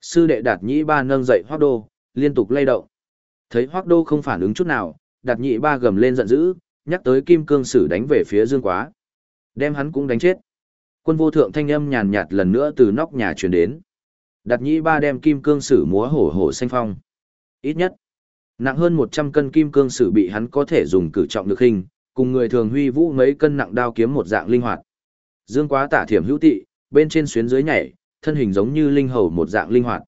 Sư đệ đạt nhĩ ba nâng dậy hoác đô, liên tục lay động. Thấy hoác đô không phản ứng chút nào, đạt Nhĩ ba gầm lên giận dữ, nhắc tới kim cương sử đánh về phía dương quá. Đem hắn cũng đánh chết. Quân vô thượng thanh âm nhàn nhạt lần nữa từ nóc nhà truyền đến. Đạt Nhĩ ba đem kim cương sử múa hổ hổ xanh phong. Ít nhất, nặng hơn 100 cân kim cương sử bị hắn có thể dùng cử trọng được hình, cùng người thường huy vũ mấy cân nặng đao kiếm một dạng linh hoạt. Dương quá tả thiểm hữu tị, bên trên xuyến dưới nhảy, thân hình giống như linh hầu một dạng linh hoạt.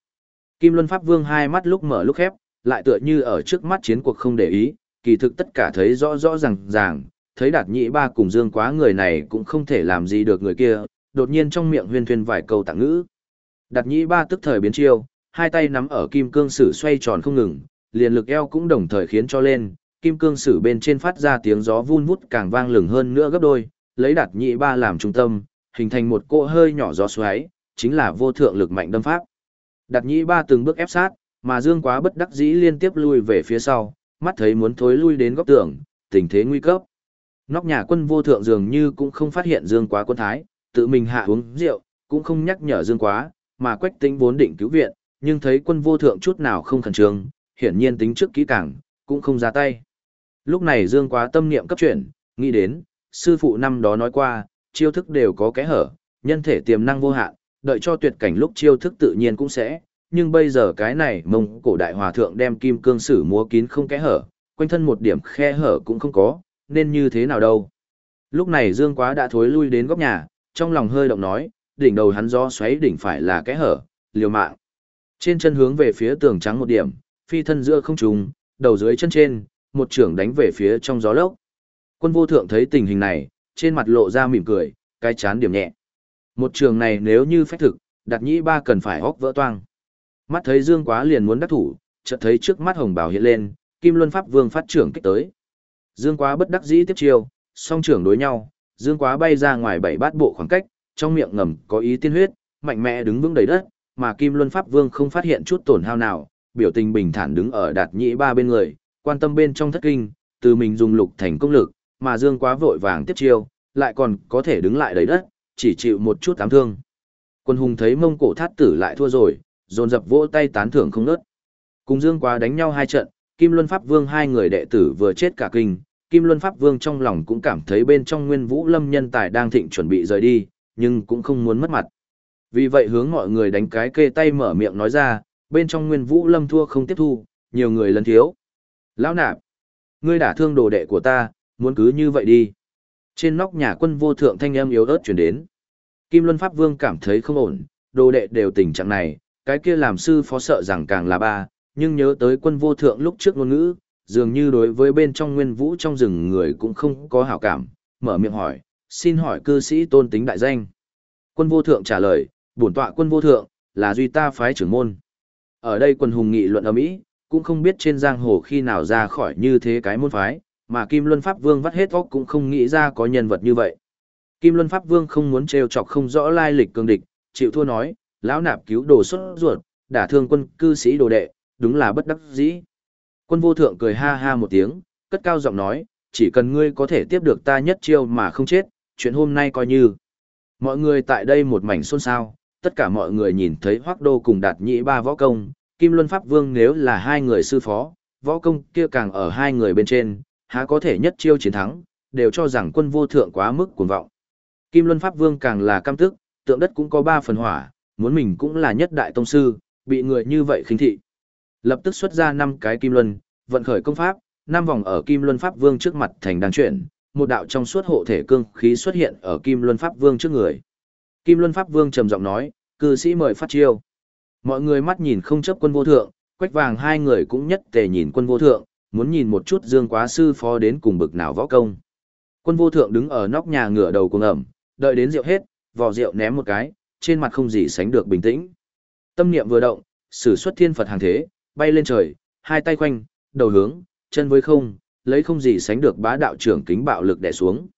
Kim Luân Pháp Vương hai mắt lúc mở lúc khép, lại tựa như ở trước mắt chiến cuộc không để ý, kỳ thực tất cả thấy rõ rõ ràng ràng, thấy đạt nhị ba cùng dương quá người này cũng không thể làm gì được người kia, đột nhiên trong miệng huyên thuyên vài câu tạng ngữ. Đạt nhị ba tức thời biến chiêu, hai tay nắm ở kim cương sử xoay tròn không ngừng, liền lực eo cũng đồng thời khiến cho lên, kim cương sử bên trên phát ra tiếng gió vun vút càng vang lừng hơn nữa gấp đôi, lấy đạt nhị ba làm trung tâm, hình thành một cỗ hơi nhỏ gió xoáy, chính là vô thượng lực mạnh đâm pháp. Đạt nhị ba từng bước ép sát, mà dương quá bất đắc dĩ liên tiếp lui về phía sau, mắt thấy muốn thối lui đến góc tường, tình thế nguy cấp. Nóc nhà quân vô thượng dường như cũng không phát hiện Dương Quá quân thái, tự mình hạ uống rượu, cũng không nhắc nhở Dương Quá, mà Quách Tĩnh vốn định cứu viện, nhưng thấy quân vô thượng chút nào không khẩn trương, hiển nhiên tính trước kỹ càng, cũng không ra tay. Lúc này Dương Quá tâm niệm cấp chuyển, nghĩ đến, sư phụ năm đó nói qua, chiêu thức đều có kẽ hở, nhân thể tiềm năng vô hạn, đợi cho tuyệt cảnh lúc chiêu thức tự nhiên cũng sẽ, nhưng bây giờ cái này mông cổ đại hòa thượng đem kim cương sử múa kín không kẽ hở, quanh thân một điểm khe hở cũng không có, nên như thế nào đâu. Lúc này Dương Quá đã thối lui đến góc nhà, trong lòng hơi động nói, đỉnh đầu hắn gió xoáy đỉnh phải là kẽ hở, liều mạng. Trên chân hướng về phía tường trắng một điểm, phi thân giữa không trùng, đầu dưới chân trên, một trưởng đánh về phía trong gió lốc. Quân vô thượng thấy tình hình này, trên mặt lộ ra mỉm cười, cái chán điểm nhẹ. Một trường này nếu như phách thực, đặt nhĩ ba cần phải hóc vỡ toang. Mắt thấy Dương Quá liền muốn đắc thủ, chợt thấy trước mắt hồng bào hiện lên, Kim Luân Pháp Vương phát trưởng kích tới. Dương Quá bất đắc dĩ tiếp chiêu, song trưởng đối nhau, Dương Quá bay ra ngoài bảy bát bộ khoảng cách, trong miệng ngầm có ý tiên huyết, mạnh mẽ đứng vững đầy đất, mà Kim Luân Pháp Vương không phát hiện chút tổn hao nào, biểu tình bình thản đứng ở đạt nhĩ ba bên người, quan tâm bên trong thất kinh, từ mình dùng lục thành công lực, mà Dương Quá vội vàng tiếp chiêu, lại còn có thể đứng lại đầy đất, chỉ chịu một chút ám thương. Quân hùng thấy mông cổ thát tử lại thua rồi, dồn dập vỗ tay tán thưởng không nớt. Cùng Dương Quá đánh nhau hai trận, Kim Luân Pháp Vương hai người đệ tử vừa chết cả kinh, Kim Luân Pháp Vương trong lòng cũng cảm thấy bên trong Nguyên Vũ Lâm nhân tài đang thịnh chuẩn bị rời đi, nhưng cũng không muốn mất mặt. Vì vậy hướng mọi người đánh cái kê tay mở miệng nói ra, bên trong Nguyên Vũ Lâm thua không tiếp thu, nhiều người lần thiếu. Lão nạp, ngươi đã thương đồ đệ của ta, muốn cứ như vậy đi. Trên nóc nhà quân vô thượng thanh âm yếu ớt chuyển đến. Kim Luân Pháp Vương cảm thấy không ổn, đồ đệ đều tình trạng này, cái kia làm sư phó sợ rằng càng là ba, nhưng nhớ tới quân vô thượng lúc trước ngôn ngữ, dường như đối với bên trong nguyên vũ trong rừng người cũng không có hảo cảm, mở miệng hỏi, xin hỏi cư sĩ tôn tính đại danh. Quân vô thượng trả lời, bổn tọa quân vô thượng, là duy ta phái trưởng môn. Ở đây quân hùng nghị luận ở Mỹ, cũng không biết trên giang hồ khi nào ra khỏi như thế cái môn phái, mà Kim Luân Pháp Vương vắt hết óc cũng không nghĩ ra có nhân vật như vậy. Kim Luân Pháp Vương không muốn trêu chọc không rõ lai lịch cương địch, chịu thua nói, lão nạp cứu đồ xuất ruột, đả thương quân cư sĩ đồ đệ, đúng là bất đắc dĩ. Quân vô thượng cười ha ha một tiếng, cất cao giọng nói, chỉ cần ngươi có thể tiếp được ta nhất chiêu mà không chết, chuyện hôm nay coi như. Mọi người tại đây một mảnh xôn xao, tất cả mọi người nhìn thấy hoắc đô cùng đạt nhị ba võ công, Kim Luân Pháp Vương nếu là hai người sư phó, võ công kia càng ở hai người bên trên, há có thể nhất chiêu chiến thắng, đều cho rằng quân vô thượng quá mức cuồng vọng. Kim Luân Pháp Vương càng là cam tức, tượng đất cũng có ba phần hỏa, muốn mình cũng là nhất đại tông sư, bị người như vậy khinh thị. Lập tức xuất ra năm cái kim luân, vận khởi công pháp, năm vòng ở Kim Luân Pháp Vương trước mặt thành đang chuyển, một đạo trong suốt hộ thể cương khí xuất hiện ở Kim Luân Pháp Vương trước người. Kim Luân Pháp Vương trầm giọng nói, cư sĩ mời phát chiêu. Mọi người mắt nhìn không chấp quân vô thượng, quách vàng hai người cũng nhất tề nhìn quân vô thượng, muốn nhìn một chút dương quá sư phó đến cùng bực nào võ công. Quân vô thượng đứng ở nóc nhà ngửa đầu cuồng ẩm, đợi đến rượu hết, vò rượu ném một cái, trên mặt không gì sánh được bình tĩnh. Tâm niệm vừa động, sử xuất thiên Phật hàng thế, bay lên trời, hai tay quanh, đầu hướng, chân với không, lấy không gì sánh được bá đạo trưởng kính bạo lực đè xuống.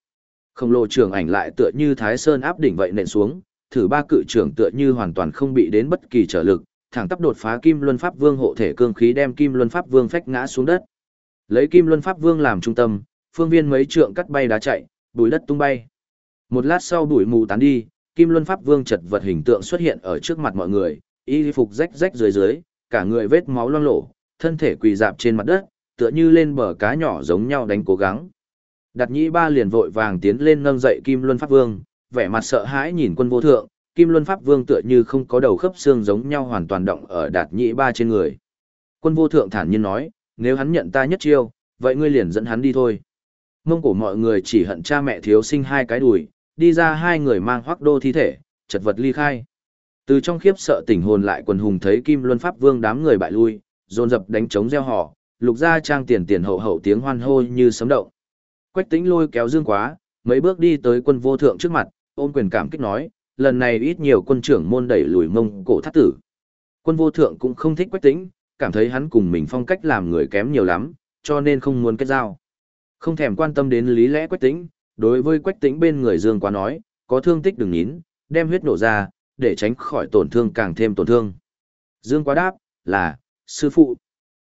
Không lồ trưởng ảnh lại tựa như Thái Sơn áp đỉnh vậy nện xuống, thử ba cự trưởng tựa như hoàn toàn không bị đến bất kỳ trở lực, thẳng tắp đột phá Kim Luân Pháp Vương hộ thể cương khí đem Kim Luân Pháp Vương phách ngã xuống đất. Lấy Kim Luân Pháp Vương làm trung tâm, phương viên mấy trượng cắt bay đá chạy, bụi đất tung bay. Một lát sau bụi mù tán đi, Kim Luân Pháp Vương chật vật hình tượng xuất hiện ở trước mặt mọi người, y phục rách rách dưới dưới, cả người vết máu loang lổ, thân thể quỳ dạp trên mặt đất, tựa như lên bờ cá nhỏ giống nhau đánh cố gắng. Đặt nhĩ ba liền vội vàng tiến lên nâng dậy Kim Luân Pháp Vương, vẻ mặt sợ hãi nhìn quân vô thượng, Kim Luân Pháp Vương tựa như không có đầu khớp xương giống nhau hoàn toàn động ở đạt nhĩ ba trên người. Quân vô thượng thản nhiên nói, nếu hắn nhận ta nhất chiêu, vậy ngươi liền dẫn hắn đi thôi. Mông cổ mọi người chỉ hận cha mẹ thiếu sinh hai cái đùi, đi ra hai người mang hoác đô thi thể, chật vật ly khai. Từ trong khiếp sợ tỉnh hồn lại quần hùng thấy Kim Luân Pháp Vương đám người bại lui, dồn dập đánh trống gieo họ, lục ra trang tiền tiền hậu hậu tiếng hoan hô như sấm động. Quách Tĩnh lôi kéo Dương Quá, mấy bước đi tới quân vô thượng trước mặt, ôm quyền cảm kích nói, lần này ít nhiều quân trưởng môn đẩy lùi mông cổ thắt tử. Quân vô thượng cũng không thích Quách Tĩnh, cảm thấy hắn cùng mình phong cách làm người kém nhiều lắm, cho nên không muốn kết giao. Không thèm quan tâm đến lý lẽ Quách Tĩnh, đối với Quách Tĩnh bên người Dương Quá nói, có thương tích đừng nín, đem huyết nổ ra, để tránh khỏi tổn thương càng thêm tổn thương. Dương Quá đáp, là, sư phụ.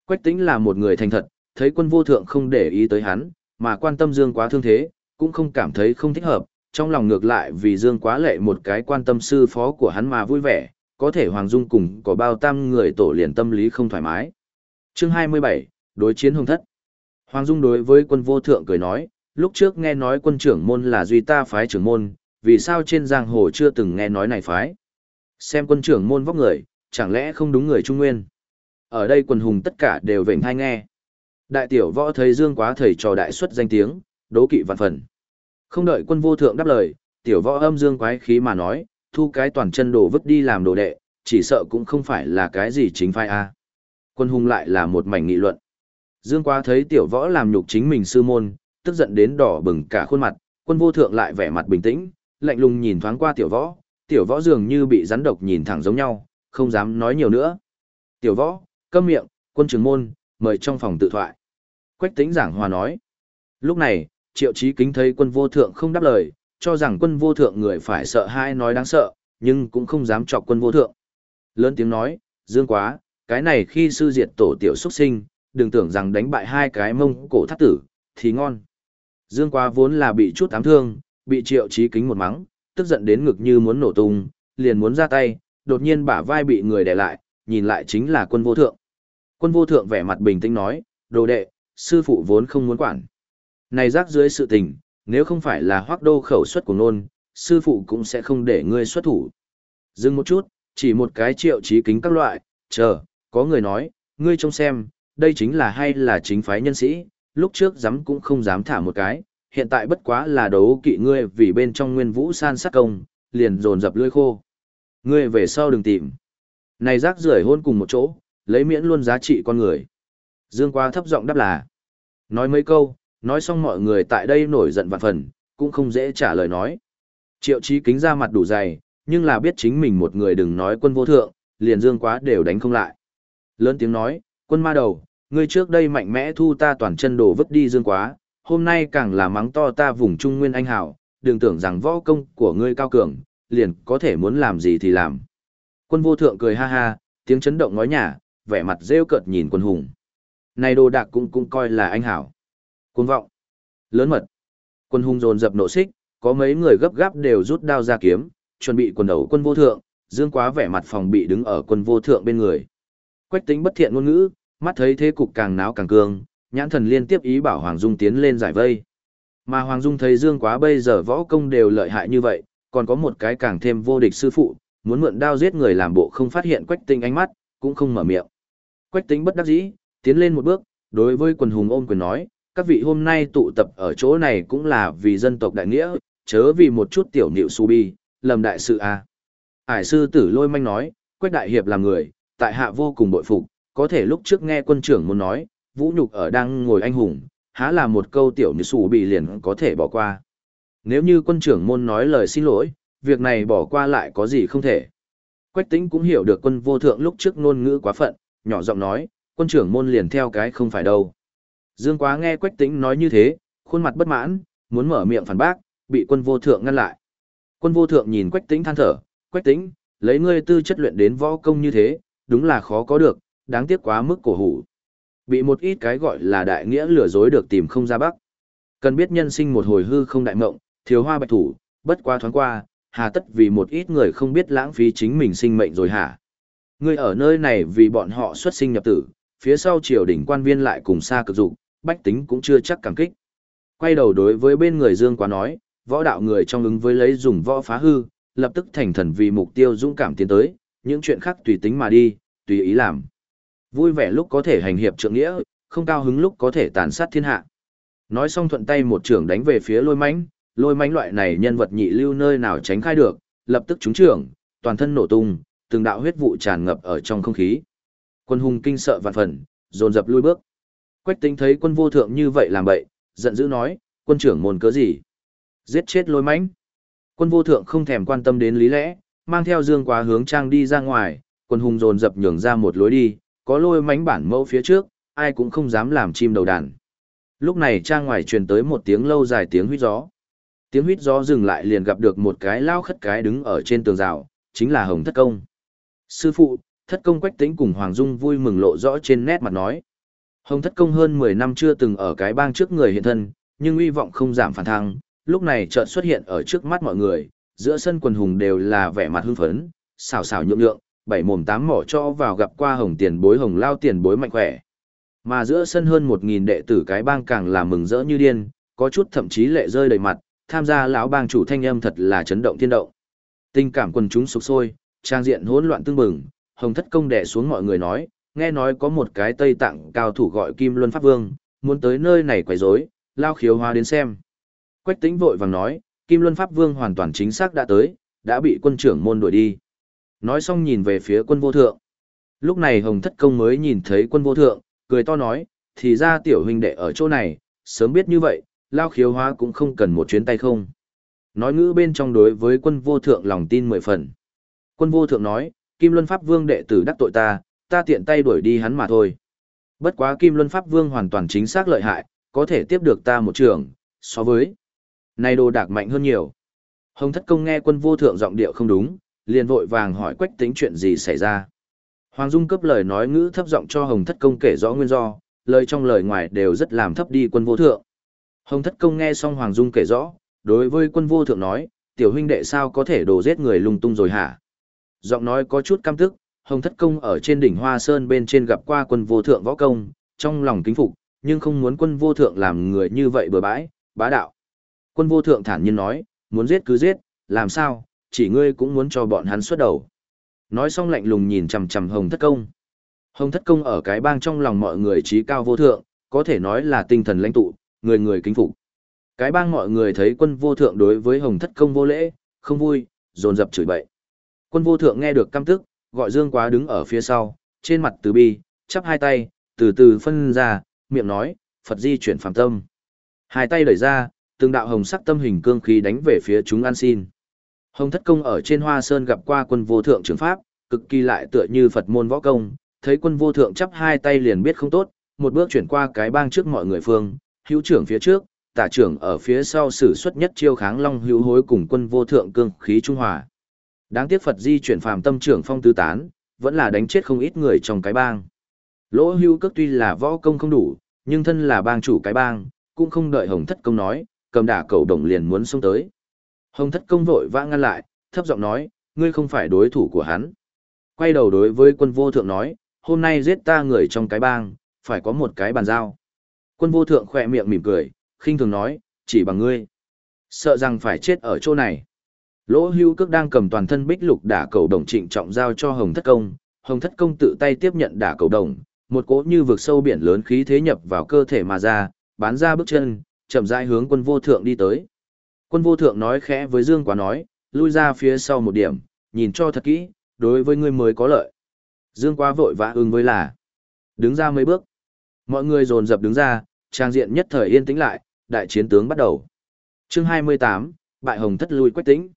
Quách Tĩnh là một người thành thật, thấy quân vô thượng không để ý tới hắn, mà quan tâm Dương Quá thương thế, cũng không cảm thấy không thích hợp, trong lòng ngược lại vì Dương Quá lệ một cái quan tâm sư phó của hắn mà vui vẻ, có thể Hoàng Dung cùng có bao tam người tổ liền tâm lý không thoải mái. Chương 27, đối chiến hồng thất. Hoàng Dung đối với quân vô thượng cười nói, lúc trước nghe nói quân trưởng môn là duy ta phái trưởng môn, vì sao trên giang hồ chưa từng nghe nói này phái. Xem quân trưởng môn vóc người, chẳng lẽ không đúng người Trung Nguyên. Ở đây quần hùng tất cả đều vệnh thai nghe. Đại tiểu võ thấy dương quá thầy trò đại xuất danh tiếng, đố kỵ vạn phần. Không đợi quân vô thượng đáp lời, tiểu võ âm dương quái khí mà nói, thu cái toàn chân đồ vứt đi làm đồ đệ, chỉ sợ cũng không phải là cái gì chính phái a. Quân hùng lại là một mảnh nghị luận. Dương quá thấy tiểu võ làm nhục chính mình sư môn, tức giận đến đỏ bừng cả khuôn mặt, quân vô thượng lại vẻ mặt bình tĩnh, lạnh lùng nhìn thoáng qua tiểu võ, tiểu võ dường như bị rắn độc nhìn thẳng giống nhau, không dám nói nhiều nữa. Tiểu võ, câm miệng, quân trưởng môn, mời trong phòng tự thoại. Quách tính giảng hòa nói. Lúc này, triệu chí kính thấy quân vô thượng không đáp lời, cho rằng quân vô thượng người phải sợ hai nói đáng sợ, nhưng cũng không dám chọc quân vô thượng. Lớn tiếng nói, dương quá, cái này khi sư diệt tổ tiểu xuất sinh, đừng tưởng rằng đánh bại hai cái mông cổ thắt tử, thì ngon. Dương quá vốn là bị chút ám thương, bị triệu trí kính một mắng, tức giận đến ngực như muốn nổ tung, liền muốn ra tay, đột nhiên bả vai bị người đè lại, nhìn lại chính là quân vô thượng. Quân vô thượng vẻ mặt bình tĩnh nói, đồ đệ, sư phụ vốn không muốn quản. Này rác dưới sự tình, nếu không phải là hoác đô khẩu xuất của nôn, sư phụ cũng sẽ không để ngươi xuất thủ. Dừng một chút, chỉ một cái triệu trí kính các loại, chờ, có người nói, ngươi trông xem, đây chính là hay là chính phái nhân sĩ, lúc trước dám cũng không dám thả một cái, hiện tại bất quá là đấu kỵ ngươi vì bên trong nguyên vũ san sát công, liền dồn dập lưỡi khô. Ngươi về sau đừng tìm. Này rác rưởi hôn cùng một chỗ, lấy miễn luôn giá trị con người. Dương qua thấp giọng đáp là. Nói mấy câu, nói xong mọi người tại đây nổi giận vạn phần, cũng không dễ trả lời nói. Triệu chí kính ra mặt đủ dày, nhưng là biết chính mình một người đừng nói quân vô thượng, liền dương quá đều đánh không lại. Lớn tiếng nói, quân ma đầu, ngươi trước đây mạnh mẽ thu ta toàn chân đồ vứt đi dương quá, hôm nay càng là mắng to ta vùng trung nguyên anh hảo, đừng tưởng rằng võ công của ngươi cao cường, liền có thể muốn làm gì thì làm. Quân vô thượng cười ha ha, tiếng chấn động nói nhà, vẻ mặt rêu cợt nhìn quân hùng. Này đồ đạc cũng cũng coi là anh hảo. Cuồng vọng. Lớn mật. Quân hung dồn dập nộ xích, có mấy người gấp gáp đều rút đao ra kiếm, chuẩn bị quần đầu quân vô thượng, dương quá vẻ mặt phòng bị đứng ở quân vô thượng bên người. Quách tính bất thiện ngôn ngữ, mắt thấy thế cục càng náo càng cương, nhãn thần liên tiếp ý bảo Hoàng Dung tiến lên giải vây. Mà Hoàng Dung thấy Dương Quá bây giờ võ công đều lợi hại như vậy, còn có một cái càng thêm vô địch sư phụ, muốn mượn đao giết người làm bộ không phát hiện Quách Tinh ánh mắt, cũng không mở miệng. Quách Tinh bất đắc dĩ, tiến lên một bước, đối với quần hùng ôm quyền nói, các vị hôm nay tụ tập ở chỗ này cũng là vì dân tộc đại nghĩa, chớ vì một chút tiểu nịu su bi, lầm đại sự a. À. Ải sư tử lôi manh nói, Quách đại hiệp là người, tại hạ vô cùng bội phục, có thể lúc trước nghe quân trưởng muốn nói, vũ nhục ở đang ngồi anh hùng, há là một câu tiểu nịu su bi liền có thể bỏ qua. Nếu như quân trưởng môn nói lời xin lỗi, việc này bỏ qua lại có gì không thể. Quách tính cũng hiểu được quân vô thượng lúc trước ngôn ngữ quá phận, nhỏ giọng nói, quân trưởng môn liền theo cái không phải đâu. Dương quá nghe quách Tĩnh nói như thế, khuôn mặt bất mãn, muốn mở miệng phản bác, bị quân vô thượng ngăn lại. Quân vô thượng nhìn quách Tĩnh than thở, quách Tĩnh, lấy ngươi tư chất luyện đến võ công như thế, đúng là khó có được, đáng tiếc quá mức cổ hủ. Bị một ít cái gọi là đại nghĩa lừa dối được tìm không ra bắc. Cần biết nhân sinh một hồi hư không đại mộng, thiếu hoa bạch thủ, bất qua thoáng qua, hà tất vì một ít người không biết lãng phí chính mình sinh mệnh rồi hả? Ngươi ở nơi này vì bọn họ xuất sinh nhập tử, phía sau triều đình quan viên lại cùng xa cực dụng, bách tính cũng chưa chắc cảm kích. Quay đầu đối với bên người Dương quá nói, võ đạo người trong ứng với lấy dùng võ phá hư, lập tức thành thần vì mục tiêu dũng cảm tiến tới, những chuyện khác tùy tính mà đi, tùy ý làm. Vui vẻ lúc có thể hành hiệp trượng nghĩa, không cao hứng lúc có thể tàn sát thiên hạ. Nói xong thuận tay một trưởng đánh về phía lôi mãnh, lôi mãnh loại này nhân vật nhị lưu nơi nào tránh khai được, lập tức trúng trưởng, toàn thân nổ tung, từng đạo huyết vụ tràn ngập ở trong không khí. Quân hùng kinh sợ vạn phần, dồn dập lui bước. Quách tính thấy quân vô thượng như vậy làm bậy, giận dữ nói, quân trưởng môn cớ gì? Giết chết lôi mãnh. Quân vô thượng không thèm quan tâm đến lý lẽ, mang theo dương quá hướng trang đi ra ngoài, quân hùng dồn dập nhường ra một lối đi, có lôi mánh bản mẫu phía trước, ai cũng không dám làm chim đầu đàn. Lúc này trang ngoài truyền tới một tiếng lâu dài tiếng huýt gió. Tiếng huýt gió dừng lại liền gặp được một cái lao khất cái đứng ở trên tường rào, chính là Hồng Thất Công. Sư phụ, Thất Công Quách Tĩnh cùng Hoàng Dung vui mừng lộ rõ trên nét mặt nói. Hồng Thất Công hơn 10 năm chưa từng ở cái bang trước người hiện thân, nhưng uy vọng không giảm phản thăng, lúc này chợt xuất hiện ở trước mắt mọi người, giữa sân quần hùng đều là vẻ mặt hưng phấn, xào xào nhượng nhượng, bảy mồm tám mỏ cho vào gặp qua hồng tiền bối hồng lao tiền bối mạnh khỏe. Mà giữa sân hơn 1.000 đệ tử cái bang càng là mừng rỡ như điên, có chút thậm chí lệ rơi đầy mặt, tham gia lão bang chủ thanh âm thật là chấn động thiên động. Tình cảm quần chúng sục sôi, trang diện hỗn loạn tương bừng, Hồng Thất Công đè xuống mọi người nói, nghe nói có một cái Tây Tạng cao thủ gọi Kim Luân Pháp Vương, muốn tới nơi này quấy rối, lao khiếu hóa đến xem. Quách Tĩnh vội vàng nói, Kim Luân Pháp Vương hoàn toàn chính xác đã tới, đã bị quân trưởng môn đuổi đi. Nói xong nhìn về phía quân vô thượng. Lúc này Hồng Thất Công mới nhìn thấy quân vô thượng, cười to nói, thì ra tiểu huynh đệ ở chỗ này, sớm biết như vậy, lao khiếu hóa cũng không cần một chuyến tay không. Nói ngữ bên trong đối với quân vô thượng lòng tin mười phần. Quân vô thượng nói, Kim Luân Pháp Vương đệ tử đắc tội ta, ta tiện tay đuổi đi hắn mà thôi. Bất quá Kim Luân Pháp Vương hoàn toàn chính xác lợi hại, có thể tiếp được ta một trường, so với này đồ đạc mạnh hơn nhiều. Hồng Thất Công nghe quân vô thượng giọng điệu không đúng, liền vội vàng hỏi Quách Tính chuyện gì xảy ra. Hoàng Dung cấp lời nói ngữ thấp giọng cho Hồng Thất Công kể rõ nguyên do, lời trong lời ngoài đều rất làm thấp đi quân vô thượng. Hồng Thất Công nghe xong Hoàng Dung kể rõ, đối với quân vô thượng nói, tiểu huynh đệ sao có thể đổ giết người lung tung rồi hả? Giọng nói có chút căm tức, Hồng Thất Công ở trên đỉnh Hoa Sơn bên trên gặp qua quân vô thượng võ công, trong lòng kính phục, nhưng không muốn quân vô thượng làm người như vậy bừa bãi, bá đạo. Quân vô thượng thản nhiên nói, muốn giết cứ giết, làm sao, chỉ ngươi cũng muốn cho bọn hắn xuất đầu. Nói xong lạnh lùng nhìn chằm chằm Hồng Thất Công. Hồng Thất Công ở cái bang trong lòng mọi người trí cao vô thượng, có thể nói là tinh thần lãnh tụ, người người kính phục. Cái bang mọi người thấy quân vô thượng đối với Hồng Thất Công vô lễ, không vui, dồn dập chửi bậy. Quân vô thượng nghe được căm tức, gọi Dương Quá đứng ở phía sau, trên mặt từ bi, chắp hai tay, từ từ phân ra, miệng nói, Phật di chuyển phàm tâm. Hai tay đẩy ra, từng đạo hồng sắc tâm hình cương khí đánh về phía chúng an xin. Hồng thất công ở trên hoa sơn gặp qua quân vô thượng trường pháp, cực kỳ lại tựa như Phật môn võ công, thấy quân vô thượng chắp hai tay liền biết không tốt, một bước chuyển qua cái bang trước mọi người phương, hữu trưởng phía trước, tả trưởng ở phía sau sử xuất nhất chiêu kháng long hữu hối cùng quân vô thượng cương khí trung hòa. Đáng tiếc Phật di chuyển phàm tâm trưởng phong tứ tán, vẫn là đánh chết không ít người trong cái bang. Lỗ hưu cước tuy là võ công không đủ, nhưng thân là bang chủ cái bang, cũng không đợi hồng thất công nói, cầm đả cầu đồng liền muốn xông tới. Hồng thất công vội vã ngăn lại, thấp giọng nói, ngươi không phải đối thủ của hắn. Quay đầu đối với quân vô thượng nói, hôm nay giết ta người trong cái bang, phải có một cái bàn giao. Quân vô thượng khỏe miệng mỉm cười, khinh thường nói, chỉ bằng ngươi. Sợ rằng phải chết ở chỗ này. Lỗ hưu cước đang cầm toàn thân bích lục đả cầu đồng trịnh trọng giao cho Hồng Thất Công, Hồng Thất Công tự tay tiếp nhận đả cầu đồng, một cỗ như vực sâu biển lớn khí thế nhập vào cơ thể mà ra, bán ra bước chân, chậm rãi hướng quân vô thượng đi tới. Quân vô thượng nói khẽ với Dương Quá nói, lui ra phía sau một điểm, nhìn cho thật kỹ, đối với ngươi mới có lợi. Dương Quá vội vã ứng với là, đứng ra mấy bước. Mọi người dồn dập đứng ra, trang diện nhất thời yên tĩnh lại, đại chiến tướng bắt đầu. Chương 28, bại hồng thất lui quách tĩnh.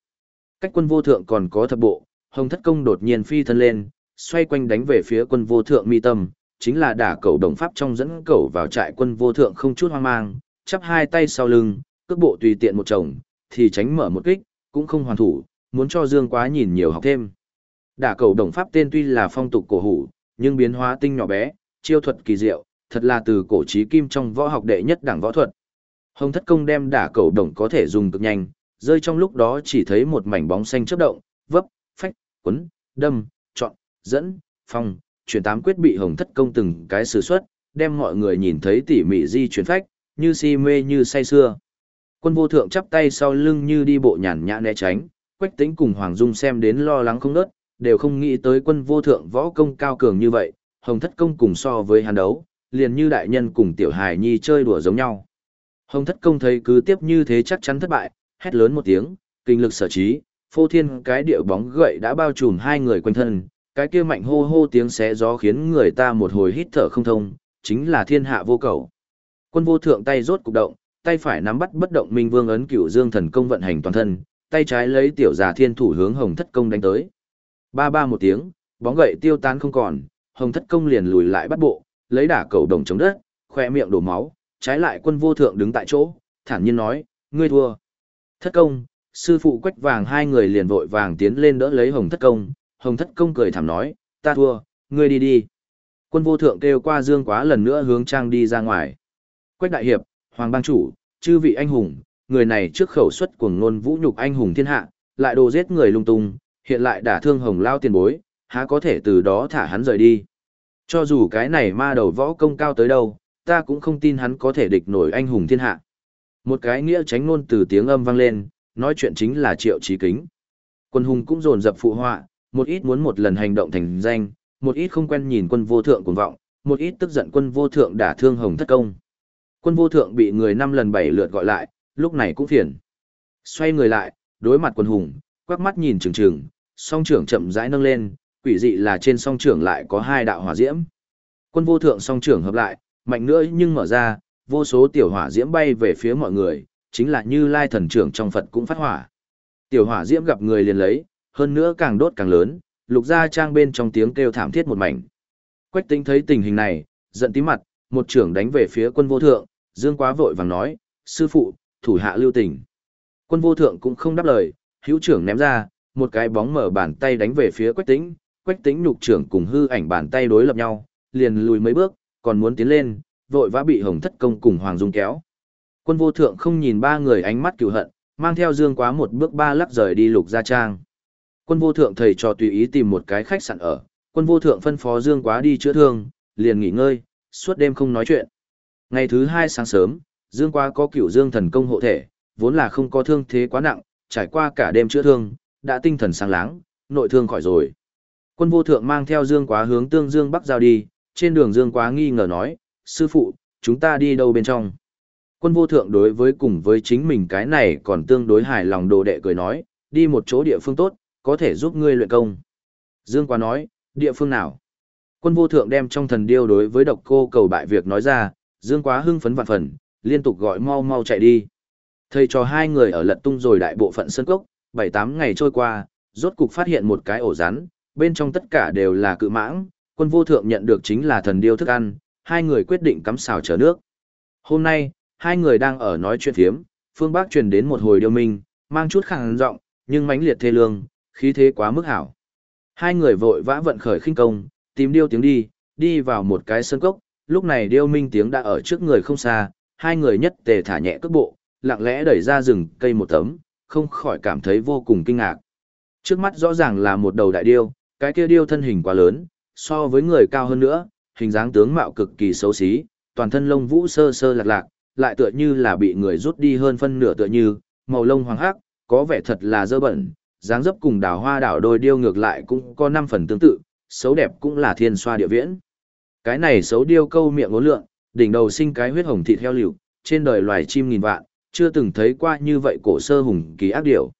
Cách quân vô thượng còn có thập bộ, hồng thất công đột nhiên phi thân lên, xoay quanh đánh về phía quân vô thượng mi tâm, chính là đả cầu đồng pháp trong dẫn cầu vào trại quân vô thượng không chút hoang mang, chắp hai tay sau lưng, cước bộ tùy tiện một chồng, thì tránh mở một kích, cũng không hoàn thủ, muốn cho Dương Quá nhìn nhiều học thêm. Đả cầu đồng pháp tên tuy là phong tục cổ hủ, nhưng biến hóa tinh nhỏ bé, chiêu thuật kỳ diệu, thật là từ cổ chí kim trong võ học đệ nhất đẳng võ thuật. Hồng Thất Công đem đả cầu đồng có thể dùng cực nhanh, rơi trong lúc đó chỉ thấy một mảnh bóng xanh chớp động, vấp, phách, quấn, đâm, chọn, dẫn, phong, chuyển tám quyết bị Hồng Thất Công từng cái sử xuất, đem mọi người nhìn thấy tỉ mỉ di chuyển phách, như si mê như say xưa. Quân vô thượng chắp tay sau lưng như đi bộ nhàn nhã né tránh, Quách Tĩnh cùng Hoàng Dung xem đến lo lắng không đớt, đều không nghĩ tới quân vô thượng võ công cao cường như vậy, Hồng Thất Công cùng so với hàn đấu, liền như đại nhân cùng tiểu hài nhi chơi đùa giống nhau. Hồng Thất Công thấy cứ tiếp như thế chắc chắn thất bại, hét lớn một tiếng, kinh lực sở trí, phô thiên cái điệu bóng gậy đã bao trùm hai người quanh thân, cái kia mạnh hô hô tiếng xé gió khiến người ta một hồi hít thở không thông, chính là thiên hạ vô cầu. Quân vô thượng tay rốt cục động, tay phải nắm bắt bất động minh vương ấn cửu dương thần công vận hành toàn thân, tay trái lấy tiểu giả thiên thủ hướng hồng thất công đánh tới. Ba ba một tiếng, bóng gậy tiêu tán không còn, hồng thất công liền lùi lại bắt bộ, lấy đả cầu đồng chống đất, khoe miệng đổ máu, trái lại quân vô thượng đứng tại chỗ, thản nhiên nói, ngươi thua. Thất công, sư phụ quách vàng hai người liền vội vàng tiến lên đỡ lấy hồng thất công, hồng thất công cười thảm nói, ta thua, ngươi đi đi. Quân vô thượng kêu qua dương quá lần nữa hướng trang đi ra ngoài. Quách đại hiệp, hoàng bang chủ, chư vị anh hùng, người này trước khẩu xuất cuồng ngôn vũ nhục anh hùng thiên hạ, lại đồ giết người lung tung, hiện lại đả thương hồng lao tiền bối, há có thể từ đó thả hắn rời đi. Cho dù cái này ma đầu võ công cao tới đâu, ta cũng không tin hắn có thể địch nổi anh hùng thiên hạ. Một cái nghĩa tránh ngôn từ tiếng âm vang lên, nói chuyện chính là triệu trí kính. Quân hùng cũng dồn dập phụ họa, một ít muốn một lần hành động thành danh, một ít không quen nhìn quân vô thượng cuồng vọng, một ít tức giận quân vô thượng đả thương hồng thất công. Quân vô thượng bị người năm lần bảy lượt gọi lại, lúc này cũng phiền. Xoay người lại, đối mặt quân hùng, quắc mắt nhìn trừng trừng, song trưởng chậm rãi nâng lên, quỷ dị là trên song trưởng lại có hai đạo hỏa diễm. Quân vô thượng song trưởng hợp lại, mạnh nữa nhưng mở ra, vô số tiểu hỏa diễm bay về phía mọi người, chính là như lai thần trưởng trong Phật cũng phát hỏa. Tiểu hỏa diễm gặp người liền lấy, hơn nữa càng đốt càng lớn, lục gia trang bên trong tiếng kêu thảm thiết một mảnh. Quách tính thấy tình hình này, giận tí mặt, một trưởng đánh về phía quân vô thượng, dương quá vội vàng nói, sư phụ, thủ hạ lưu tình. Quân vô thượng cũng không đáp lời, hữu trưởng ném ra, một cái bóng mở bàn tay đánh về phía quách tính, quách tính nhục trưởng cùng hư ảnh bàn tay đối lập nhau, liền lùi mấy bước, còn muốn tiến lên, vội vã bị hồng thất công cùng hoàng dung kéo. Quân vô thượng không nhìn ba người ánh mắt cựu hận, mang theo dương quá một bước ba lắc rời đi lục gia trang. Quân vô thượng thầy trò tùy ý tìm một cái khách sạn ở, quân vô thượng phân phó dương quá đi chữa thương, liền nghỉ ngơi, suốt đêm không nói chuyện. Ngày thứ hai sáng sớm, dương quá có cửu dương thần công hộ thể, vốn là không có thương thế quá nặng, trải qua cả đêm chữa thương, đã tinh thần sáng láng, nội thương khỏi rồi. Quân vô thượng mang theo dương quá hướng tương dương bắc giao đi, trên đường dương quá nghi ngờ nói, sư phụ, chúng ta đi đâu bên trong? Quân vô thượng đối với cùng với chính mình cái này còn tương đối hài lòng đồ đệ cười nói, đi một chỗ địa phương tốt, có thể giúp ngươi luyện công. Dương quá nói, địa phương nào? Quân vô thượng đem trong thần điêu đối với độc cô cầu bại việc nói ra, Dương quá hưng phấn vạn phần, liên tục gọi mau mau chạy đi. Thầy cho hai người ở lật tung rồi đại bộ phận sân cốc, 7-8 ngày trôi qua, rốt cục phát hiện một cái ổ rắn, bên trong tất cả đều là cự mãng, quân vô thượng nhận được chính là thần điêu thức ăn, hai người quyết định cắm xào chở nước. Hôm nay, hai người đang ở nói chuyện thiếm, phương Bắc truyền đến một hồi điêu minh, mang chút khẳng giọng nhưng mãnh liệt thê lương, khí thế quá mức hảo. Hai người vội vã vận khởi khinh công, tìm điêu tiếng đi, đi vào một cái sân cốc, lúc này điêu minh tiếng đã ở trước người không xa, hai người nhất tề thả nhẹ cước bộ, lặng lẽ đẩy ra rừng cây một tấm, không khỏi cảm thấy vô cùng kinh ngạc. Trước mắt rõ ràng là một đầu đại điêu, cái kia điêu thân hình quá lớn, so với người cao hơn nữa, hình dáng tướng mạo cực kỳ xấu xí, toàn thân lông vũ sơ sơ lạc lạc, lại tựa như là bị người rút đi hơn phân nửa tựa như, màu lông hoàng hắc, có vẻ thật là dơ bẩn, dáng dấp cùng đào hoa đảo đôi điêu ngược lại cũng có 5 phần tương tự, xấu đẹp cũng là thiên xoa địa viễn. Cái này xấu điêu câu miệng ngố lượng, đỉnh đầu sinh cái huyết hồng thịt heo liều, trên đời loài chim nghìn vạn, chưa từng thấy qua như vậy cổ sơ hùng kỳ ác điểu.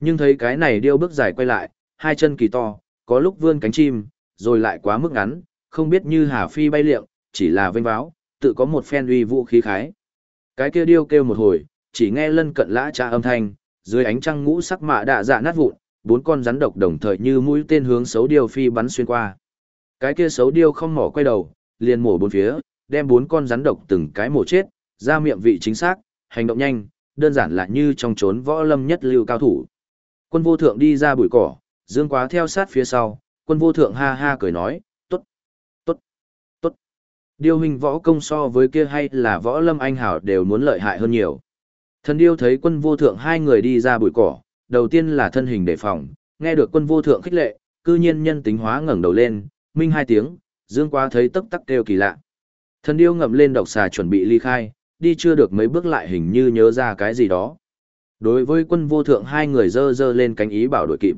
Nhưng thấy cái này điêu bước dài quay lại, hai chân kỳ to, có lúc vươn cánh chim, rồi lại quá mức ngắn, không biết như hà phi bay liệng, chỉ là vênh báo, tự có một phen uy vũ khí khái. Cái kia điêu kêu một hồi, chỉ nghe lân cận lã cha âm thanh, dưới ánh trăng ngũ sắc mạ đạ dạ nát vụn, bốn con rắn độc đồng thời như mũi tên hướng xấu điêu phi bắn xuyên qua. Cái kia xấu điêu không mỏ quay đầu, liền mổ bốn phía, đem bốn con rắn độc từng cái mổ chết, ra miệng vị chính xác, hành động nhanh, đơn giản là như trong trốn võ lâm nhất lưu cao thủ. Quân vô thượng đi ra bụi cỏ, dương quá theo sát phía sau, quân vô thượng ha ha cười nói. Điêu hình võ công so với kia hay là võ lâm anh hảo đều muốn lợi hại hơn nhiều. Thần điêu thấy quân vô thượng hai người đi ra bụi cỏ, đầu tiên là thân hình đề phòng, nghe được quân vô thượng khích lệ, cư nhiên nhân tính hóa ngẩng đầu lên, minh hai tiếng, dương quá thấy tấp tắc kêu kỳ lạ. Thần điêu ngậm lên độc xà chuẩn bị ly khai, đi chưa được mấy bước lại hình như nhớ ra cái gì đó. Đối với quân vô thượng hai người dơ dơ lên cánh ý bảo đội kịp.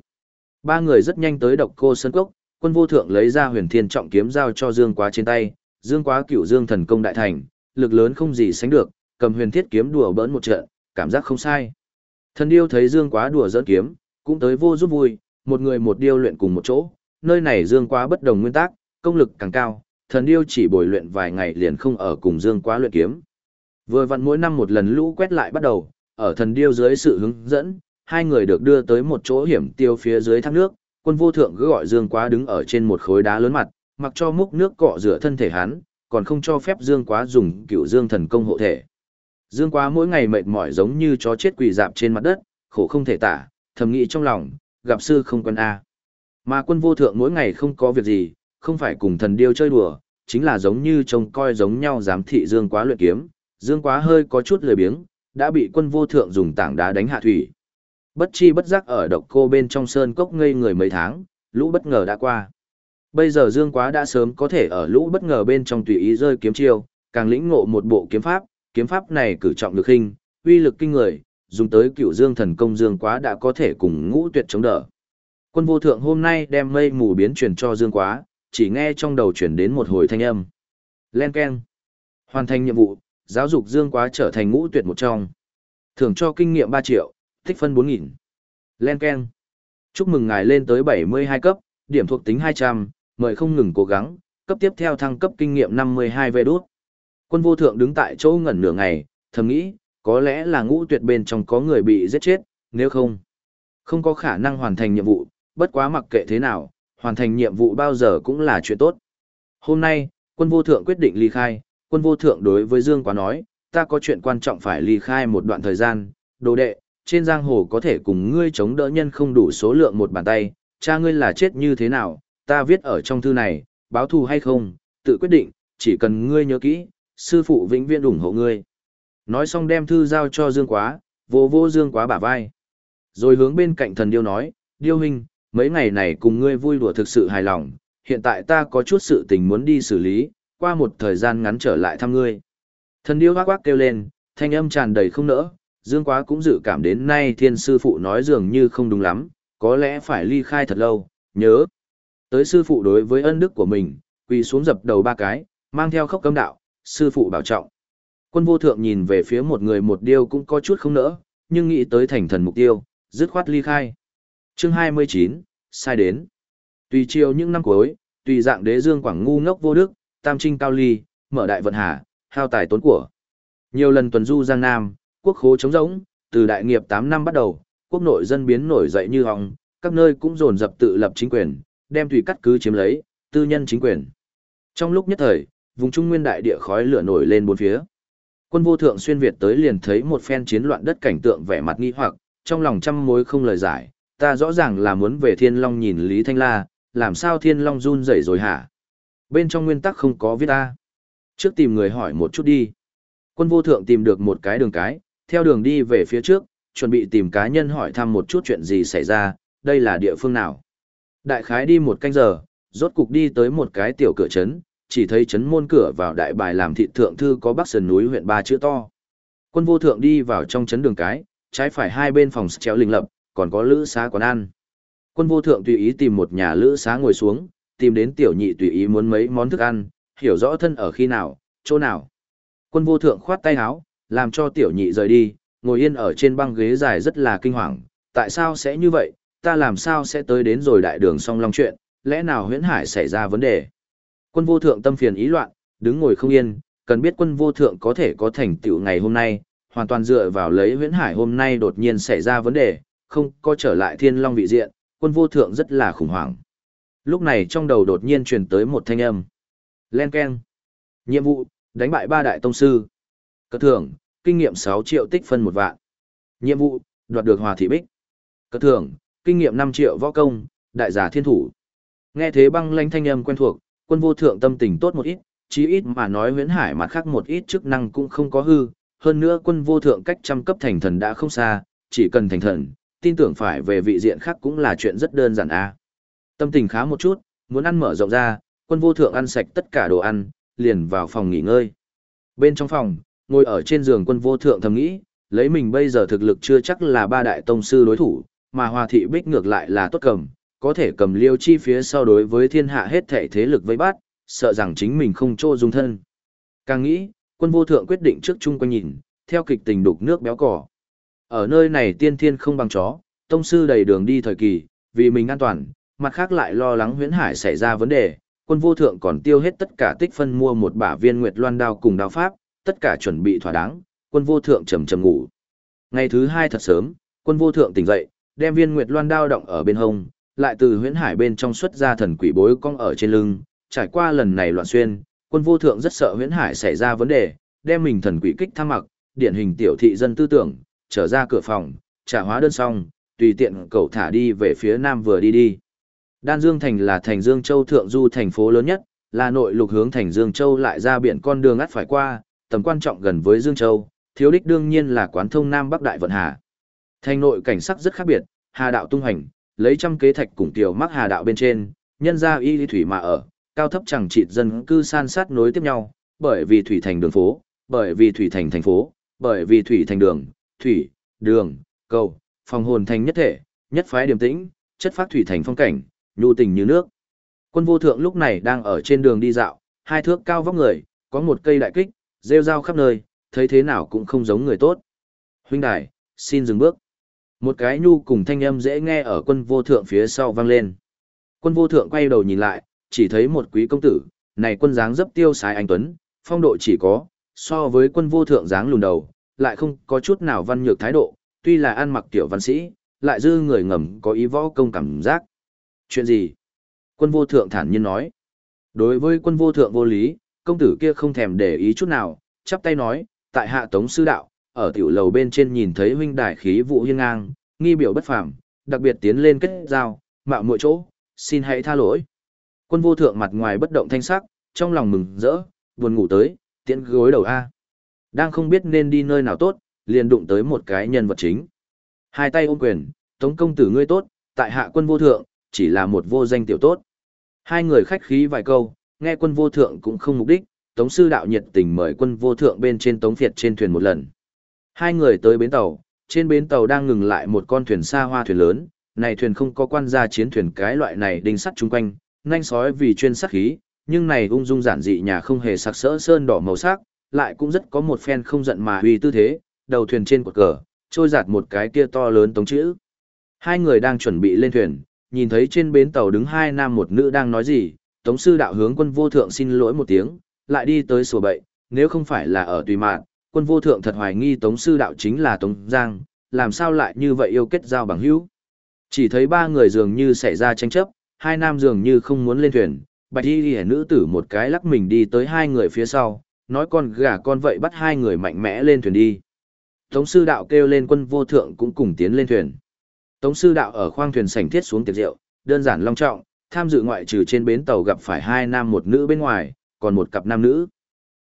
Ba người rất nhanh tới độc cô sân cốc, quân vô thượng lấy ra huyền thiên trọng kiếm giao cho Dương Quá trên tay, Dương Quá cửu Dương thần công đại thành, lực lớn không gì sánh được, cầm huyền thiết kiếm đùa bỡn một trận, cảm giác không sai. Thần điêu thấy Dương Quá đùa dỡn kiếm, cũng tới vô giúp vui, một người một điêu luyện cùng một chỗ, nơi này Dương Quá bất đồng nguyên tắc, công lực càng cao, thần điêu chỉ bồi luyện vài ngày liền không ở cùng Dương Quá luyện kiếm. Vừa vặn mỗi năm một lần lũ quét lại bắt đầu, ở thần điêu dưới sự hướng dẫn, hai người được đưa tới một chỗ hiểm tiêu phía dưới thác nước, quân vô thượng cứ gọi Dương Quá đứng ở trên một khối đá lớn mặt, mặc cho múc nước cọ rửa thân thể hắn, còn không cho phép Dương Quá dùng cựu Dương thần công hộ thể. Dương Quá mỗi ngày mệt mỏi giống như chó chết quỳ dạp trên mặt đất, khổ không thể tả, thầm nghĩ trong lòng, gặp sư không quân a. Mà quân vô thượng mỗi ngày không có việc gì, không phải cùng thần điêu chơi đùa, chính là giống như trông coi giống nhau giám thị Dương Quá luyện kiếm, Dương Quá hơi có chút lười biếng, đã bị quân vô thượng dùng tảng đá đánh hạ thủy. Bất chi bất giác ở độc cô bên trong sơn cốc ngây người mấy tháng, lũ bất ngờ đã qua. Bây giờ Dương Quá đã sớm có thể ở lũ bất ngờ bên trong tùy ý rơi kiếm chiêu, càng lĩnh ngộ một bộ kiếm pháp, kiếm pháp này cử trọng lực hình, uy lực kinh người, dùng tới cựu Dương thần công Dương Quá đã có thể cùng ngũ tuyệt chống đỡ. Quân vô thượng hôm nay đem mây mù biến truyền cho Dương Quá, chỉ nghe trong đầu chuyển đến một hồi thanh âm. Len Ken. Hoàn thành nhiệm vụ, giáo dục Dương Quá trở thành ngũ tuyệt một trong. Thưởng cho kinh nghiệm 3 triệu, tích phân 4.000. Len Ken. Chúc mừng ngài lên tới 72 cấp, điểm thuộc tính 200, mời không ngừng cố gắng, cấp tiếp theo thăng cấp kinh nghiệm 52 về đút. Quân vô thượng đứng tại chỗ ngẩn nửa ngày, thầm nghĩ, có lẽ là ngũ tuyệt bên trong có người bị giết chết, nếu không, không có khả năng hoàn thành nhiệm vụ, bất quá mặc kệ thế nào, hoàn thành nhiệm vụ bao giờ cũng là chuyện tốt. Hôm nay, quân vô thượng quyết định ly khai, quân vô thượng đối với Dương Quá nói, ta có chuyện quan trọng phải ly khai một đoạn thời gian, đồ đệ, trên giang hồ có thể cùng ngươi chống đỡ nhân không đủ số lượng một bàn tay, cha ngươi là chết như thế nào, ta viết ở trong thư này, báo thù hay không, tự quyết định, chỉ cần ngươi nhớ kỹ, sư phụ vĩnh viễn ủng hộ ngươi. Nói xong đem thư giao cho Dương Quá, vô vô Dương Quá bả vai. Rồi hướng bên cạnh thần điêu nói, điêu hình, mấy ngày này cùng ngươi vui đùa thực sự hài lòng, hiện tại ta có chút sự tình muốn đi xử lý, qua một thời gian ngắn trở lại thăm ngươi. Thần điêu hoác hoác kêu lên, thanh âm tràn đầy không nỡ, Dương Quá cũng dự cảm đến nay thiên sư phụ nói dường như không đúng lắm, có lẽ phải ly khai thật lâu, nhớ. Tới sư phụ đối với ân đức của mình, quỳ xuống dập đầu ba cái, mang theo khóc cấm đạo, sư phụ bảo trọng. Quân vô thượng nhìn về phía một người một điêu cũng có chút không nỡ, nhưng nghĩ tới thành thần mục tiêu, dứt khoát ly khai. Chương 29, sai đến. Tùy chiều những năm cuối, tùy dạng đế dương quảng ngu ngốc vô đức, tam trinh cao ly, mở đại vận hà, hao tài tốn của. Nhiều lần tuần du Giang Nam, quốc khố chống rỗng, từ đại nghiệp 8 năm bắt đầu, quốc nội dân biến nổi dậy như hòng, các nơi cũng dồn dập tự lập chính quyền, đem tùy cắt cứ chiếm lấy, tư nhân chính quyền. Trong lúc nhất thời, vùng trung nguyên đại địa khói lửa nổi lên bốn phía. Quân vô thượng xuyên Việt tới liền thấy một phen chiến loạn đất cảnh tượng vẻ mặt nghi hoặc, trong lòng trăm mối không lời giải, ta rõ ràng là muốn về Thiên Long nhìn Lý Thanh La, làm sao Thiên Long run rẩy rồi hả? Bên trong nguyên tắc không có viết ta. Trước tìm người hỏi một chút đi. Quân vô thượng tìm được một cái đường cái, theo đường đi về phía trước, chuẩn bị tìm cá nhân hỏi thăm một chút chuyện gì xảy ra, đây là địa phương nào. Đại khái đi một canh giờ, rốt cục đi tới một cái tiểu cửa trấn, chỉ thấy trấn môn cửa vào đại bài làm thị thượng thư có bắc sườn núi huyện ba chữ to. Quân vô thượng đi vào trong trấn đường cái, trái phải hai bên phòng treo linh lập, còn có lữ xá quán ăn. Quân vô thượng tùy ý tìm một nhà lữ xá ngồi xuống, tìm đến tiểu nhị tùy ý muốn mấy món thức ăn, hiểu rõ thân ở khi nào, chỗ nào. Quân vô thượng khoát tay áo, làm cho tiểu nhị rời đi, ngồi yên ở trên băng ghế dài rất là kinh hoàng, tại sao sẽ như vậy, ta làm sao sẽ tới đến rồi đại đường song long chuyện, lẽ nào huyễn hải xảy ra vấn đề. Quân vô thượng tâm phiền ý loạn, đứng ngồi không yên, cần biết quân vô thượng có thể có thành tựu ngày hôm nay, hoàn toàn dựa vào lấy huyễn hải hôm nay đột nhiên xảy ra vấn đề, không có trở lại thiên long vị diện, quân vô thượng rất là khủng hoảng. Lúc này trong đầu đột nhiên truyền tới một thanh âm. Len Ken. Nhiệm vụ, đánh bại ba đại tông sư. Cất thưởng, kinh nghiệm 6 triệu tích phân một vạn. Nhiệm vụ, đoạt được hòa thị bích. Cất thưởng, kinh nghiệm 5 triệu võ công, đại giả thiên thủ. Nghe thế băng lãnh thanh âm quen thuộc, quân vô thượng tâm tình tốt một ít, chí ít mà nói huyễn hải mặt khác một ít chức năng cũng không có hư. Hơn nữa quân vô thượng cách trăm cấp thành thần đã không xa, chỉ cần thành thần, tin tưởng phải về vị diện khác cũng là chuyện rất đơn giản a. Tâm tình khá một chút, muốn ăn mở rộng ra, quân vô thượng ăn sạch tất cả đồ ăn, liền vào phòng nghỉ ngơi. Bên trong phòng, ngồi ở trên giường quân vô thượng thầm nghĩ, lấy mình bây giờ thực lực chưa chắc là ba đại tông sư đối thủ, mà hòa thị bích ngược lại là tốt cầm, có thể cầm liêu chi phía sau đối với thiên hạ hết thể thế lực vây bắt, sợ rằng chính mình không trô dung thân. Càng nghĩ, quân vô thượng quyết định trước chung quanh nhìn, theo kịch tình đục nước béo cỏ. Ở nơi này tiên thiên không bằng chó, tông sư đầy đường đi thời kỳ, vì mình an toàn, mặt khác lại lo lắng huyễn hải xảy ra vấn đề, quân vô thượng còn tiêu hết tất cả tích phân mua một bả viên nguyệt loan đao cùng đao pháp, tất cả chuẩn bị thỏa đáng, quân vô thượng trầm trầm ngủ. Ngày thứ hai thật sớm, quân vô thượng tỉnh dậy, đem viên nguyệt loan đao động ở bên hông, lại từ huyễn hải bên trong xuất ra thần quỷ bối cong ở trên lưng, trải qua lần này loạn xuyên, quân vô thượng rất sợ huyễn hải xảy ra vấn đề, đem mình thần quỷ kích tham mặc, điển hình tiểu thị dân tư tưởng, trở ra cửa phòng, trả hóa đơn xong, tùy tiện cậu thả đi về phía nam vừa đi đi. Đan Dương Thành là thành Dương Châu thượng du thành phố lớn nhất, là nội lục hướng thành Dương Châu lại ra biển con đường ắt phải qua, tầm quan trọng gần với Dương Châu, thiếu đích đương nhiên là quán thông Nam Bắc Đại Vận Hà. Thành nội cảnh sắc rất khác biệt, hà đạo tung hành, lấy trăm kế thạch cùng tiểu mắc hà đạo bên trên, nhân ra y thủy mà ở, cao thấp chẳng chịt dân cư san sát nối tiếp nhau, bởi vì thủy thành đường phố, bởi vì thủy thành thành phố, bởi vì thủy thành đường, thủy, đường, cầu, phòng hồn thành nhất thể, nhất phái điềm tĩnh, chất phát thủy thành phong cảnh, nhu tình như nước. Quân vô thượng lúc này đang ở trên đường đi dạo, hai thước cao vóc người, có một cây đại kích, rêu rao khắp nơi, thấy thế nào cũng không giống người tốt. Huynh đài, xin dừng bước. Một cái nhu cùng thanh âm dễ nghe ở quân vô thượng phía sau vang lên. Quân vô thượng quay đầu nhìn lại, chỉ thấy một quý công tử, này quân dáng dấp tiêu sái anh tuấn, phong độ chỉ có, so với quân vô thượng dáng lùn đầu, lại không có chút nào văn nhược thái độ, tuy là ăn mặc tiểu văn sĩ, lại dư người ngầm có ý võ công cảm giác. Chuyện gì? Quân vô thượng thản nhiên nói. Đối với quân vô thượng vô lý, công tử kia không thèm để ý chút nào, chắp tay nói, tại hạ tống sư đạo, ở tiểu lầu bên trên nhìn thấy huynh đại khí vụ hiên ngang, nghi biểu bất phàm, đặc biệt tiến lên kết giao, mạo muội chỗ, xin hãy tha lỗi. Quân vô thượng mặt ngoài bất động thanh sắc, trong lòng mừng rỡ, buồn ngủ tới, tiễn gối đầu A. Đang không biết nên đi nơi nào tốt, liền đụng tới một cái nhân vật chính. Hai tay ôm quyền, tống công tử ngươi tốt, tại hạ quân vô thượng, chỉ là một vô danh tiểu tốt. Hai người khách khí vài câu, nghe quân vô thượng cũng không mục đích, tống sư đạo nhiệt tình mời quân vô thượng bên trên tống Việt trên thuyền một lần. Hai người tới bến tàu, trên bến tàu đang ngừng lại một con thuyền xa hoa thuyền lớn, này thuyền không có quan gia chiến thuyền cái loại này đinh sắt chung quanh, nhanh sói vì chuyên sắc khí, nhưng này ung dung giản dị nhà không hề sặc sỡ sơn đỏ màu sắc, lại cũng rất có một phen không giận mà uy tư thế, đầu thuyền trên cột cờ, trôi giạt một cái kia to lớn tống chữ. Hai người đang chuẩn bị lên thuyền, nhìn thấy trên bến tàu đứng hai nam một nữ đang nói gì, tống sư đạo hướng quân vô thượng xin lỗi một tiếng, lại đi tới sổ bậy, nếu không phải là ở tùy mạng, quân vô thượng thật hoài nghi tống sư đạo chính là tống giang, làm sao lại như vậy yêu kết giao bằng hữu. Chỉ thấy ba người dường như xảy ra tranh chấp, hai nam dường như không muốn lên thuyền, bạch y ghi nữ tử một cái lắc mình đi tới hai người phía sau, nói con gà con vậy bắt hai người mạnh mẽ lên thuyền đi. Tống sư đạo kêu lên quân vô thượng cũng cùng tiến lên thuyền. Tống sư đạo ở khoang thuyền sảnh thiết xuống tiệc rượu, đơn giản long trọng, tham dự ngoại trừ trên bến tàu gặp phải hai nam một nữ bên ngoài, còn một cặp nam nữ.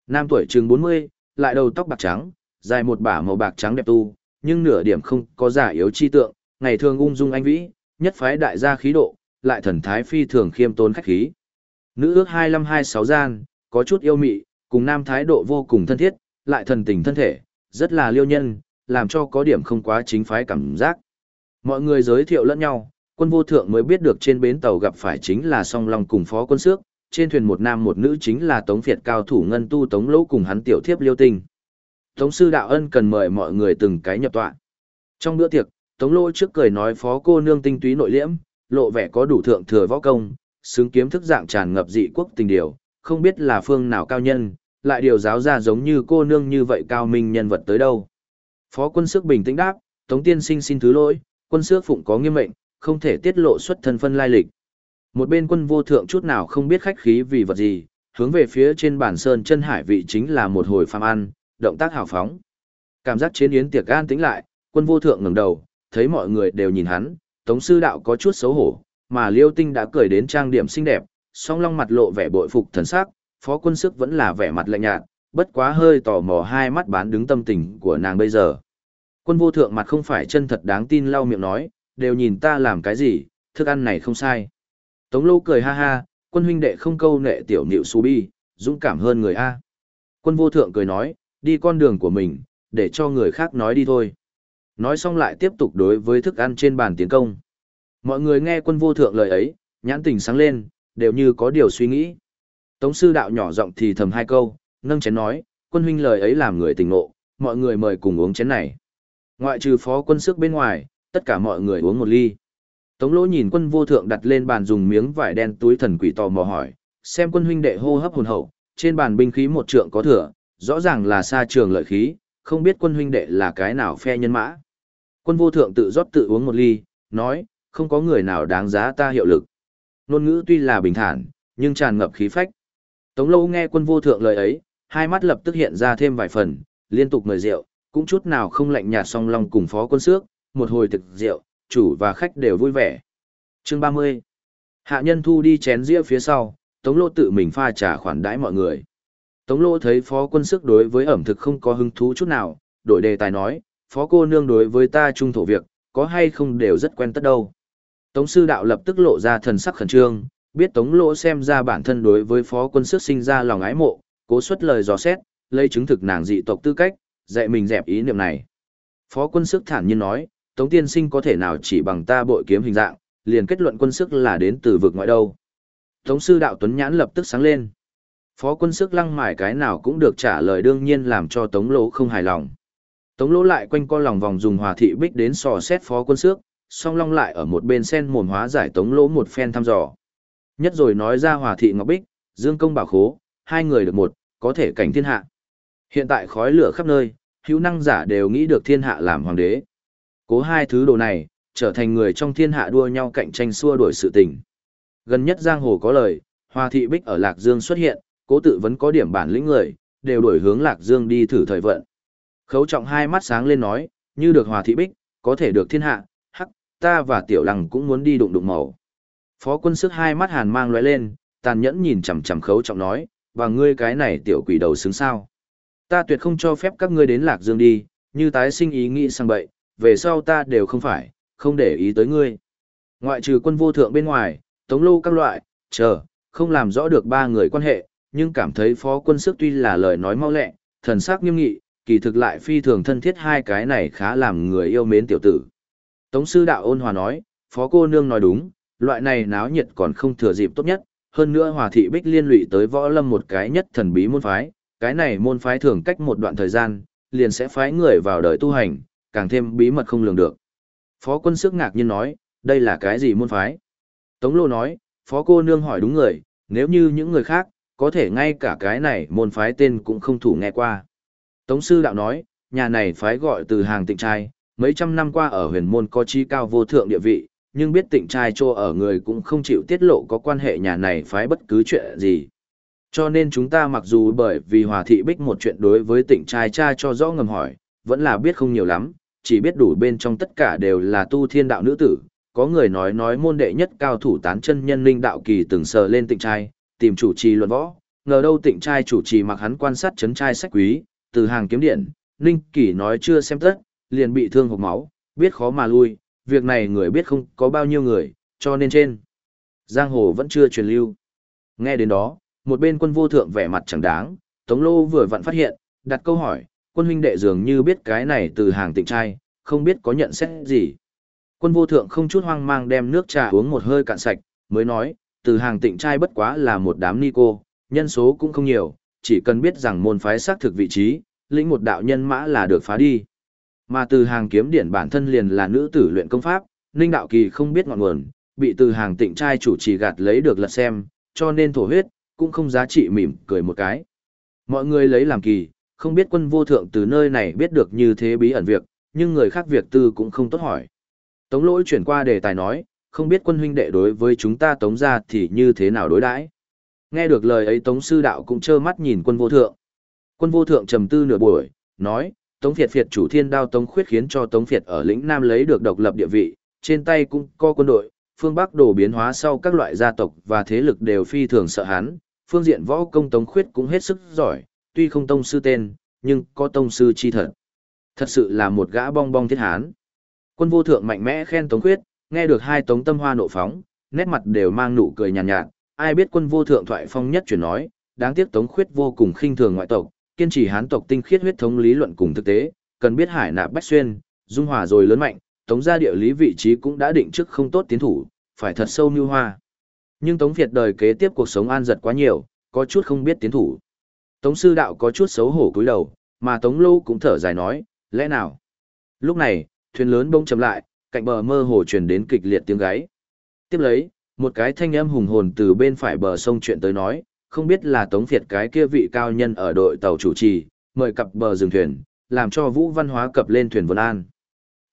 Nam tuổi chừng 40, lại đầu tóc bạc trắng, dài một bả màu bạc trắng đẹp tu, nhưng nửa điểm không có giả yếu chi tượng, ngày thường ung dung anh vĩ, nhất phái đại gia khí độ, lại thần thái phi thường khiêm tốn khách khí. Nữ ước 2526 gian, có chút yêu mị, cùng nam thái độ vô cùng thân thiết, lại thần tình thân thể, rất là liêu nhân, làm cho có điểm không quá chính phái cảm giác. Mọi người giới thiệu lẫn nhau, quân vô thượng mới biết được trên bến tàu gặp phải chính là song long cùng phó quân sước, trên thuyền một nam một nữ chính là tống việt cao thủ ngân tu tống lỗ cùng hắn tiểu thiếp liêu tinh. Tống sư đạo ân cần mời mọi người từng cái nhập tọa. Trong bữa tiệc, tống lỗ trước cười nói phó cô nương tinh túy nội liễm, lộ vẻ có đủ thượng thừa võ công, xứng kiếm thức dạng tràn ngập dị quốc tình điều, không biết là phương nào cao nhân, lại điều giáo ra giống như cô nương như vậy cao minh nhân vật tới đâu. Phó quân sức bình tĩnh đáp, Tống tiên sinh xin thứ lỗi, quân sước phụng có nghiêm mệnh, không thể tiết lộ xuất thân phân lai lịch. Một bên quân vô thượng chút nào không biết khách khí vì vật gì, hướng về phía trên bản sơn chân hải vị chính là một hồi phàm ăn, động tác hào phóng. Cảm giác chiến yến tiệc an tĩnh lại, quân vô thượng ngẩng đầu, thấy mọi người đều nhìn hắn, tống sư đạo có chút xấu hổ, mà liêu tinh đã cười đến trang điểm xinh đẹp, song long mặt lộ vẻ bội phục thần sắc, phó quân sức vẫn là vẻ mặt lạnh nhạt, bất quá hơi tò mò hai mắt bán đứng tâm tình của nàng bây giờ. Quân vô thượng mặt không phải chân thật đáng tin lau miệng nói, đều nhìn ta làm cái gì, thức ăn này không sai. Tống Lô cười ha ha, quân huynh đệ không câu nệ tiểu nịu su bi, dũng cảm hơn người A. Quân vô thượng cười nói, đi con đường của mình, để cho người khác nói đi thôi. Nói xong lại tiếp tục đối với thức ăn trên bàn tiến công. Mọi người nghe quân vô thượng lời ấy, nhãn tình sáng lên, đều như có điều suy nghĩ. Tống sư đạo nhỏ giọng thì thầm hai câu, nâng chén nói, quân huynh lời ấy làm người tình ngộ, mọi người mời cùng uống chén này. Ngoại trừ phó quân sức bên ngoài, tất cả mọi người uống một ly. Tống lỗ nhìn quân vô thượng đặt lên bàn dùng miếng vải đen túi thần quỷ tò mò hỏi, xem quân huynh đệ hô hấp hồn hậu, trên bàn binh khí một trượng có thừa, rõ ràng là xa trường lợi khí, không biết quân huynh đệ là cái nào phe nhân mã. Quân vô thượng tự rót tự uống một ly, nói, không có người nào đáng giá ta hiệu lực. Nôn ngữ tuy là bình thản, nhưng tràn ngập khí phách. Tống lâu nghe quân vô thượng lời ấy, hai mắt lập tức hiện ra thêm vài phần, liên tục mời rượu, cũng chút nào không lạnh nhạt song long cùng phó quân sước, một hồi thực rượu, chủ và khách đều vui vẻ. Chương 30 Hạ nhân thu đi chén rượu phía sau, Tống lô tự mình pha trà khoản đãi mọi người. Tống lô thấy phó quân sức đối với ẩm thực không có hứng thú chút nào, đổi đề tài nói, phó cô nương đối với ta trung thổ việc, có hay không đều rất quen tất đâu. Tống sư đạo lập tức lộ ra thần sắc khẩn trương, biết Tống lô xem ra bản thân đối với phó quân sức sinh ra lòng ái mộ, cố xuất lời dò xét, lấy chứng thực nàng dị tộc tư cách, dạy mình dẹp ý niệm này. Phó quân sức thản nhiên nói, Tống tiên sinh có thể nào chỉ bằng ta bội kiếm hình dạng, liền kết luận quân sức là đến từ vực ngoại đâu. Tống sư đạo Tuấn Nhãn lập tức sáng lên. Phó quân sức lăng mải cái nào cũng được trả lời đương nhiên làm cho Tống Lỗ không hài lòng. Tống Lỗ lại quanh co lòng vòng dùng hòa thị bích đến sò xét phó quân sức, song long lại ở một bên sen mồm hóa giải Tống Lỗ một phen thăm dò. Nhất rồi nói ra hòa thị ngọc bích, dương công bảo khố, hai người được một, có thể cảnh thiên hạ. Hiện tại khói lửa khắp nơi, hữu năng giả đều nghĩ được thiên hạ làm hoàng đế. Cố hai thứ đồ này, trở thành người trong thiên hạ đua nhau cạnh tranh xua đuổi sự tình. Gần nhất giang hồ có lời, Hoa thị bích ở Lạc Dương xuất hiện, cố tự vẫn có điểm bản lĩnh người, đều đổi hướng Lạc Dương đi thử thời vận. Khấu trọng hai mắt sáng lên nói, như được Hoa thị bích, có thể được thiên hạ, hắc, ta và tiểu lăng cũng muốn đi đụng đụng màu. Phó quân sức hai mắt hàn mang lóe lên, tàn nhẫn nhìn chằm chằm khấu trọng nói, và ngươi cái này tiểu quỷ đầu xứng sao. Ta tuyệt không cho phép các ngươi đến Lạc Dương đi, như tái sinh ý nghĩ sang bậy, về sau ta đều không phải, không để ý tới ngươi. Ngoại trừ quân vô thượng bên ngoài, tống lô các loại, chờ, không làm rõ được ba người quan hệ, nhưng cảm thấy phó quân sức tuy là lời nói mau lẹ, thần sắc nghiêm nghị, kỳ thực lại phi thường thân thiết hai cái này khá làm người yêu mến tiểu tử. Tống sư đạo ôn hòa nói, phó cô nương nói đúng, loại này náo nhiệt còn không thừa dịp tốt nhất, hơn nữa hòa thị bích liên lụy tới võ lâm một cái nhất thần bí môn phái, cái này môn phái thường cách một đoạn thời gian, liền sẽ phái người vào đời tu hành, càng thêm bí mật không lường được. Phó quân sức ngạc nhiên nói, đây là cái gì môn phái? Tống lô nói, phó cô nương hỏi đúng người, nếu như những người khác, có thể ngay cả cái này môn phái tên cũng không thủ nghe qua. Tống sư đạo nói, nhà này phái gọi từ hàng tịnh trai, mấy trăm năm qua ở huyền môn có chi cao vô thượng địa vị, nhưng biết tịnh trai trô ở người cũng không chịu tiết lộ có quan hệ nhà này phái bất cứ chuyện gì. Cho nên chúng ta mặc dù bởi vì hòa thị bích một chuyện đối với tịnh trai cha cho rõ ngầm hỏi, vẫn là biết không nhiều lắm, chỉ biết đủ bên trong tất cả đều là tu thiên đạo nữ tử. Có người nói nói môn đệ nhất cao thủ tán chân nhân linh đạo kỳ từng sờ lên tịnh trai, tìm chủ trì luận võ, ngờ đâu tịnh trai chủ trì mặc hắn quan sát chấn trai sách quý, từ hàng kiếm điện, linh kỳ nói chưa xem tất, liền bị thương hộc máu, biết khó mà lui, việc này người biết không có bao nhiêu người, cho nên trên. Giang hồ vẫn chưa truyền lưu. Nghe đến đó, một bên quân vô thượng vẻ mặt chẳng đáng, Tống Lô vừa vặn phát hiện, đặt câu hỏi, quân huynh đệ dường như biết cái này từ hàng tịnh trai, không biết có nhận xét gì. Quân vô thượng không chút hoang mang đem nước trà uống một hơi cạn sạch, mới nói, từ hàng tịnh trai bất quá là một đám ni cô, nhân số cũng không nhiều, chỉ cần biết rằng môn phái xác thực vị trí, lĩnh một đạo nhân mã là được phá đi. Mà từ hàng kiếm điển bản thân liền là nữ tử luyện công pháp, Ninh Đạo Kỳ không biết ngọn nguồn, bị từ hàng tịnh trai chủ trì gạt lấy được lật xem, cho nên thổ huyết, cũng không giá trị mỉm cười một cái. Mọi người lấy làm kỳ, không biết quân vô thượng từ nơi này biết được như thế bí ẩn việc, nhưng người khác việc tư cũng không tốt hỏi. Tống lỗi chuyển qua đề tài nói, không biết quân huynh đệ đối với chúng ta tống ra thì như thế nào đối đãi Nghe được lời ấy tống sư đạo cũng trơ mắt nhìn quân vô thượng. Quân vô thượng trầm tư nửa buổi, nói, tống phiệt phiệt chủ thiên đao tống khuyết khiến cho tống phiệt ở lĩnh Nam lấy được độc lập địa vị, trên tay cũng có quân đội, phương Bắc đổ biến hóa sau các loại gia tộc và thế lực đều phi thường sợ hắn, phương diện võ công tống khuyết cũng hết sức giỏi, tuy không tông sư tên, nhưng có tông sư chi thật. Thật sự là một gã bong bong thiết hán. Quân vô thượng mạnh mẽ khen tống khuyết, nghe được hai tống tâm hoa nộ phóng, nét mặt đều mang nụ cười nhàn nhạt, nhạt, ai biết quân vô thượng thoại phong nhất chuyển nói, đáng tiếc tống khuyết vô cùng khinh thường ngoại tộc, kiên trì hán tộc tinh khiết huyết thống lý luận cùng thực tế, cần biết hải nạp bách xuyên, dung hòa rồi lớn mạnh, tống gia địa lý vị trí cũng đã định trước không tốt tiến thủ, phải thật sâu như hoa. Nhưng tống Việt đời kế tiếp cuộc sống an giật quá nhiều, có chút không biết tiến thủ. Tống sư đạo có chút xấu hổ cúi đầu, mà Tống Lô cũng thở dài nói, lẽ nào? Lúc này, thuyền lớn bỗng chậm lại, cạnh bờ mơ hồ truyền đến kịch liệt tiếng gáy. Tiếp lấy, một cái thanh âm hùng hồn từ bên phải bờ sông chuyện tới nói, không biết là Tống Việt cái kia vị cao nhân ở đội tàu chủ trì, mời cặp bờ dừng thuyền, làm cho Vũ Văn Hóa cập lên thuyền Vân An.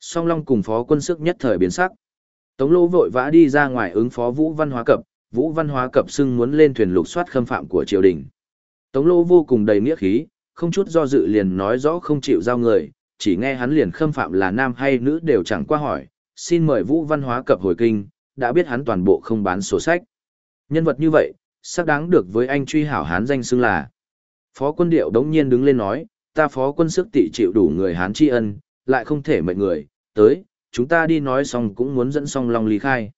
Song Long cùng phó quân sức nhất thời biến sắc. Tống Lô vội vã đi ra ngoài ứng phó Vũ Văn Hóa cập, Vũ Văn Hóa cập xưng muốn lên thuyền lục soát khâm phạm của triều đình. Tống Lô vô cùng đầy nghĩa khí, không chút do dự liền nói rõ không chịu giao người, chỉ nghe hắn liền khâm phạm là nam hay nữ đều chẳng qua hỏi, xin mời Vũ Văn Hóa cập hồi kinh, đã biết hắn toàn bộ không bán sổ sách. Nhân vật như vậy, xác đáng được với anh truy hảo hán danh xưng là. Phó quân điệu đống nhiên đứng lên nói, ta phó quân sức tị chịu đủ người hán tri ân, lại không thể mệnh người, tới, chúng ta đi nói xong cũng muốn dẫn song long lý khai.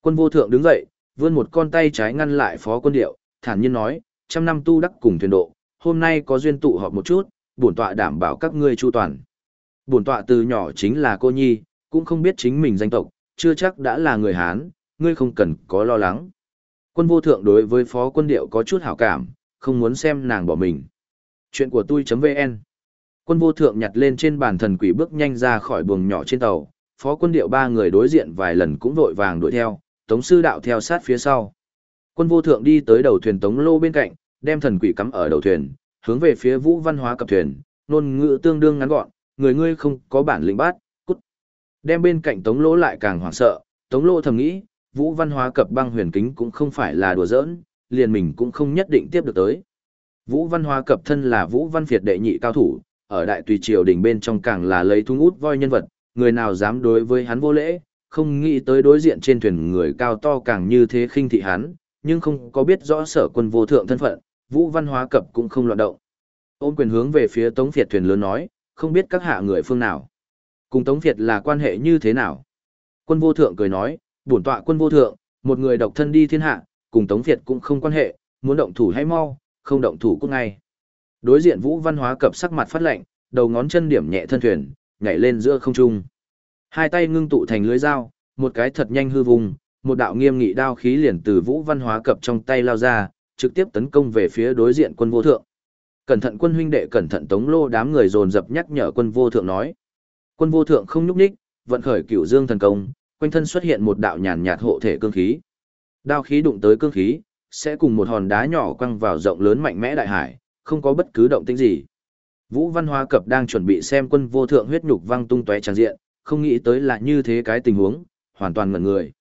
Quân vô thượng đứng dậy, vươn một con tay trái ngăn lại phó quân điệu, thản nhiên nói, trăm năm tu đắc cùng thuyền độ, hôm nay có duyên tụ họp một chút, bổn tọa đảm bảo các ngươi chu toàn. Bổn tọa từ nhỏ chính là cô nhi, cũng không biết chính mình danh tộc, chưa chắc đã là người Hán, ngươi không cần có lo lắng. Quân vô thượng đối với phó quân điệu có chút hảo cảm, không muốn xem nàng bỏ mình. Chuyện của tôi.vn Quân vô thượng nhặt lên trên bàn thần quỷ bước nhanh ra khỏi buồng nhỏ trên tàu, phó quân điệu ba người đối diện vài lần cũng vội vàng đuổi theo, tống sư đạo theo sát phía sau. Quân vô thượng đi tới đầu thuyền tống lô bên cạnh, đem thần quỷ cắm ở đầu thuyền, hướng về phía vũ văn hóa cập thuyền, nôn ngữ tương đương ngắn gọn, người ngươi không có bản lĩnh bát, cút. Đem bên cạnh tống Lô lại càng hoảng sợ, tống lô thầm nghĩ, vũ văn hóa cập băng huyền kính cũng không phải là đùa giỡn, liền mình cũng không nhất định tiếp được tới. Vũ văn hóa cập thân là vũ văn việt đệ nhị cao thủ, ở đại tùy triều đình bên trong càng là lấy thung út voi nhân vật, người nào dám đối với hắn vô lễ, không nghĩ tới đối diện trên thuyền người cao to càng như thế khinh thị hắn, nhưng không có biết rõ sở quân vô thượng thân phận, vũ văn hóa cập cũng không loạn động. Ôn quyền hướng về phía Tống Việt thuyền lớn nói, không biết các hạ người phương nào. Cùng Tống Việt là quan hệ như thế nào? Quân vô thượng cười nói, bổn tọa quân vô thượng, một người độc thân đi thiên hạ, cùng Tống Việt cũng không quan hệ, muốn động thủ hay mau, không động thủ cũng ngay. Đối diện Vũ Văn Hóa cập sắc mặt phát lạnh, đầu ngón chân điểm nhẹ thân thuyền, nhảy lên giữa không trung. Hai tay ngưng tụ thành lưới dao, một cái thật nhanh hư vùng, một đạo nghiêm nghị đao khí liền từ Vũ Văn Hóa cập trong tay lao ra, trực tiếp tấn công về phía đối diện quân vô thượng. Cẩn thận quân huynh đệ cẩn thận tống lô đám người dồn dập nhắc nhở quân vô thượng nói. Quân vô thượng không nhúc nhích, vận khởi cửu dương thần công, quanh thân xuất hiện một đạo nhàn nhạt hộ thể cương khí. Đao khí đụng tới cương khí, sẽ cùng một hòn đá nhỏ quăng vào rộng lớn mạnh mẽ đại hải, không có bất cứ động tĩnh gì. Vũ Văn Hoa Cập đang chuẩn bị xem quân vô thượng huyết nhục văng tung tóe tràn diện, không nghĩ tới là như thế cái tình huống, hoàn toàn ngẩn người.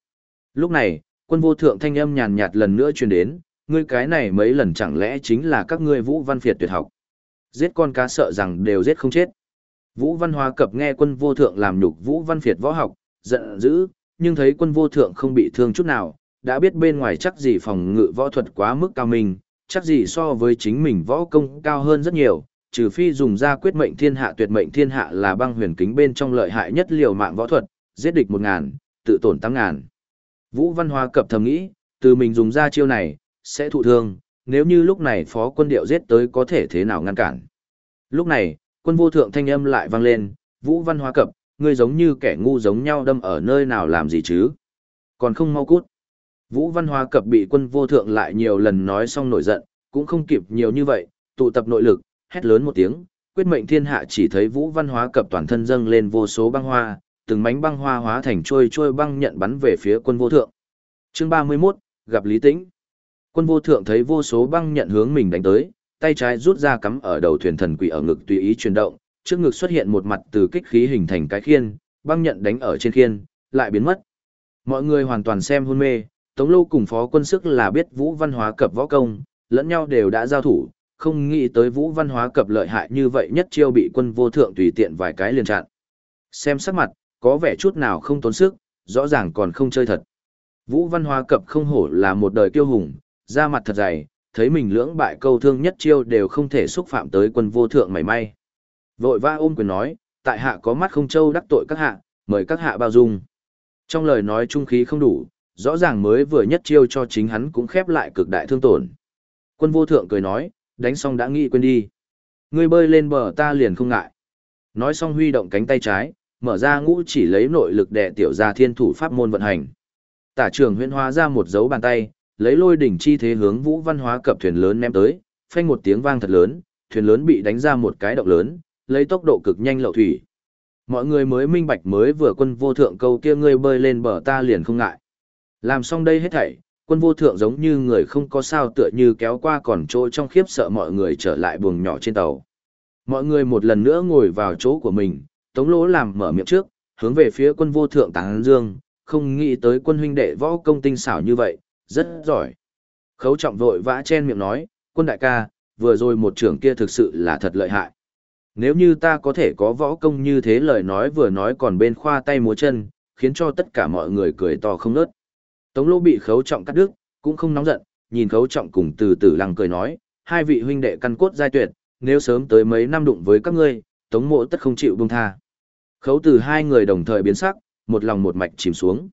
Lúc này, quân vô thượng thanh âm nhàn nhạt lần nữa truyền đến, ngươi cái này mấy lần chẳng lẽ chính là các ngươi Vũ Văn Phiệt tuyệt học. Giết con cá sợ rằng đều giết không chết. Vũ Văn Hoa Cập nghe quân vô thượng làm nhục Vũ Văn Phiệt võ học, giận dữ, nhưng thấy quân vô thượng không bị thương chút nào, đã biết bên ngoài chắc gì phòng ngự võ thuật quá mức cao mình chắc gì so với chính mình võ công cao hơn rất nhiều, trừ phi dùng ra quyết mệnh thiên hạ tuyệt mệnh thiên hạ là băng huyền kính bên trong lợi hại nhất liều mạng võ thuật, giết địch một ngàn, tự tổn tám ngàn. Vũ Văn Hoa cập thầm nghĩ, từ mình dùng ra chiêu này, sẽ thụ thương, nếu như lúc này phó quân điệu giết tới có thể thế nào ngăn cản. Lúc này, quân vô thượng thanh âm lại vang lên, Vũ Văn Hoa cập, ngươi giống như kẻ ngu giống nhau đâm ở nơi nào làm gì chứ? Còn không mau cút. Vũ Văn Hoa cập bị quân vô thượng lại nhiều lần nói xong nổi giận, cũng không kịp nhiều như vậy, tụ tập nội lực, hét lớn một tiếng, quyết mệnh thiên hạ chỉ thấy Vũ Văn Hóa cập toàn thân dâng lên vô số băng hoa, từng mảnh băng hoa hóa thành trôi trôi băng nhận bắn về phía quân vô thượng. Chương 31, gặp Lý Tĩnh. Quân vô thượng thấy vô số băng nhận hướng mình đánh tới, tay trái rút ra cắm ở đầu thuyền thần quỷ ở ngực tùy ý chuyển động, trước ngực xuất hiện một mặt từ kích khí hình thành cái khiên, băng nhận đánh ở trên khiên, lại biến mất. Mọi người hoàn toàn xem hôn mê, Tống Lâu cùng phó quân sức là biết Vũ Văn Hóa cập võ công, lẫn nhau đều đã giao thủ, không nghĩ tới Vũ Văn Hóa cập lợi hại như vậy nhất chiêu bị quân vô thượng tùy tiện vài cái liền chặn. Xem sắc mặt, có vẻ chút nào không tốn sức, rõ ràng còn không chơi thật. Vũ Văn Hoa cập không hổ là một đời kiêu hùng, da mặt thật dày, thấy mình lưỡng bại câu thương nhất chiêu đều không thể xúc phạm tới quân vô thượng mảy may. Vội va ôm quyền nói, tại hạ có mắt không châu đắc tội các hạ, mời các hạ bao dung. Trong lời nói trung khí không đủ, rõ ràng mới vừa nhất chiêu cho chính hắn cũng khép lại cực đại thương tổn. Quân vô thượng cười nói, đánh xong đã nghĩ quên đi. Ngươi bơi lên bờ ta liền không ngại. Nói xong huy động cánh tay trái, mở ra ngũ chỉ lấy nội lực đệ tiểu ra thiên thủ pháp môn vận hành. Tả trưởng huyễn hóa ra một dấu bàn tay, lấy lôi đỉnh chi thế hướng vũ văn hóa cập thuyền lớn ném tới, phanh một tiếng vang thật lớn, thuyền lớn bị đánh ra một cái động lớn, lấy tốc độ cực nhanh lậu thủy. Mọi người mới minh bạch mới vừa quân vô thượng câu kia ngươi bơi lên bờ ta liền không ngại. Làm xong đây hết thảy, quân vô thượng giống như người không có sao tựa như kéo qua còn chỗ trong khiếp sợ mọi người trở lại buồng nhỏ trên tàu. Mọi người một lần nữa ngồi vào chỗ của mình, tống lỗ làm mở miệng trước, hướng về phía quân vô thượng tán dương, không nghĩ tới quân huynh đệ võ công tinh xảo như vậy, rất giỏi. Khấu trọng vội vã chen miệng nói, quân đại ca, vừa rồi một trưởng kia thực sự là thật lợi hại. Nếu như ta có thể có võ công như thế lời nói vừa nói còn bên khoa tay múa chân, khiến cho tất cả mọi người cười to không nớt. Tống Lỗ bị khấu trọng cắt đứt, cũng không nóng giận, nhìn khấu trọng cùng từ từ lăng cười nói, hai vị huynh đệ căn cốt giai tuyệt, nếu sớm tới mấy năm đụng với các ngươi, tống mộ tất không chịu buông tha. Khấu từ hai người đồng thời biến sắc, một lòng một mạch chìm xuống.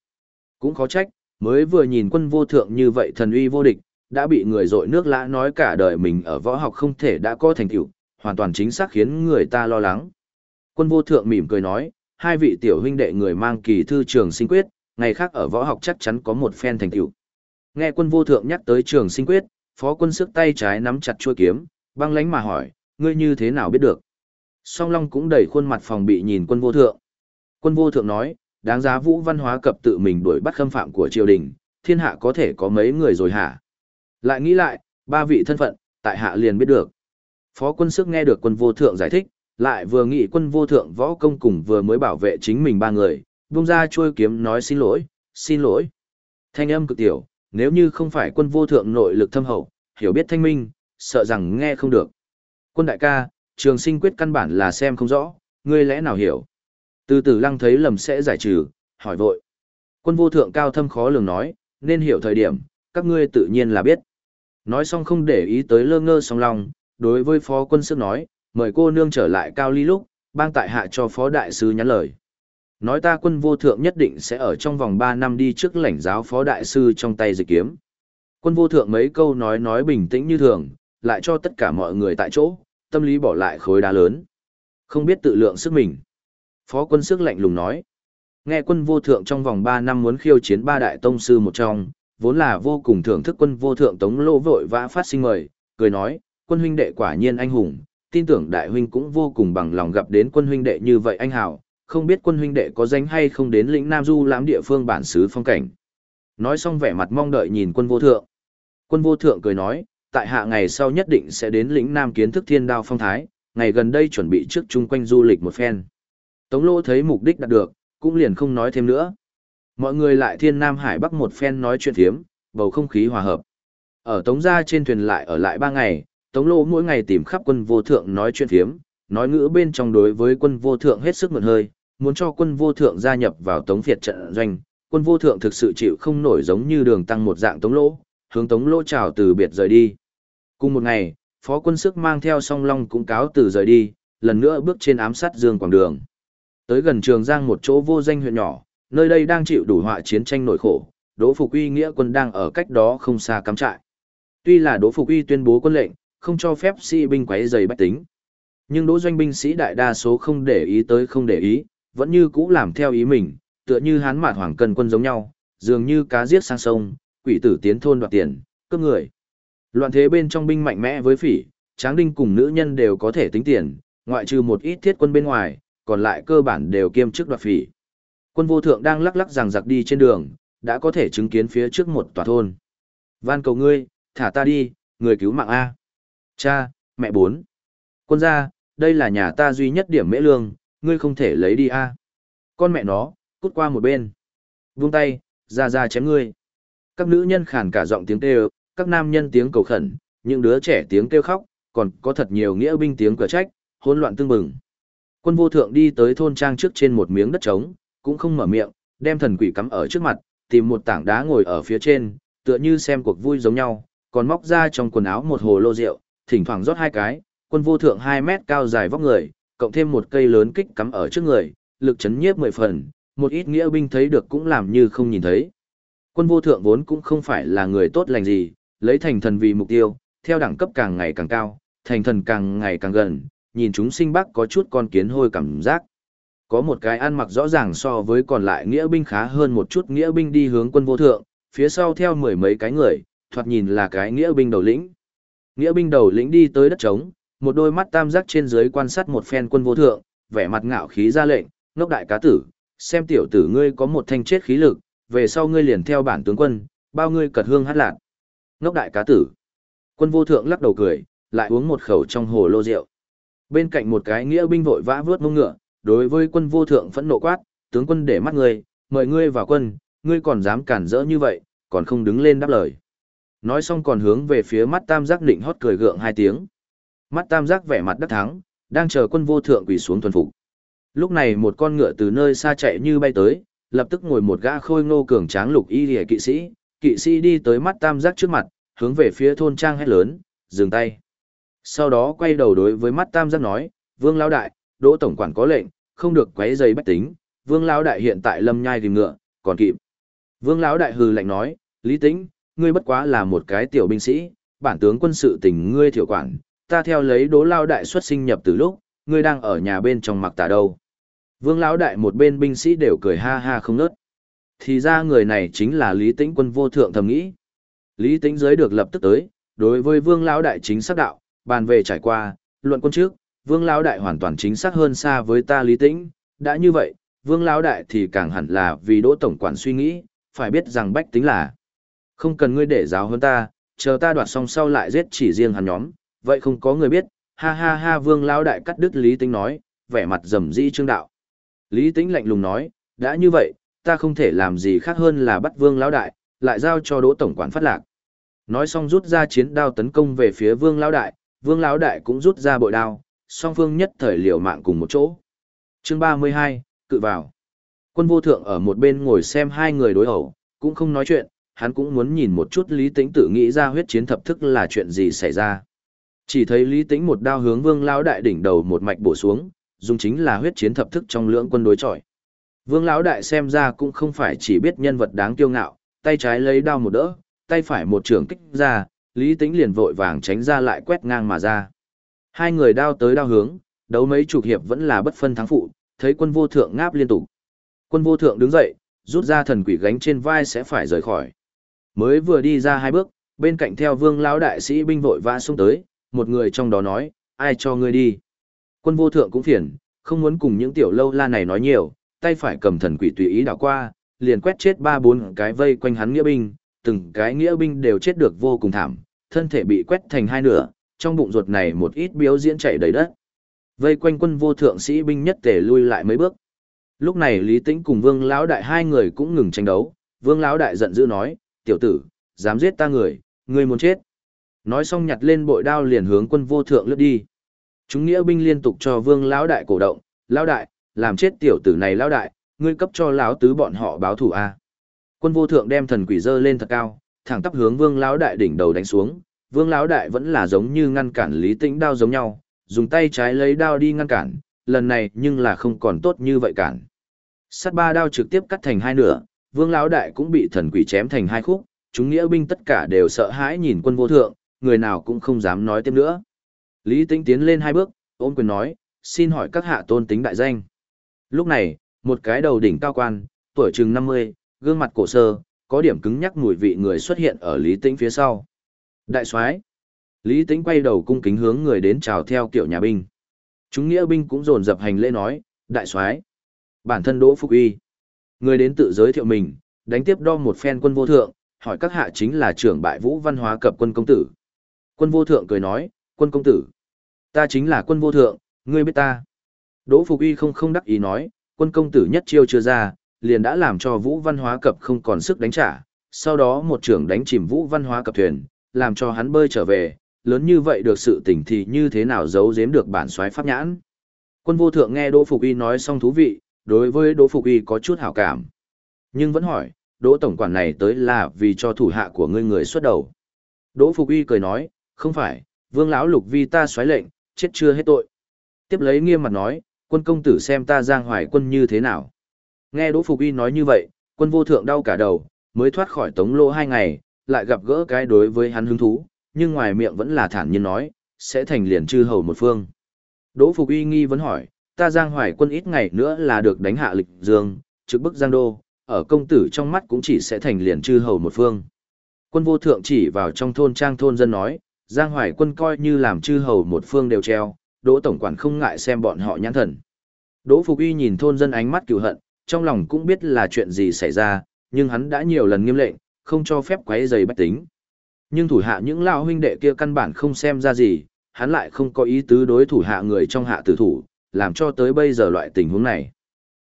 Cũng khó trách, Mới vừa nhìn quân vô thượng như vậy thần uy vô địch, đã bị người dội nước lã nói cả đời mình ở võ học không thể đã có thành tựu, hoàn toàn chính xác khiến người ta lo lắng. Quân vô thượng mỉm cười nói, hai vị tiểu huynh đệ người mang kỳ thư trường sinh quyết, ngày khác ở võ học chắc chắn có một phen thành tựu. Nghe quân vô thượng nhắc tới trường sinh quyết, phó quân sức tay trái nắm chặt chuôi kiếm, băng lánh mà hỏi, ngươi như thế nào biết được? Song Long cũng đẩy khuôn mặt phòng bị nhìn quân vô thượng. Quân vô thượng nói, đáng giá vũ văn hóa cập tự mình đuổi bắt khâm phạm của triều đình, thiên hạ có thể có mấy người rồi hả? Lại nghĩ lại, ba vị thân phận, tại hạ liền biết được. Phó quân sức nghe được quân vô thượng giải thích, lại vừa nghĩ quân vô thượng võ công cùng vừa mới bảo vệ chính mình ba người, buông ra trôi kiếm nói xin lỗi, xin lỗi. Thanh âm cực tiểu, nếu như không phải quân vô thượng nội lực thâm hậu, hiểu biết thanh minh, sợ rằng nghe không được. Quân đại ca, trường sinh quyết căn bản là xem không rõ, ngươi lẽ nào hiểu. Từ từ lăng thấy lầm sẽ giải trừ, hỏi vội. Quân vô thượng cao thâm khó lường nói, nên hiểu thời điểm, các ngươi tự nhiên là biết. Nói xong không để ý tới lơ ngơ song lòng, đối với phó quân sức nói, mời cô nương trở lại cao ly lúc, bang tại hạ cho phó đại sư nhắn lời. Nói ta quân vô thượng nhất định sẽ ở trong vòng 3 năm đi trước lãnh giáo phó đại sư trong tay dịch kiếm. Quân vô thượng mấy câu nói nói bình tĩnh như thường, lại cho tất cả mọi người tại chỗ, tâm lý bỏ lại khối đá lớn. Không biết tự lượng sức mình. Phó quân sức lạnh lùng nói. Nghe quân vô thượng trong vòng 3 năm muốn khiêu chiến ba đại tông sư một trong, vốn là vô cùng thưởng thức quân vô thượng tống lô vội vã phát sinh mời, cười nói, quân huynh đệ quả nhiên anh hùng, tin tưởng đại huynh cũng vô cùng bằng lòng gặp đến quân huynh đệ như vậy anh hảo, không biết quân huynh đệ có danh hay không đến lĩnh Nam Du lãm địa phương bản xứ phong cảnh. Nói xong vẻ mặt mong đợi nhìn quân vô thượng. Quân vô thượng cười nói, tại hạ ngày sau nhất định sẽ đến lĩnh Nam kiến thức thiên đao phong thái, ngày gần đây chuẩn bị trước chung quanh du lịch một phen. Tống lô thấy mục đích đạt được, cũng liền không nói thêm nữa. Mọi người lại thiên Nam Hải Bắc một phen nói chuyện thiếm, bầu không khí hòa hợp. Ở Tống gia trên thuyền lại ở lại ba ngày, Tống lô mỗi ngày tìm khắp quân vô thượng nói chuyện thiếm, nói ngữ bên trong đối với quân vô thượng hết sức mượn hơi, muốn cho quân vô thượng gia nhập vào Tống Việt trận doanh. Quân vô thượng thực sự chịu không nổi giống như đường tăng một dạng Tống lỗ, hướng Tống lỗ chào từ biệt rời đi. Cùng một ngày, phó quân sức mang theo song long cũng cáo từ rời đi, lần nữa bước trên ám sát dương quảng đường. Tới gần trường giang một chỗ vô danh huyện nhỏ, nơi đây đang chịu đủ họa chiến tranh nổi khổ, Đỗ Phục Uy nghĩa quân đang ở cách đó không xa cắm trại. Tuy là Đỗ Phục Uy tuyên bố quân lệnh, không cho phép sĩ binh quấy rầy bách tính. Nhưng Đỗ doanh binh sĩ đại đa số không để ý tới không để ý, vẫn như cũ làm theo ý mình, tựa như hán mạt hoàng cần quân giống nhau, dường như cá giết sang sông, quỷ tử tiến thôn đoạt tiền, cướp người. Loạn thế bên trong binh mạnh mẽ với phỉ, tráng đinh cùng nữ nhân đều có thể tính tiền, ngoại trừ một ít thiết quân bên ngoài, còn lại cơ bản đều kiêm chức đoạt phỉ. Quân vô thượng đang lắc lắc rằng giặc đi trên đường, đã có thể chứng kiến phía trước một tòa thôn. Van cầu ngươi, thả ta đi, người cứu mạng A. Cha, mẹ bốn. Quân gia, đây là nhà ta duy nhất điểm mễ lương, ngươi không thể lấy đi A. Con mẹ nó, cút qua một bên. Vung tay, ra ra chém ngươi. Các nữ nhân khàn cả giọng tiếng kêu, các nam nhân tiếng cầu khẩn, những đứa trẻ tiếng kêu khóc, còn có thật nhiều nghĩa binh tiếng cửa trách, hỗn loạn tương bừng. Quân vô thượng đi tới thôn trang trước trên một miếng đất trống, cũng không mở miệng, đem thần quỷ cắm ở trước mặt, tìm một tảng đá ngồi ở phía trên, tựa như xem cuộc vui giống nhau, còn móc ra trong quần áo một hồ lô rượu, thỉnh thoảng rót hai cái, quân vô thượng 2 mét cao dài vóc người, cộng thêm một cây lớn kích cắm ở trước người, lực chấn nhiếp mười phần, một ít nghĩa binh thấy được cũng làm như không nhìn thấy. Quân vô thượng vốn cũng không phải là người tốt lành gì, lấy thành thần vì mục tiêu, theo đẳng cấp càng ngày càng cao, thành thần càng ngày càng gần, nhìn chúng sinh bắc có chút con kiến hôi cảm giác. Có một cái ăn mặc rõ ràng so với còn lại nghĩa binh khá hơn một chút nghĩa binh đi hướng quân vô thượng, phía sau theo mười mấy cái người, thoạt nhìn là cái nghĩa binh đầu lĩnh. Nghĩa binh đầu lĩnh đi tới đất trống, một đôi mắt tam giác trên dưới quan sát một phen quân vô thượng, vẻ mặt ngạo khí ra lệnh, ngốc đại cá tử, xem tiểu tử ngươi có một thanh chết khí lực, về sau ngươi liền theo bản tướng quân, bao ngươi cật hương hát lạc. Ngốc đại cá tử. Quân vô thượng lắc đầu cười, lại uống một khẩu trong hồ lô rượu. Bên cạnh một cái nghĩa binh vội vã vướt mông ngựa, đối với quân vô thượng phẫn nộ quát, tướng quân để mắt ngươi, mời ngươi vào quân, ngươi còn dám cản rỡ như vậy, còn không đứng lên đáp lời. Nói xong còn hướng về phía mắt tam giác định hót cười gượng hai tiếng. Mắt tam giác vẻ mặt đắc thắng, đang chờ quân vô thượng quỳ xuống thuần phục. Lúc này một con ngựa từ nơi xa chạy như bay tới, lập tức ngồi một gã khôi ngô cường tráng lục y lìa kỵ sĩ, kỵ sĩ đi tới mắt tam giác trước mặt, hướng về phía thôn trang hét lớn, dừng tay. Sau đó quay đầu đối với mắt tam giác nói, vương lao đại, đỗ tổng quản có lệnh, không được quấy dây bách tính, vương lao đại hiện tại lâm nhai tìm ngựa, còn kịp. Vương lão đại hừ lạnh nói, Lý Tĩnh, ngươi bất quá là một cái tiểu binh sĩ, bản tướng quân sự tình ngươi thiểu quản, ta theo lấy Đỗ lao đại xuất sinh nhập từ lúc, ngươi đang ở nhà bên trong mặc tả đâu. Vương lão đại một bên binh sĩ đều cười ha ha không nớt. Thì ra người này chính là Lý Tĩnh quân vô thượng thầm nghĩ. Lý Tĩnh giới được lập tức tới, đối với Vương lão đại chính xác đạo, bàn về trải qua, luận quân trước, Vương lão đại hoàn toàn chính xác hơn xa với ta Lý Tĩnh, đã như vậy, Vương lão đại thì càng hẳn là vì Đỗ tổng quản suy nghĩ, phải biết rằng bách tính là không cần ngươi để giáo hơn ta, chờ ta đoạt xong sau lại giết chỉ riêng hắn nhóm, vậy không có người biết, ha ha ha Vương lão đại cắt đứt Lý Tĩnh nói, vẻ mặt rầm rĩ trương đạo. Lý Tĩnh lạnh lùng nói, đã như vậy, ta không thể làm gì khác hơn là bắt Vương lão đại, lại giao cho Đỗ tổng quản phát lạc. Nói xong rút ra chiến đao tấn công về phía Vương lão đại, Vương lão đại cũng rút ra bội đao, song phương nhất thời liều mạng cùng một chỗ. Chương 32, cự vào. Quân vô thượng ở một bên ngồi xem hai người đối ẩu, cũng không nói chuyện, hắn cũng muốn nhìn một chút Lý Tĩnh tự nghĩ ra huyết chiến thập thức là chuyện gì xảy ra. Chỉ thấy Lý Tĩnh một đao hướng Vương lão đại đỉnh đầu một mạch bổ xuống, dùng chính là huyết chiến thập thức trong lưỡng quân đối chọi. Vương lão đại xem ra cũng không phải chỉ biết nhân vật đáng kiêu ngạo, tay trái lấy đao một đỡ, tay phải một trường kích ra, Lý Tĩnh liền vội vàng tránh ra lại quét ngang mà ra. Hai người đao tới đao hướng, đấu mấy chục hiệp vẫn là bất phân thắng phụ, thấy quân vô thượng ngáp liên tục. Quân vô thượng đứng dậy, rút ra thần quỷ gánh trên vai sẽ phải rời khỏi. Mới vừa đi ra hai bước, bên cạnh theo vương lão đại sĩ binh vội vã xung tới, một người trong đó nói, ai cho ngươi đi. Quân vô thượng cũng phiền, không muốn cùng những tiểu lâu la này nói nhiều, tay phải cầm thần quỷ tùy ý đảo qua, liền quét chết ba bốn cái vây quanh hắn nghĩa binh, từng cái nghĩa binh đều chết được vô cùng thảm, thân thể bị quét thành hai nửa, trong bụng ruột này một ít biếu diễn chảy đầy đất. Vây quanh quân vô thượng sĩ binh nhất tề lui lại mấy bước. Lúc này Lý Tĩnh cùng Vương lão đại hai người cũng ngừng tranh đấu, Vương lão đại giận dữ nói, "Tiểu tử, dám giết ta người, ngươi muốn chết." Nói xong nhặt lên bội đao liền hướng quân vô thượng lướt đi. Chúng nghĩa binh liên tục cho Vương lão đại cổ động, "Lão đại, làm chết tiểu tử này lão đại, ngươi cấp cho lão tứ bọn họ báo thù a." Quân vô thượng đem thần quỷ dơ lên thật cao, thẳng tắp hướng Vương lão đại đỉnh đầu đánh xuống, Vương lão đại vẫn là giống như ngăn cản Lý Tĩnh đao giống nhau, dùng tay trái lấy đao đi ngăn cản, lần này nhưng là không còn tốt như vậy cản. Sắt ba đao trực tiếp cắt thành hai nửa, Vương lão đại cũng bị thần quỷ chém thành hai khúc, chúng nghĩa binh tất cả đều sợ hãi nhìn quân vô thượng, người nào cũng không dám nói tiếp nữa. Lý Tĩnh tiến lên hai bước, ôm quyền nói, xin hỏi các hạ tôn tính đại danh. Lúc này, một cái đầu đỉnh cao quan, tuổi chừng 50, gương mặt cổ sơ, có điểm cứng nhắc mùi vị người xuất hiện ở Lý Tĩnh phía sau. Đại soái Lý Tĩnh quay đầu cung kính hướng người đến chào theo kiểu nhà binh. Chúng nghĩa binh cũng dồn dập hành lễ nói, đại soái Bản thân Đỗ Phục Y. Người đến tự giới thiệu mình, đánh tiếp đo một phen quân vô thượng, hỏi các hạ chính là trưởng bại vũ văn hóa cập quân công tử. Quân vô thượng cười nói, quân công tử. Ta chính là quân vô thượng, ngươi biết ta. Đỗ Phục Y không không đắc ý nói, quân công tử nhất chiêu chưa ra, liền đã làm cho vũ văn hóa cập không còn sức đánh trả. Sau đó một trưởng đánh chìm vũ văn hóa cập thuyền, làm cho hắn bơi trở về, lớn như vậy được sự tỉnh thì như thế nào giấu giếm được bản soái pháp nhãn. Quân vô thượng nghe Đỗ Phục Y nói xong thú vị, đối với Đỗ Phục Y có chút hảo cảm. Nhưng vẫn hỏi, Đỗ Tổng quản này tới là vì cho thủ hạ của ngươi người xuất đầu. Đỗ Phục Y cười nói, không phải, vương lão lục vi ta xoáy lệnh, chết chưa hết tội. Tiếp lấy nghiêm mặt nói, quân công tử xem ta giang hoài quân như thế nào. Nghe Đỗ Phục Y nói như vậy, quân vô thượng đau cả đầu, mới thoát khỏi tống lô hai ngày, lại gặp gỡ cái đối với hắn hứng thú, nhưng ngoài miệng vẫn là thản nhiên nói, sẽ thành liền chư hầu một phương. Đỗ Phục Y nghi vấn hỏi, ta giang hoài quân ít ngày nữa là được đánh hạ lịch dương, trực bức giang đô, ở công tử trong mắt cũng chỉ sẽ thành liền chư hầu một phương. Quân vô thượng chỉ vào trong thôn trang thôn dân nói, giang hoài quân coi như làm chư hầu một phương đều treo, đỗ tổng quản không ngại xem bọn họ nhãn thần. Đỗ Phục Y nhìn thôn dân ánh mắt cựu hận, trong lòng cũng biết là chuyện gì xảy ra, nhưng hắn đã nhiều lần nghiêm lệnh, không cho phép quấy rầy bách tính. Nhưng thủ hạ những lão huynh đệ kia căn bản không xem ra gì, hắn lại không có ý tứ đối thủ hạ người trong hạ tử thủ, làm cho tới bây giờ loại tình huống này.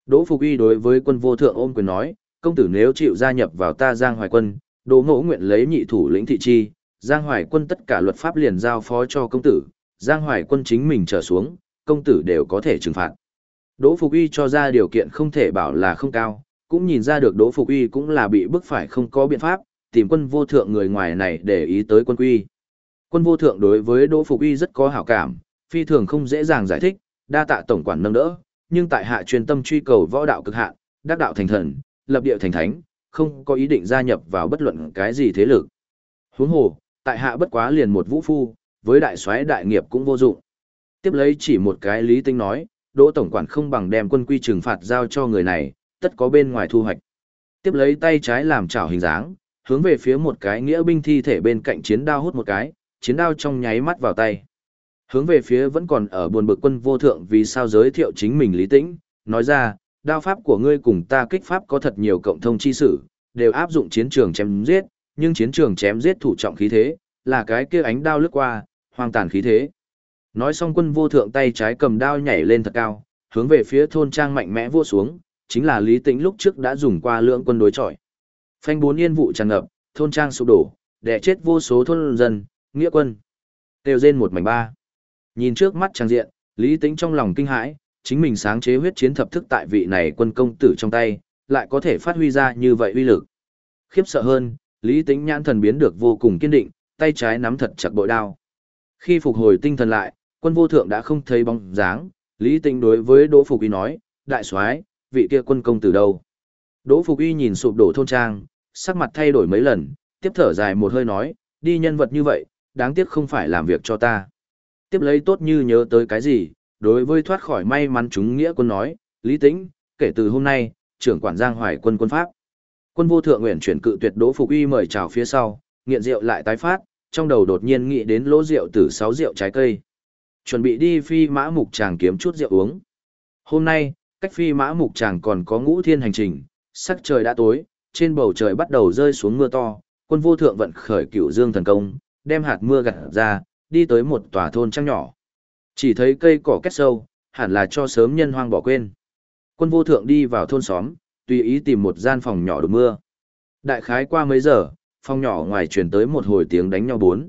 Đỗ Phục Y đối với quân vô thượng ôm quyền nói, công tử nếu chịu gia nhập vào ta Giang Hoài quân, Đỗ Ngỗ nguyện lấy nhị thủ lĩnh thị chi, Giang Hoài quân tất cả luật pháp liền giao phó cho công tử, Giang Hoài quân chính mình trở xuống, công tử đều có thể trừng phạt. Đỗ Phục Y cho ra điều kiện không thể bảo là không cao, cũng nhìn ra được Đỗ Phục Y cũng là bị bức phải không có biện pháp, tìm quân vô thượng người ngoài này để ý tới quân quy. Quân vô thượng đối với Đỗ Phục Y rất có hảo cảm, phi thường không dễ dàng giải thích, đa tạ tổng quản nâng đỡ, nhưng tại hạ truyền tâm truy cầu võ đạo cực hạn, đắc đạo thành thần, lập địa thành thánh, không có ý định gia nhập vào bất luận cái gì thế lực. Huống hồ, tại hạ bất quá liền một vũ phu, với đại soái đại nghiệp cũng vô dụng. Tiếp lấy chỉ một cái lý tinh nói, Đỗ tổng quản không bằng đem quân quy trừng phạt giao cho người này, tất có bên ngoài thu hoạch. Tiếp lấy tay trái làm chảo hình dáng, hướng về phía một cái nghĩa binh thi thể bên cạnh chiến đao hút một cái, chiến đao trong nháy mắt vào tay. Hướng về phía vẫn còn ở buồn bực quân vô thượng vì sao giới thiệu chính mình lý tĩnh, nói ra, đao pháp của ngươi cùng ta kích pháp có thật nhiều cộng thông chi sử, đều áp dụng chiến trường chém giết, nhưng chiến trường chém giết thủ trọng khí thế, là cái kia ánh đao lướt qua, hoang tàn khí thế. Nói xong quân vô thượng tay trái cầm đao nhảy lên thật cao, hướng về phía thôn trang mạnh mẽ vua xuống, chính là Lý Tĩnh lúc trước đã dùng qua lượng quân đối chọi. Phanh bốn yên vụ tràn ngập, thôn trang sụp đổ, đẻ chết vô số thôn dân, nghĩa quân. Tiêu rên một mảnh ba. Nhìn trước mắt trang diện, Lý Tĩnh trong lòng kinh hãi, chính mình sáng chế huyết chiến thập thức tại vị này quân công tử trong tay, lại có thể phát huy ra như vậy uy lực. Khiếp sợ hơn, Lý Tĩnh nhãn thần biến được vô cùng kiên định, tay trái nắm thật chặt bội đao. Khi phục hồi tinh thần lại, quân vô thượng đã không thấy bóng dáng, Lý Tĩnh đối với Đỗ Phục Uy nói, đại soái, vị kia quân công từ đâu? Đỗ Phục Uy nhìn sụp đổ thôn trang, sắc mặt thay đổi mấy lần, tiếp thở dài một hơi nói, đi nhân vật như vậy, đáng tiếc không phải làm việc cho ta. Tiếp lấy tốt như nhớ tới cái gì, đối với thoát khỏi may mắn chúng nghĩa quân nói, Lý Tĩnh, kể từ hôm nay, trưởng quản Giang Hoài quân quân pháp. Quân vô thượng nguyện chuyển cự tuyệt Đỗ Phục Uy mời chào phía sau, nghiện rượu lại tái phát, trong đầu đột nhiên nghĩ đến lỗ rượu từ sáu rượu trái cây. Chuẩn bị đi phi mã mục chàng kiếm chút rượu uống. Hôm nay, cách phi mã mục chàng còn có ngũ thiên hành trình, sắc trời đã tối, trên bầu trời bắt đầu rơi xuống mưa to, quân vô thượng vận khởi cửu dương thần công, đem hạt mưa gặt ra, đi tới một tòa thôn trăng nhỏ. Chỉ thấy cây cỏ kết sâu, hẳn là cho sớm nhân hoang bỏ quên. Quân vô thượng đi vào thôn xóm, tùy ý tìm một gian phòng nhỏ đổ mưa. Đại khái qua mấy giờ, phòng nhỏ ngoài truyền tới một hồi tiếng đánh nhau bốn.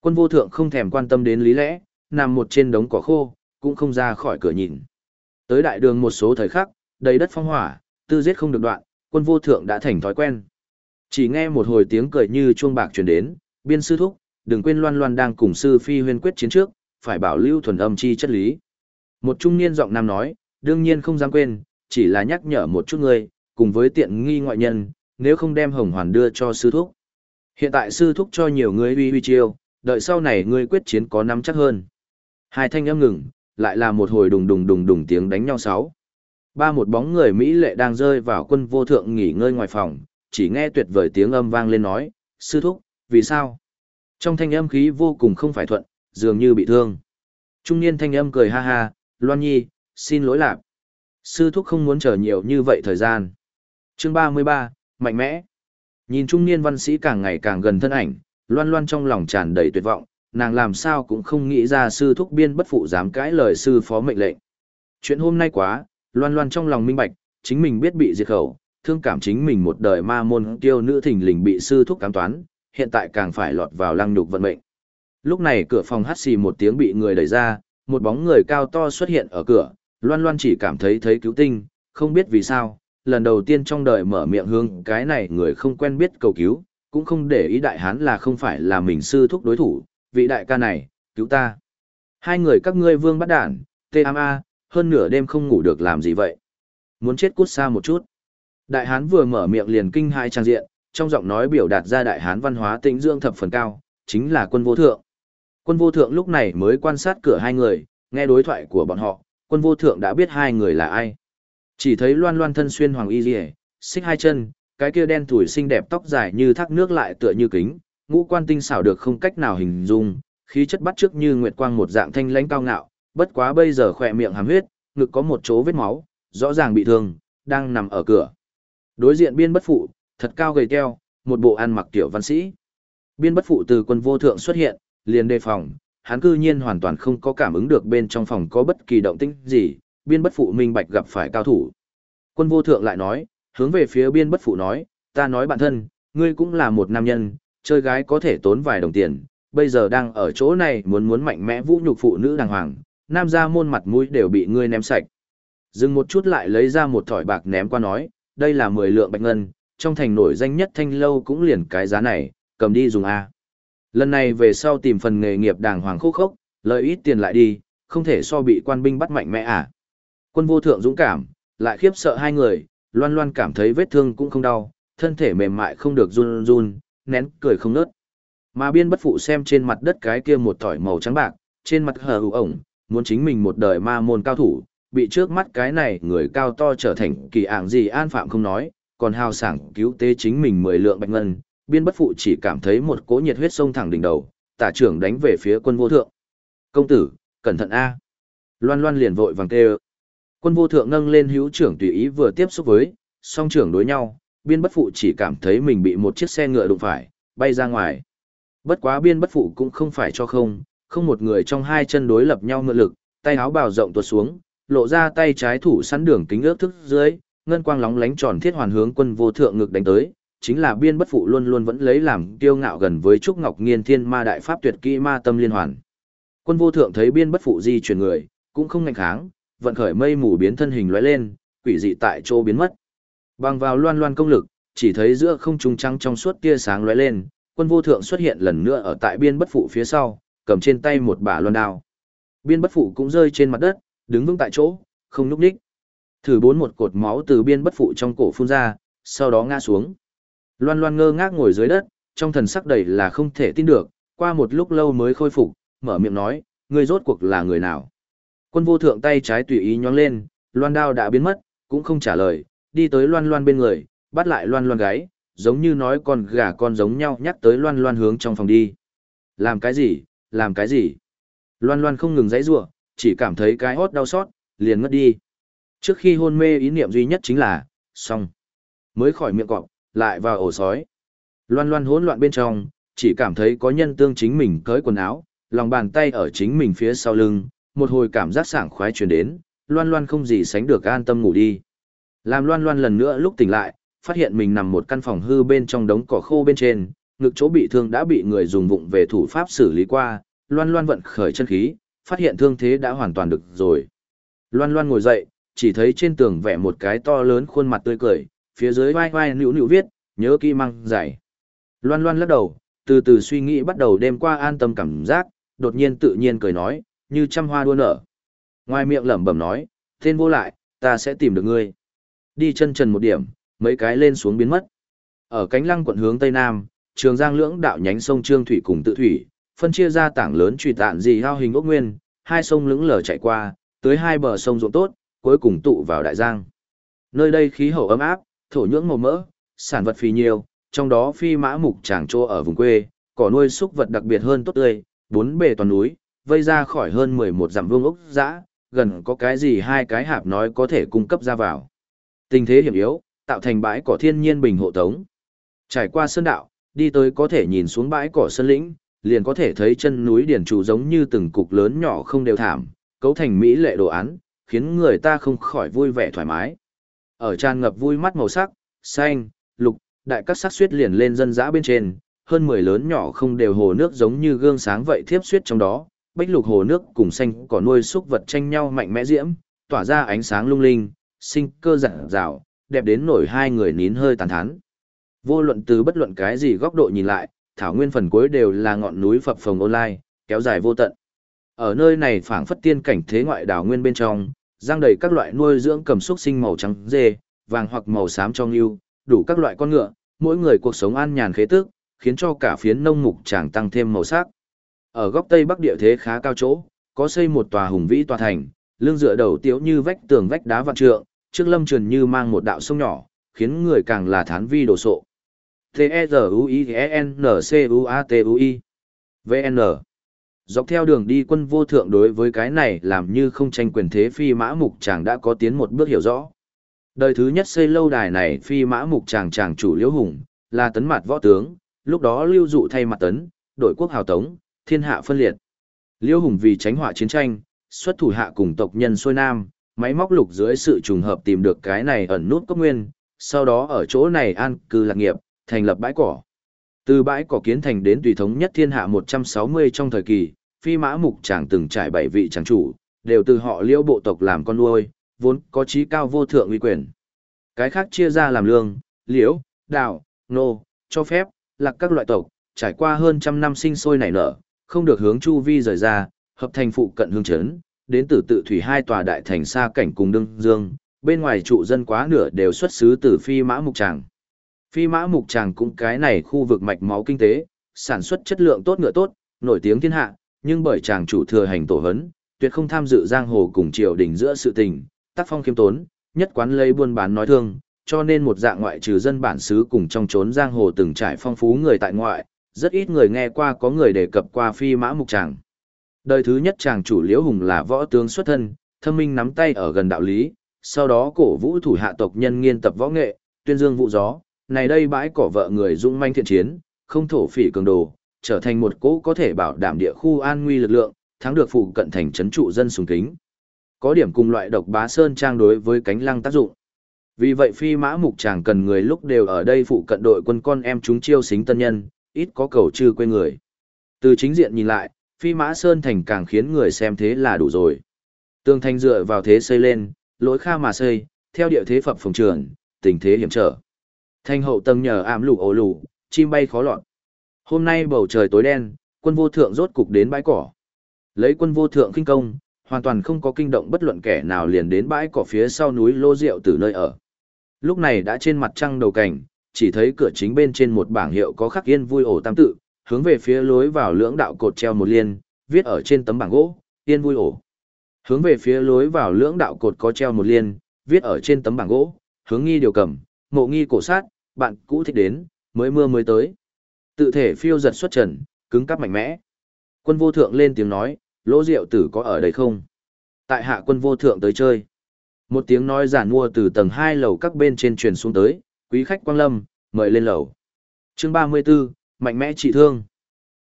Quân vô thượng không thèm quan tâm đến lý lẽ, nằm một trên đống cỏ khô, cũng không ra khỏi cửa nhìn. Tới đại đường một số thời khắc, đầy đất phong hỏa, tư giết không được đoạn, quân vô thượng đã thành thói quen. Chỉ nghe một hồi tiếng cười như chuông bạc truyền đến, biên sư thúc, đừng quên loan loan đang cùng sư phi huyên quyết chiến trước, phải bảo lưu thuần âm chi chất lý. Một trung niên giọng nam nói, đương nhiên không dám quên, chỉ là nhắc nhở một chút ngươi, cùng với tiện nghi ngoại nhân, nếu không đem hồng hoàn đưa cho sư thúc. Hiện tại sư thúc cho nhiều người uy uy chiêu, đợi sau này ngươi quyết chiến có nắm chắc hơn. Hai thanh âm ngừng, lại là một hồi đùng đùng đùng đùng tiếng đánh nhau sáu. Ba một bóng người Mỹ lệ đang rơi vào quân vô thượng nghỉ ngơi ngoài phòng, chỉ nghe tuyệt vời tiếng âm vang lên nói, sư thúc, vì sao? Trong thanh âm khí vô cùng không phải thuận, dường như bị thương. Trung niên thanh âm cười ha ha, Loan Nhi, xin lỗi lạc. Sư thúc không muốn chờ nhiều như vậy thời gian. Chương 33, mạnh mẽ. Nhìn trung niên văn sĩ càng ngày càng gần thân ảnh, Loan Loan trong lòng tràn đầy tuyệt vọng, nàng làm sao cũng không nghĩ ra sư thúc biên bất phụ dám cãi lời sư phó mệnh lệnh. Chuyện hôm nay quá, Loan Loan trong lòng minh bạch, chính mình biết bị diệt khẩu, thương cảm chính mình một đời ma môn tiêu nữ thình lình bị sư thúc cám toán, hiện tại càng phải lọt vào lăng nhục vận mệnh. Lúc này cửa phòng hắt xì một tiếng bị người đẩy ra, một bóng người cao to xuất hiện ở cửa, Loan Loan chỉ cảm thấy thấy cứu tinh, không biết vì sao, lần đầu tiên trong đời mở miệng hương cái này người không quen biết cầu cứu, cũng không để ý đại hán là không phải là mình sư thúc đối thủ, vị đại ca này, cứu ta. Hai người các ngươi vương bắt đản, tê am a, hơn nửa đêm không ngủ được làm gì vậy? Muốn chết cút xa một chút. Đại hán vừa mở miệng liền kinh hai trang diện, trong giọng nói biểu đạt ra đại hán văn hóa tĩnh dương thập phần cao, chính là quân vô thượng. Quân vô thượng lúc này mới quan sát cửa hai người, nghe đối thoại của bọn họ, quân vô thượng đã biết hai người là ai. Chỉ thấy loan loan thân xuyên hoàng y rìa, xích hai chân, cái kia đen tuổi xinh đẹp tóc dài như thác nước lại tựa như kính, ngũ quan tinh xảo được không cách nào hình dung, khí chất bắt trước như nguyệt quang một dạng thanh lãnh cao ngạo, bất quá bây giờ khỏe miệng hàm huyết, ngực có một chỗ vết máu, rõ ràng bị thương, đang nằm ở cửa. Đối diện biên bất phụ, thật cao gầy teo, một bộ ăn mặc tiểu văn sĩ. Biên bất phụ từ quân vô thượng xuất hiện, liền đề phòng, hắn cư nhiên hoàn toàn không có cảm ứng được bên trong phòng có bất kỳ động tĩnh gì, biên bất phụ minh bạch gặp phải cao thủ. Quân vô thượng lại nói, hướng về phía biên bất phụ nói, ta nói bạn thân, ngươi cũng là một nam nhân, chơi gái có thể tốn vài đồng tiền, bây giờ đang ở chỗ này muốn muốn mạnh mẽ vũ nhục phụ nữ đàng hoàng, nam gia môn mặt mũi đều bị ngươi ném sạch. Dừng một chút lại lấy ra một thỏi bạc ném qua nói, đây là 10 lượng bạch ngân, trong thành nổi danh nhất thanh lâu cũng liền cái giá này, cầm đi dùng A. Lần này về sau tìm phần nghề nghiệp đàng hoàng khúc khốc, lợi ít tiền lại đi, không thể so bị quan binh bắt mạnh mẽ à. Quân vô thượng dũng cảm, lại khiếp sợ hai người, loan loan cảm thấy vết thương cũng không đau, thân thể mềm mại không được run run, nén cười không nớt. Mà biên bất phụ xem trên mặt đất cái kia một tỏi màu trắng bạc, trên mặt hờ hữu ổng, muốn chính mình một đời ma môn cao thủ, bị trước mắt cái này người cao to trở thành kỳ ảng gì an phạm không nói, còn hào sảng cứu tế chính mình mười lượng bạch ngân, biên bất phụ chỉ cảm thấy một cỗ nhiệt huyết sông thẳng đỉnh đầu, tả trưởng đánh về phía quân vô thượng. Công tử, cẩn thận A. Loan loan liền vội vàng kêu. Quân vô thượng nâng lên hữu trưởng tùy ý vừa tiếp xúc với, song trưởng đối nhau, biên bất phụ chỉ cảm thấy mình bị một chiếc xe ngựa đụng phải, bay ra ngoài. Bất quá biên bất phụ cũng không phải cho không, không một người trong hai chân đối lập nhau ngựa lực, tay áo bào rộng tuột xuống, lộ ra tay trái thủ sẵn đường kính ước thức dưới, ngân quang lóng lánh tròn thiết hoàn hướng quân vô thượng ngực đánh tới, chính là biên bất phụ luôn luôn vẫn lấy làm kiêu ngạo gần với trúc ngọc nghiên thiên ma đại pháp tuyệt kỹ ma tâm liên hoàn. Quân vô thượng thấy biên bất phụ di chuyển người, cũng không ngạnh kháng, vận khởi mây mù biến thân hình lóe lên, quỷ dị tại chỗ biến mất. Bằng vào loan loan công lực, chỉ thấy giữa không trung trắng trong suốt tia sáng lóe lên, quân vô thượng xuất hiện lần nữa ở tại biên bất phụ phía sau, cầm trên tay một bả loan đao. Biên bất phụ cũng rơi trên mặt đất, đứng vững tại chỗ, không nhúc nhích. Thử bốn một cột máu từ biên bất phụ trong cổ phun ra, sau đó ngã xuống. Loan loan ngơ ngác ngồi dưới đất, trong thần sắc đầy là không thể tin được, qua một lúc lâu mới khôi phục, mở miệng nói, ngươi rốt cuộc là người nào. Quân vô thượng tay trái tùy ý nhóng lên, loan đao đã biến mất, cũng không trả lời, đi tới loan loan bên người, bắt lại loan loan gáy, giống như nói con gà con giống nhau nhắc tới loan loan hướng trong phòng đi. Làm cái gì, làm cái gì? Loan loan không ngừng giãy giụa, chỉ cảm thấy cái hốt đau xót, liền ngất đi. Trước khi hôn mê ý niệm duy nhất chính là, xong. Mới khỏi miệng cọp, lại vào ổ sói. Loan loan hỗn loạn bên trong, chỉ cảm thấy có nhân tương chính mình cởi quần áo, lòng bàn tay ở chính mình phía sau lưng, một hồi cảm giác sảng khoái truyền đến, loan loan không gì sánh được an tâm ngủ đi. Làm loan loan lần nữa lúc tỉnh lại, phát hiện mình nằm một căn phòng hư bên trong đống cỏ khô bên trên, ngực chỗ bị thương đã bị người dùng vụng về thủ pháp xử lý qua, loan loan vận khởi chân khí, phát hiện thương thế đã hoàn toàn được rồi. Loan loan ngồi dậy, chỉ thấy trên tường vẽ một cái to lớn khuôn mặt tươi cười, phía dưới vai vai nữu nữu viết, nhớ kỹ măng giải. Loan loan lắc đầu, từ từ suy nghĩ bắt đầu đêm qua an tâm cảm giác, đột nhiên tự nhiên cười nói, như trăm hoa đua nở. Ngoài miệng lẩm bẩm nói, tên vô lại, ta sẽ tìm được ngươi. Đi chân trần một điểm, mấy cái lên xuống biến mất. Ở cánh lăng quận hướng tây nam, trường giang lưỡng đạo nhánh sông Trương Thủy cùng tự thủy, phân chia ra tảng lớn truy tạn gì hao hình ốc nguyên, hai sông lưỡng lờ chạy qua, tới hai bờ sông ruộng tốt, cuối cùng tụ vào đại giang. Nơi đây khí hậu ấm áp, thổ nhưỡng màu mỡ, sản vật phì nhiều, trong đó phi mã mục tràng trô ở vùng quê, cỏ nuôi súc vật đặc biệt hơn tốt tươi, bốn bề toàn núi, vây ra khỏi hơn 11 dặm vương ốc dã, gần có cái gì hai cái hạp nói có thể cung cấp ra vào. Tình thế hiểm yếu, tạo thành bãi cỏ thiên nhiên bình hộ tống. Trải qua sơn đạo, đi tới có thể nhìn xuống bãi cỏ sơn lĩnh, liền có thể thấy chân núi điển trụ giống như từng cục lớn nhỏ không đều thảm, cấu thành mỹ lệ đồ án, khiến người ta không khỏi vui vẻ thoải mái. Ở tràn ngập vui mắt màu sắc, xanh, lục, đại các sắc suyết liền lên dân dã bên trên, hơn 10 lớn nhỏ không đều hồ nước giống như gương sáng vậy thiếp suyết trong đó, bách lục hồ nước cùng xanh cỏ nuôi súc vật tranh nhau mạnh mẽ diễm, tỏa ra ánh sáng lung linh, sinh cơ rạng rào, đẹp đến nổi hai người nín hơi tàn thán. Vô luận từ bất luận cái gì góc độ nhìn lại, thảo nguyên phần cuối đều là ngọn núi phập phồng online, kéo dài vô tận. Ở nơi này phảng phất tiên cảnh thế ngoại đảo nguyên bên trong, giang đầy các loại nuôi dưỡng cầm xúc sinh màu trắng dê, vàng hoặc màu xám trong yêu, đủ các loại con ngựa, mỗi người cuộc sống an nhàn khế tức, khiến cho cả phiến nông mục tràng tăng thêm màu sắc. Ở góc tây bắc địa thế khá cao chỗ, có xây một tòa hùng vĩ tòa thành, lưng dựa đầu tiếu như vách tường vách đá vạn trượng, trước lâm truyền như mang một đạo sông nhỏ, khiến người càng là thán vi đồ sộ. T-E-Z-U-I-N-C-U-A-T-U-I VN Dọc theo đường đi quân vô thượng đối với cái này làm như không tranh quyền thế phi mã mục chàng đã có tiến một bước hiểu rõ. Đời thứ nhất xây lâu đài này phi mã mục chàng chàng chủ liễu hùng, là tấn mặt võ tướng, lúc đó lưu dụ thay mặt tấn, đội quốc hào tống, thiên hạ phân liệt. Liễu hùng vì tránh họa chiến tranh, xuất thủ hạ cùng tộc nhân xuôi nam, máy móc lục dưới sự trùng hợp tìm được cái này ẩn nút cốc nguyên, sau đó ở chỗ này an cư lạc nghiệp, thành lập bãi cỏ. Từ bãi cỏ kiến thành đến tùy thống nhất thiên hạ 160 trong thời kỳ, phi mã mục chàng từng trải bảy vị chàng chủ, đều từ họ liễu bộ tộc làm con nuôi, vốn có trí cao vô thượng uy quyền. Cái khác chia ra làm lương, liễu, đạo, nô, cho phép, lạc các loại tộc, trải qua hơn trăm năm sinh sôi nảy nở, không được hướng chu vi rời ra, hợp thành phụ cận hương chấn, đến từ tự thủy hai tòa đại thành xa cảnh cùng đương dương, bên ngoài trụ dân quá nửa đều xuất xứ từ phi mã mục tràng. Phi mã mục tràng cũng cái này khu vực mạch máu kinh tế, sản xuất chất lượng tốt ngựa tốt, nổi tiếng thiên hạ, nhưng bởi chàng chủ thừa hành tổ hấn, tuyệt không tham dự giang hồ cùng triều đình giữa sự tình, tác phong khiêm tốn, nhất quán lấy buôn bán nói thương, cho nên một dạng ngoại trừ dân bản xứ cùng trong trốn giang hồ từng trải phong phú người tại ngoại, rất ít người nghe qua có người đề cập qua phi mã mục tràng. Đời thứ nhất chàng chủ liễu hùng là võ tướng xuất thân, thâm minh nắm tay ở gần đạo lý, sau đó cổ vũ thủ hạ tộc nhân nghiên tập võ nghệ, tuyên dương vụ gió, này đây bãi cỏ vợ người dũng manh thiện chiến, không thổ phỉ cường đồ, trở thành một cỗ có thể bảo đảm địa khu an nguy lực lượng, thắng được phụ cận thành trấn trụ dân sùng kính. Có điểm cùng loại độc bá sơn trang đối với cánh lăng tác dụng. Vì vậy phi mã mục chàng cần người lúc đều ở đây phụ cận đội quân con em chúng chiêu xính tân nhân, ít có cầu trừ quê người. Từ chính diện nhìn lại, phi mã sơn thành càng khiến người xem thế là đủ rồi. Tường thành dựa vào thế xây lên, lối kha mà xây, theo địa thế phập phòng trường, tình thế hiểm trở. Thanh hậu tầng nhờ ảm lụ ổ lụ, chim bay khó lọt. Hôm nay bầu trời tối đen, quân vô thượng rốt cục đến bãi cỏ. Lấy quân vô thượng kinh công, hoàn toàn không có kinh động bất luận kẻ nào liền đến bãi cỏ phía sau núi lô rượu từ nơi ở. Lúc này đã trên mặt trăng đầu cảnh, chỉ thấy cửa chính bên trên một bảng hiệu có khắc yên vui ổ tam tự, hướng về phía lối vào lưỡng đạo cột treo một liên, viết ở trên tấm bảng gỗ, yên vui ổ. Hướng về phía lối vào lưỡng đạo cột có treo một liên, viết ở trên tấm bảng gỗ, hướng nghi điều cầm, mộ nghi cổ sát, bạn cũ thích đến, mới mưa mới tới. Tự thể phiêu giật xuất trần, cứng cắp mạnh mẽ. Quân vô thượng lên tiếng nói, lỗ diệu tử có ở đây không? Tại hạ quân vô thượng tới chơi. Một tiếng nói giản mua từ tầng hai lầu các bên trên truyền xuống tới, quý khách quang lâm, mời lên lầu. Chương ba mươi 34, mạnh mẽ trị thương.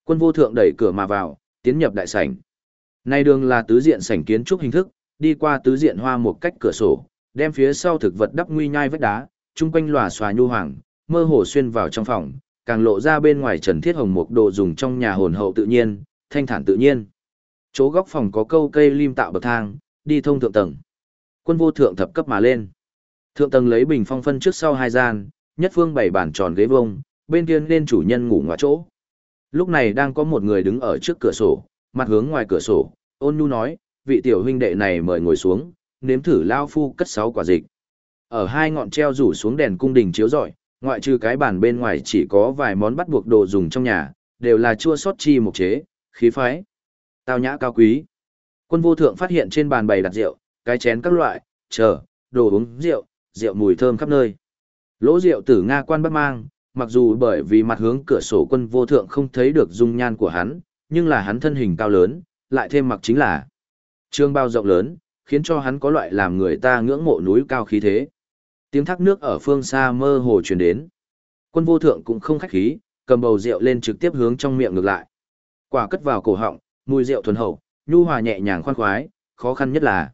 Quân vô thượng đẩy cửa mà vào, tiến nhập đại sảnh. Nay đường là tứ diện sảnh kiến trúc hình thức, đi qua tứ diện hoa một cách cửa sổ, đem phía sau thực vật đắp nguy nhai vách đá, chung quanh lòa xòa nhu hoàng, mơ hồ xuyên vào trong phòng, càng lộ ra bên ngoài trần thiết hồng mục đồ dùng trong nhà hồn hậu tự nhiên, thanh thản tự nhiên. Chỗ góc phòng có câu cây lim tạo bậc thang, đi thông thượng tầng. Quân vô thượng thập cấp mà lên. Thượng tầng lấy bình phong phân trước sau hai gian, nhất phương bảy bàn tròn ghế vông, bên kia nên chủ nhân ngủ ngoài chỗ. Lúc này đang có một người đứng ở trước cửa sổ, mặt hướng ngoài cửa sổ, ôn nhu nói, vị tiểu huynh đệ này mời ngồi xuống, nếm thử lao phu cất sáu quả dịch. Ở hai ngọn treo rủ xuống đèn cung đình chiếu rọi, ngoại trừ cái bàn bên ngoài chỉ có vài món bắt buộc đồ dùng trong nhà, đều là chua sót chi mục chế, khí phái, tao nhã cao quý. Quân vô thượng phát hiện trên bàn bày đặt rượu, cái chén các loại, chờ, đồ uống rượu, rượu mùi thơm khắp nơi. Lỗ rượu tử Nga quan bắt mang, mặc dù bởi vì mặt hướng cửa sổ quân vô thượng không thấy được dung nhan của hắn, nhưng là hắn thân hình cao lớn, lại thêm mặc chính là trương bao rộng lớn, khiến cho hắn có loại làm người ta ngưỡng mộ núi cao khí thế. Tiếng thác nước ở phương xa mơ hồ truyền đến. Quân vô thượng cũng không khách khí, cầm bầu rượu lên trực tiếp hướng trong miệng ngược lại. Quả cất vào cổ họng, mùi rượu thuần hậu, nhu hòa nhẹ nhàng khoan khoái, khó khăn nhất là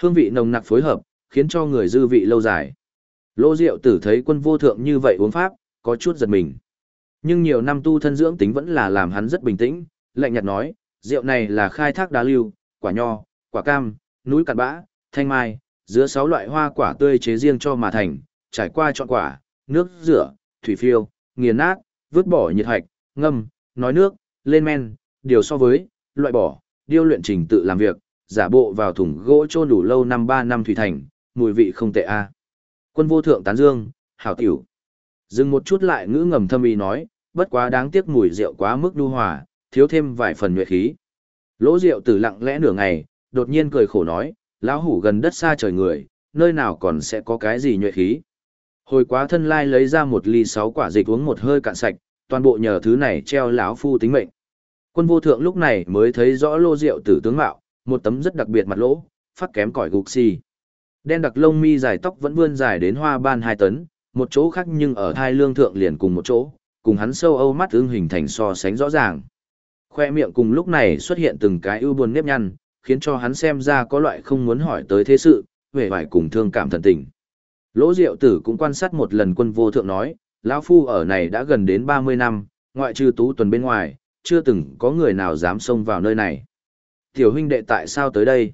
hương vị nồng nặc phối hợp, khiến cho người dư vị lâu dài. Lô Diệu tử thấy quân vô thượng như vậy uống pháp, có chút giật mình. Nhưng nhiều năm tu thân dưỡng tính vẫn là làm hắn rất bình tĩnh, lạnh nhạt nói, rượu này là khai thác đá lưu, quả nho, quả cam, núi cạn bã, thanh mai, giữa sáu loại hoa quả tươi chế riêng cho mà thành, trải qua chọn quả, nước rửa, thủy phiêu, nghiền nát, vứt bỏ nhiệt hạch, ngâm, nói nước, lên men, điều so với, loại bỏ, điêu luyện trình tự làm việc, giả bộ vào thùng gỗ chôn đủ lâu năm ba năm thủy thành, mùi vị không tệ a. Quân vô thượng tán dương, hảo tiểu. Dừng một chút lại ngữ ngầm thâm ý nói, bất quá đáng tiếc mùi rượu quá mức nhu hòa, thiếu thêm vài phần nhuệ khí. Lỗ rượu tử lặng lẽ nửa ngày, đột nhiên cười khổ nói, lão hủ gần đất xa trời người, nơi nào còn sẽ có cái gì nhuệ khí. Hồi quá thân lai lấy ra một ly sáu quả dịch uống một hơi cạn sạch, toàn bộ nhờ thứ này treo lão phu tính mệnh. Quân vô thượng lúc này mới thấy rõ lô rượu tử tướng mạo, một tấm rất đặc biệt mặt lỗ, phát kém cỏi gục xì. Đen đặc lông mi dài tóc vẫn vươn dài đến hoa ban hai tấn, một chỗ khác nhưng ở thai lương thượng liền cùng một chỗ, cùng hắn sâu âu mắt ưng hình thành so sánh rõ ràng. Khoe miệng cùng lúc này xuất hiện từng cái ưu buồn nếp nhăn, khiến cho hắn xem ra có loại không muốn hỏi tới thế sự, về phải cùng thương cảm thần tình. Lỗ Diệu Tử cũng quan sát một lần quân vô thượng nói, lão phu ở này đã gần đến 30 năm, ngoại trừ tú tuần bên ngoài, chưa từng có người nào dám xông vào nơi này. Tiểu huynh đệ tại sao tới đây?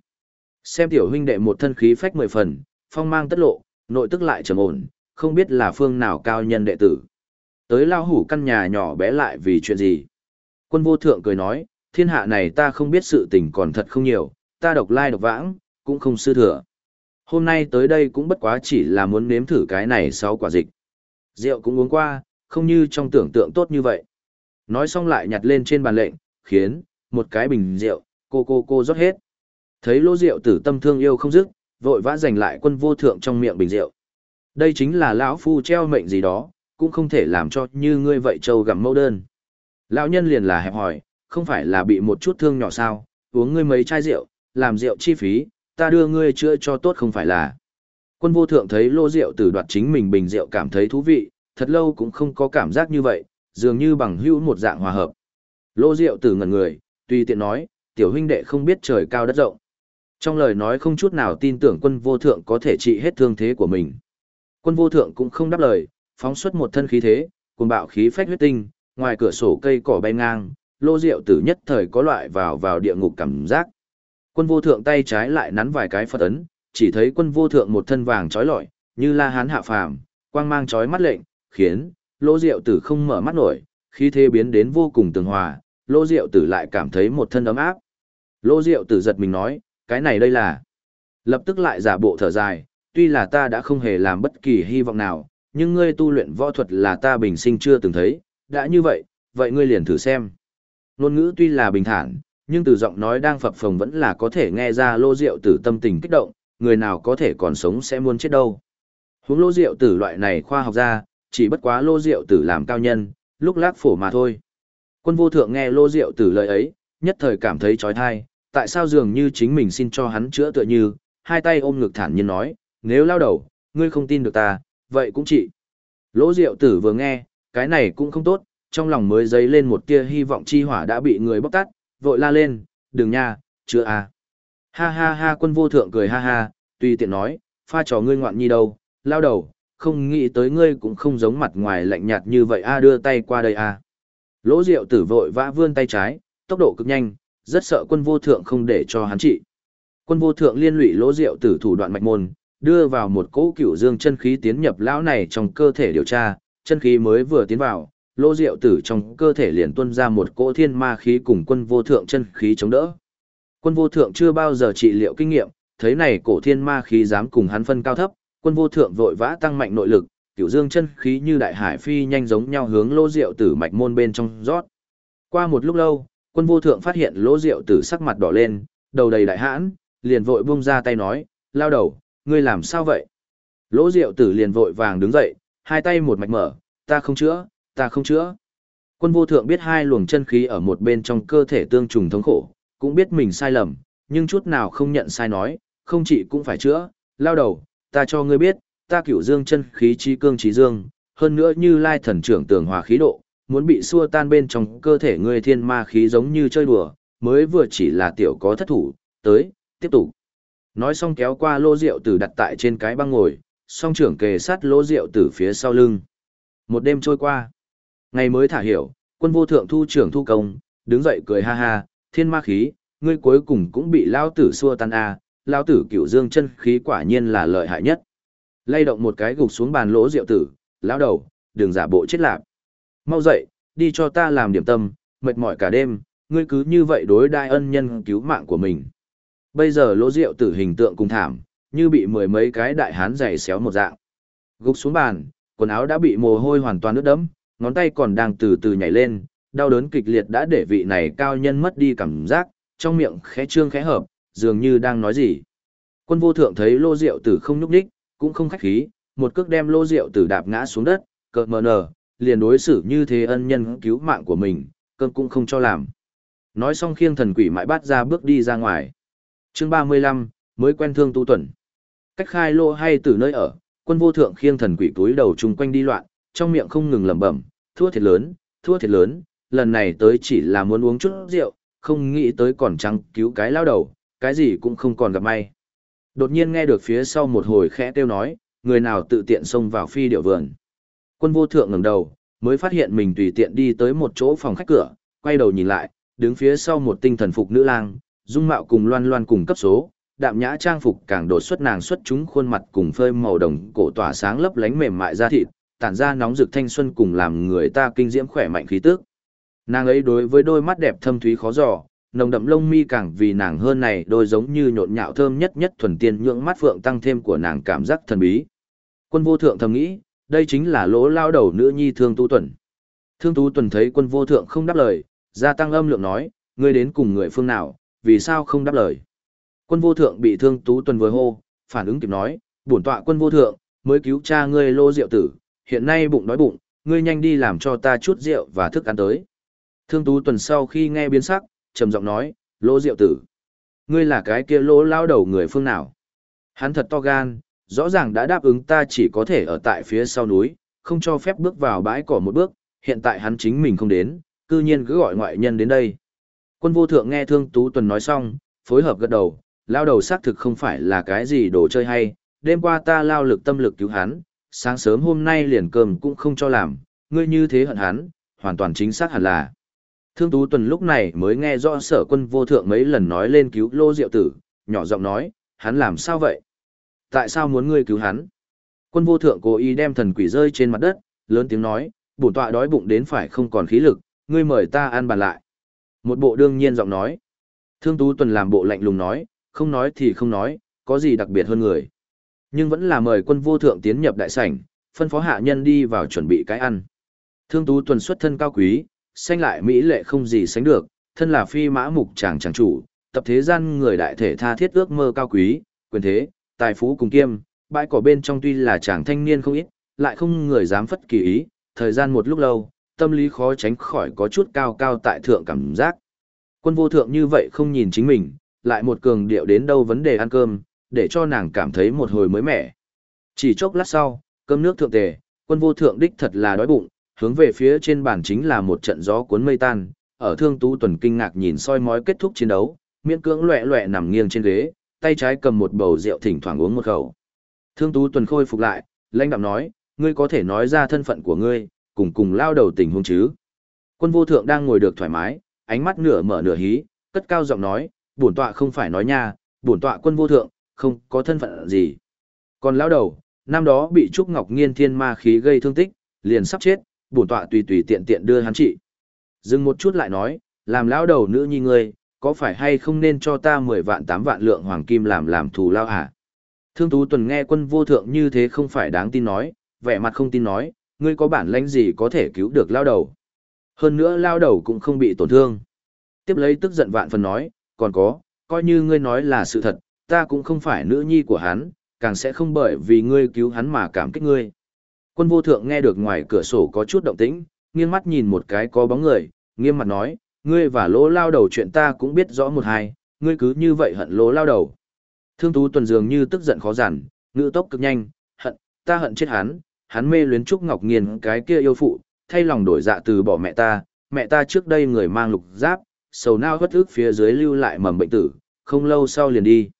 Xem tiểu huynh đệ một thân khí phách mười phần, phong mang tất lộ, nội tức lại trầm ổn, không biết là phương nào cao nhân đệ tử. Tới lao hủ căn nhà nhỏ bé lại vì chuyện gì? Quân vô thượng cười nói, thiên hạ này ta không biết sự tình còn thật không nhiều, ta độc lai độc vãng, cũng không sư thừa. Hôm nay tới đây cũng bất quá chỉ là muốn nếm thử cái này sau quả dịch. Rượu cũng uống qua, không như trong tưởng tượng tốt như vậy. Nói xong lại nhặt lên trên bàn lệnh, khiến, một cái bình rượu, cô cô cô rót hết. Thấy lô rượu tử tâm thương yêu không dứt, vội vã giành lại quân vô thượng trong miệng bình rượu. Đây chính là lão phu treo mệnh gì đó, cũng không thể làm cho như ngươi vậy trâu gặm mẫu đơn. Lão nhân liền là hẹp hỏi, không phải là bị một chút thương nhỏ sao, uống ngươi mấy chai rượu, làm rượu chi phí, ta đưa ngươi chữa cho tốt không phải là. Quân vô thượng thấy lô rượu tử đoạt chính mình bình rượu cảm thấy thú vị, thật lâu cũng không có cảm giác như vậy, dường như bằng hữu một dạng hòa hợp. Lô rượu tử ngẩn người, tùy tiện nói, tiểu huynh đệ không biết trời cao đất rộng. Trong lời nói không chút nào tin tưởng quân vô thượng có thể trị hết thương thế của mình. Quân vô thượng cũng không đáp lời, phóng xuất một thân khí thế, cùng bạo khí phách huyết tinh, ngoài cửa sổ cây cỏ bay ngang, lô rượu tử nhất thời có loại vào vào địa ngục cảm giác. Quân vô thượng tay trái lại nắn vài cái Phật ấn, chỉ thấy quân vô thượng một thân vàng trói lọi, như la hán hạ phàm, quang mang trói mắt lệnh, khiến lô rượu tử không mở mắt nổi, khí thế biến đến vô cùng tường hòa, lô rượu tử lại cảm thấy một thân ấm áp. Lô rượu tử giật mình nói, cái này đây là. Lập tức lại giả bộ thở dài, tuy là ta đã không hề làm bất kỳ hy vọng nào, nhưng ngươi tu luyện võ thuật là ta bình sinh chưa từng thấy, đã như vậy, vậy ngươi liền thử xem. Nôn ngữ tuy là bình thản, nhưng từ giọng nói đang phập phồng vẫn là có thể nghe ra lô rượu tử tâm tình kích động, người nào có thể còn sống sẽ muốn chết đâu. Huống lô rượu tử loại này khoa học ra, chỉ bất quá lô rượu tử làm cao nhân, lúc lác phổ mà thôi. Quân vô thượng nghe lô rượu tử lời ấy, nhất thời cảm thấy trói thai, tại sao dường như chính mình xin cho hắn chữa tựa như, hai tay ôm ngực thản nhiên nói, nếu lao đầu, ngươi không tin được ta, vậy cũng chỉ. Lỗ Diệu tử vừa nghe, cái này cũng không tốt, trong lòng mới dấy lên một tia hy vọng chi hỏa đã bị người bóc tắt, vội la lên, đừng nha, chưa à. Ha ha ha quân vô thượng cười ha ha, tùy tiện nói, pha trò ngươi ngoạn nhi đâu, lao đầu, không nghĩ tới ngươi cũng không giống mặt ngoài lạnh nhạt như vậy a đưa tay qua đây a. Lỗ Diệu Tử vội vã vươn tay trái, tốc độ cực nhanh, rất sợ quân vô thượng không để cho hắn trị. Quân vô thượng liên lụy Lỗ Diệu Tử thủ đoạn mạch môn, đưa vào một cỗ cửu dương chân khí tiến nhập lão này trong cơ thể điều tra, chân khí mới vừa tiến vào, Lỗ Diệu Tử trong cơ thể liền tuôn ra một cỗ thiên ma khí cùng quân vô thượng chân khí chống đỡ. Quân vô thượng chưa bao giờ trị liệu kinh nghiệm, thấy này cổ thiên ma khí dám cùng hắn phân cao thấp, quân vô thượng vội vã tăng mạnh nội lực, cửu dương chân khí như đại hải phi nhanh giống nhau hướng lô rượu tử mạch môn bên trong rót. Qua một lúc lâu, quân vô thượng phát hiện lỗ rượu tử sắc mặt đỏ lên, đầu đầy đại hãn, liền vội buông ra tay nói, lao đầu, ngươi làm sao vậy? Lỗ rượu tử liền vội vàng đứng dậy, hai tay một mạch mở, ta không chữa, ta không chữa. Quân vô thượng biết hai luồng chân khí ở một bên trong cơ thể tương trùng thống khổ, cũng biết mình sai lầm, nhưng chút nào không nhận sai nói, không chỉ cũng phải chữa, lao đầu, ta cho ngươi biết, ta cửu dương chân khí chi cương trí dương, hơn nữa như lai thần trưởng tường hòa khí độ, muốn bị xua tan bên trong cơ thể ngươi thiên ma khí giống như chơi đùa, mới vừa chỉ là tiểu có thất thủ, tới, tiếp tục. Nói xong kéo qua lô rượu tử đặt tại trên cái băng ngồi, song trưởng kề sát lô rượu tử phía sau lưng. Một đêm trôi qua, ngày mới thả hiểu, quân vô thượng thu trưởng thu công, đứng dậy cười ha ha, thiên ma khí, ngươi cuối cùng cũng bị lao tử xua tan à, a, lao tử cửu dương chân khí quả nhiên là lợi hại nhất. Lay động một cái gục xuống bàn lỗ rượu tử, lão đầu, đừng giả bộ chết lạc. Mau dậy, đi cho ta làm điểm tâm, mệt mỏi cả đêm, ngươi cứ như vậy đối đại ân nhân cứu mạng của mình. Bây giờ lỗ rượu tử hình tượng cùng thảm, như bị mười mấy cái đại hán giày xéo một dạng. Gục xuống bàn, quần áo đã bị mồ hôi hoàn toàn ướt đẫm, ngón tay còn đang từ từ nhảy lên, đau đớn kịch liệt đã để vị này cao nhân mất đi cảm giác, trong miệng khẽ trương khẽ hợp, dường như đang nói gì. Quân vô thượng thấy lô rượu tử không nhúc đích, cũng không khách khí, một cước đem lô rượu tử đạp ngã xuống đất, cợt mờ nở, liền đối xử như thế ân nhân cứu mạng của mình, cơm cũng không cho làm. Nói xong khiêng thần quỷ mãi bắt ra bước đi ra ngoài. chương 35, mới quen thương tu tuần. Cách khai lô hay từ nơi ở, quân vô thượng khiêng thần quỷ túi đầu chung quanh đi loạn, trong miệng không ngừng lẩm bẩm, thua thiệt lớn, thua thiệt lớn, lần này tới chỉ là muốn uống chút rượu, không nghĩ tới còn trăng cứu cái lao đầu, cái gì cũng không còn gặp may. Đột nhiên nghe được phía sau một hồi khẽ kêu nói, người nào tự tiện xông vào phi điệu vườn. Quân vô thượng ngẩng đầu, mới phát hiện mình tùy tiện đi tới một chỗ phòng khách cửa, quay đầu nhìn lại, đứng phía sau một tinh thần phục nữ lang, dung mạo cùng loan loan cùng cấp số, đạm nhã trang phục càng đột xuất nàng xuất chúng khuôn mặt cùng phơi màu đồng cổ tỏa sáng lấp lánh mềm mại da thịt, tản ra nóng rực thanh xuân cùng làm người ta kinh diễm khỏe mạnh khí tức. Nàng ấy đối với đôi mắt đẹp thâm thúy khó dò, nồng đậm lông mi càng vì nàng hơn này đôi giống như nhộn nhạo thơm nhất nhất thuần tiên nhượng mắt phượng tăng thêm của nàng cảm giác thần bí. Quân vô thượng thầm nghĩ, đây chính là lỗ lao đầu nữ nhi thương tú tuần. Thương tú tuần thấy quân vô thượng không đáp lời, gia tăng âm lượng nói, ngươi đến cùng người phương nào, vì sao không đáp lời. Quân vô thượng bị thương tú tuần vừa hô, phản ứng kịp nói, bổn tọa quân vô thượng, mới cứu cha ngươi lô rượu tử, hiện nay bụng đói bụng, ngươi nhanh đi làm cho ta chút rượu và thức ăn tới. Thương tú tuần sau khi nghe biến sắc, trầm giọng nói, lô rượu tử. Ngươi là cái kia lỗ lao đầu người phương nào? Hắn thật to gan, rõ ràng đã đáp ứng ta chỉ có thể ở tại phía sau núi, không cho phép bước vào bãi cỏ một bước, hiện tại hắn chính mình không đến, cư nhiên cứ gọi ngoại nhân đến đây. Quân vô thượng nghe Thương Tú Tuần nói xong, phối hợp gật đầu, lao đầu xác thực không phải là cái gì đồ chơi hay, đêm qua ta lao lực tâm lực cứu hắn, sáng sớm hôm nay liền cơm cũng không cho làm, ngươi như thế hận hắn, hoàn toàn chính xác hẳn là. Thương Tú Tuần lúc này mới nghe rõ sở quân vô thượng mấy lần nói lên cứu lô diệu tử, nhỏ giọng nói, hắn làm sao vậy? Tại sao muốn ngươi cứu hắn? Quân vô thượng cố ý đem thần quỷ rơi trên mặt đất, lớn tiếng nói, bổn tọa đói bụng đến phải không còn khí lực, ngươi mời ta ăn bàn lại. Một bộ đương nhiên giọng nói. Thương Tú Tuần làm bộ lạnh lùng nói, không nói thì không nói, có gì đặc biệt hơn người. Nhưng vẫn là mời quân vô thượng tiến nhập đại sảnh, phân phó hạ nhân đi vào chuẩn bị cái ăn. Thương Tú Tuần xuất thân cao quý, xanh lại mỹ lệ không gì sánh được, thân là phi mã mục chàng chàng chủ, tập thế gian người đại thể tha thiết ước mơ cao quý, quyền thế, tài phú cùng kiêm, bãi cỏ bên trong tuy là chàng thanh niên không ít, lại không người dám phất kỳ ý, thời gian một lúc lâu, tâm lý khó tránh khỏi có chút cao cao tại thượng cảm giác. Quân vô thượng như vậy không nhìn chính mình, lại một cường điệu đến đâu vấn đề ăn cơm, để cho nàng cảm thấy một hồi mới mẻ. Chỉ chốc lát sau, cơm nước thượng tề, quân vô thượng đích thật là đói bụng, hướng về phía trên bàn chính là một trận gió cuốn mây tan, ở thương tú tuần kinh ngạc nhìn soi mói kết thúc chiến đấu, miễn cưỡng loẹ loẹ nằm nghiêng trên ghế, tay trái cầm một bầu rượu thỉnh thoảng uống một khẩu. Thương tú tuần khôi phục lại, lãnh đạm nói, ngươi có thể nói ra thân phận của ngươi, cùng cùng lao đầu tình huống chứ. Quân vô thượng đang ngồi được thoải mái, ánh mắt nửa mở nửa hí, cất cao giọng nói, bổn tọa không phải nói nha, bổn tọa quân vô thượng, không có thân phận gì. Còn lao đầu, năm đó bị Trúc Ngọc Nghiên thiên ma khí gây thương tích, liền sắp chết, bổn tọa tùy tùy tiện tiện đưa hắn trị. Dừng một chút lại nói, làm lão đầu nữ nhi ngươi, có phải hay không nên cho ta 10 vạn 8 vạn lượng hoàng kim làm làm thù lao hả? Thương Tú Tuần nghe quân vô thượng như thế không phải đáng tin nói, vẻ mặt không tin nói, ngươi có bản lãnh gì có thể cứu được lao đầu. Hơn nữa lao đầu cũng không bị tổn thương. Tiếp lấy tức giận vạn phần nói, còn có, coi như ngươi nói là sự thật, ta cũng không phải nữ nhi của hắn, càng sẽ không bởi vì ngươi cứu hắn mà cảm kích ngươi. Quân vô thượng nghe được ngoài cửa sổ có chút động tĩnh, nghiêng mắt nhìn một cái có bóng người, nghiêm mặt nói, ngươi và lỗ lao đầu chuyện ta cũng biết rõ một hai, ngươi cứ như vậy hận lỗ lao đầu. Thương tú tuần dường như tức giận khó giản, ngữ tốc cực nhanh, hận, ta hận chết hắn, hắn mê luyến Trúc Ngọc Nghiên cái kia yêu phụ, thay lòng đổi dạ từ bỏ mẹ ta, mẹ ta trước đây người mang lục giáp, sầu nao hất ức phía dưới lưu lại mầm bệnh tử, không lâu sau liền đi.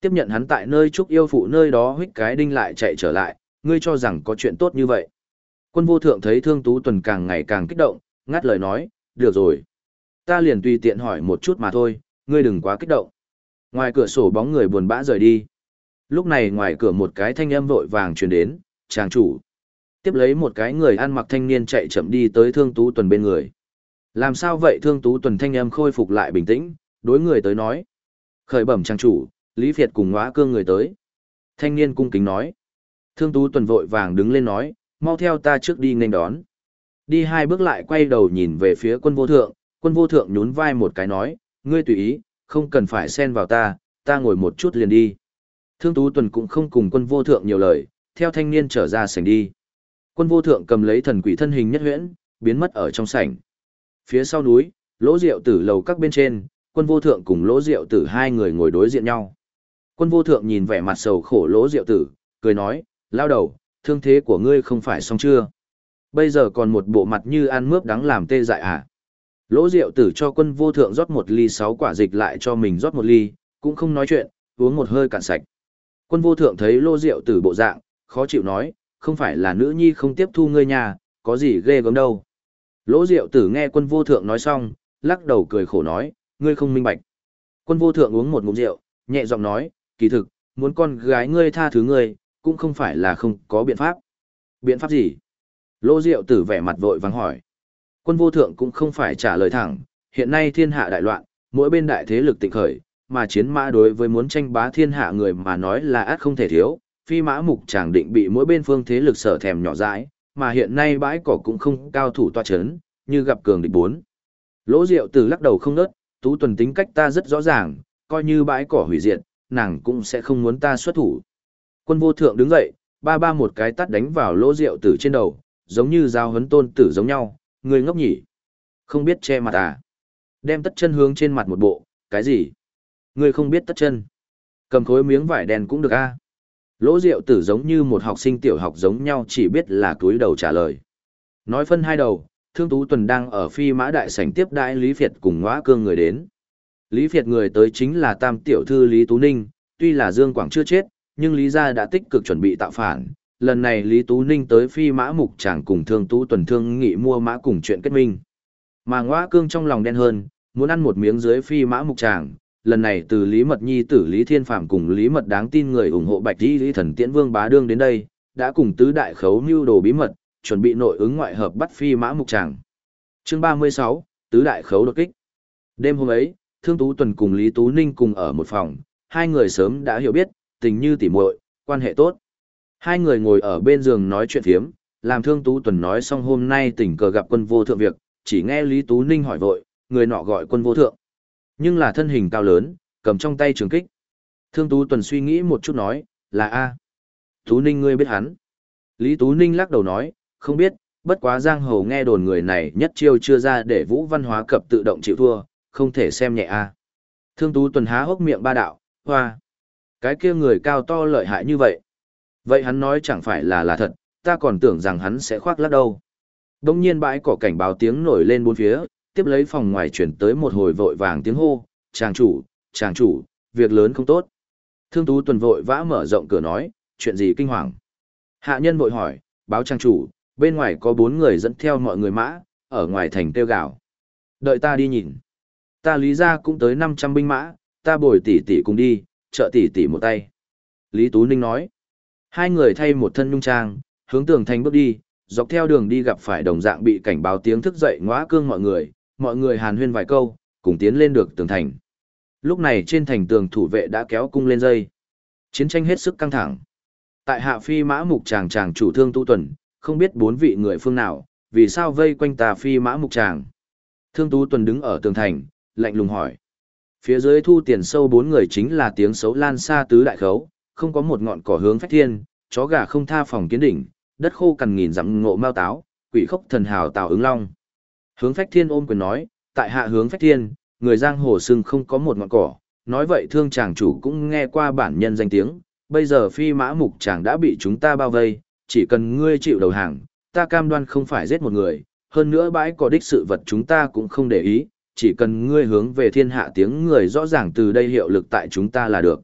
Tiếp nhận hắn tại nơi Trúc yêu phụ nơi đó huyết cái đinh lại chạy trở lại, ngươi cho rằng có chuyện tốt như vậy. Quân vô thượng thấy thương tú tuần càng ngày càng kích động, ngắt lời nói, được rồi. Ta liền tùy tiện hỏi một chút mà thôi, ngươi đừng quá kích động. Ngoài cửa sổ bóng người buồn bã rời đi. Lúc này ngoài cửa một cái thanh âm vội vàng truyền đến, chàng chủ. Tiếp lấy một cái người ăn mặc thanh niên chạy chậm đi tới thương tú tuần bên người. Làm sao vậy thương tú tuần thanh âm khôi phục lại bình tĩnh, đối người tới nói. Khởi bẩm chàng chủ, Lý Việt cùng ngóa cương người tới. Thanh niên cung kính nói. Thương tú tuần vội vàng đứng lên nói, mau theo ta trước đi nên đón. Đi hai bước lại quay đầu nhìn về phía quân vô thượng, quân vô thượng nhún vai một cái nói, ngươi tùy ý, không cần phải xen vào ta, ta ngồi một chút liền đi. Thương tú tuần cũng không cùng quân vô thượng nhiều lời, theo thanh niên trở ra sảnh đi. Quân vô thượng cầm lấy thần quỷ thân hình nhất huyễn, biến mất ở trong sảnh. Phía sau núi, lỗ rượu tử lầu các bên trên, quân vô thượng cùng lỗ rượu tử hai người ngồi đối diện nhau. Quân vô thượng nhìn vẻ mặt sầu khổ lỗ rượu tử, cười nói, lao đầu, thương thế của ngươi không phải xong chưa? Bây giờ còn một bộ mặt như ăn mướp đắng làm tê dại à? Lỗ rượu tử cho quân vô thượng rót một ly sáu quả dịch lại cho mình rót một ly, cũng không nói chuyện, uống một hơi cạn sạch. Quân vô thượng thấy lỗ rượu tử bộ dạng, khó chịu nói, không phải là nữ nhi không tiếp thu ngươi nhà, có gì ghê gớm đâu. Lỗ rượu tử nghe quân vô thượng nói xong, lắc đầu cười khổ nói, ngươi không minh bạch. Quân vô thượng uống một ngụm rượu, nhẹ giọng nói, kỳ thực, muốn con gái ngươi tha thứ ngươi, cũng không phải là không có biện pháp. Biện pháp gì? Lỗ Diệu Tử vẻ mặt vội vàng hỏi. Quân vô thượng cũng không phải trả lời thẳng, hiện nay thiên hạ đại loạn, mỗi bên đại thế lực tịnh khởi, mà chiến mã đối với muốn tranh bá thiên hạ người mà nói là át không thể thiếu, phi mã mục chàng định bị mỗi bên phương thế lực sở thèm nhỏ dãi, mà hiện nay bãi cỏ cũng không cao thủ toa chấn, như gặp cường địch bốn. Lỗ Diệu Tử lắc đầu không ngớt, Tú Tuần tính cách ta rất rõ ràng, coi như bãi cỏ hủy diệt, nàng cũng sẽ không muốn ta xuất thủ. Quân vô thượng đứng dậy, ba ba một cái tắt đánh vào Lỗ Diệu Tử trên đầu, giống như giao hấn tôn tử giống nhau, người ngốc nhỉ. Không biết che mặt à? Đem tất chân hướng trên mặt một bộ, cái gì? Người không biết tất chân. Cầm khối miếng vải đen cũng được a. Lỗ Diệu Tử giống như một học sinh tiểu học giống nhau chỉ biết là túi đầu trả lời. Nói phân hai đầu, Thương Tú Tuần đang ở phi mã đại sảnh tiếp đãi Lý Việt cùng ngõa cương người đến. Lý Việt người tới chính là tam tiểu thư Lý Tú Ninh, tuy là Dương Quảng chưa chết, nhưng Lý gia đã tích cực chuẩn bị tạo phản. Lần này Lý Tú Ninh tới phi mã mục chẳng cùng Thương Tú Tuần thương nghị mua mã cùng chuyện kết minh. Mà ngõa cương trong lòng đen hơn, muốn ăn một miếng dưới phi mã mục chàng, lần này từ Lý Mật Nhi tử Lý Thiên Phạm cùng Lý Mật đáng tin người ủng hộ Bạch Di Lý Thần Tiễn Vương Bá Đương đến đây, đã cùng tứ đại khấu mưu đồ bí mật, chuẩn bị nội ứng ngoại hợp bắt phi mã mục chàng. Chương 36, tứ đại khấu đột kích. Đêm hôm ấy, Thương Tú Tuần cùng Lý Tú Ninh cùng ở một phòng, hai người sớm đã hiểu biết, tình như tỉ muội, quan hệ tốt. Hai người ngồi ở bên giường nói chuyện phiếm, làm Thương Tú Tuần nói xong hôm nay tình cờ gặp quân vô thượng việc, chỉ nghe Lý Tú Ninh hỏi vội, người nọ gọi quân vô thượng. Nhưng là thân hình cao lớn, cầm trong tay trường kích. Thương Tú Tuần suy nghĩ một chút nói, là A. Tú Ninh ngươi biết hắn. Lý Tú Ninh lắc đầu nói, không biết, bất quá giang hồ nghe đồn người này nhất chiêu chưa ra để vũ văn hóa cập tự động chịu thua, không thể xem nhẹ A. Thương Tú Tuần há hốc miệng ba đạo, hoa. Cái kia người cao to lợi hại như vậy. Vậy hắn nói chẳng phải là là thật, ta còn tưởng rằng hắn sẽ khoác lác đâu. Đông nhiên bãi cỏ cảnh báo tiếng nổi lên bốn phía, tiếp lấy phòng ngoài chuyển tới một hồi vội vàng tiếng hô, chàng chủ, chàng chủ, việc lớn không tốt. Thương Tú Tuần vội vã mở rộng cửa nói, chuyện gì kinh hoàng. Hạ nhân vội hỏi, báo chàng chủ, bên ngoài có bốn người dẫn theo mọi người mã, ở ngoài thành tiêu gạo. Đợi ta đi nhìn. Ta lý ra cũng tới 500 binh mã, ta bồi tỷ tỷ cùng đi, trợ tỷ tỷ một tay. Lý Tú Ninh nói, hai người thay một thân nhung trang, hướng tường thành bước đi, dọc theo đường đi gặp phải đồng dạng bị cảnh báo tiếng thức dậy ngõa cương mọi người, mọi người hàn huyên vài câu, cùng tiến lên được tường thành. Lúc này trên thành tường thủ vệ đã kéo cung lên dây. Chiến tranh hết sức căng thẳng. Tại hạ phi mã mục chàng chàng chủ thương tu tuần, không biết bốn vị người phương nào, vì sao vây quanh tà phi mã mục chàng Thương tu tuần đứng ở tường thành, lạnh lùng hỏi. Phía dưới thu tiền sâu bốn người chính là tiếng xấu lan xa tứ đại khấu, không có một ngọn cỏ hướng phách thiên, chó gà không tha phòng kiến đỉnh, đất khô cằn nghìn dặm ngộ mao táo, quỷ khốc thần hào tào ứng long. Hướng phách thiên ôm quyền nói, tại hạ hướng phách thiên, người giang hồ sưng không có một ngọn cỏ, nói vậy thương chàng chủ cũng nghe qua bản nhân danh tiếng, bây giờ phi mã mục chàng đã bị chúng ta bao vây, chỉ cần ngươi chịu đầu hàng, ta cam đoan không phải giết một người, hơn nữa bãi có đích sự vật chúng ta cũng không để ý, chỉ cần ngươi hướng về thiên hạ tiếng người rõ ràng từ đây hiệu lực tại chúng ta là được.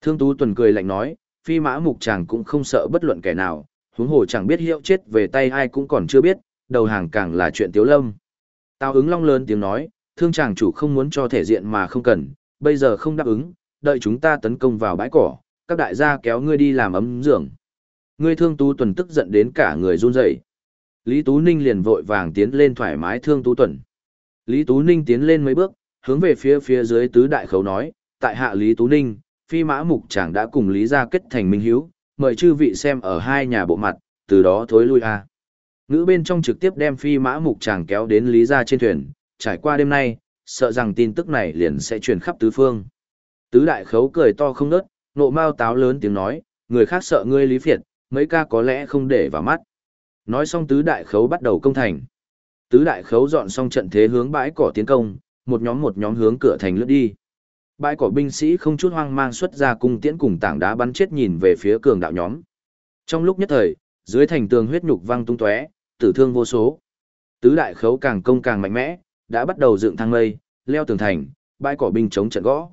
Thương Tú Tuần cười lạnh nói, phi mã mục chàng cũng không sợ bất luận kẻ nào, huống hồ chẳng biết hiệu chết về tay ai cũng còn chưa biết, đầu hàng càng là chuyện tiếu lâm. Tào ứng long lớn tiếng nói, thương chàng chủ không muốn cho thể diện mà không cần, bây giờ không đáp ứng, đợi chúng ta tấn công vào bãi cỏ, các đại gia kéo ngươi đi làm ấm giường. Ngươi thương tú tuần tức giận đến cả người run rẩy. Lý Tú Ninh liền vội vàng tiến lên thoải mái thương tú tuần. Lý Tú Ninh tiến lên mấy bước, hướng về phía phía dưới tứ đại khấu nói, tại hạ Lý Tú Ninh, phi mã mục chàng đã cùng Lý gia kết thành minh hiếu, mời chư vị xem ở hai nhà bộ mặt, từ đó thối lui a. Ngữ bên trong trực tiếp đem phi mã mục chàng kéo đến Lý gia trên thuyền, trải qua đêm nay, sợ rằng tin tức này liền sẽ truyền khắp tứ phương. Tứ đại khấu cười to không nớt, nộ mao táo lớn tiếng nói, người khác sợ ngươi lý phiệt, mấy ca có lẽ không để vào mắt. Nói xong tứ đại khấu bắt đầu công thành. Tứ đại khấu dọn xong trận thế hướng bãi cỏ tiến công, một nhóm một nhóm hướng cửa thành lướt đi. Bãi cỏ binh sĩ không chút hoang mang xuất ra cung tiễn cùng tảng đá bắn chết nhìn về phía cường đạo nhóm. Trong lúc nhất thời, dưới thành tường huyết nhục văng tung tóe, tử thương vô số. Tứ đại khấu càng công càng mạnh mẽ, đã bắt đầu dựng thang mây, leo tường thành, bãi cỏ binh chống trận gõ.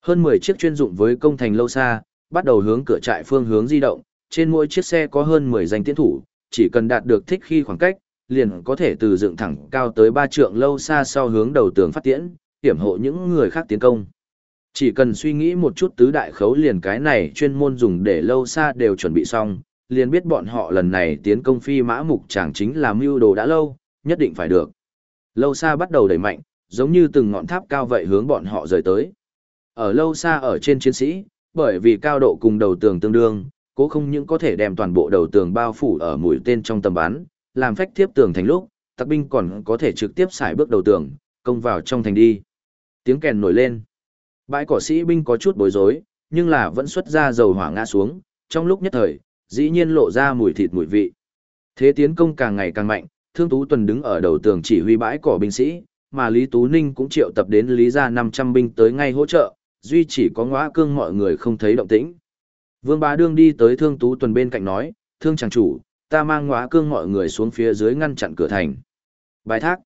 Hơn 10 chiếc chuyên dụng với công thành lâu xa, bắt đầu hướng cửa trại phương hướng di động, trên mỗi chiếc xe có hơn 10 danh tiến thủ, chỉ cần đạt được thích khi khoảng cách, liền có thể từ dựng thẳng cao tới ba trượng lâu xa sau hướng đầu tường phát tiễn, hiểm hộ những người khác tiến công. Chỉ cần suy nghĩ một chút tứ đại khấu liền cái này chuyên môn dùng để lâu xa đều chuẩn bị xong, liền biết bọn họ lần này tiến công phi mã mục chẳng chính là mưu đồ đã lâu, nhất định phải được. Lâu xa bắt đầu đẩy mạnh, giống như từng ngọn tháp cao vậy hướng bọn họ rời tới. Ở lâu xa ở trên chiến sĩ, bởi vì cao độ cùng đầu tường tương đương, cố không những có thể đem toàn bộ đầu tường bao phủ ở mũi tên trong tầm bắn, làm phách tiếp tường thành lúc, tặc binh còn có thể trực tiếp xài bước đầu tường, công vào trong thành đi. Tiếng kèn nổi lên. Bãi cỏ sĩ binh có chút bối rối, nhưng là vẫn xuất ra dầu hỏa ngã xuống, trong lúc nhất thời, dĩ nhiên lộ ra mùi thịt mùi vị. Thế tiến công càng ngày càng mạnh, Thương Tú Tuần đứng ở đầu tường chỉ huy bãi cỏ binh sĩ, mà Lý Tú Ninh cũng triệu tập đến Lý gia 500 binh tới ngay hỗ trợ, duy chỉ có ngõa cương mọi người không thấy động tĩnh. Vương Bá Đương đi tới Thương Tú Tuần bên cạnh nói, Thương chàng chủ, ta mang ngõa cương mọi người xuống phía dưới ngăn chặn cửa thành. Bài thác.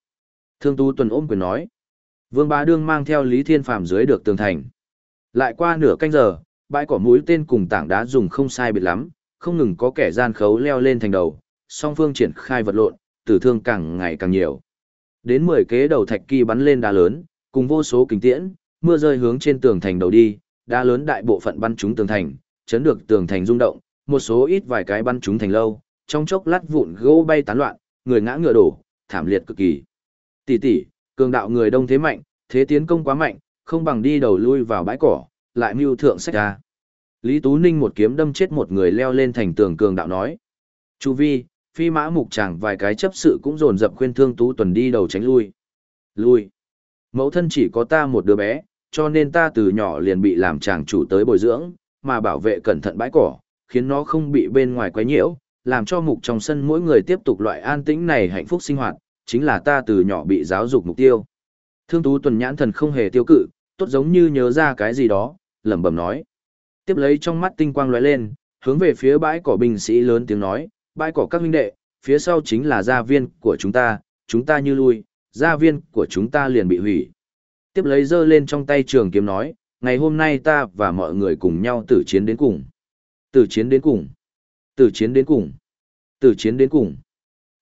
Thương Tú Tuần ôm quyền nói. Vương Bá Đương mang theo Lý Thiên Phàm dưới được tường thành. Lại qua nửa canh giờ, bãi cỏ mũi tên cùng tảng đá dùng không sai biệt lắm, không ngừng có kẻ gian khấu leo lên thành đầu, song phương triển khai vật lộn, tử thương càng ngày càng nhiều. Đến 10 kế đầu thạch kỳ bắn lên đá lớn, cùng vô số kính tiễn, mưa rơi hướng trên tường thành đầu đi, đá lớn đại bộ phận bắn trúng tường thành, chấn được tường thành rung động, một số ít vài cái bắn trúng thành lâu, trong chốc lát vụn gỗ bay tán loạn, người ngã ngựa đổ, thảm liệt cực kỳ. Tỷ tỷ, cường đạo người đông thế mạnh, thế tiến công quá mạnh, không bằng đi đầu lui vào bãi cỏ, lại mưu thượng sách ra. Lý Tú Ninh một kiếm đâm chết một người leo lên thành tường cường đạo nói. Chu vi, phi mã mục chàng vài cái chấp sự cũng dồn dập khuyên thương tú tuần đi đầu tránh lui. Lui. Mẫu thân chỉ có ta một đứa bé, cho nên ta từ nhỏ liền bị làm chàng chủ tới bồi dưỡng, mà bảo vệ cẩn thận bãi cỏ, khiến nó không bị bên ngoài quấy nhiễu, làm cho mục trong sân mỗi người tiếp tục loại an tĩnh này hạnh phúc sinh hoạt, chính là ta từ nhỏ bị giáo dục mục tiêu. Thương tú tuần nhãn thần không hề tiêu cự, tốt giống như nhớ ra cái gì đó, lẩm bẩm nói. Tiếp lấy trong mắt tinh quang lóe lên, hướng về phía bãi cỏ binh sĩ lớn tiếng nói, bãi cỏ các huynh đệ, phía sau chính là gia viên của chúng ta, chúng ta như lui, gia viên của chúng ta liền bị hủy. Tiếp lấy giơ lên trong tay trường kiếm nói, ngày hôm nay ta và mọi người cùng nhau tử chiến đến cùng. Tử chiến đến cùng. Tử chiến đến cùng. Tử chiến đến cùng.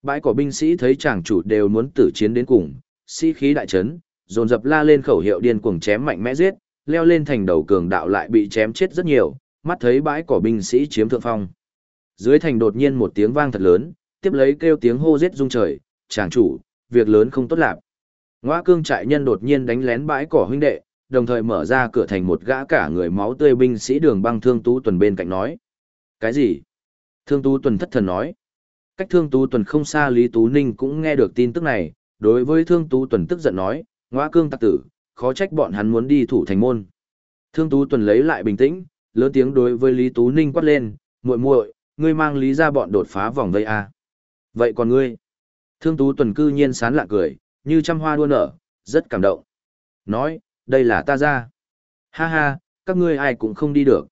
Bãi cỏ binh sĩ thấy chàng chủ đều muốn tử chiến đến cùng, sĩ khí đại trấn, dồn dập la lên khẩu hiệu điên cuồng chém mạnh mẽ giết, leo lên thành đầu cường đạo lại bị chém chết rất nhiều, mắt thấy bãi cỏ binh sĩ chiếm thượng phong. Dưới thành đột nhiên một tiếng vang thật lớn, tiếp lấy kêu tiếng hô giết rung trời, chàng chủ, việc lớn không tốt lạc. Ngoa cương trại nhân đột nhiên đánh lén bãi cỏ huynh đệ, đồng thời mở ra cửa thành một gã cả người máu tươi binh sĩ đường băng thương tú tuần bên cạnh nói. Cái gì? Thương tú tuần thất thần nói. Cách thương tú tuần không xa Lý Tú Ninh cũng nghe được tin tức này, đối với thương tú tuần tức giận nói, ngoa cương tặc tử, khó trách bọn hắn muốn đi thủ thành môn. Thương tú tuần lấy lại bình tĩnh, lớn tiếng đối với Lý Tú Ninh quát lên, muội muội, ngươi mang lý ra bọn đột phá vòng vây à. Vậy còn ngươi? Thương tú tuần cư nhiên sán lạ cười, như trăm hoa đua nở, rất cảm động. Nói, đây là ta ra. Ha ha, các ngươi ai cũng không đi được.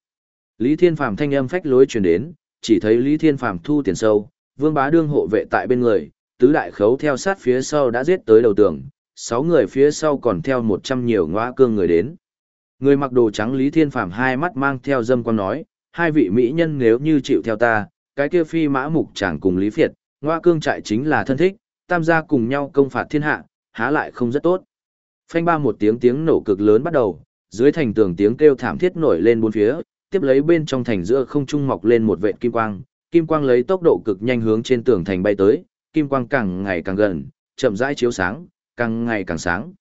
Lý Thiên Phàm thanh âm phách lối truyền đến, chỉ thấy Lý Thiên Phàm thu tiền sâu, vương bá đương hộ vệ tại bên người, tứ đại khấu theo sát phía sau đã giết tới đầu tường, sáu người phía sau còn theo một trăm nhiều ngõa cương người đến. Người mặc đồ trắng Lý Thiên Phàm hai mắt mang theo dâm quan nói, hai vị mỹ nhân nếu như chịu theo ta, cái kia phi mã mục chẳng cùng Lý Phiệt, ngõa cương trại chính là thân thích, tam gia cùng nhau công phạt thiên hạ, há lại không rất tốt. Phanh ba một tiếng tiếng nổ cực lớn bắt đầu, dưới thành tường tiếng kêu thảm thiết nổi lên bốn phía, tiếp lấy bên trong thành giữa không trung mọc lên một vệt kim quang, kim quang lấy tốc độ cực nhanh hướng trên tường thành bay tới, kim quang càng ngày càng gần, chậm rãi chiếu sáng, càng ngày càng sáng.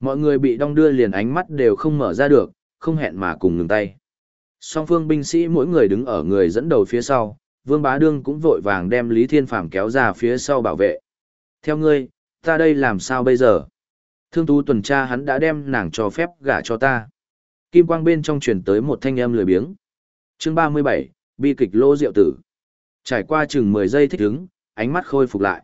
Mọi người bị đong đưa liền ánh mắt đều không mở ra được, không hẹn mà cùng ngừng tay. Song phương binh sĩ mỗi người đứng ở người dẫn đầu phía sau, Vương Bá Đương cũng vội vàng đem Lý Thiên Phàm kéo ra phía sau bảo vệ. Theo ngươi, ta đây làm sao bây giờ? Thương tú tuần tra hắn đã đem nàng cho phép gả cho ta. Kim quang bên trong truyền tới một thanh âm lười biếng. Chương 37, bi kịch lô diệu tử. Trải qua chừng 10 giây thích ứng, ánh mắt khôi phục lại.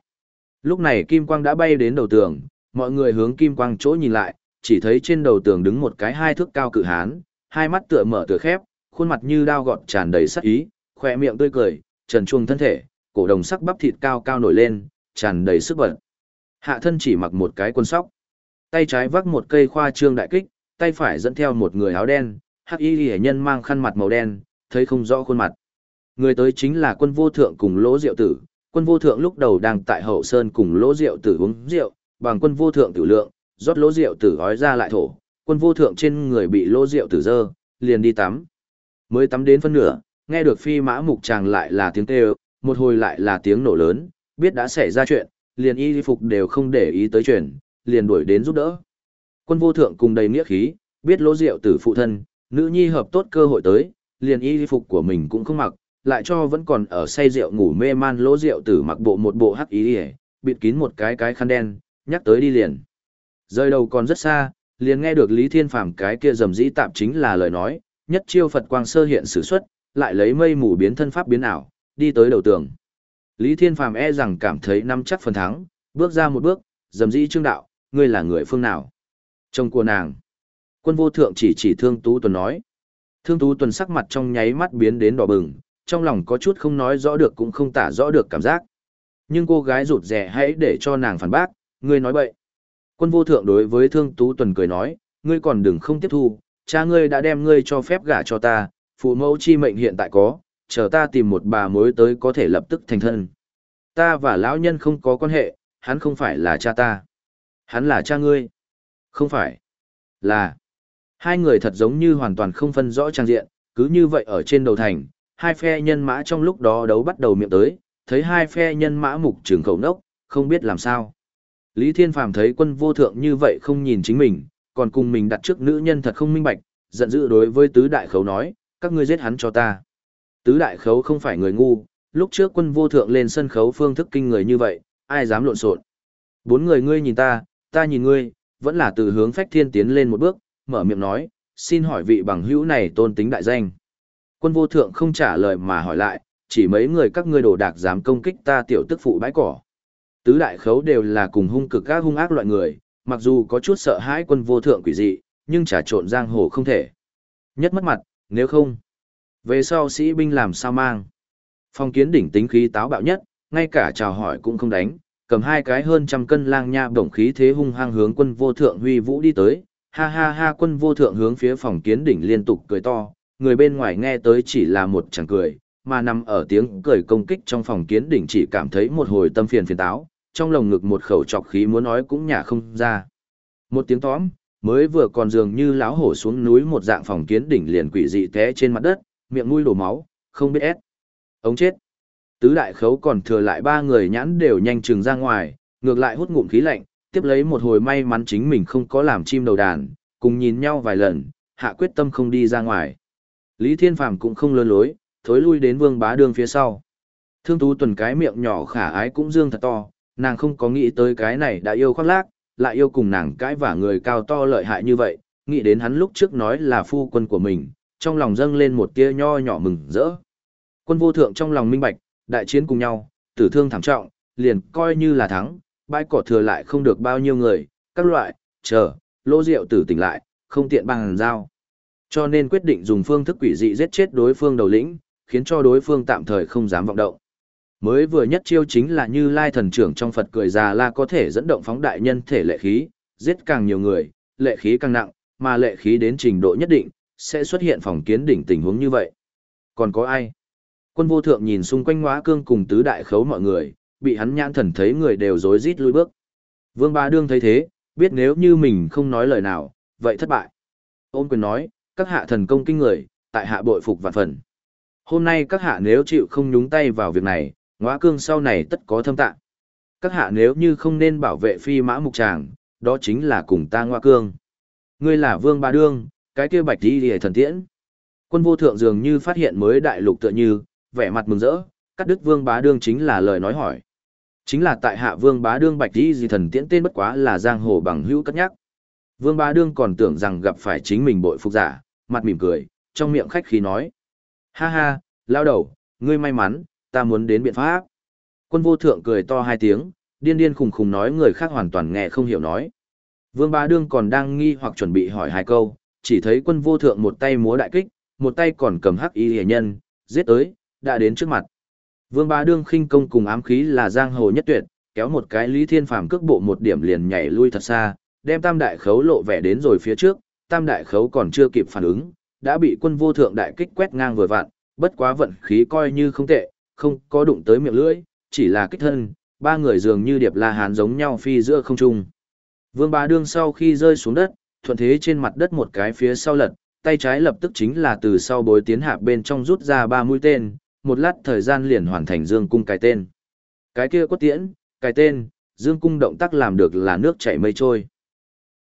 Lúc này kim quang đã bay đến đầu tường, mọi người hướng kim quang chỗ nhìn lại, chỉ thấy trên đầu tường đứng một cái hai thước cao cự hán, hai mắt tựa mở tựa khép, khuôn mặt như đao gọt tràn đầy sắc ý, khỏe miệng tươi cười, trần truồng thân thể, cổ đồng sắc bắp thịt cao cao nổi lên, tràn đầy sức bật. Hạ thân chỉ mặc một cái quần sóc, tay trái vác một cây khoa trương đại kích, tay phải dẫn theo một người áo đen, hắc y liễu nhân mang khăn mặt màu đen, thấy không rõ khuôn mặt. Người tới chính là quân vô thượng cùng lỗ diệu tử, quân vô thượng lúc đầu đang tại hậu sơn cùng lỗ diệu tử uống rượu, bằng quân vô thượng tử lượng, rót lỗ rượu tử gói ra lại thổ, quân vô thượng trên người bị lỗ rượu tử dơ, liền đi tắm. Mới tắm đến phân nửa, nghe được phi mã mục chàng lại là tiếng kêu, một hồi lại là tiếng nổ lớn, biết đã xảy ra chuyện, liền y phục đều không để ý tới chuyện, liền đuổi đến giúp đỡ. Quân vô thượng cùng đầy nghĩa khí, biết lỗ rượu tử phụ thân, nữ nhi hợp tốt cơ hội tới, liền y phục của mình cũng không mặc, lại cho vẫn còn ở say rượu ngủ mê man lỗ rượu tử mặc bộ một bộ hắc ý ỉa bịt kín một cái cái khăn đen, nhắc tới đi liền. Rơi đầu còn rất xa, liền nghe được lý thiên phàm cái kia rầm rĩ tạm chính là lời nói, nhất chiêu phật quang sơ hiện sử xuất, lại lấy mây mù biến thân pháp biến ảo, đi tới đầu tường. Lý thiên phàm e rằng cảm thấy năm chắc phần thắng, bước ra một bước, dầm dĩ trương đạo, ngươi là người phương nào? Chồng của nàng. Quân vô thượng chỉ chỉ thương tú tuần nói. Thương tú tuần sắc mặt trong nháy mắt biến đến đỏ bừng trong lòng có chút không nói rõ được cũng không tả rõ được cảm giác. Nhưng cô gái rụt rẻ hãy để cho nàng phản bác, ngươi nói bậy. Quân vô thượng đối với thương tú tuần cười nói, ngươi còn đừng không tiếp thu, cha ngươi đã đem ngươi cho phép gả cho ta, phụ mẫu chi mệnh hiện tại có, chờ ta tìm một bà mối tới có thể lập tức thành thân. Ta và lão nhân không có quan hệ, hắn không phải là cha ta. Hắn là cha ngươi. Không phải. Là. Hai người thật giống như hoàn toàn không phân rõ trang diện, cứ như vậy ở trên đầu thành, hai phe nhân mã trong lúc đó đấu bắt đầu miệng tới, thấy hai phe nhân mã mục trường khẩu nốc, không biết làm sao. Lý Thiên Phàm thấy quân vô thượng như vậy không nhìn chính mình, còn cùng mình đặt trước nữ nhân thật không minh bạch, giận dữ đối với tứ đại khấu nói, các ngươi giết hắn cho ta. Tứ đại khấu không phải người ngu, lúc trước quân vô thượng lên sân khấu phương thức kinh người như vậy, ai dám lộn xộn. Bốn người ngươi nhìn ta, ta nhìn ngươi, vẫn là từ hướng phách thiên tiến lên một bước, mở miệng nói, xin hỏi vị bằng hữu này tôn tính đại danh. Quân vô thượng không trả lời mà hỏi lại, chỉ mấy người các ngươi đồ đạc dám công kích ta tiểu tức phụ bãi cỏ. Tứ đại khấu đều là cùng hung cực các hung ác loại người, mặc dù có chút sợ hãi quân vô thượng quỷ dị, nhưng trả trộn giang hồ không thể. Nhất mất mặt, nếu không. Về sau sĩ binh làm sao mang. Phong kiến đỉnh tính khí táo bạo nhất, ngay cả chào hỏi cũng không đánh, cầm hai cái hơn trăm cân lang nha bổng khí thế hung hăng hướng quân vô thượng huy vũ đi tới. Ha ha ha quân vô thượng hướng phía phòng kiến đỉnh liên tục cười to, người bên ngoài nghe tới chỉ là một chẳng cười, mà nằm ở tiếng cười công kích trong phòng kiến đỉnh chỉ cảm thấy một hồi tâm phiền phiền táo, trong lồng ngực một khẩu trọc khí muốn nói cũng nhả không ra. Một tiếng tóm, mới vừa còn dường như láo hổ xuống núi một dạng phòng kiến đỉnh liền quỷ dị té trên mặt đất, miệng mũi đổ máu, không biết ép. Ống chết. Tứ đại khấu còn thừa lại ba người nhãn đều nhanh chừng ra ngoài, ngược lại hút ngụm khí lạnh, tiếp lấy một hồi may mắn chính mình không có làm chim đầu đàn, cùng nhìn nhau vài lần, hạ quyết tâm không đi ra ngoài. Lý Thiên Phàm cũng không lơ lối, thối lui đến Vương Bá Đương phía sau. Thương Tú Tuần cái miệng nhỏ khả ái cũng dương thật to, nàng không có nghĩ tới cái này đã yêu khoác lác, lại yêu cùng nàng cái và người cao to lợi hại như vậy, nghĩ đến hắn lúc trước nói là phu quân của mình, trong lòng dâng lên một tia nho nhỏ mừng rỡ. Quân vô thượng trong lòng minh bạch, đại chiến cùng nhau, tử thương thảm trọng, liền coi như là thắng, bãi cỏ thừa lại không được bao nhiêu người, các loại, chờ, lô rượu tử tỉnh lại, không tiện bằng giao. Cho nên quyết định dùng phương thức quỷ dị giết chết đối phương đầu lĩnh, khiến cho đối phương tạm thời không dám vọng động. Mới vừa nhất chiêu chính là như lai thần trưởng trong Phật cười già la có thể dẫn động phóng đại nhân thể lệ khí, giết càng nhiều người, lệ khí càng nặng, mà lệ khí đến trình độ nhất định, sẽ xuất hiện phòng kiến đỉnh tình huống như vậy. Còn có ai? Quân vô thượng nhìn xung quanh ngóa cương cùng tứ đại khấu mọi người, bị hắn nhãn thần thấy người đều rối rít lui bước. Vương Ba Đương thấy thế, biết nếu như mình không nói lời nào, vậy thất bại. Ôn quyền nói, các hạ thần công kinh người, tại hạ bội phục vạn phần. Hôm nay các hạ nếu chịu không nhúng tay vào việc này, ngõa cương sau này tất có thâm tạng. Các hạ nếu như không nên bảo vệ phi mã mục tràng, đó chính là cùng ta ngõa cương. Ngươi là vương ba đương, cái kia bạch đi hề thần tiễn. Quân vô thượng dường như phát hiện mới đại lục tựa như, vẻ mặt mừng rỡ, cắt đứt vương bá đương chính là lời nói hỏi. Chính là tại hạ vương bá đương bạch đi gì thần tiễn tên bất quá là giang hồ bằng hữu cất nhắc. Vương Ba Đương còn tưởng rằng gặp phải chính mình bội phục giả, mặt mỉm cười, trong miệng khách khí nói. Ha ha, lao đầu, ngươi may mắn, ta muốn đến biện pháp. Quân vô thượng cười to hai tiếng, điên điên khùng khùng nói người khác hoàn toàn nghe không hiểu nói. Vương Ba Đương còn đang nghi hoặc chuẩn bị hỏi hai câu, chỉ thấy quân vô thượng một tay múa đại kích, một tay còn cầm hắc y hề nhân, giết tới, đã đến trước mặt. Vương Ba Đương khinh công cùng ám khí là giang hồ nhất tuyệt, kéo một cái Lý Thiên Phàm cước bộ một điểm liền nhảy lui thật xa, đem tam đại khấu lộ vẻ đến rồi phía trước, tam đại khấu còn chưa kịp phản ứng, đã bị quân vô thượng đại kích quét ngang vừa vặn, bất quá vận khí coi như không tệ, không có đụng tới miệng lưỡi, chỉ là kích thân, ba người dường như điệp la hán giống nhau phi giữa không trung. Vương bá đương sau khi rơi xuống đất, thuận thế trên mặt đất một cái phía sau lật, tay trái lập tức chính là từ sau bối tiến hạ bên trong rút ra ba mũi tên, một lát thời gian liền hoàn thành dương cung cái tên. Cái kia quất tiễn, cái tên, dương cung động tác làm được là nước chảy mây trôi.